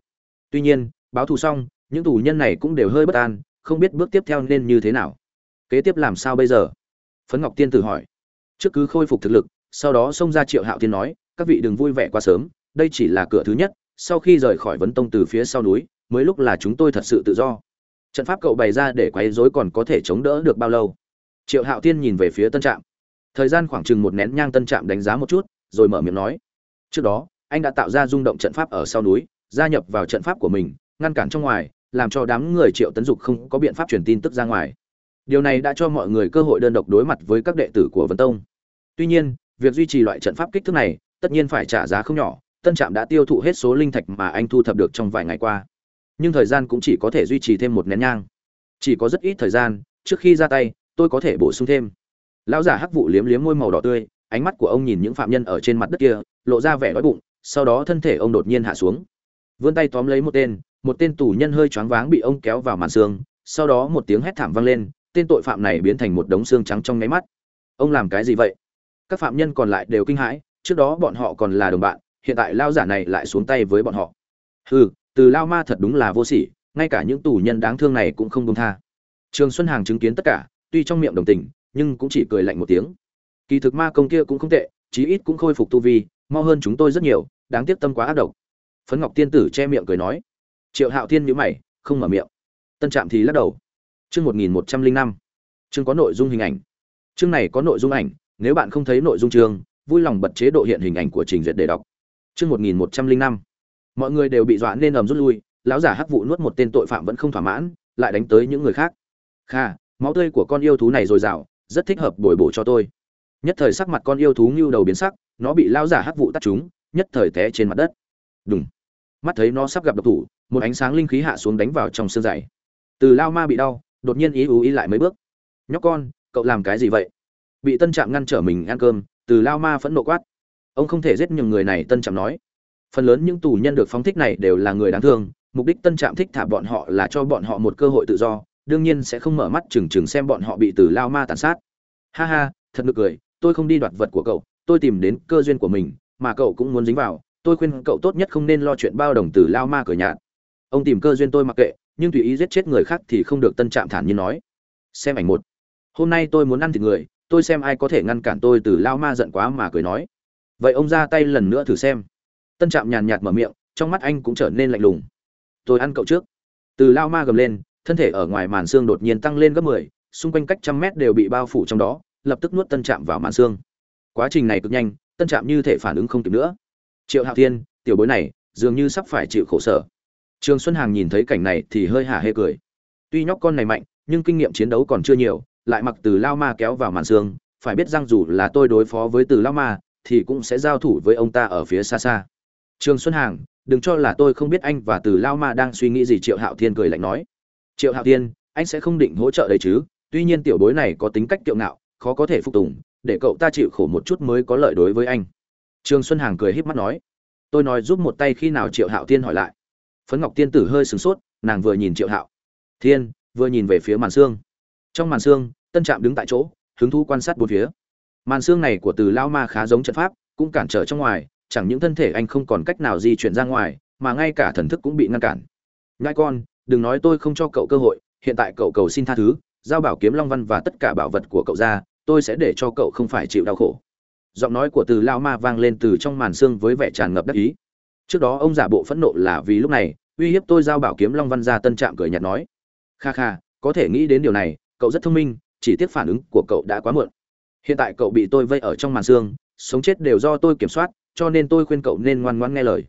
Tuy nhiên, báo thù xong, những tù nhân này cũng đều hơi bất an, không biết bước tiếp theo nên như thế nào. Kế tiếp làm sao bây giờ? Phấn ngọc tiên tử hỏi. Trước cứ khôi phục thực lực, sau đó xông ra triệu hạo tiên nói, các vị đừng vui vẻ quá sớm, đây chỉ là cửa thứ nhất, sau khi rời khỏi vấn tông từ phía sau núi, mới lúc là chúng tôi thật sự tự do. Trận pháp cậu bày ra để quấy rối còn có thể chống đỡ được bao lâu? Triệu hạo tiên nhìn về phía tân trạm thời gian khoảng chừng một nén nhang tân trạm đánh giá một chút, rồi mở miệng nói. Trước đó, anh đã tạo ra rung động trận pháp ở sau núi, gia nhập vào trận pháp của mình, ngăn cản trong ngoài, làm cho đám người triệu tấn dục không có biện pháp truyền tin tức ra ngoài. Điều này đã cho mọi người cơ hội đơn độc đối mặt với các đệ tử của vân tông. Tuy nhiên, việc duy trì loại trận pháp kích thước này, tất nhiên phải trả giá không nhỏ, tân trạm đã tiêu thụ hết số linh thạch mà anh thu thập được trong vài ngày qua. Nhưng thời gian cũng chỉ có thể duy trì thêm một nén nhang. Chỉ có rất ít thời gian, trước khi ra tay, tôi có thể bổ sung thêm lão giả hắc vụ liếm liếm môi màu đỏ tươi, ánh mắt của ông nhìn những phạm nhân ở trên mặt đất kia, lộ ra vẻ đói bụng, sau đó thân thể ông đột nhiên hạ xuống. Vươn tay tóm lấy một tên một tên tù nhân hơi choáng váng bị ông kéo vào màn xương, sau đó một tiếng hét thảm vang lên, tên tội phạm này biến thành một đống xương trắng trong nháy mắt. Ông làm cái gì vậy? Các phạm nhân còn lại đều kinh hãi, trước đó bọn họ còn là đồng bạn, hiện tại lao giả này lại xuống tay với bọn họ. Hừ, từ lao ma thật đúng là vô sỉ, ngay cả những tù nhân đáng thương này cũng không công tha. Trường xuân hàng chứng kiến tất cả, tuy trong miệng đồng tình nhưng cũng chỉ cười lạnh một tiếng. Kỳ thực ma công kia cũng không tệ, chí ít cũng khôi phục tu vi, mau hơn chúng tôi rất nhiều, đáng tiếc tâm quá ác độc. Phấn ngọc tiên tử che miệng cười nói. Triệu hạo thiên nhíu mày, không mở miệng. Tân trạm thì lắc đầu. Chương một nghìn một trăm linh năm. Chương có nội dung hình ảnh. Chương này có nội dung ảnh, nếu bạn không thấy nội dung chương, vui lòng bật chế độ hiện hình ảnh của trình duyệt để đọc. Chương một nghìn một trăm linh năm. Mọi người đều bị dọa nên ầm rút lui, lão giả hắc vụ nuốt một tên tội phạm vẫn không thỏa mãn, lại đánh tới những người khác. Kha, máu tươi của con yêu thú này dồi dào rất thích hợp bồi bổ cho tôi. Nhất thời sắc mặt con yêu thú ngưu đầu biến sắc, nó bị lao giả hắc vụ tắt chúng, nhất thời té trên mặt đất. Đúng mắt thấy nó sắp gặp độc thủ, một ánh sáng linh khí hạ xuống đánh vào trong xương dày. Từ lao ma bị đau, đột nhiên ý ú ý lại mấy bước. Nhóc con, cậu làm cái gì vậy? Bị tân trạm ngăn trở mình ăn cơm, từ lao ma phẫn nộ quát. Ông không thể giết nhiều người này, tân trạm nói. Phần lớn những tù nhân được phóng thích này đều là người đáng thương, mục đích tân trạm thích thả bọn họ là cho bọn họ một cơ hội tự do đương nhiên sẽ không mở mắt chừng chừng xem bọn họ bị từ lao ma tàn sát. Ha ha, thật nực cười, tôi không đi đoạt vật của cậu, tôi tìm đến cơ duyên của mình, mà cậu cũng muốn dính vào, tôi khuyên cậu tốt nhất không nên lo chuyện bao đồng từ lao ma cửa nhạt. Ông tìm cơ duyên tôi mặc kệ, nhưng tùy ý giết chết người khác thì không được tân trạm thản nhiên nói. Xem ảnh một. Hôm nay tôi muốn ăn thịt người, tôi xem ai có thể ngăn cản tôi từ lao ma giận quá mà cười nói. Vậy ông ra tay lần nữa thử xem. Tân trạm nhàn nhạt mở miệng, trong mắt anh cũng trở nên lạnh lùng. Tôi ăn cậu trước. Từ lao ma gầm lên thân thể ở ngoài màn xương đột nhiên tăng lên gấp mười, xung quanh cách trăm mét đều bị bao phủ trong đó, lập tức nuốt tân trạm vào màn xương. Quá trình này cực nhanh, tân trạm như thể phản ứng không kịp nữa. Triệu hạo thiên, tiểu bối này, dường như sắp phải chịu khổ sở. Trường xuân hàng nhìn thấy cảnh này thì hơi hả hê cười. Tuy nhóc con này mạnh, nhưng kinh nghiệm chiến đấu còn chưa nhiều, lại mặc từ lao ma kéo vào màn xương, phải biết rằng dù là tôi đối phó với từ lao ma, thì cũng sẽ giao thủ với ông ta ở phía xa xa. Trường xuân hàng, đừng cho là tôi không biết anh và từ lao ma đang suy nghĩ gì, triệu hạo thiên cười lạnh nói triệu hạo thiên, anh sẽ không định hỗ trợ đấy chứ, tuy nhiên tiểu bối này có tính cách kiệu ngạo, khó có thể phục tùng, để cậu ta chịu khổ một chút mới có lợi đối với anh. Trường xuân hàng cười híp mắt nói. Tôi nói giúp một tay khi nào? Triệu hạo thiên hỏi lại. Phấn ngọc tiên tử hơi sửng sốt, nàng vừa nhìn triệu hạo thiên, vừa nhìn về phía màn xương. Trong màn xương, tân trạm đứng tại chỗ, hứng thú quan sát bốn phía. Màn xương này của từ lao ma khá giống trận pháp, cũng cản trở trong ngoài, chẳng những thân thể anh không còn cách nào di chuyển ra ngoài, mà ngay cả thần thức cũng bị ngăn cản. Ngai con đừng nói tôi không cho cậu cơ hội, hiện tại cậu cầu xin tha thứ, giao bảo kiếm long văn và tất cả bảo vật của cậu ra, tôi sẽ để cho cậu không phải chịu đau khổ. Giọng nói của từ lao ma vang lên từ trong màn xương với vẻ tràn ngập đắc ý. Trước đó ông giả bộ phẫn nộ là vì lúc này, uy hiếp tôi giao bảo kiếm long văn ra tân trạm cười nhạt nói. Kha kha, có thể nghĩ đến điều này, cậu rất thông minh, chỉ tiếc phản ứng của cậu đã quá muộn. Hiện tại cậu bị tôi vây ở trong màn xương, sống chết đều do tôi kiểm soát, cho nên tôi khuyên cậu nên ngoan ngoãn nghe lời.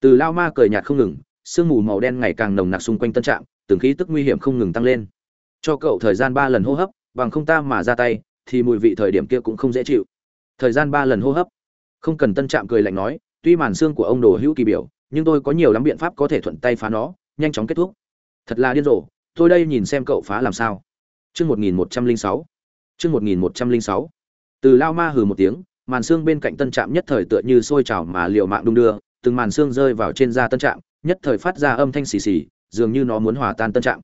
Từ lao ma cười nhạt không ngừng sương mù màu đen ngày càng nồng nặc xung quanh tân trạm, từng khí tức nguy hiểm không ngừng tăng lên. Cho cậu thời gian ba lần hô hấp, bằng không ta mà ra tay, thì mùi vị thời điểm kia cũng không dễ chịu. Thời gian ba lần hô hấp. Không cần tân trạm cười lạnh nói, tuy màn xương của ông đồ hữu kỳ biểu, nhưng tôi có nhiều lắm biện pháp có thể thuận tay phá nó, nhanh chóng kết thúc. Thật là điên rồ, tôi đây nhìn xem cậu phá làm sao. Chương một nghìn một trăm linh sáu. Chương một nghìn một trăm linh sáu. Từ lao ma hừ một tiếng, màn xương bên cạnh tân trạm nhất thời tựa như sôi trào mà liệu mạng đung đưa, từng màn xương rơi vào trên da tân trạm nhất thời phát ra âm thanh xì xì, dường như nó muốn hòa tan tân trạng.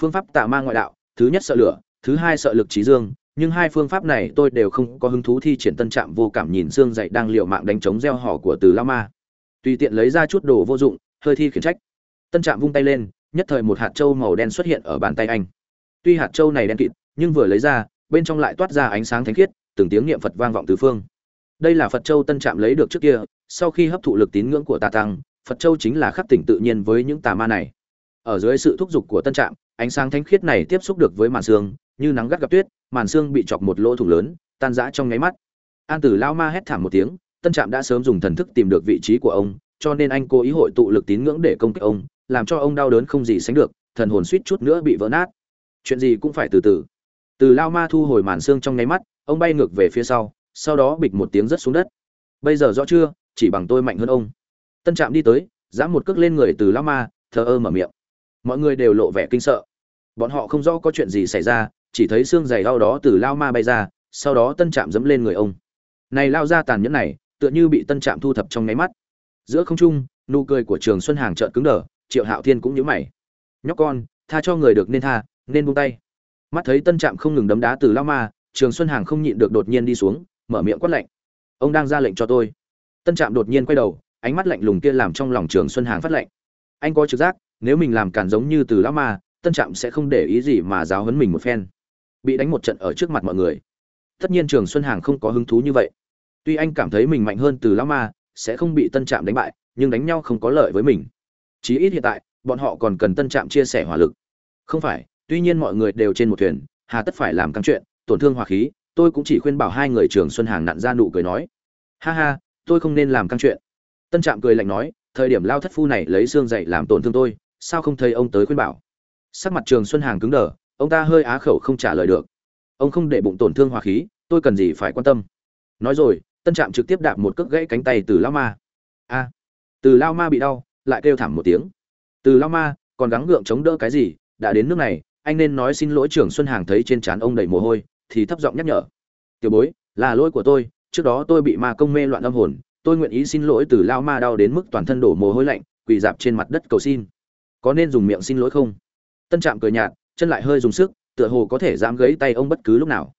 phương pháp tạ ma ngoại đạo, thứ nhất sợ lửa, thứ hai sợ lực trí dương, nhưng hai phương pháp này tôi đều không có hứng thú thi triển tân trạm vô cảm nhìn xương dậy đang liệu mạng đánh chống gieo họ của từ lao ma. Tùy tiện lấy ra chút đồ vô dụng, hơi thi khiển trách. Tân trạm vung tay lên, nhất thời một hạt trâu màu đen xuất hiện ở bàn tay anh. Tuy hạt trâu này đen kịt, nhưng vừa lấy ra, bên trong lại toát ra ánh sáng thánh khiết, từng tiếng niệm phật vang vọng tứ phương. Đây là phật châu tân trạm lấy được trước kia, sau khi hấp thụ lực tín ngưỡng của tà tăng phật châu chính là khắc tỉnh tự nhiên với những tà ma này. Ở dưới sự thúc giục của tân trạm, ánh sáng thánh khiết này tiếp xúc được với màn xương như nắng gắt gặp tuyết, màn xương bị chọc một lỗ thủng lớn, tan rã trong nháy mắt. An tử lao ma hét thảm một tiếng, tân trạm đã sớm dùng thần thức tìm được vị trí của ông, cho nên anh cố ý hội tụ lực tín ngưỡng để công kích ông, làm cho ông đau đớn không gì sánh được, thần hồn suýt chút nữa bị vỡ nát. Chuyện gì cũng phải từ từ. Từ lao ma thu hồi màn xương trong nháy mắt, ông bay ngược về phía sau sau đó bịch một tiếng rất xuống đất. Bây giờ rõ chưa? Chỉ bằng tôi mạnh hơn ông tân trạm đi tới giãm một cước lên người từ lao ma, thờ ơ mở miệng. Mọi người đều lộ vẻ kinh sợ. Bọn họ không rõ có chuyện gì xảy ra, chỉ thấy xương giày đau đó từ lao ma bay ra, sau đó tân trạm dẫm lên người ông. Này lao ra tàn nhẫn này, tựa như bị tân trạm thu thập trong nháy mắt. Giữa không trung, nụ cười của trường xuân hàng trợn cứng đờ, triệu hạo thiên cũng nhíu mày. Nhóc con, tha cho người được nên tha, nên buông tay. Mắt thấy tân trạm không ngừng đấm đá từ lao ma, trường xuân hàng không nhịn được đột nhiên đi xuống, mở miệng quát lạnh. Ông đang ra lệnh cho tôi. Tân trạm đột nhiên quay đầu ánh mắt lạnh lùng kia làm trong lòng trường xuân hàng phát lạnh. Anh có trực giác, nếu mình làm cản giống như từ lão ma, tân trạm sẽ không để ý gì mà giáo hấn mình một phen. Bị đánh một trận ở trước mặt mọi người. Tất nhiên trường xuân hàng không có hứng thú như vậy. Tuy anh cảm thấy mình mạnh hơn từ lão ma, sẽ không bị tân trạm đánh bại, nhưng đánh nhau không có lợi với mình. Chí ít hiện tại, bọn họ còn cần tân trạm chia sẻ hỏa lực. Không phải, tuy nhiên mọi người đều trên một thuyền, hà tất phải làm căng chuyện, tổn thương hòa khí, tôi cũng chỉ khuyên bảo hai người trường xuân hàng nặn ra nụ cười nói. Ha ha, tôi không nên làm căng chuyện tân trạm cười lạnh nói, thời điểm lao thất phu này lấy xương dậy làm tổn thương tôi, sao không thấy ông tới khuyên bảo? Sắc mặt trường xuân hàng cứng đờ, ông ta hơi á khẩu không trả lời được. Ông không để bụng tổn thương hòa khí, tôi cần gì phải quan tâm? Nói rồi, tân trạm trực tiếp đạp một cước gãy cánh tay từ lao ma. A. Từ lao ma bị đau, lại kêu thảm một tiếng. Từ lao ma, còn gắng gượng chống đỡ cái gì? Đã đến nước này, anh nên nói xin lỗi trường xuân hàng thấy trên trán ông đầy mồ hôi, thì thấp giọng nhắc nhở. Tiểu bối, là lỗi của tôi, trước đó tôi bị ma công mê loạn âm hồn tôi nguyện ý xin lỗi từ lao ma đau đến mức toàn thân đổ mồ hôi lạnh, quỳ dạp trên mặt đất cầu xin. Có nên dùng miệng xin lỗi không? Tân trạm cười nhạt, chân lại hơi dùng sức, tựa hồ có thể dám gấy tay ông bất cứ lúc nào.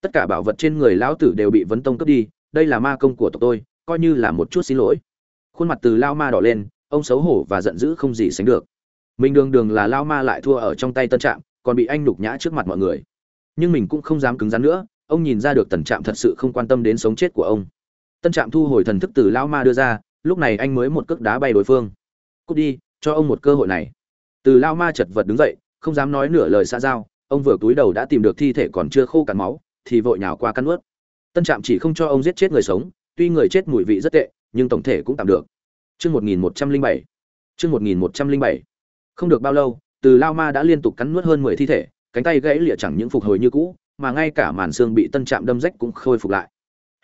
Tất cả bảo vật trên người lão tử đều bị vấn tông cướp đi, đây là ma công của tộc tôi, coi như là một chút xin lỗi. Khuôn mặt từ lao ma đỏ lên, ông xấu hổ và giận dữ không gì sánh được. Mình đường đường là lao ma lại thua ở trong tay tân trạm, còn bị anh nhục nhã trước mặt mọi người. Nhưng mình cũng không dám cứng rắn nữa, ông nhìn ra được tần trạm thật sự không quan tâm đến sống chết của ông tân trạm thu hồi thần thức từ Lão ma đưa ra, lúc này anh mới một cước đá bay đối phương. Cút đi, cho ông một cơ hội này. Từ lao ma chật vật đứng dậy, không dám nói nửa lời xa giao, ông vừa túi đầu đã tìm được thi thể còn chưa khô cạn máu, thì vội nhào qua căn ướt tân trạm chỉ không cho ông giết chết người sống, tuy người chết mùi vị rất tệ, nhưng tổng thể cũng tạm được. Chương một nghìn một trăm linh bảy. Chương một nghìn một trăm linh bảy. Không được bao lâu, từ lao ma đã liên tục cắn nuốt hơn mười thi thể, cánh tay gãy lịa chẳng những phục hồi như cũ, mà ngay cả màn xương bị tân trạm đâm rách cũng khôi phục lại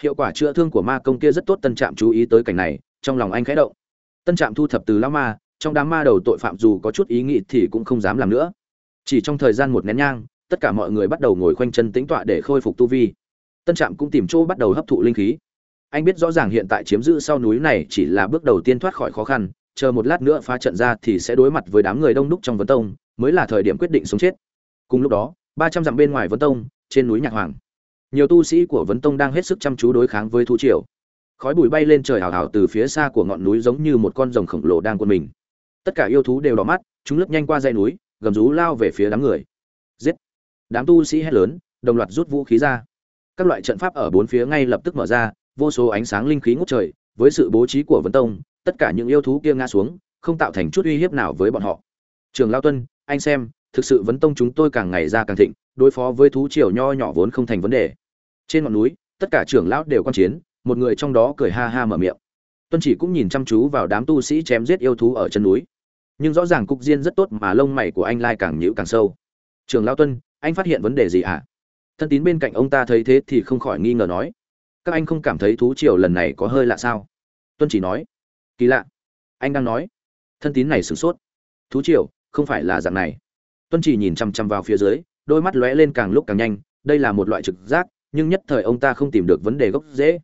hiệu quả chữa thương của ma công kia rất tốt, tân trạm chú ý tới cảnh này, trong lòng anh khẽ động. Tân trạm thu thập từ lao ma, trong đám ma đầu tội phạm dù có chút ý nghĩ thì cũng không dám làm nữa. Chỉ trong thời gian một nén nhang, tất cả mọi người bắt đầu ngồi khoanh chân tĩnh tọa để khôi phục tu vi. Tân trạm cũng tìm chỗ bắt đầu hấp thụ linh khí. Anh biết rõ ràng hiện tại chiếm giữ sau núi này chỉ là bước đầu tiên thoát khỏi khó khăn, chờ một lát nữa phá trận ra thì sẽ đối mặt với đám người đông đúc trong vấn tông, mới là thời điểm quyết định sống chết. Cùng lúc đó, ba trăm dặm bên ngoài vấn tông, trên núi nhạc hoàng nhiều tu sĩ của vấn tông đang hết sức chăm chú đối kháng với thu triều. Khói bụi bay lên trời hào hào từ phía xa của ngọn núi giống như một con rồng khổng lồ đang quân mình. Tất cả yêu thú đều đỏ mắt, chúng lướt nhanh qua dãy núi, gầm rú lao về phía đám người. Giết! Đám tu sĩ hét lớn, đồng loạt rút vũ khí ra. Các loại trận pháp ở bốn phía ngay lập tức mở ra, vô số ánh sáng linh khí ngút trời, với sự bố trí của vấn tông, tất cả những yêu thú kia ngã xuống, không tạo thành chút uy hiếp nào với bọn họ. Trường lao tuân, anh xem, thực sự vấn tông chúng tôi càng ngày ra càng thịnh đối phó với thú triều nho nhỏ vốn không thành vấn đề. Trên ngọn núi, tất cả trưởng lão đều quan chiến, một người trong đó cười ha ha mở miệng. Tuân chỉ cũng nhìn chăm chú vào đám tu sĩ chém giết yêu thú ở chân núi. Nhưng rõ ràng cục diên rất tốt mà lông mày của anh lai càng nhữ càng sâu. Trường lao tuân, anh phát hiện vấn đề gì ạ? À? thân tín bên cạnh ông ta thấy thế thì không khỏi nghi ngờ nói. Các anh không cảm thấy thú triều lần này có hơi lạ sao? Tuân chỉ nói. Kỳ lạ. Anh đang nói. Thân tín này sửng sốt. Thú triều, không phải là dạng này. Tuân chỉ nhìn chằm chằm vào phía dưới đôi mắt lóe lên càng lúc càng nhanh đây là một loại trực giác nhưng nhất thời ông ta không tìm được vấn đề gốc dễ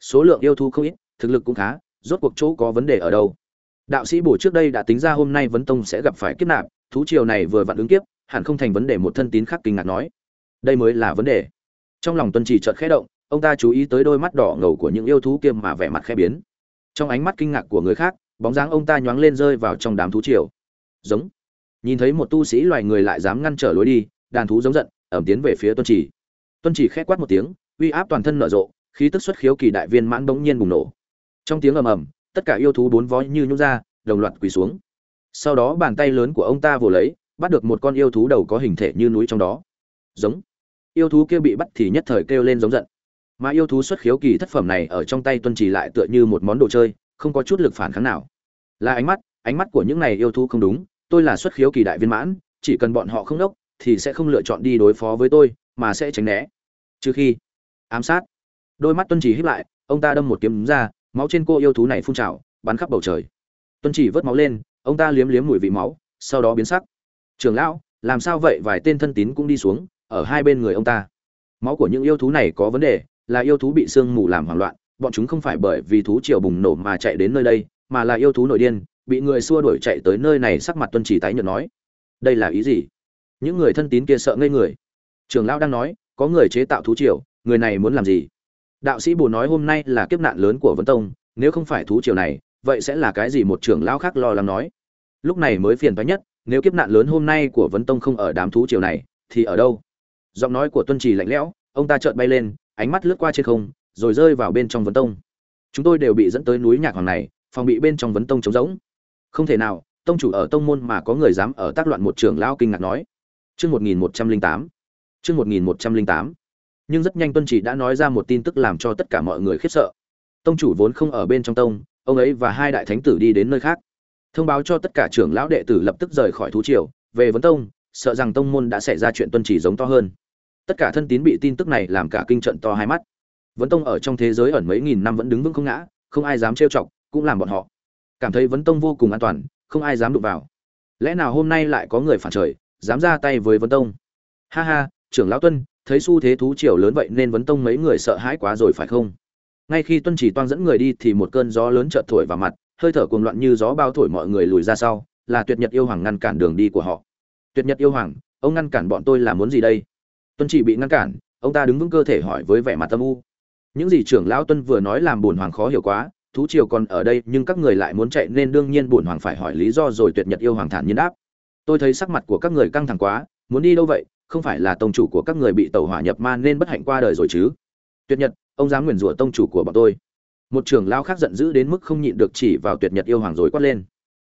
số lượng yêu thú không ít thực lực cũng khá rốt cuộc chỗ có vấn đề ở đâu? Đạo sĩ bổ trước đây đã tính ra hôm nay vấn tông sẽ gặp phải kiếp nạn, thú triều này vừa vặn ứng kiếp hẳn không thành vấn đề một thân tín khác kinh ngạc nói. Đây mới là vấn đề. Trong lòng tuân chỉ chợt khẽ động ông ta chú ý tới đôi mắt đỏ ngầu của những yêu thú kia mà vẻ mặt khẽ biến. Trong ánh mắt kinh ngạc của người khác bóng dáng ông ta nhoáng lên rơi vào trong đám thú triều. Giống. Nhìn thấy một tu sĩ loài người lại dám ngăn trở lối đi đàn thú giống giận, ẩm tiến về phía tuân chỉ tuân chỉ khẽ quát một tiếng, uy áp toàn thân nở rộ, khí tức xuất khiếu kỳ đại viên mãn bỗng nhiên bùng nổ. Trong tiếng ầm ầm, tất cả yêu thú bốn vó như nhũ ra, đồng loạt quỳ xuống. Sau đó bàn tay lớn của ông ta vồ lấy, bắt được một con yêu thú đầu có hình thể như núi trong đó. Giống. Yêu thú kia bị bắt thì nhất thời kêu lên giống giận. Mà yêu thú xuất khiếu kỳ thất phẩm này ở trong tay tuân trì lại tựa như một món đồ chơi, không có chút lực phản kháng nào. Là ánh mắt ánh mắt của những này yêu thú không đúng, tôi là xuất khiếu kỳ đại viên mãn, chỉ cần bọn họ không đốc thì sẽ không lựa chọn đi đối phó với tôi, mà sẽ tránh né. Trừ khi, ám sát. Đôi mắt tuân Chỉ híp lại, ông ta đâm một kiếm ra, máu trên cô yêu thú này phun trào, bắn khắp bầu trời. Tuân chỉ vớt máu lên, ông ta liếm liếm mùi vị máu, sau đó biến sắc. Trường lão, làm sao vậy? Vài tên thân tín cũng đi xuống, ở hai bên người ông ta. Máu của những yêu thú này có vấn đề, là yêu thú bị sương mù làm hoảng loạn, bọn chúng không phải bởi vì thú triều bùng nổ mà chạy đến nơi đây, mà là yêu thú nội điên, bị người xua đuổi chạy tới nơi này. Sắc mặt tuân chỉ tái nhợt nói. Đây là ý gì? Những người thân tín kia sợ ngây người. Trường lão đang nói, có người chế tạo thú triều, người này muốn làm gì? Đạo sĩ bồ nói hôm nay là kiếp nạn lớn của vân tông, nếu không phải thú triều này, vậy sẽ là cái gì một trưởng lão khác lo lắng nói? Lúc này mới phiền toái nhất, nếu kiếp nạn lớn hôm nay của vấn tông không ở đám thú triều này, thì ở đâu? Giọng nói của tuân trì lạnh lẽo, ông ta chợt bay lên, ánh mắt lướt qua trên không, rồi rơi vào bên trong vấn tông. Chúng tôi đều bị dẫn tới núi nhạc hoàng này, phòng bị bên trong vấn tông trống rỗng. Không thể nào, tông chủ ở tông môn mà có người dám ở tác loạn một trưởng lão kinh ngạc nói chương một nghìn một trăm linh tám. Chương một nghìn một trăm linh tám. Nhưng rất nhanh tuân chỉ đã nói ra một tin tức làm cho tất cả mọi người khiếp sợ. Tông chủ vốn không ở bên trong tông, ông ấy và hai đại thánh tử đi đến nơi khác. Thông báo cho tất cả trưởng lão đệ tử lập tức rời khỏi thú triều, về vấn tông, sợ rằng tông môn đã xảy ra chuyện tuân chỉ giống to hơn. Tất cả thân tín bị tin tức này làm cả kinh trận to hai mắt. Vấn tông ở trong thế giới ẩn mấy nghìn năm vẫn đứng vững không ngã, không ai dám trêu chọc, cũng làm bọn họ. Cảm thấy vấn tông vô cùng an toàn, không ai dám đụng vào. Lẽ nào hôm nay lại có người phản trời? Dám ra tay với vấn tông. Ha ha, trưởng lão tuân, thấy xu thế thú triều lớn vậy nên vấn tông mấy người sợ hãi quá rồi phải không? Ngay khi tuân chỉ toan dẫn người đi thì một cơn gió lớn chợt thổi vào mặt, hơi thở cuồng loạn như gió bao thổi mọi người lùi ra sau, là tuyệt nhật yêu hoàng ngăn cản đường đi của họ. Tuyệt nhật yêu hoàng, ông ngăn cản bọn tôi là muốn gì đây? Tuân chỉ bị ngăn cản, ông ta đứng vững cơ thể hỏi với vẻ mặt tâm u. Những gì trưởng lão tuân vừa nói làm bổn hoàng khó hiểu quá, thú triều còn ở đây nhưng các người lại muốn chạy nên đương nhiên bổn hoàng phải hỏi lý do rồi tuyệt nhật yêu hoàng thản nhiên đáp tôi thấy sắc mặt của các người căng thẳng quá, muốn đi đâu vậy? Không phải là tông chủ của các người bị tẩu hỏa nhập ma nên bất hạnh qua đời rồi chứ? Tuyệt nhật, ông dám nguyền rủa tông chủ của bọn tôi. Một trưởng lão khác giận dữ đến mức không nhịn được chỉ vào tuyệt nhật yêu hoàng rồi quát lên.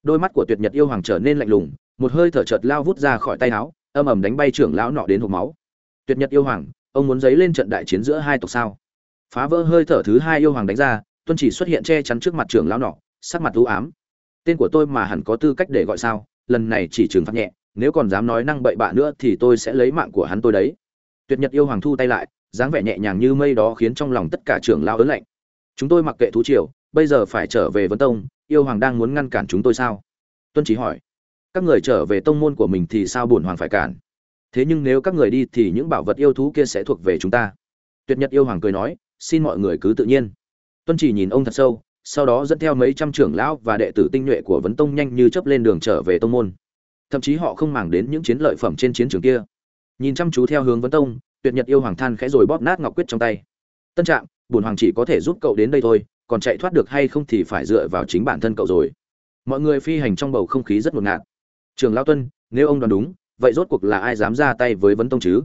Đôi mắt của tuyệt nhật yêu hoàng trở nên lạnh lùng, một hơi thở chợt lao vút ra khỏi tay áo, âm ầm đánh bay trưởng lão nọ đến hộp máu. Tuyệt nhật yêu hoàng, ông muốn dấy lên trận đại chiến giữa hai tộc sao? Phá vỡ hơi thở thứ hai yêu hoàng đánh ra, tuân chỉ xuất hiện che chắn trước mặt trưởng lão nọ, sắc mặt u ám. Tên của tôi mà hẳn có tư cách để gọi sao? Lần này chỉ trừng phạt nhẹ, nếu còn dám nói năng bậy bạ nữa thì tôi sẽ lấy mạng của hắn tôi đấy. Tuyệt nhật yêu hoàng thu tay lại, dáng vẻ nhẹ nhàng như mây đó khiến trong lòng tất cả trưởng lao ớn lạnh. Chúng tôi mặc kệ thú triều, bây giờ phải trở về vấn tông, yêu hoàng đang muốn ngăn cản chúng tôi sao? Tuân trí hỏi. Các người trở về tông môn của mình thì sao bổn hoàng phải cản? Thế nhưng nếu các người đi thì những bảo vật yêu thú kia sẽ thuộc về chúng ta. Tuyệt nhật yêu hoàng cười nói, xin mọi người cứ tự nhiên. Tuân chỉ nhìn ông thật sâu sau đó dẫn theo mấy trăm trưởng lão và đệ tử tinh nhuệ của vấn tông nhanh như chấp lên đường trở về tông môn. Thậm chí họ không màng đến những chiến lợi phẩm trên chiến trường kia. Nhìn chăm chú theo hướng vấn tông, tuyệt nhật yêu hoàng than khẽ rồi bóp nát ngọc quyết trong tay. Tân trạng bùn hoàng chỉ có thể giúp cậu đến đây thôi, còn chạy thoát được hay không thì phải dựa vào chính bản thân cậu rồi. Mọi người phi hành trong bầu không khí rất ngột ngạt. Trường lão tuân, nếu ông đoán đúng, vậy rốt cuộc là ai dám ra tay với vấn tông chứ?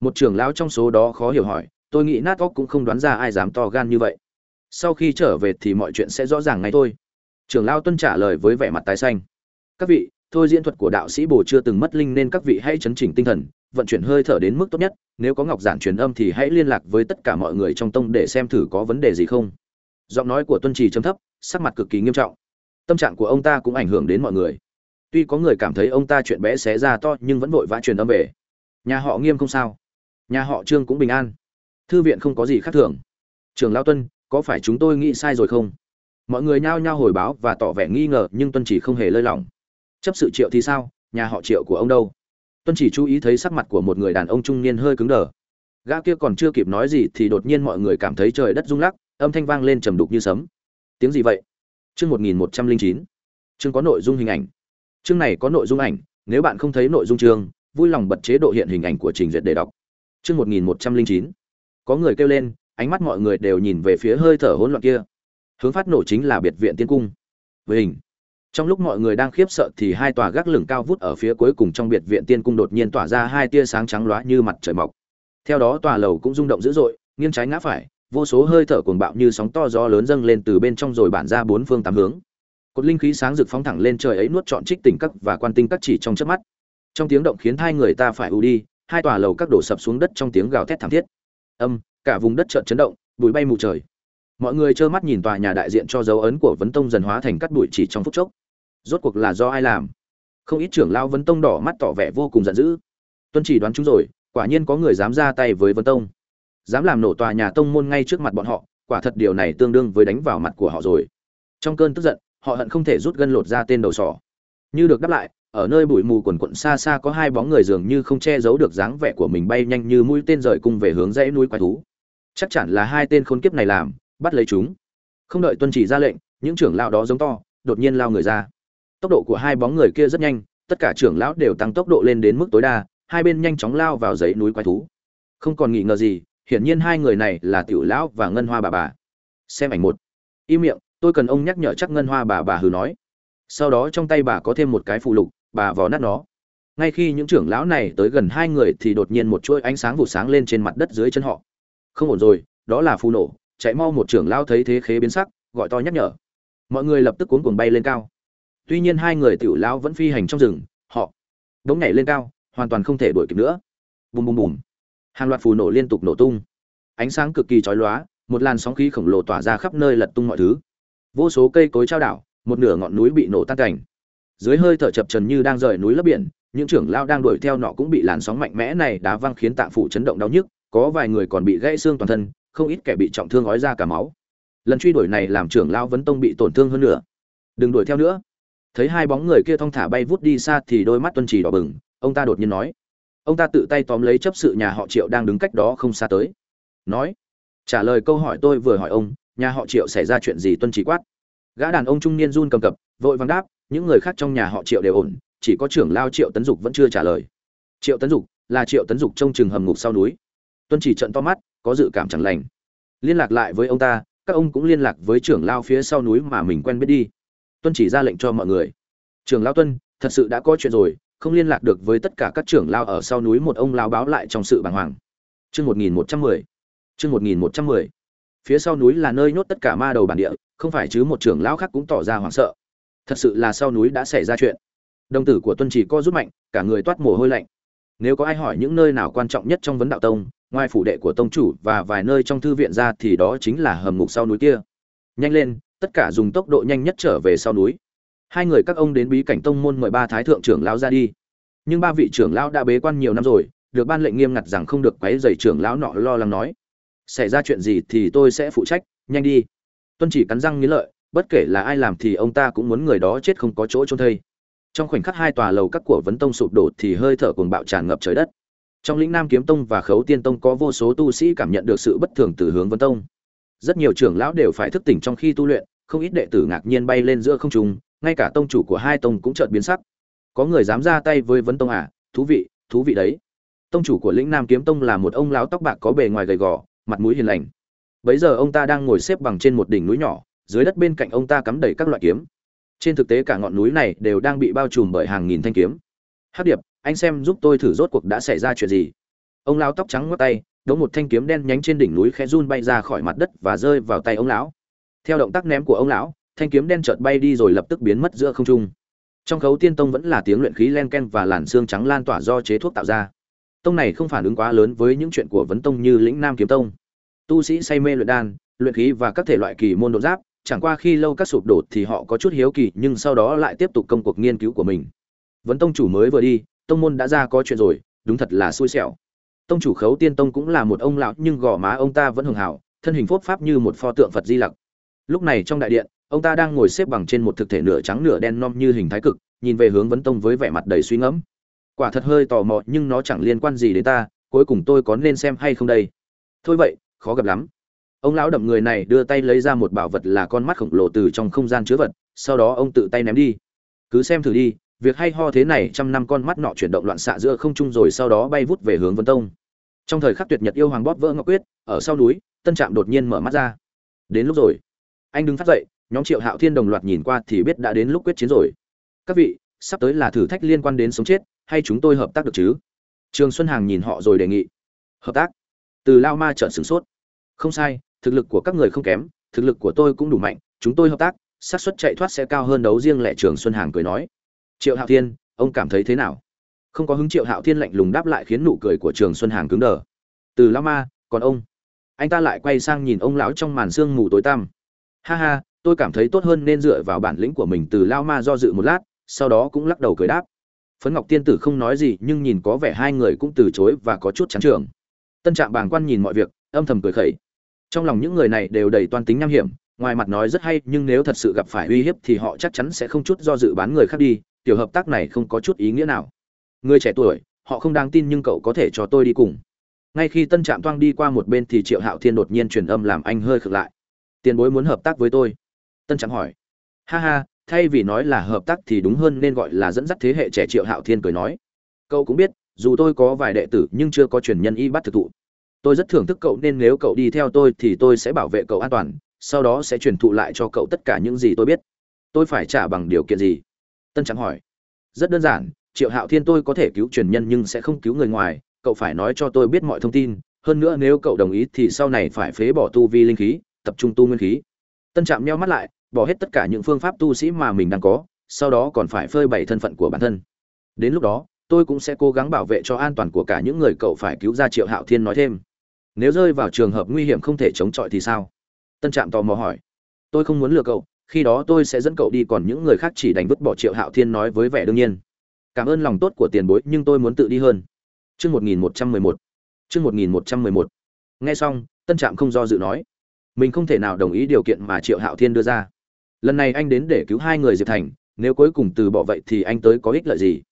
Một trưởng lão trong số đó khó hiểu hỏi, tôi nghĩ nát óc cũng không đoán ra ai dám to gan như vậy sau khi trở về thì mọi chuyện sẽ rõ ràng ngay thôi. Trưởng lão tuân trả lời với vẻ mặt tái xanh. Các vị, thôi diễn thuật của đạo sĩ bồ chưa từng mất linh nên các vị hãy chấn chỉnh tinh thần, vận chuyển hơi thở đến mức tốt nhất, nếu có ngọc giản truyền âm thì hãy liên lạc với tất cả mọi người trong tông để xem thử có vấn đề gì không. Giọng nói của tuân trì chấm thấp, sắc mặt cực kỳ nghiêm trọng. Tâm trạng của ông ta cũng ảnh hưởng đến mọi người. Tuy có người cảm thấy ông ta chuyện bé xé ra to nhưng vẫn vội vã truyền âm về. Nhà họ nghiêm không sao. Nhà họ trương cũng bình an. Thư viện không có gì khác thường. Trường lao tuân có phải chúng tôi nghĩ sai rồi không? Mọi người nhao nhao hồi báo và tỏ vẻ nghi ngờ, nhưng tuân chỉ không hề lơi lỏng. Chấp sự triệu thì sao? Nhà họ triệu của ông đâu? Tuân chỉ chú ý thấy sắc mặt của một người đàn ông trung niên hơi cứng đờ. Gã kia còn chưa kịp nói gì thì đột nhiên mọi người cảm thấy trời đất rung lắc, âm thanh vang lên trầm đục như sấm. Tiếng gì vậy? Chương một nghìn một trăm linh chín. Chương có nội dung hình ảnh. Chương này có nội dung ảnh, nếu bạn không thấy nội dung chương, vui lòng bật chế độ hiện hình ảnh của trình duyệt để đọc. Chương một nghìn một trăm linh chín. Có người kêu lên ánh mắt mọi người đều nhìn về phía hơi thở hỗn loạn kia. Hướng phát nổ chính là biệt viện tiên cung. Với hình. Trong lúc mọi người đang khiếp sợ thì hai tòa gác lửng cao vút ở phía cuối cùng trong biệt viện tiên cung đột nhiên tỏa ra hai tia sáng trắng loá như mặt trời mọc. Theo đó tòa lầu cũng rung động dữ dội, nghiêng trái ngã phải, vô số hơi thở cuồng bạo như sóng to gió lớn dâng lên từ bên trong rồi bản ra bốn phương tám hướng. Cột linh khí sáng rực phóng thẳng lên trời ấy nuốt trọn trích tỉnh các và quan tinh các chỉ trong chớp mắt. Trong tiếng động khiến hai người ta phải u đi, hai tòa lầu các đổ sập xuống đất trong tiếng gào thét thảm thiết. Âm cả vùng đất chợt chấn động, bụi bay mù trời. Mọi người trơ mắt nhìn tòa nhà đại diện cho dấu ấn của vấn tông dần hóa thành cát bụi chỉ trong phút chốc. Rốt cuộc là do ai làm? Không ít trưởng lao vấn tông đỏ mắt tỏ vẻ vô cùng giận dữ. Tuân chỉ đoán chúng rồi, quả nhiên có người dám ra tay với vấn tông. Dám làm nổ tòa nhà tông môn ngay trước mặt bọn họ, quả thật điều này tương đương với đánh vào mặt của họ rồi. Trong cơn tức giận, họ hận không thể rút gân lột ra tên đầu sỏ. Như được đáp lại, ở nơi bụi mù quần quận xa xa có hai bóng người dường như không che giấu được dáng vẻ của mình bay nhanh như mũi tên rời cung về hướng dãy núi quái thú chắc chắn là hai tên khốn kiếp này làm, bắt lấy chúng. Không đợi tuân chỉ ra lệnh, những trưởng lão đó giống to, đột nhiên lao người ra. Tốc độ của hai bóng người kia rất nhanh, tất cả trưởng lão đều tăng tốc độ lên đến mức tối đa, hai bên nhanh chóng lao vào dãy núi quái thú. Không còn nghi ngờ gì, hiển nhiên hai người này là tiểu lão và ngân hoa bà bà. Xem ảnh một. Im miệng, tôi cần ông nhắc nhở chắc ngân hoa bà bà hừ nói. Sau đó trong tay bà có thêm một cái phụ lục, bà vò nát nó. Ngay khi những trưởng lão này tới gần hai người thì đột nhiên một chuỗi ánh sáng vụ sáng lên trên mặt đất dưới chân họ không ổn rồi, đó là phù nổ, chạy mau một trưởng lao thấy thế khế biến sắc, gọi to nhắc nhở. Mọi người lập tức cuốn cuồng bay lên cao. Tuy nhiên hai người tiểu lao vẫn phi hành trong rừng, họ đống nhảy lên cao, hoàn toàn không thể đuổi kịp nữa. Bùm bùm bùm. Hàng loạt phù nổ liên tục nổ tung. Ánh sáng cực kỳ chói lóa, một làn sóng khí khổng lồ tỏa ra khắp nơi lật tung mọi thứ. Vô số cây cối trao đảo, một nửa ngọn núi bị nổ tan cảnh. Dưới hơi thở chập trần như đang rời núi lấp biển, những trưởng lao đang đuổi theo nọ cũng bị làn sóng mạnh mẽ này đá văng khiến tạng phủ chấn động đau nhức có vài người còn bị gãy xương toàn thân, không ít kẻ bị trọng thương ói ra cả máu. Lần truy đuổi này làm trưởng lao vấn tông bị tổn thương hơn nữa. Đừng đuổi theo nữa. Thấy hai bóng người kia thong thả bay vút đi xa thì đôi mắt tuân trì đỏ bừng, ông ta đột nhiên nói. Ông ta tự tay tóm lấy chấp sự nhà họ triệu đang đứng cách đó không xa tới. Nói, trả lời câu hỏi tôi vừa hỏi ông, nhà họ triệu xảy ra chuyện gì? Tuân chỉ quát. Gã đàn ông trung niên run cầm cập, vội vàng đáp, những người khác trong nhà họ triệu đều ổn, chỉ có trưởng lao triệu tấn dục vẫn chưa trả lời. Triệu tấn dục là triệu tấn dục trong trường hầm ngục sau núi tuân chỉ trận to mắt, có dự cảm chẳng lành. Liên lạc lại với ông ta, các ông cũng liên lạc với trưởng lao phía sau núi mà mình quen biết đi. Tuân chỉ ra lệnh cho mọi người. Trưởng lao tuân, thật sự đã có chuyện rồi, không liên lạc được với tất cả các trưởng lao ở sau núi một ông lao báo lại trong sự bàng hoàng. Chương một nghìn một trăm mười. Chương một nghìn một trăm mười. Phía sau núi là nơi nhốt tất cả ma đầu bản địa, không phải chứ một trưởng lao khác cũng tỏ ra hoảng sợ. Thật sự là sau núi đã xảy ra chuyện. Đồng tử của tuân chỉ co rút mạnh, cả người toát mồ hôi lạnh nếu có ai hỏi những nơi nào quan trọng nhất trong vấn đạo tông, ngoài phủ đệ của tông chủ và vài nơi trong thư viện ra thì đó chính là hầm ngục sau núi kia. Nhanh lên, tất cả dùng tốc độ nhanh nhất trở về sau núi. Hai người các ông đến bí cảnh tông môn mời ba thái thượng trưởng lão ra đi. Nhưng ba vị trưởng lão đã bế quan nhiều năm rồi, được ban lệnh nghiêm ngặt rằng không được quấy rầy trưởng lão nọ lo lắng nói. Xảy ra chuyện gì thì tôi sẽ phụ trách, nhanh đi. Tuân chỉ cắn răng nghĩ lợi, bất kể là ai làm thì ông ta cũng muốn người đó chết không có chỗ trôn thây trong khoảnh khắc hai tòa lầu các của vấn tông sụp đổ thì hơi thở cuồng bạo tràn ngập trời đất. Trong lĩnh nam kiếm tông và khấu tiên tông có vô số tu sĩ cảm nhận được sự bất thường từ hướng vấn tông. Rất nhiều trưởng lão đều phải thức tỉnh trong khi tu luyện, không ít đệ tử ngạc nhiên bay lên giữa không trung, ngay cả tông chủ của hai tông cũng chợt biến sắc. Có người dám ra tay với vấn tông à? Thú vị thú vị đấy. Tông chủ của lĩnh nam kiếm tông là một ông lão tóc bạc có bề ngoài gầy gò, mặt mũi hiền lành. Bấy giờ ông ta đang ngồi xếp bằng trên một đỉnh núi nhỏ, dưới đất bên cạnh ông ta cắm đầy các loại kiếm trên thực tế cả ngọn núi này đều đang bị bao trùm bởi hàng nghìn thanh kiếm. Hắc điệp, anh xem giúp tôi thử rốt cuộc đã xảy ra chuyện gì. Ông lão tóc trắng ngót tay, đống một thanh kiếm đen nhánh trên đỉnh núi khẽ run bay ra khỏi mặt đất và rơi vào tay ông lão. Theo động tác ném của ông lão, thanh kiếm đen chợt bay đi rồi lập tức biến mất giữa không trung. Trong khấu tiên tông vẫn là tiếng luyện khí len ken và làn xương trắng lan tỏa do chế thuốc tạo ra. Tông này không phản ứng quá lớn với những chuyện của vấn tông như lĩnh nam kiếm tông. Tu sĩ say mê luyện đan, luyện khí và các thể loại kỳ môn độ giáp chẳng qua khi lâu các sụp đổ thì họ có chút hiếu kỳ, nhưng sau đó lại tiếp tục công cuộc nghiên cứu của mình. Vấn tông chủ mới vừa đi, tông môn đã ra có chuyện rồi, đúng thật là xui xẻo. Tông chủ khấu tiên tông cũng là một ông lão, nhưng gò má ông ta vẫn hường hảo, thân hình phốt pháp như một pho tượng phật di lặc. Lúc này trong đại điện, ông ta đang ngồi xếp bằng trên một thực thể nửa trắng nửa đen nom như hình thái cực, nhìn về hướng vấn tông với vẻ mặt đầy suy ngẫm. Quả thật hơi tò mò, nhưng nó chẳng liên quan gì đến ta, cuối cùng tôi có nên xem hay không đây? Thôi vậy, khó gặp lắm ông lão đậm người này đưa tay lấy ra một bảo vật là con mắt khổng lồ từ trong không gian chứa vật, sau đó ông tự tay ném đi. Cứ xem thử đi, việc hay ho thế này trăm năm con mắt nọ chuyển động loạn xạ giữa không trung rồi sau đó bay vút về hướng vân tông. Trong thời khắc tuyệt nhật yêu hoàng bóp vỡ ngọc quyết, ở sau núi, tân trạm đột nhiên mở mắt ra. Đến lúc rồi. Anh đứng phát dậy, nhóm triệu hạo thiên đồng loạt nhìn qua thì biết đã đến lúc quyết chiến rồi. Các vị, sắp tới là thử thách liên quan đến sống chết, hay chúng tôi hợp tác được chứ? Trường xuân hàng nhìn họ rồi đề nghị. Hợp tác? Từ lao ma trợn sửng sốt. Không sai thực lực của các người không kém, thực lực của tôi cũng đủ mạnh, chúng tôi hợp tác, xác suất chạy thoát sẽ cao hơn đấu riêng lẻ trường xuân hàng cười nói. Triệu hạo thiên, ông cảm thấy thế nào? Không có hứng triệu hạo thiên lạnh lùng đáp lại khiến nụ cười của trường xuân hàng cứng đờ. Từ lao ma, còn ông. Anh ta lại quay sang nhìn ông lão trong màn sương mù tối tăm. Ha ha, tôi cảm thấy tốt hơn nên dựa vào bản lĩnh của mình từ lao ma do dự một lát, sau đó cũng lắc đầu cười đáp. Phấn ngọc tiên tử không nói gì, nhưng nhìn có vẻ hai người cũng từ chối và có chút chán trường tân trạm bàng quan nhìn mọi việc, âm thầm cười khẩy trong lòng những người này đều đầy toan tính nham hiểm, ngoài mặt nói rất hay, nhưng nếu thật sự gặp phải uy hiếp thì họ chắc chắn sẽ không chút do dự bán người khác đi, tiểu hợp tác này không có chút ý nghĩa nào. Người trẻ tuổi, họ không đáng tin nhưng cậu có thể cho tôi đi cùng. Ngay khi tân trạm toang đi qua một bên thì triệu hạo thiên đột nhiên truyền âm làm anh hơi khực lại. Tiền bối muốn hợp tác với tôi. Tân trạm hỏi. Ha ha, thay vì nói là hợp tác thì đúng hơn nên gọi là dẫn dắt thế hệ trẻ triệu hạo thiên cười nói. Cậu cũng biết, dù tôi có vài đệ tử nhưng chưa có truyền nhân y bắt thực thụ tôi rất thưởng thức cậu nên nếu cậu đi theo tôi thì tôi sẽ bảo vệ cậu an toàn, sau đó sẽ truyền thụ lại cho cậu tất cả những gì tôi biết. Tôi phải trả bằng điều kiện gì? Tân trắng hỏi. Rất đơn giản, triệu hạo thiên tôi có thể cứu truyền nhân nhưng sẽ không cứu người ngoài, cậu phải nói cho tôi biết mọi thông tin, hơn nữa nếu cậu đồng ý thì sau này phải phế bỏ tu vi linh khí, tập trung tu nguyên khí. Tân trạm nheo mắt lại, bỏ hết tất cả những phương pháp tu sĩ mà mình đang có, sau đó còn phải phơi bày thân phận của bản thân. Đến lúc đó, tôi cũng sẽ cố gắng bảo vệ cho an toàn của cả những người cậu phải cứu ra triệu hạo thiên nói thêm nếu rơi vào trường hợp nguy hiểm không thể chống chọi thì sao? Tân trạm tò mò hỏi. Tôi không muốn lừa cậu, khi đó tôi sẽ dẫn cậu đi, còn những người khác chỉ đánh vứt bỏ triệu hạo thiên nói với vẻ đương nhiên. Cảm ơn lòng tốt của tiền bối, nhưng tôi muốn tự đi hơn. Chương một nghìn một trăm mười một. Chương một nghìn một trăm mười một. Nghe xong, tân trạm không do dự nói. Mình không thể nào đồng ý điều kiện mà triệu hạo thiên đưa ra. Lần này anh đến để cứu hai người diệp thành, nếu cuối cùng từ bỏ vậy thì anh tới có ích lợi gì?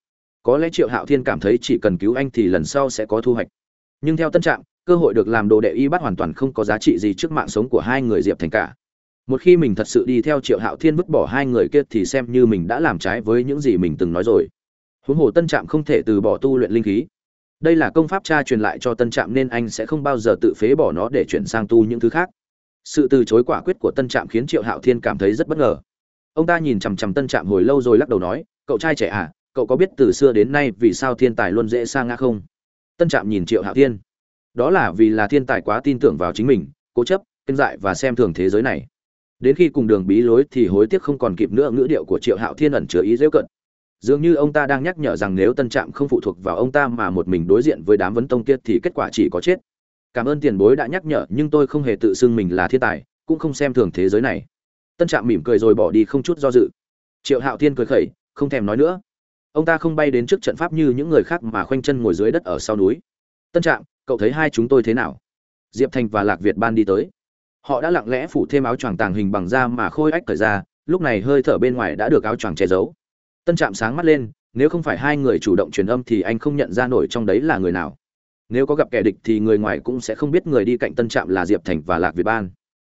Có lẽ triệu hạo thiên cảm thấy chỉ cần cứu anh thì lần sau sẽ có thu hoạch. Nhưng theo tân Trạm cơ hội được làm đồ đệ y bắt hoàn toàn không có giá trị gì trước mạng sống của hai người diệp thành cả. Một khi mình thật sự đi theo triệu hạo thiên vứt bỏ hai người kia thì xem như mình đã làm trái với những gì mình từng nói rồi. Huống hồ tân trạm không thể từ bỏ tu luyện linh khí. Đây là công pháp cha truyền lại cho tân trạm nên anh sẽ không bao giờ tự phế bỏ nó để chuyển sang tu những thứ khác. Sự từ chối quả quyết của tân trạm khiến triệu hạo thiên cảm thấy rất bất ngờ. Ông ta nhìn chằm chằm tân trạm hồi lâu rồi lắc đầu nói, cậu trai trẻ à cậu có biết từ xưa đến nay vì sao thiên tài luôn dễ sa ngã không? Tân trạm nhìn triệu hạo thiên đó là vì là thiên tài quá tin tưởng vào chính mình, cố chấp kinh dại và xem thường thế giới này. Đến khi cùng đường bí lối thì hối tiếc không còn kịp nữa, ngữ điệu của triệu hạo thiên ẩn chứa ý dễ cận. Dường như ông ta đang nhắc nhở rằng nếu tân trạm không phụ thuộc vào ông ta mà một mình đối diện với đám vấn tông kia thì kết quả chỉ có chết. Cảm ơn tiền bối đã nhắc nhở, nhưng tôi không hề tự xưng mình là thiên tài, cũng không xem thường thế giới này. Tân trạm mỉm cười rồi bỏ đi không chút do dự. Triệu hạo thiên cười khẩy, không thèm nói nữa. Ông ta không bay đến trước trận pháp như những người khác mà khoanh chân ngồi dưới đất ở sau núi tân trạm, cậu thấy hai chúng tôi thế nào? Diệp thành và lạc việt ban đi tới. Họ đã lặng lẽ phủ thêm áo choàng tàng hình bằng da mà khôi ách thời ra, lúc này hơi thở bên ngoài đã được áo choàng che giấu. Tân trạm sáng mắt lên, nếu không phải hai người chủ động truyền âm thì anh không nhận ra nổi trong đấy là người nào. Nếu có gặp kẻ địch thì người ngoài cũng sẽ không biết người đi cạnh tân trạm là diệp thành và lạc việt ban.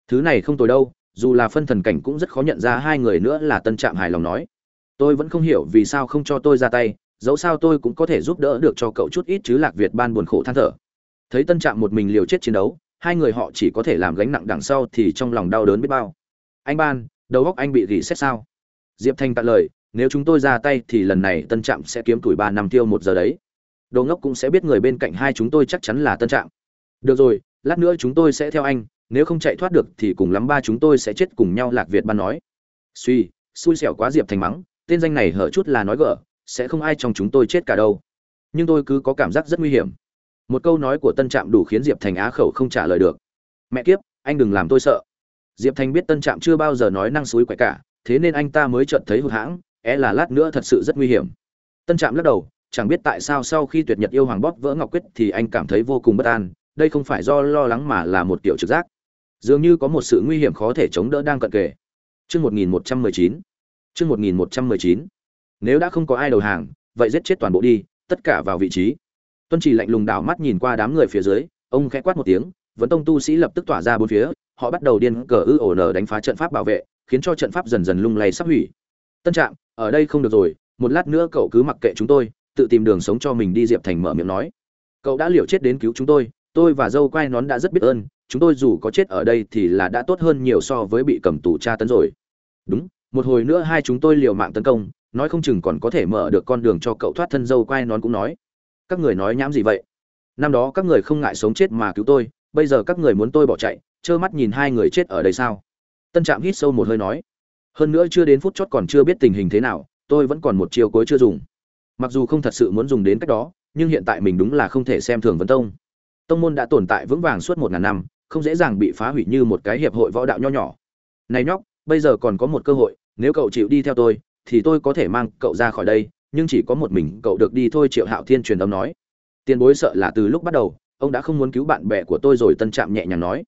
Thứ này không tồi đâu, dù là phân thần cảnh cũng rất khó nhận ra hai người nữa, là tân trạm hài lòng nói. Tôi vẫn không hiểu vì sao không cho tôi ra tay dẫu sao tôi cũng có thể giúp đỡ được cho cậu chút ít chứ lạc việt ban buồn khổ than thở. Thấy tân trạm một mình liều chết chiến đấu, hai người họ chỉ có thể làm gánh nặng đằng sau thì trong lòng đau đớn biết bao. Anh ban, đầu óc anh bị gỉ xét sao? Diệp thanh cạn lời, nếu chúng tôi ra tay thì lần này tân trạm sẽ kiếm tuổi ba năm tiêu một giờ đấy. Đồ ngốc cũng sẽ biết người bên cạnh hai chúng tôi chắc chắn là tân trạm. Được rồi, lát nữa chúng tôi sẽ theo anh, nếu không chạy thoát được thì cùng lắm ba chúng tôi sẽ chết cùng nhau, lạc việt ban nói. Suy xui xẻo quá diệp thành mắng, tên danh này hở chút là nói gở sẽ không ai trong chúng tôi chết cả đâu. Nhưng tôi cứ có cảm giác rất nguy hiểm. Một câu nói của tân trạm đủ khiến diệp thành á khẩu không trả lời được. Mẹ kiếp, anh đừng làm tôi sợ. Diệp thành biết tân trạm chưa bao giờ nói năng suối quậy cả, thế nên anh ta mới chợt thấy hụt hãng, é là lát nữa thật sự rất nguy hiểm. Tân trạm lắc đầu, chẳng biết tại sao sau khi tuyệt nhật yêu hoàng bóp vỡ ngọc quyết thì anh cảm thấy vô cùng bất an, đây không phải do lo lắng mà là một kiểu trực giác. Dường như có một sự nguy hiểm khó thể chống đỡ đang cận kề. Chương 1119. Chương 1119. Nếu đã không có ai đầu hàng, vậy giết chết toàn bộ đi, tất cả vào vị trí. Tuân Chỉ lạnh lùng đảo mắt nhìn qua đám người phía dưới, ông khẽ quát một tiếng, vấn tông tu sĩ lập tức tỏa ra bốn phía, họ bắt đầu điên cờ ư ổ nở đánh phá trận pháp bảo vệ, khiến cho trận pháp dần dần lung lay sắp hủy. Tân trạng ở đây không được rồi, một lát nữa cậu cứ mặc kệ chúng tôi, tự tìm đường sống cho mình đi Diệp Thành mở miệng nói. Cậu đã liều chết đến cứu chúng tôi, tôi và dâu quai nón đã rất biết ơn, chúng tôi dù có chết ở đây thì là đã tốt hơn nhiều so với bị cầm tù tra tấn rồi. Đúng, một hồi nữa hai chúng tôi liều mạng tấn công, nói không chừng còn có thể mở được con đường cho cậu thoát thân dâu quay nón cũng nói. Các người nói nhãm gì vậy? Năm đó các người không ngại sống chết mà cứu tôi, bây giờ các người muốn tôi bỏ chạy, trơ mắt nhìn hai người chết ở đây sao? Tân trạm hít sâu một hơi nói. Hơn nữa chưa đến phút chót còn chưa biết tình hình thế nào, tôi vẫn còn một chiều cuối chưa dùng. Mặc dù không thật sự muốn dùng đến cách đó, nhưng hiện tại mình đúng là không thể xem thường vấn tông. Tông môn đã tồn tại vững vàng suốt một ngàn năm, không dễ dàng bị phá hủy như một cái hiệp hội võ đạo nho nhỏ. Này nhóc, bây giờ còn có một cơ hội, nếu cậu chịu đi theo tôi thì tôi có thể mang cậu ra khỏi đây, nhưng chỉ có một mình cậu được đi thôi, triệu hạo thiên truyền âm nói. Tiền bối sợ là từ lúc bắt đầu, ông đã không muốn cứu bạn bè của tôi rồi, tân trạm nhẹ nhàng nói.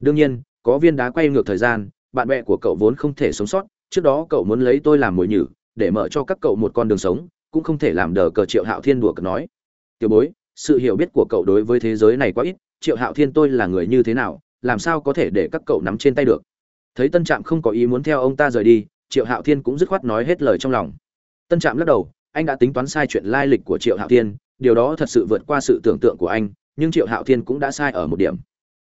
Đương nhiên, có viên đá quay ngược thời gian, bạn bè của cậu vốn không thể sống sót, trước đó cậu muốn lấy tôi làm mồi nhử, để mở cho các cậu một con đường sống, cũng không thể làm đờ cờ, triệu hạo thiên đùa cợt nói. Tiểu bối, sự hiểu biết của cậu đối với thế giới này quá ít, triệu hạo thiên tôi là người như thế nào, làm sao có thể để các cậu nắm trên tay được? Thấy tân trạm không có ý muốn theo ông ta rời đi triệu hạo thiên cũng dứt khoát nói hết lời trong lòng. Tân trạm lắc đầu, anh đã tính toán sai chuyện lai lịch của triệu hạo thiên, điều đó thật sự vượt qua sự tưởng tượng của anh, nhưng triệu hạo thiên cũng đã sai ở một điểm.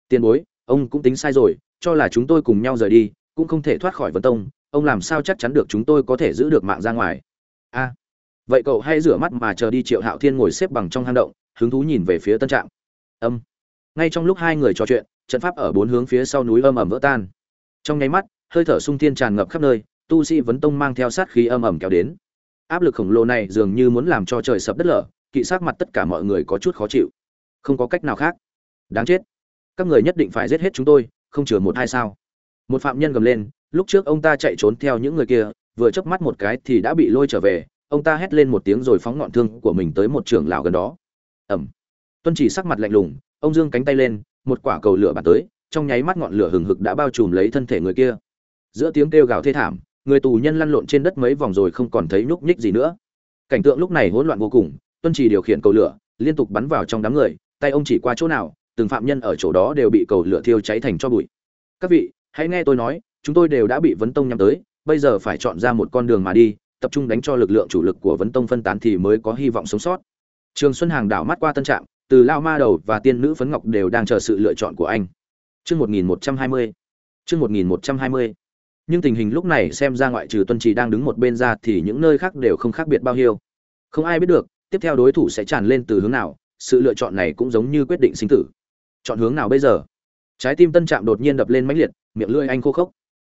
Tiền bối, ông cũng tính sai rồi, cho là chúng tôi cùng nhau rời đi, cũng không thể thoát khỏi vân tông, ông làm sao chắc chắn được chúng tôi có thể giữ được mạng ra ngoài? A, vậy cậu hay rửa mắt mà chờ đi, triệu hạo thiên ngồi xếp bằng trong hang động, hứng thú nhìn về phía tân trạm. Âm. Ngay trong lúc hai người trò chuyện, trận pháp ở bốn hướng phía sau núi âm ẩm vỡ tan. Trong nháy mắt, hơi thở sung thiên tràn ngập khắp nơi tu sĩ vấn tông mang theo sát khí âm ẩm kéo đến. Áp lực khổng lồ này dường như muốn làm cho trời sập đất lở, kỵ sát mặt tất cả mọi người có chút khó chịu. Không có cách nào khác. Đáng chết. Các người nhất định phải giết hết chúng tôi, không chừa một hai sao? Một phạm nhân gầm lên, lúc trước ông ta chạy trốn theo những người kia, vừa chớp mắt một cái thì đã bị lôi trở về. Ông ta hét lên một tiếng rồi phóng ngọn thương của mình tới một trưởng lão gần đó. Ẩm tuân chỉ sắc mặt lạnh lùng, ông dương cánh tay lên, một quả cầu lửa bắn tới, trong nháy mắt ngọn lửa hừng hực đã bao trùm lấy thân thể người kia. Giữa tiếng kêu gào thê thảm người tù nhân lăn lộn trên đất mấy vòng rồi không còn thấy nhúc nhích gì nữa cảnh tượng lúc này hỗn loạn vô cùng, tuân chỉ điều khiển cầu lửa, liên tục bắn vào trong đám người, tay ông chỉ qua chỗ nào, từng phạm nhân ở chỗ đó đều bị cầu lửa thiêu cháy thành cho bụi các vị, hãy nghe tôi nói, chúng tôi đều đã bị vấn tông nhắm tới, bây giờ phải chọn ra một con đường mà đi, tập trung đánh cho lực lượng chủ lực của vấn tông phân tán thì mới có hy vọng sống sót trường xuân hàng đảo mắt qua tân trạm, từ lao ma đầu và tiên nữ phấn ngọc đều đang chờ sự lựa chọn của anh Chương 1120. Chương 1120 nhưng tình hình lúc này xem ra ngoại trừ tuân trì đang đứng một bên ra thì những nơi khác đều không khác biệt bao nhiêu. Không ai biết được, tiếp theo đối thủ sẽ tràn lên từ hướng nào, sự lựa chọn này cũng giống như quyết định sinh tử. Chọn hướng nào bây giờ? Trái tim tân trạm đột nhiên đập lên mãnh liệt, miệng lưỡi anh khô khốc.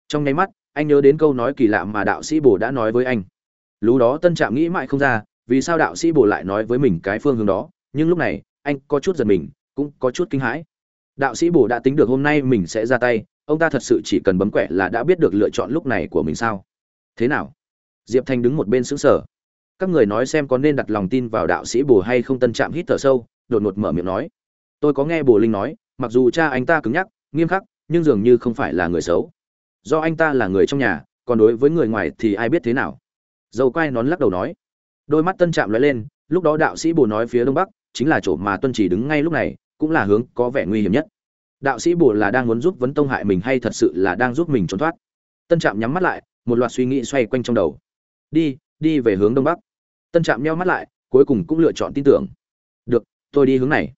Trong nháy mắt, anh nhớ đến câu nói kỳ lạ mà đạo sĩ bồ đã nói với anh. Lú đó tân trạm nghĩ mãi không ra, vì sao đạo sĩ bồ lại nói với mình cái phương hướng đó, nhưng lúc này, anh có chút giật mình, cũng có chút kinh hãi. Đạo sĩ bồ đã tính được hôm nay mình sẽ ra tay ông ta thật sự chỉ cần bấm quẹ là đã biết được lựa chọn lúc này của mình sao? Thế nào? Diệp thanh đứng một bên xứng sở các người nói xem có nên đặt lòng tin vào đạo sĩ bồ hay không, tân trạm hít thở sâu, đột ngột mở miệng nói. Tôi có nghe bồ linh nói, mặc dù cha anh ta cứng nhắc, nghiêm khắc, nhưng dường như không phải là người xấu. Do anh ta là người trong nhà, còn đối với người ngoài thì ai biết thế nào? Dầu quai nón lắc đầu nói. Đôi mắt tân trạm lóe lên, lúc đó đạo sĩ bồ nói phía đông bắc, chính là chỗ mà tuân chỉ đứng ngay lúc này, cũng là hướng có vẻ nguy hiểm nhất đạo sĩ bồ là đang muốn giúp vấn tông hại mình hay thật sự là đang giúp mình trốn thoát? Tân trạm nhắm mắt lại, một loạt suy nghĩ xoay quanh trong đầu. Đi đi về hướng đông bắc. Tân trạm nheo mắt lại, cuối cùng cũng lựa chọn tin tưởng. Được, tôi đi hướng này.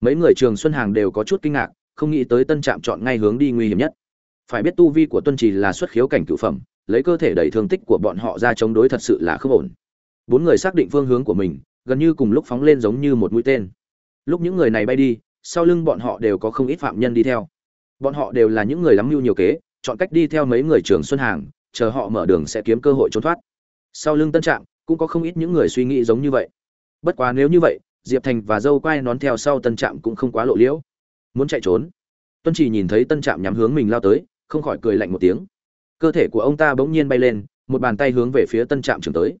Mấy người trường xuân hàng đều có chút kinh ngạc, không nghĩ tới tân trạm chọn ngay hướng đi nguy hiểm nhất. Phải biết tu vi của tuân trì là xuất khiếu cảnh cựu phẩm, lấy cơ thể đầy thương tích của bọn họ ra chống đối thật sự là không ổn. Bốn người xác định phương hướng của mình, gần như cùng lúc phóng lên giống như một mũi tên. Lúc những người này bay đi sau lưng bọn họ đều có không ít phạm nhân đi theo. Bọn họ đều là những người lắm mưu nhiều kế, chọn cách đi theo mấy người trường xuân hàng, chờ họ mở đường sẽ kiếm cơ hội trốn thoát. Sau lưng tân trạm, cũng có không ít những người suy nghĩ giống như vậy. Bất quá nếu như vậy, diệp thành và dâu quai nón theo sau tân trạm cũng không quá lộ liễu. Muốn chạy trốn, tuân chỉ nhìn thấy tân trạm nhắm hướng mình lao tới, không khỏi cười lạnh một tiếng. Cơ thể của ông ta bỗng nhiên bay lên, một bàn tay hướng về phía tân trạm trường tới.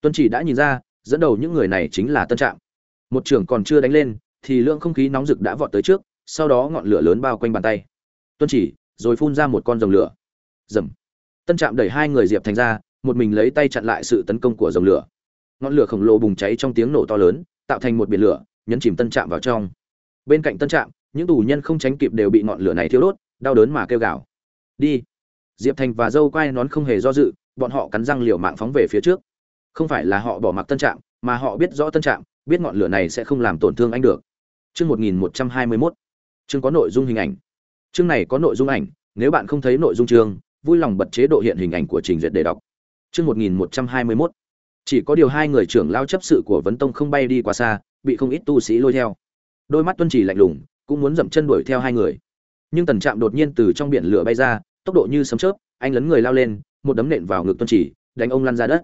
Tuân chỉ đã nhìn ra, dẫn đầu những người này chính là tân trạm. Một trưởng còn chưa đánh lên thì lượng không khí nóng rực đã vọt tới trước, sau đó ngọn lửa lớn bao quanh bàn tay. Tuân chỉ, rồi phun ra một con rồng lửa. Dầm tân trạm đẩy hai người diệp thành ra, một mình lấy tay chặn lại sự tấn công của rồng lửa. Ngọn lửa khổng lồ bùng cháy trong tiếng nổ to lớn, tạo thành một biển lửa, nhấn chìm tân trạm vào trong. Bên cạnh tân trạm, những tù nhân không tránh kịp đều bị ngọn lửa này thiêu đốt, đau đớn mà kêu gào. Đi! Diệp thành và dâu quai nón không hề do dự, bọn họ cắn răng liều mạng phóng về phía trước. Không phải là họ bỏ mặc tân trạm, mà họ biết rõ tân trạm, biết ngọn lửa này sẽ không làm tổn thương anh được chương một nghìn một trăm hai mươi mốt. Chương có nội dung hình ảnh. Chương này có nội dung ảnh, nếu bạn không thấy nội dung chương, vui lòng bật chế độ hiện hình ảnh của trình duyệt để đọc. Chương một nghìn một trăm hai mươi mốt. Chỉ có điều hai người trưởng lao chấp sự của vấn tông không bay đi quá xa, bị không ít tu sĩ lôi theo. Đôi mắt tuân chỉ lạnh lùng, cũng muốn dậm chân đuổi theo hai người. Nhưng tần trạm đột nhiên từ trong biển lửa bay ra, tốc độ như sấm chớp, anh lấn người lao lên, một đấm nện vào ngực tuân chỉ, đánh ông lăn ra đất.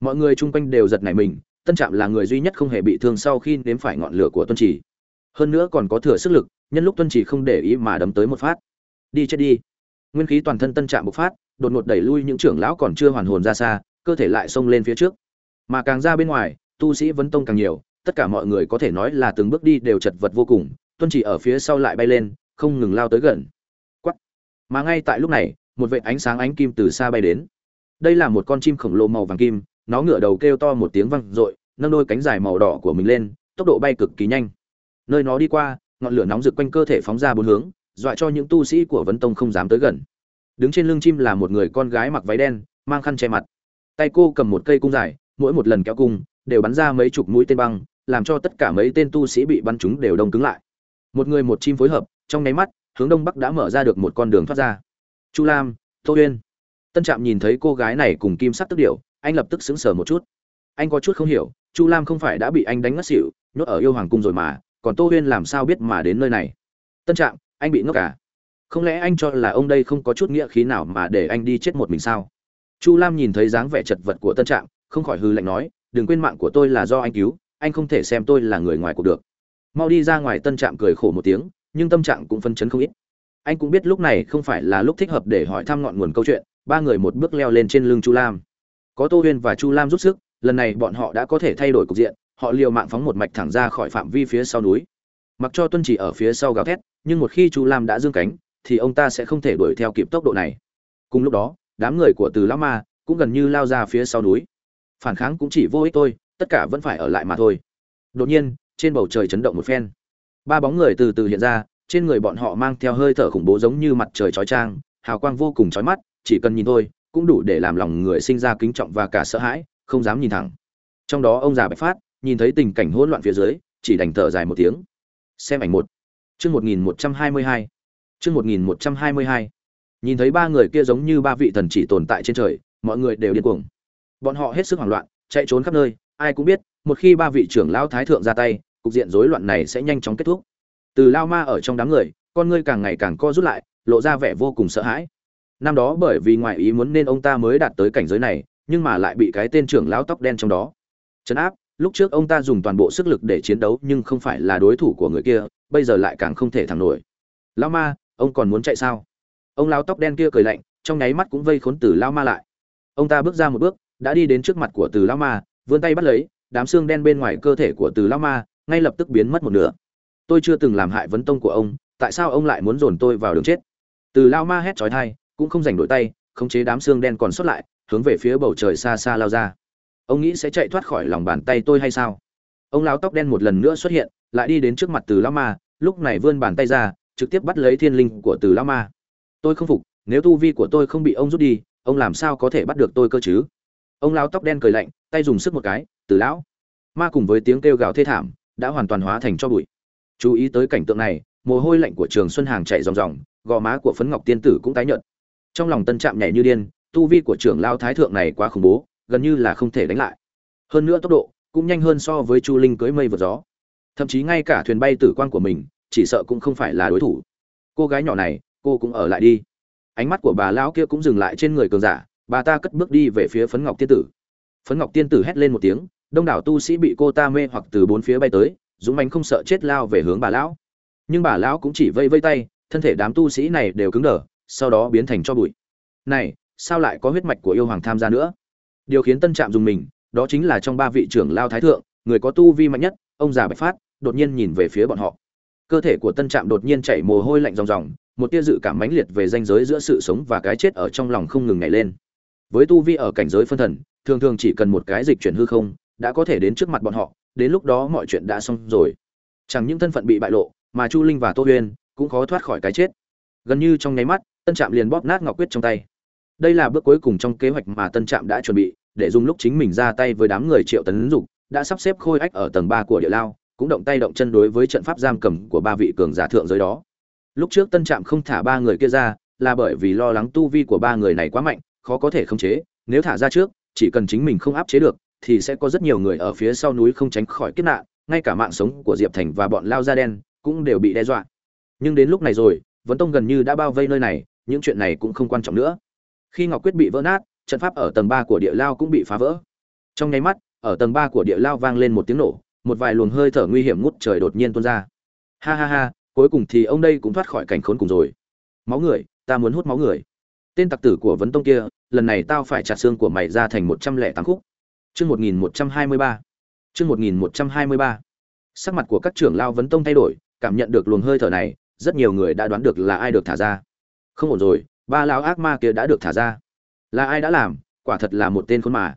Mọi người chung quanh đều giật nảy mình, tân trạm là người duy nhất không hề bị thương sau khi nếm phải ngọn lửa của tuân chỉ hơn nữa còn có thừa sức lực, nhân lúc tuân chỉ không để ý mà đấm tới một phát. Đi chết đi. Nguyên khí toàn thân tân trạm bộc phát, đột ngột đẩy lui những trưởng lão còn chưa hoàn hồn ra xa, cơ thể lại xông lên phía trước. Mà càng ra bên ngoài, tu sĩ vấn tông càng nhiều, tất cả mọi người có thể nói là từng bước đi đều chật vật vô cùng, tuân chỉ ở phía sau lại bay lên, không ngừng lao tới gần. Quắt mà ngay tại lúc này, một vệ ánh sáng ánh kim từ xa bay đến. Đây là một con chim khổng lồ màu vàng kim, nó ngửa đầu kêu to một tiếng vang i nâng đôi cánh dài màu đỏ của mình lên, tốc độ bay cực kỳ nhanh nơi nó đi qua, ngọn lửa nóng rực quanh cơ thể phóng ra bốn hướng, dọa cho những tu sĩ của vấn tông không dám tới gần. Đứng trên lưng chim là một người con gái mặc váy đen, mang khăn che mặt. Tay cô cầm một cây cung dài, mỗi một lần kéo cung, đều bắn ra mấy chục mũi tên băng, làm cho tất cả mấy tên tu sĩ bị bắn chúng đều đông cứng lại. Một người một chim phối hợp, trong nháy mắt, hướng đông bắc đã mở ra được một con đường thoát ra. Chu lam, tô uyên. Tân trạm nhìn thấy cô gái này cùng kim sắc tức điệu anh lập tức sững sờ một chút. Anh có chút không hiểu, chu lam không phải đã bị anh đánh ngất xỉu, nhốt ở yêu hoàng cung rồi mà còn tô huyên làm sao biết mà đến nơi này? Tân trạng anh bị ngốc cả không lẽ anh cho là ông đây không có chút nghĩa khí nào mà để anh đi chết một mình sao? Chu lam nhìn thấy dáng vẻ chật vật của tân trạng, không khỏi hư lạnh nói đừng quên mạng của tôi là do anh cứu anh không thể xem tôi là người ngoài cuộc được. Mau đi ra ngoài tân trạm cười khổ một tiếng nhưng tâm trạng cũng phân chấn không ít. Anh cũng biết lúc này không phải là lúc thích hợp để hỏi thăm ngọn nguồn câu chuyện ba người một bước leo lên trên lưng chu lam. Có tô huyên và chu lam rút sức lần này bọn họ đã có thể thay đổi cục diện họ liều mạng phóng một mạch thẳng ra khỏi phạm vi phía sau núi. Mặc cho tuân chỉ ở phía sau gào thét, nhưng một khi chu lam đã dương cánh, thì ông ta sẽ không thể đuổi theo kịp tốc độ này. Cùng lúc đó, đám người của từ lão ma cũng gần như lao ra phía sau núi. Phản kháng cũng chỉ vô ích thôi, tất cả vẫn phải ở lại mà thôi. Đột nhiên, trên bầu trời chấn động một phen. Ba bóng người từ từ hiện ra, trên người bọn họ mang theo hơi thở khủng bố giống như mặt trời chói trang hào quang vô cùng chói mắt, chỉ cần nhìn thôi, cũng đủ để làm lòng người sinh ra kính trọng và cả sợ hãi, không dám nhìn thẳng. Trong đó ông già bạch phát nhìn thấy tình cảnh hỗn loạn phía dưới, chỉ đành thở dài một tiếng. Xem ảnh một. Chương một nghìn một trăm hai mươi hai. Chương một nghìn một trăm hai mươi hai. Nhìn thấy ba người kia giống như ba vị thần chỉ tồn tại trên trời, mọi người đều điên cuồng. Bọn họ hết sức hoảng loạn, chạy trốn khắp nơi, ai cũng biết, một khi ba vị trưởng lão thái thượng ra tay, cục diện rối loạn này sẽ nhanh chóng kết thúc. Từ lao ma ở trong đám người, con ngươi càng ngày càng co rút lại, lộ ra vẻ vô cùng sợ hãi. Năm đó bởi vì ngoại ý muốn nên ông ta mới đạt tới cảnh giới này, nhưng mà lại bị cái tên trưởng lão tóc đen trong đó. Chấn áp lúc trước ông ta dùng toàn bộ sức lực để chiến đấu nhưng không phải là đối thủ của người kia, bây giờ lại càng không thể thẳng nổi. Lão ma, ông còn muốn chạy sao? Ông lão tóc đen kia cười lạnh, trong nháy mắt cũng vây khốn từ lão ma lại. Ông ta bước ra một bước, đã đi đến trước mặt của từ lão ma, vươn tay bắt lấy, đám xương đen bên ngoài cơ thể của từ lão ma ngay lập tức biến mất một nửa. Tôi chưa từng làm hại vấn tông của ông, tại sao ông lại muốn dồn tôi vào đường chết? Từ lão ma hét chói tai, cũng không giành đổi tay, khống chế đám xương đen còn sót lại, hướng về phía bầu trời xa xa lao ra ông nghĩ sẽ chạy thoát khỏi lòng bàn tay tôi hay sao? Ông lão tóc đen một lần nữa xuất hiện, lại đi đến trước mặt từ lão ma, lúc này vươn bàn tay ra, trực tiếp bắt lấy thiên linh của từ lão ma. Tôi không phục, nếu tu vi của tôi không bị ông rút đi, ông làm sao có thể bắt được tôi cơ chứ? Ông lão tóc đen cười lạnh, tay dùng sức một cái, từ lão. Ma cùng với tiếng kêu gào thê thảm, đã hoàn toàn hóa thành cho bụi. Chú ý tới cảnh tượng này, mồ hôi lạnh của trường xuân hàng chạy ròng ròng, gò má của phấn ngọc tiên tử cũng tái nhợt. Trong lòng tân trạm nhảy như điên, tu vi của trưởng lao thái thượng này quá khủng bố gần như là không thể đánh lại. Hơn nữa tốc độ cũng nhanh hơn so với chu linh cưới mây vượt gió. Thậm chí ngay cả thuyền bay tử quang của mình, chỉ sợ cũng không phải là đối thủ. Cô gái nhỏ này, cô cũng ở lại đi. Ánh mắt của bà lão kia cũng dừng lại trên người cường giả, bà ta cất bước đi về phía phấn ngọc tiên tử. Phấn ngọc tiên tử hét lên một tiếng, đông đảo tu sĩ bị cô ta mê hoặc từ bốn phía bay tới, dũng mánh không sợ chết lao về hướng bà lão. Nhưng bà lão cũng chỉ vây vây tay, thân thể đám tu sĩ này đều cứng đờ, sau đó biến thành cho bụi. Này, sao lại có huyết mạch của yêu hoàng tham gia nữa? Điều khiến tân trạm dùng mình, đó chính là trong ba vị trưởng lao thái thượng, người có tu vi mạnh nhất, ông già bạch phát, đột nhiên nhìn về phía bọn họ. Cơ thể của tân trạm đột nhiên chảy mồ hôi lạnh ròng ròng, một tia dự cảm mãnh liệt về danh giới giữa sự sống và cái chết ở trong lòng không ngừng nhảy lên. Với tu vi ở cảnh giới phân thần, thường thường chỉ cần một cái dịch chuyển hư không, đã có thể đến trước mặt bọn họ, đến lúc đó mọi chuyện đã xong rồi. Chẳng những thân phận bị bại lộ, mà chu linh và tô huyên cũng khó thoát khỏi cái chết. Gần như trong nháy mắt, tân trạm liền bóp nát ngọc quyết trong tay đây là bước cuối cùng trong kế hoạch mà tân trạm đã chuẩn bị, để dùng lúc chính mình ra tay với đám người triệu tấn dục, đã sắp xếp khôi ách ở tầng ba của địa lao, cũng động tay động chân đối với trận pháp giam cầm của ba vị cường giả thượng giới đó. Lúc trước tân trạm không thả ba người kia ra, là bởi vì lo lắng tu vi của ba người này quá mạnh, khó có thể khống chế. Nếu thả ra trước, chỉ cần chính mình không áp chế được, thì sẽ có rất nhiều người ở phía sau núi không tránh khỏi kiếp nạn, ngay cả mạng sống của diệp thành và bọn lao da đen cũng đều bị đe dọa. Nhưng đến lúc này rồi, vấn tông gần như đã bao vây nơi này, những chuyện này cũng không quan trọng nữa khi ngọc quyết bị vỡ nát, trận pháp ở tầng ba của địa lao cũng bị phá vỡ. Trong nháy mắt, ở tầng ba của địa lao vang lên một tiếng nổ, một vài luồng hơi thở nguy hiểm ngút trời đột nhiên tuôn ra. Ha ha ha, cuối cùng thì ông đây cũng thoát khỏi cảnh khốn cùng rồi. Máu người, ta muốn hút máu người. Tên tặc tử của vấn tông kia, lần này tao phải chặt xương của mày ra thành một trăm lẻ tám khúc. Chương một nghìn một trăm hai mươi ba. Chương một nghìn một trăm hai mươi ba. Sắc mặt của các trưởng lao vấn tông thay đổi, cảm nhận được luồng hơi thở này, rất nhiều người đã đoán được là ai được thả ra. Không ổn rồi ba lão ác ma kia đã được thả ra. Là ai đã làm? Quả thật là một tên khốn mà.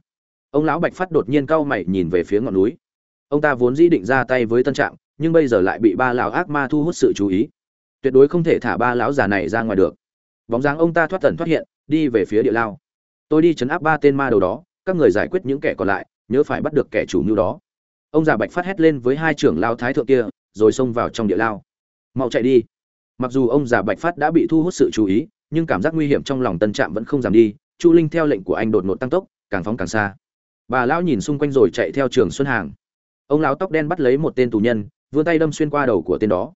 Ông lão bạch phát đột nhiên cau mày nhìn về phía ngọn núi. Ông ta vốn dĩ định ra tay với tân trạm nhưng bây giờ lại bị ba lão ác ma thu hút sự chú ý. Tuyệt đối không thể thả ba lão già này ra ngoài được. Bóng dáng ông ta thoát tần thoát hiện, đi về phía địa lao. Tôi đi chấn áp ba tên ma đầu đó, các người giải quyết những kẻ còn lại, nhớ phải bắt được kẻ chủ mưu đó. Ông già bạch phát hét lên với hai trưởng lao thái thượng kia, rồi xông vào trong địa lao. Mau chạy đi. Mặc dù ông già bạch phát đã bị thu hút sự chú ý nhưng cảm giác nguy hiểm trong lòng tân trạm vẫn không giảm đi, chu linh theo lệnh của anh đột ngột tăng tốc, càng phóng càng xa. Bà lão nhìn xung quanh rồi chạy theo trường xuân hàng. Ông lão tóc đen bắt lấy một tên tù nhân, vươn tay đâm xuyên qua đầu của tên đó.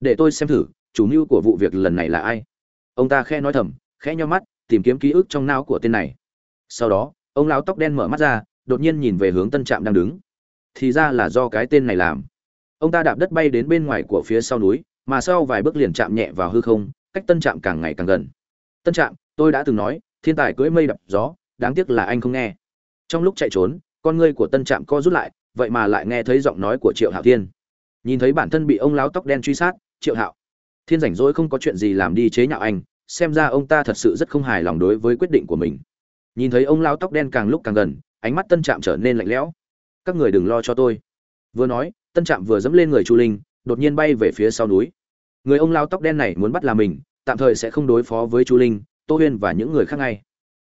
Để tôi xem thử, chủ mưu của vụ việc lần này là ai? Ông ta khẽ nói thầm, khẽ nho mắt, tìm kiếm ký ức trong não của tên này. Sau đó, ông lão tóc đen mở mắt ra, đột nhiên nhìn về hướng tân trạm đang đứng. Thì ra là do cái tên này làm. Ông ta đạp đất bay đến bên ngoài của phía sau núi, mà sau vài bước liền chạm nhẹ vào hư không cách tân trạm càng ngày càng gần. Tân trạm, tôi đã từng nói, thiên tài cưỡi mây đập gió, đáng tiếc là anh không nghe. Trong lúc chạy trốn, con ngươi của tân trạm co rút lại, vậy mà lại nghe thấy giọng nói của triệu hạo thiên. Nhìn thấy bản thân bị ông láo tóc đen truy sát, triệu hạo. Thiên rảnh rỗi không có chuyện gì làm đi chế nhạo anh, xem ra ông ta thật sự rất không hài lòng đối với quyết định của mình. Nhìn thấy ông láo tóc đen càng lúc càng gần, ánh mắt tân trạm trở nên lạnh lẽo. Các người đừng lo cho tôi. Vừa nói, tân trạm vừa dẫm lên người chu linh, đột nhiên bay về phía sau núi người ông lao tóc đen này muốn bắt là mình, tạm thời sẽ không đối phó với chu linh, tô huyên và những người khác ngay.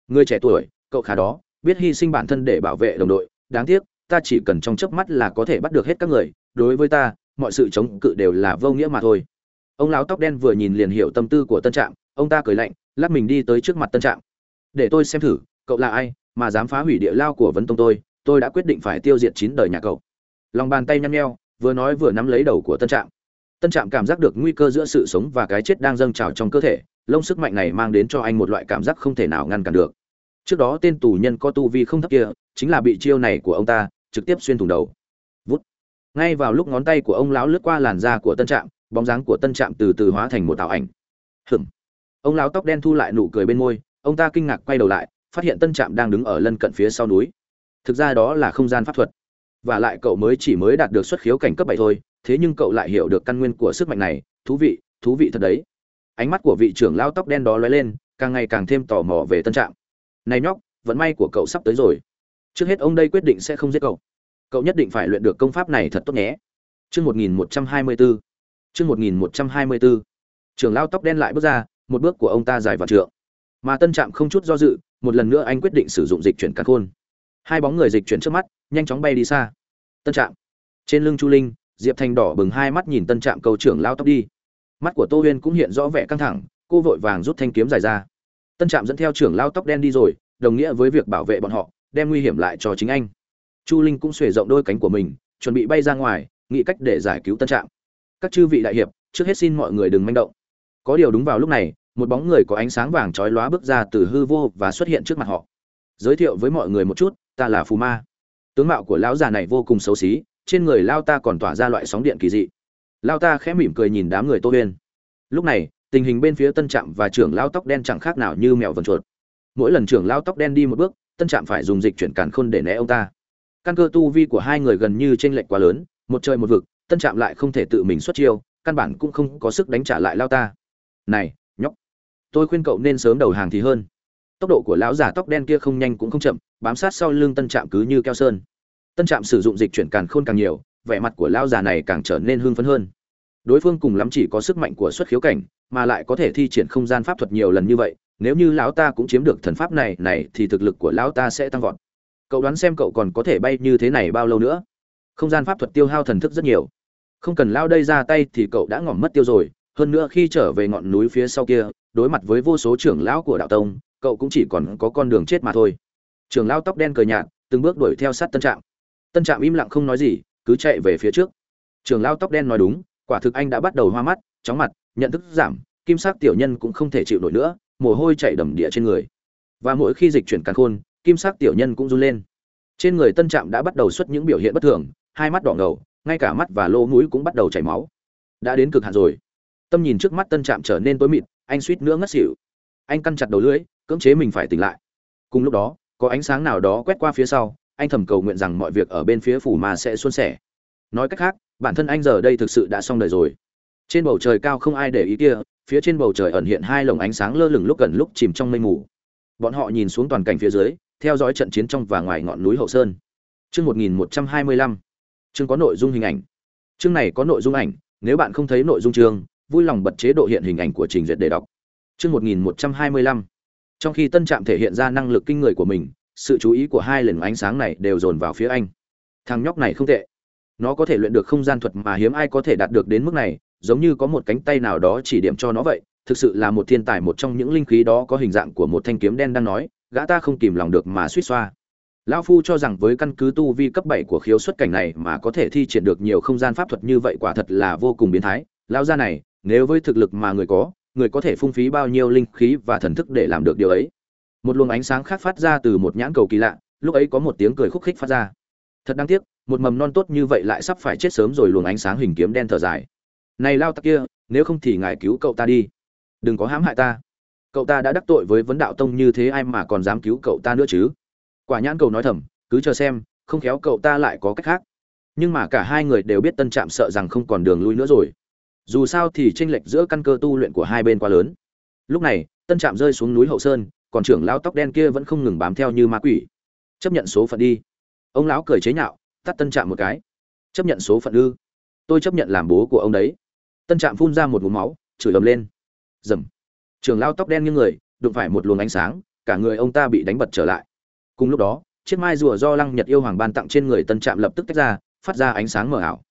Người trẻ tuổi, cậu khá đó, biết hy sinh bản thân để bảo vệ đồng đội. Đáng tiếc, ta chỉ cần trong chớp mắt là có thể bắt được hết các người. Đối với ta, mọi sự chống cự đều là vô nghĩa mà thôi. Ông lão tóc đen vừa nhìn liền hiểu tâm tư của tân trạm. Ông ta cười lạnh, lắc mình đi tới trước mặt tân trạm. Để tôi xem thử, cậu là ai mà dám phá hủy địa lao của vấn tông tôi? Tôi đã quyết định phải tiêu diệt chín đời nhà cậu. Lòng bàn tay nhăn nheo, vừa nói vừa nắm lấy đầu của tân trạm tân trạm cảm giác được nguy cơ giữa sự sống và cái chết đang dâng trào trong cơ thể, lông sức mạnh này mang đến cho anh một loại cảm giác không thể nào ngăn cản được. Trước đó tên tù nhân có tu vi không thấp kia, chính là bị chiêu này của ông ta, trực tiếp xuyên thủng đầu. Vút. Ngay vào lúc ngón tay của ông lão lướt qua làn da của tân trạm, bóng dáng của tân trạm từ từ hóa thành một tạo ảnh. Hừm ông lão tóc đen thu lại nụ cười bên môi, ông ta kinh ngạc quay đầu lại, phát hiện tân trạm đang đứng ở lân cận phía sau núi. Thực ra đó là không gian pháp thuật. Và lại cậu mới chỉ mới đạt được xuất khiếu cảnh cấp bảy thôi thế nhưng cậu lại hiểu được căn nguyên của sức mạnh này, thú vị thú vị thật đấy. Ánh mắt của vị trưởng lao tóc đen đó lóe lên, càng ngày càng thêm tò mò về tân trạm này nhóc, vận may của cậu sắp tới rồi. Trước hết ông đây quyết định sẽ không giết cậu. Cậu nhất định phải luyện được công pháp này thật tốt nhé. Chương một nghìn một trăm hai mươi bốn chương một nghìn một trăm hai mươi bốn trưởng lao tóc đen lại bước ra, một bước của ông ta dài và trượng. Mà tân trạm không chút do dự, một lần nữa anh quyết định sử dụng dịch chuyển cắn khôn. Hai bóng người dịch chuyển trước mắt, nhanh chóng bay đi xa. Tân trạm trên lưng chu linh diệp thành đỏ bừng hai mắt nhìn tân trạm cầu trưởng lao tóc đi. Mắt của tô huyên cũng hiện rõ vẻ căng thẳng, cô vội vàng rút thanh kiếm dài ra. Tân trạm dẫn theo trưởng lao tóc đen đi rồi, đồng nghĩa với việc bảo vệ bọn họ, đem nguy hiểm lại cho chính anh. Chu linh cũng xuề rộng đôi cánh của mình, chuẩn bị bay ra ngoài, nghĩ cách để giải cứu tân trạm. Các chư vị đại hiệp, trước hết xin mọi người đừng manh động. Có điều đúng vào lúc này, một bóng người có ánh sáng vàng chói lóa bước ra từ hư vô và xuất hiện trước mặt họ. Giới thiệu với mọi người một chút, ta là phù ma. Tướng mạo của lão già này vô cùng xấu xí trên người lao ta còn tỏa ra loại sóng điện kỳ dị. Lao ta khẽ mỉm cười nhìn đám người tô huyên. Lúc này, tình hình bên phía tân trạm và trưởng lao tóc đen chẳng khác nào như mèo vần chuột. Mỗi lần trưởng lao tóc đen đi một bước, tân trạm phải dùng dịch chuyển càn khôn để né ông ta. Căn cơ tu vi của hai người gần như t r ê n lệch quá lớn, một trời một vực, tân trạm lại không thể tự mình xuất chiêu, căn bản cũng không có sức đánh trả lại lao ta. Này, nhóc, tôi khuyên cậu nên sớm đầu hàng thì hơn. Tốc độ của lão già tóc đen kia không nhanh cũng không chậm, bám sát sau lưng tân trạm cứ như keo sơn tân trạm sử dụng dịch chuyển càn khôn càng nhiều, vẻ mặt của lão già này càng trở nên hưng phấn hơn. Đối phương cùng lắm chỉ có sức mạnh của xuất khiếu cảnh, mà lại có thể thi triển không gian pháp thuật nhiều lần như vậy, nếu như lão ta cũng chiếm được thần pháp này này thì thực lực của lão ta sẽ tăng vọt. Cậu đoán xem cậu còn có thể bay như thế này bao lâu nữa? Không gian pháp thuật tiêu hao thần thức rất nhiều. Không cần lao đây ra tay thì cậu đã ngỏm mất tiêu rồi, hơn nữa khi trở về ngọn núi phía sau kia, đối mặt với vô số trưởng lão của đạo tông, cậu cũng chỉ còn có con đường chết mà thôi. Trưởng lão tóc đen cười nhạt, từng bước đuổi theo sát tân trạm tân trạm im lặng không nói gì, cứ chạy về phía trước. Trường Lao tóc đen nói đúng, quả thực anh đã bắt đầu hoa mắt, chóng mặt, nhận thức giảm, kim sắc tiểu nhân cũng không thể chịu nổi nữa, mồ hôi chảy đầm địa trên người. Và mỗi khi dịch chuyển càn khôn, kim sắc tiểu nhân cũng run lên. Trên người tân trạm đã bắt đầu xuất những biểu hiện bất thường, hai mắt đỏ ngầu, ngay cả mắt và lỗ mũi cũng bắt đầu chảy máu. Đã đến cực hạn rồi. Tâm nhìn trước mắt tân trạm trở nên tối mịt, anh suýt nữa ngất xỉu. Anh căn chặt đầu lưỡi, cưỡng chế mình phải tỉnh lại. Cùng lúc đó, có ánh sáng nào đó quét qua phía sau anh thầm cầu nguyện rằng mọi việc ở bên phía phủ ma sẽ suôn sẻ. Nói cách khác, bản thân anh giờ đây thực sự đã xong đời rồi. Trên bầu trời cao không ai để ý kia, phía trên bầu trời ẩn hiện hai lồng ánh sáng lơ lửng lúc gần lúc chìm trong mây mù. Bọn họ nhìn xuống toàn cảnh phía dưới, theo dõi trận chiến trong và ngoài ngọn núi hậu sơn. Chương một nghìn một trăm hai mươi lăm. Chương có nội dung hình ảnh. Chương này có nội dung ảnh, nếu bạn không thấy nội dung chương, vui lòng bật chế độ hiện hình ảnh của trình duyệt để đọc. Chương một nghìn một trăm hai mươi lăm. Trong khi tân trạm thể hiện ra năng lực kinh người của mình sự chú ý của hai lần ánh sáng này đều dồn vào phía anh. Thằng nhóc này không tệ. Nó có thể luyện được không gian thuật mà hiếm ai có thể đạt được đến mức này, giống như có một cánh tay nào đó chỉ điểm cho nó vậy, thực sự là một thiên tài một trong những linh khí đó có hình dạng của một thanh kiếm đen đang nói, gã ta không kìm lòng được mà suýt xoa. Lão phu cho rằng với căn cứ tu vi cấp bảy của khiếu xuất cảnh này mà có thể thi triển được nhiều không gian pháp thuật như vậy quả thật là vô cùng biến thái. Lão gia này, nếu với thực lực mà người có người có thể phung phí bao nhiêu linh khí và thần thức để làm được điều ấy? Một luồng ánh sáng khác phát ra từ một nhãn cầu kỳ lạ, lúc ấy có một tiếng cười khúc khích phát ra. Thật đáng tiếc, một mầm non tốt như vậy lại sắp phải chết sớm rồi luồng ánh sáng hình kiếm đen thở dài. Này lao tặc kia, nếu không thì ngài cứu cậu ta đi. Đừng có hãm hại ta. Cậu ta đã đắc tội với vấn đạo tông như thế ai mà còn dám cứu cậu ta nữa chứ? Quả nhãn cầu nói thầm, cứ chờ xem, không khéo cậu ta lại có cách khác. Nhưng mà cả hai người đều biết tân trạm sợ rằng không còn đường lui nữa rồi. Dù sao thì tranh lệch giữa căn cơ tu luyện của hai bên quá lớn. Lúc này, tân trạm rơi xuống núi hậu sơn còn trưởng lão tóc đen kia vẫn không ngừng bám theo như ma quỷ. Chấp nhận số phận đi. Ông lão cười chế nhạo, tắt tân trạm một cái. Chấp nhận số phận ư? Tôi chấp nhận làm bố của ông đấy. Tân trạm phun ra một ngụm máu, chửi ầm lên. Dầm. Trưởng lão tóc đen như người, đụng phải một luồng ánh sáng, cả người ông ta bị đánh bật trở lại. Cùng lúc đó, chiếc mai rùa do lăng nhật yêu hoàng ban tặng trên người tân trạm lập tức tách ra, phát ra ánh sáng mờ ảo.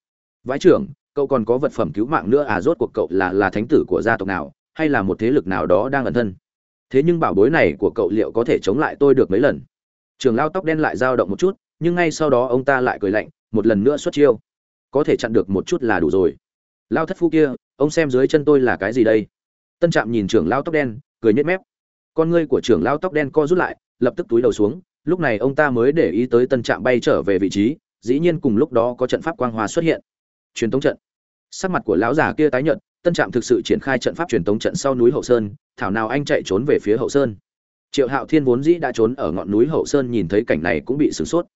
Vãi trưởng, cậu còn có vật phẩm cứu mạng nữa à? Rốt cuộc cậu là là thánh tử của gia tộc nào, hay là một thế lực nào đó đang ẩn thân? Thế nhưng bảo bối này của cậu liệu có thể chống lại tôi được mấy lần? Trường lao tóc đen lại dao động một chút, nhưng ngay sau đó ông ta lại cười lạnh, một lần nữa xuất chiêu. Có thể chặn được một chút là đủ rồi. Lao thất phu kia, ông xem dưới chân tôi là cái gì đây? Tân trạm nhìn trưởng lao tóc đen, cười nhếch mép. Con ngươi của trưởng lao tóc đen co rút lại, lập tức túi đầu xuống. Lúc này ông ta mới để ý tới tân trạm bay trở về vị trí, dĩ nhiên cùng lúc đó có trận pháp quang hòa xuất hiện. Truyền thống trận sắc mặt của lão già kia tái nhợt, tân trạm thực sự triển khai trận pháp truyền tống trận sau núi hậu sơn, thảo nào anh chạy trốn về phía hậu sơn. Triệu hạo thiên vốn dĩ đã trốn ở ngọn núi hậu sơn nhìn thấy cảnh này cũng bị sửng sốt.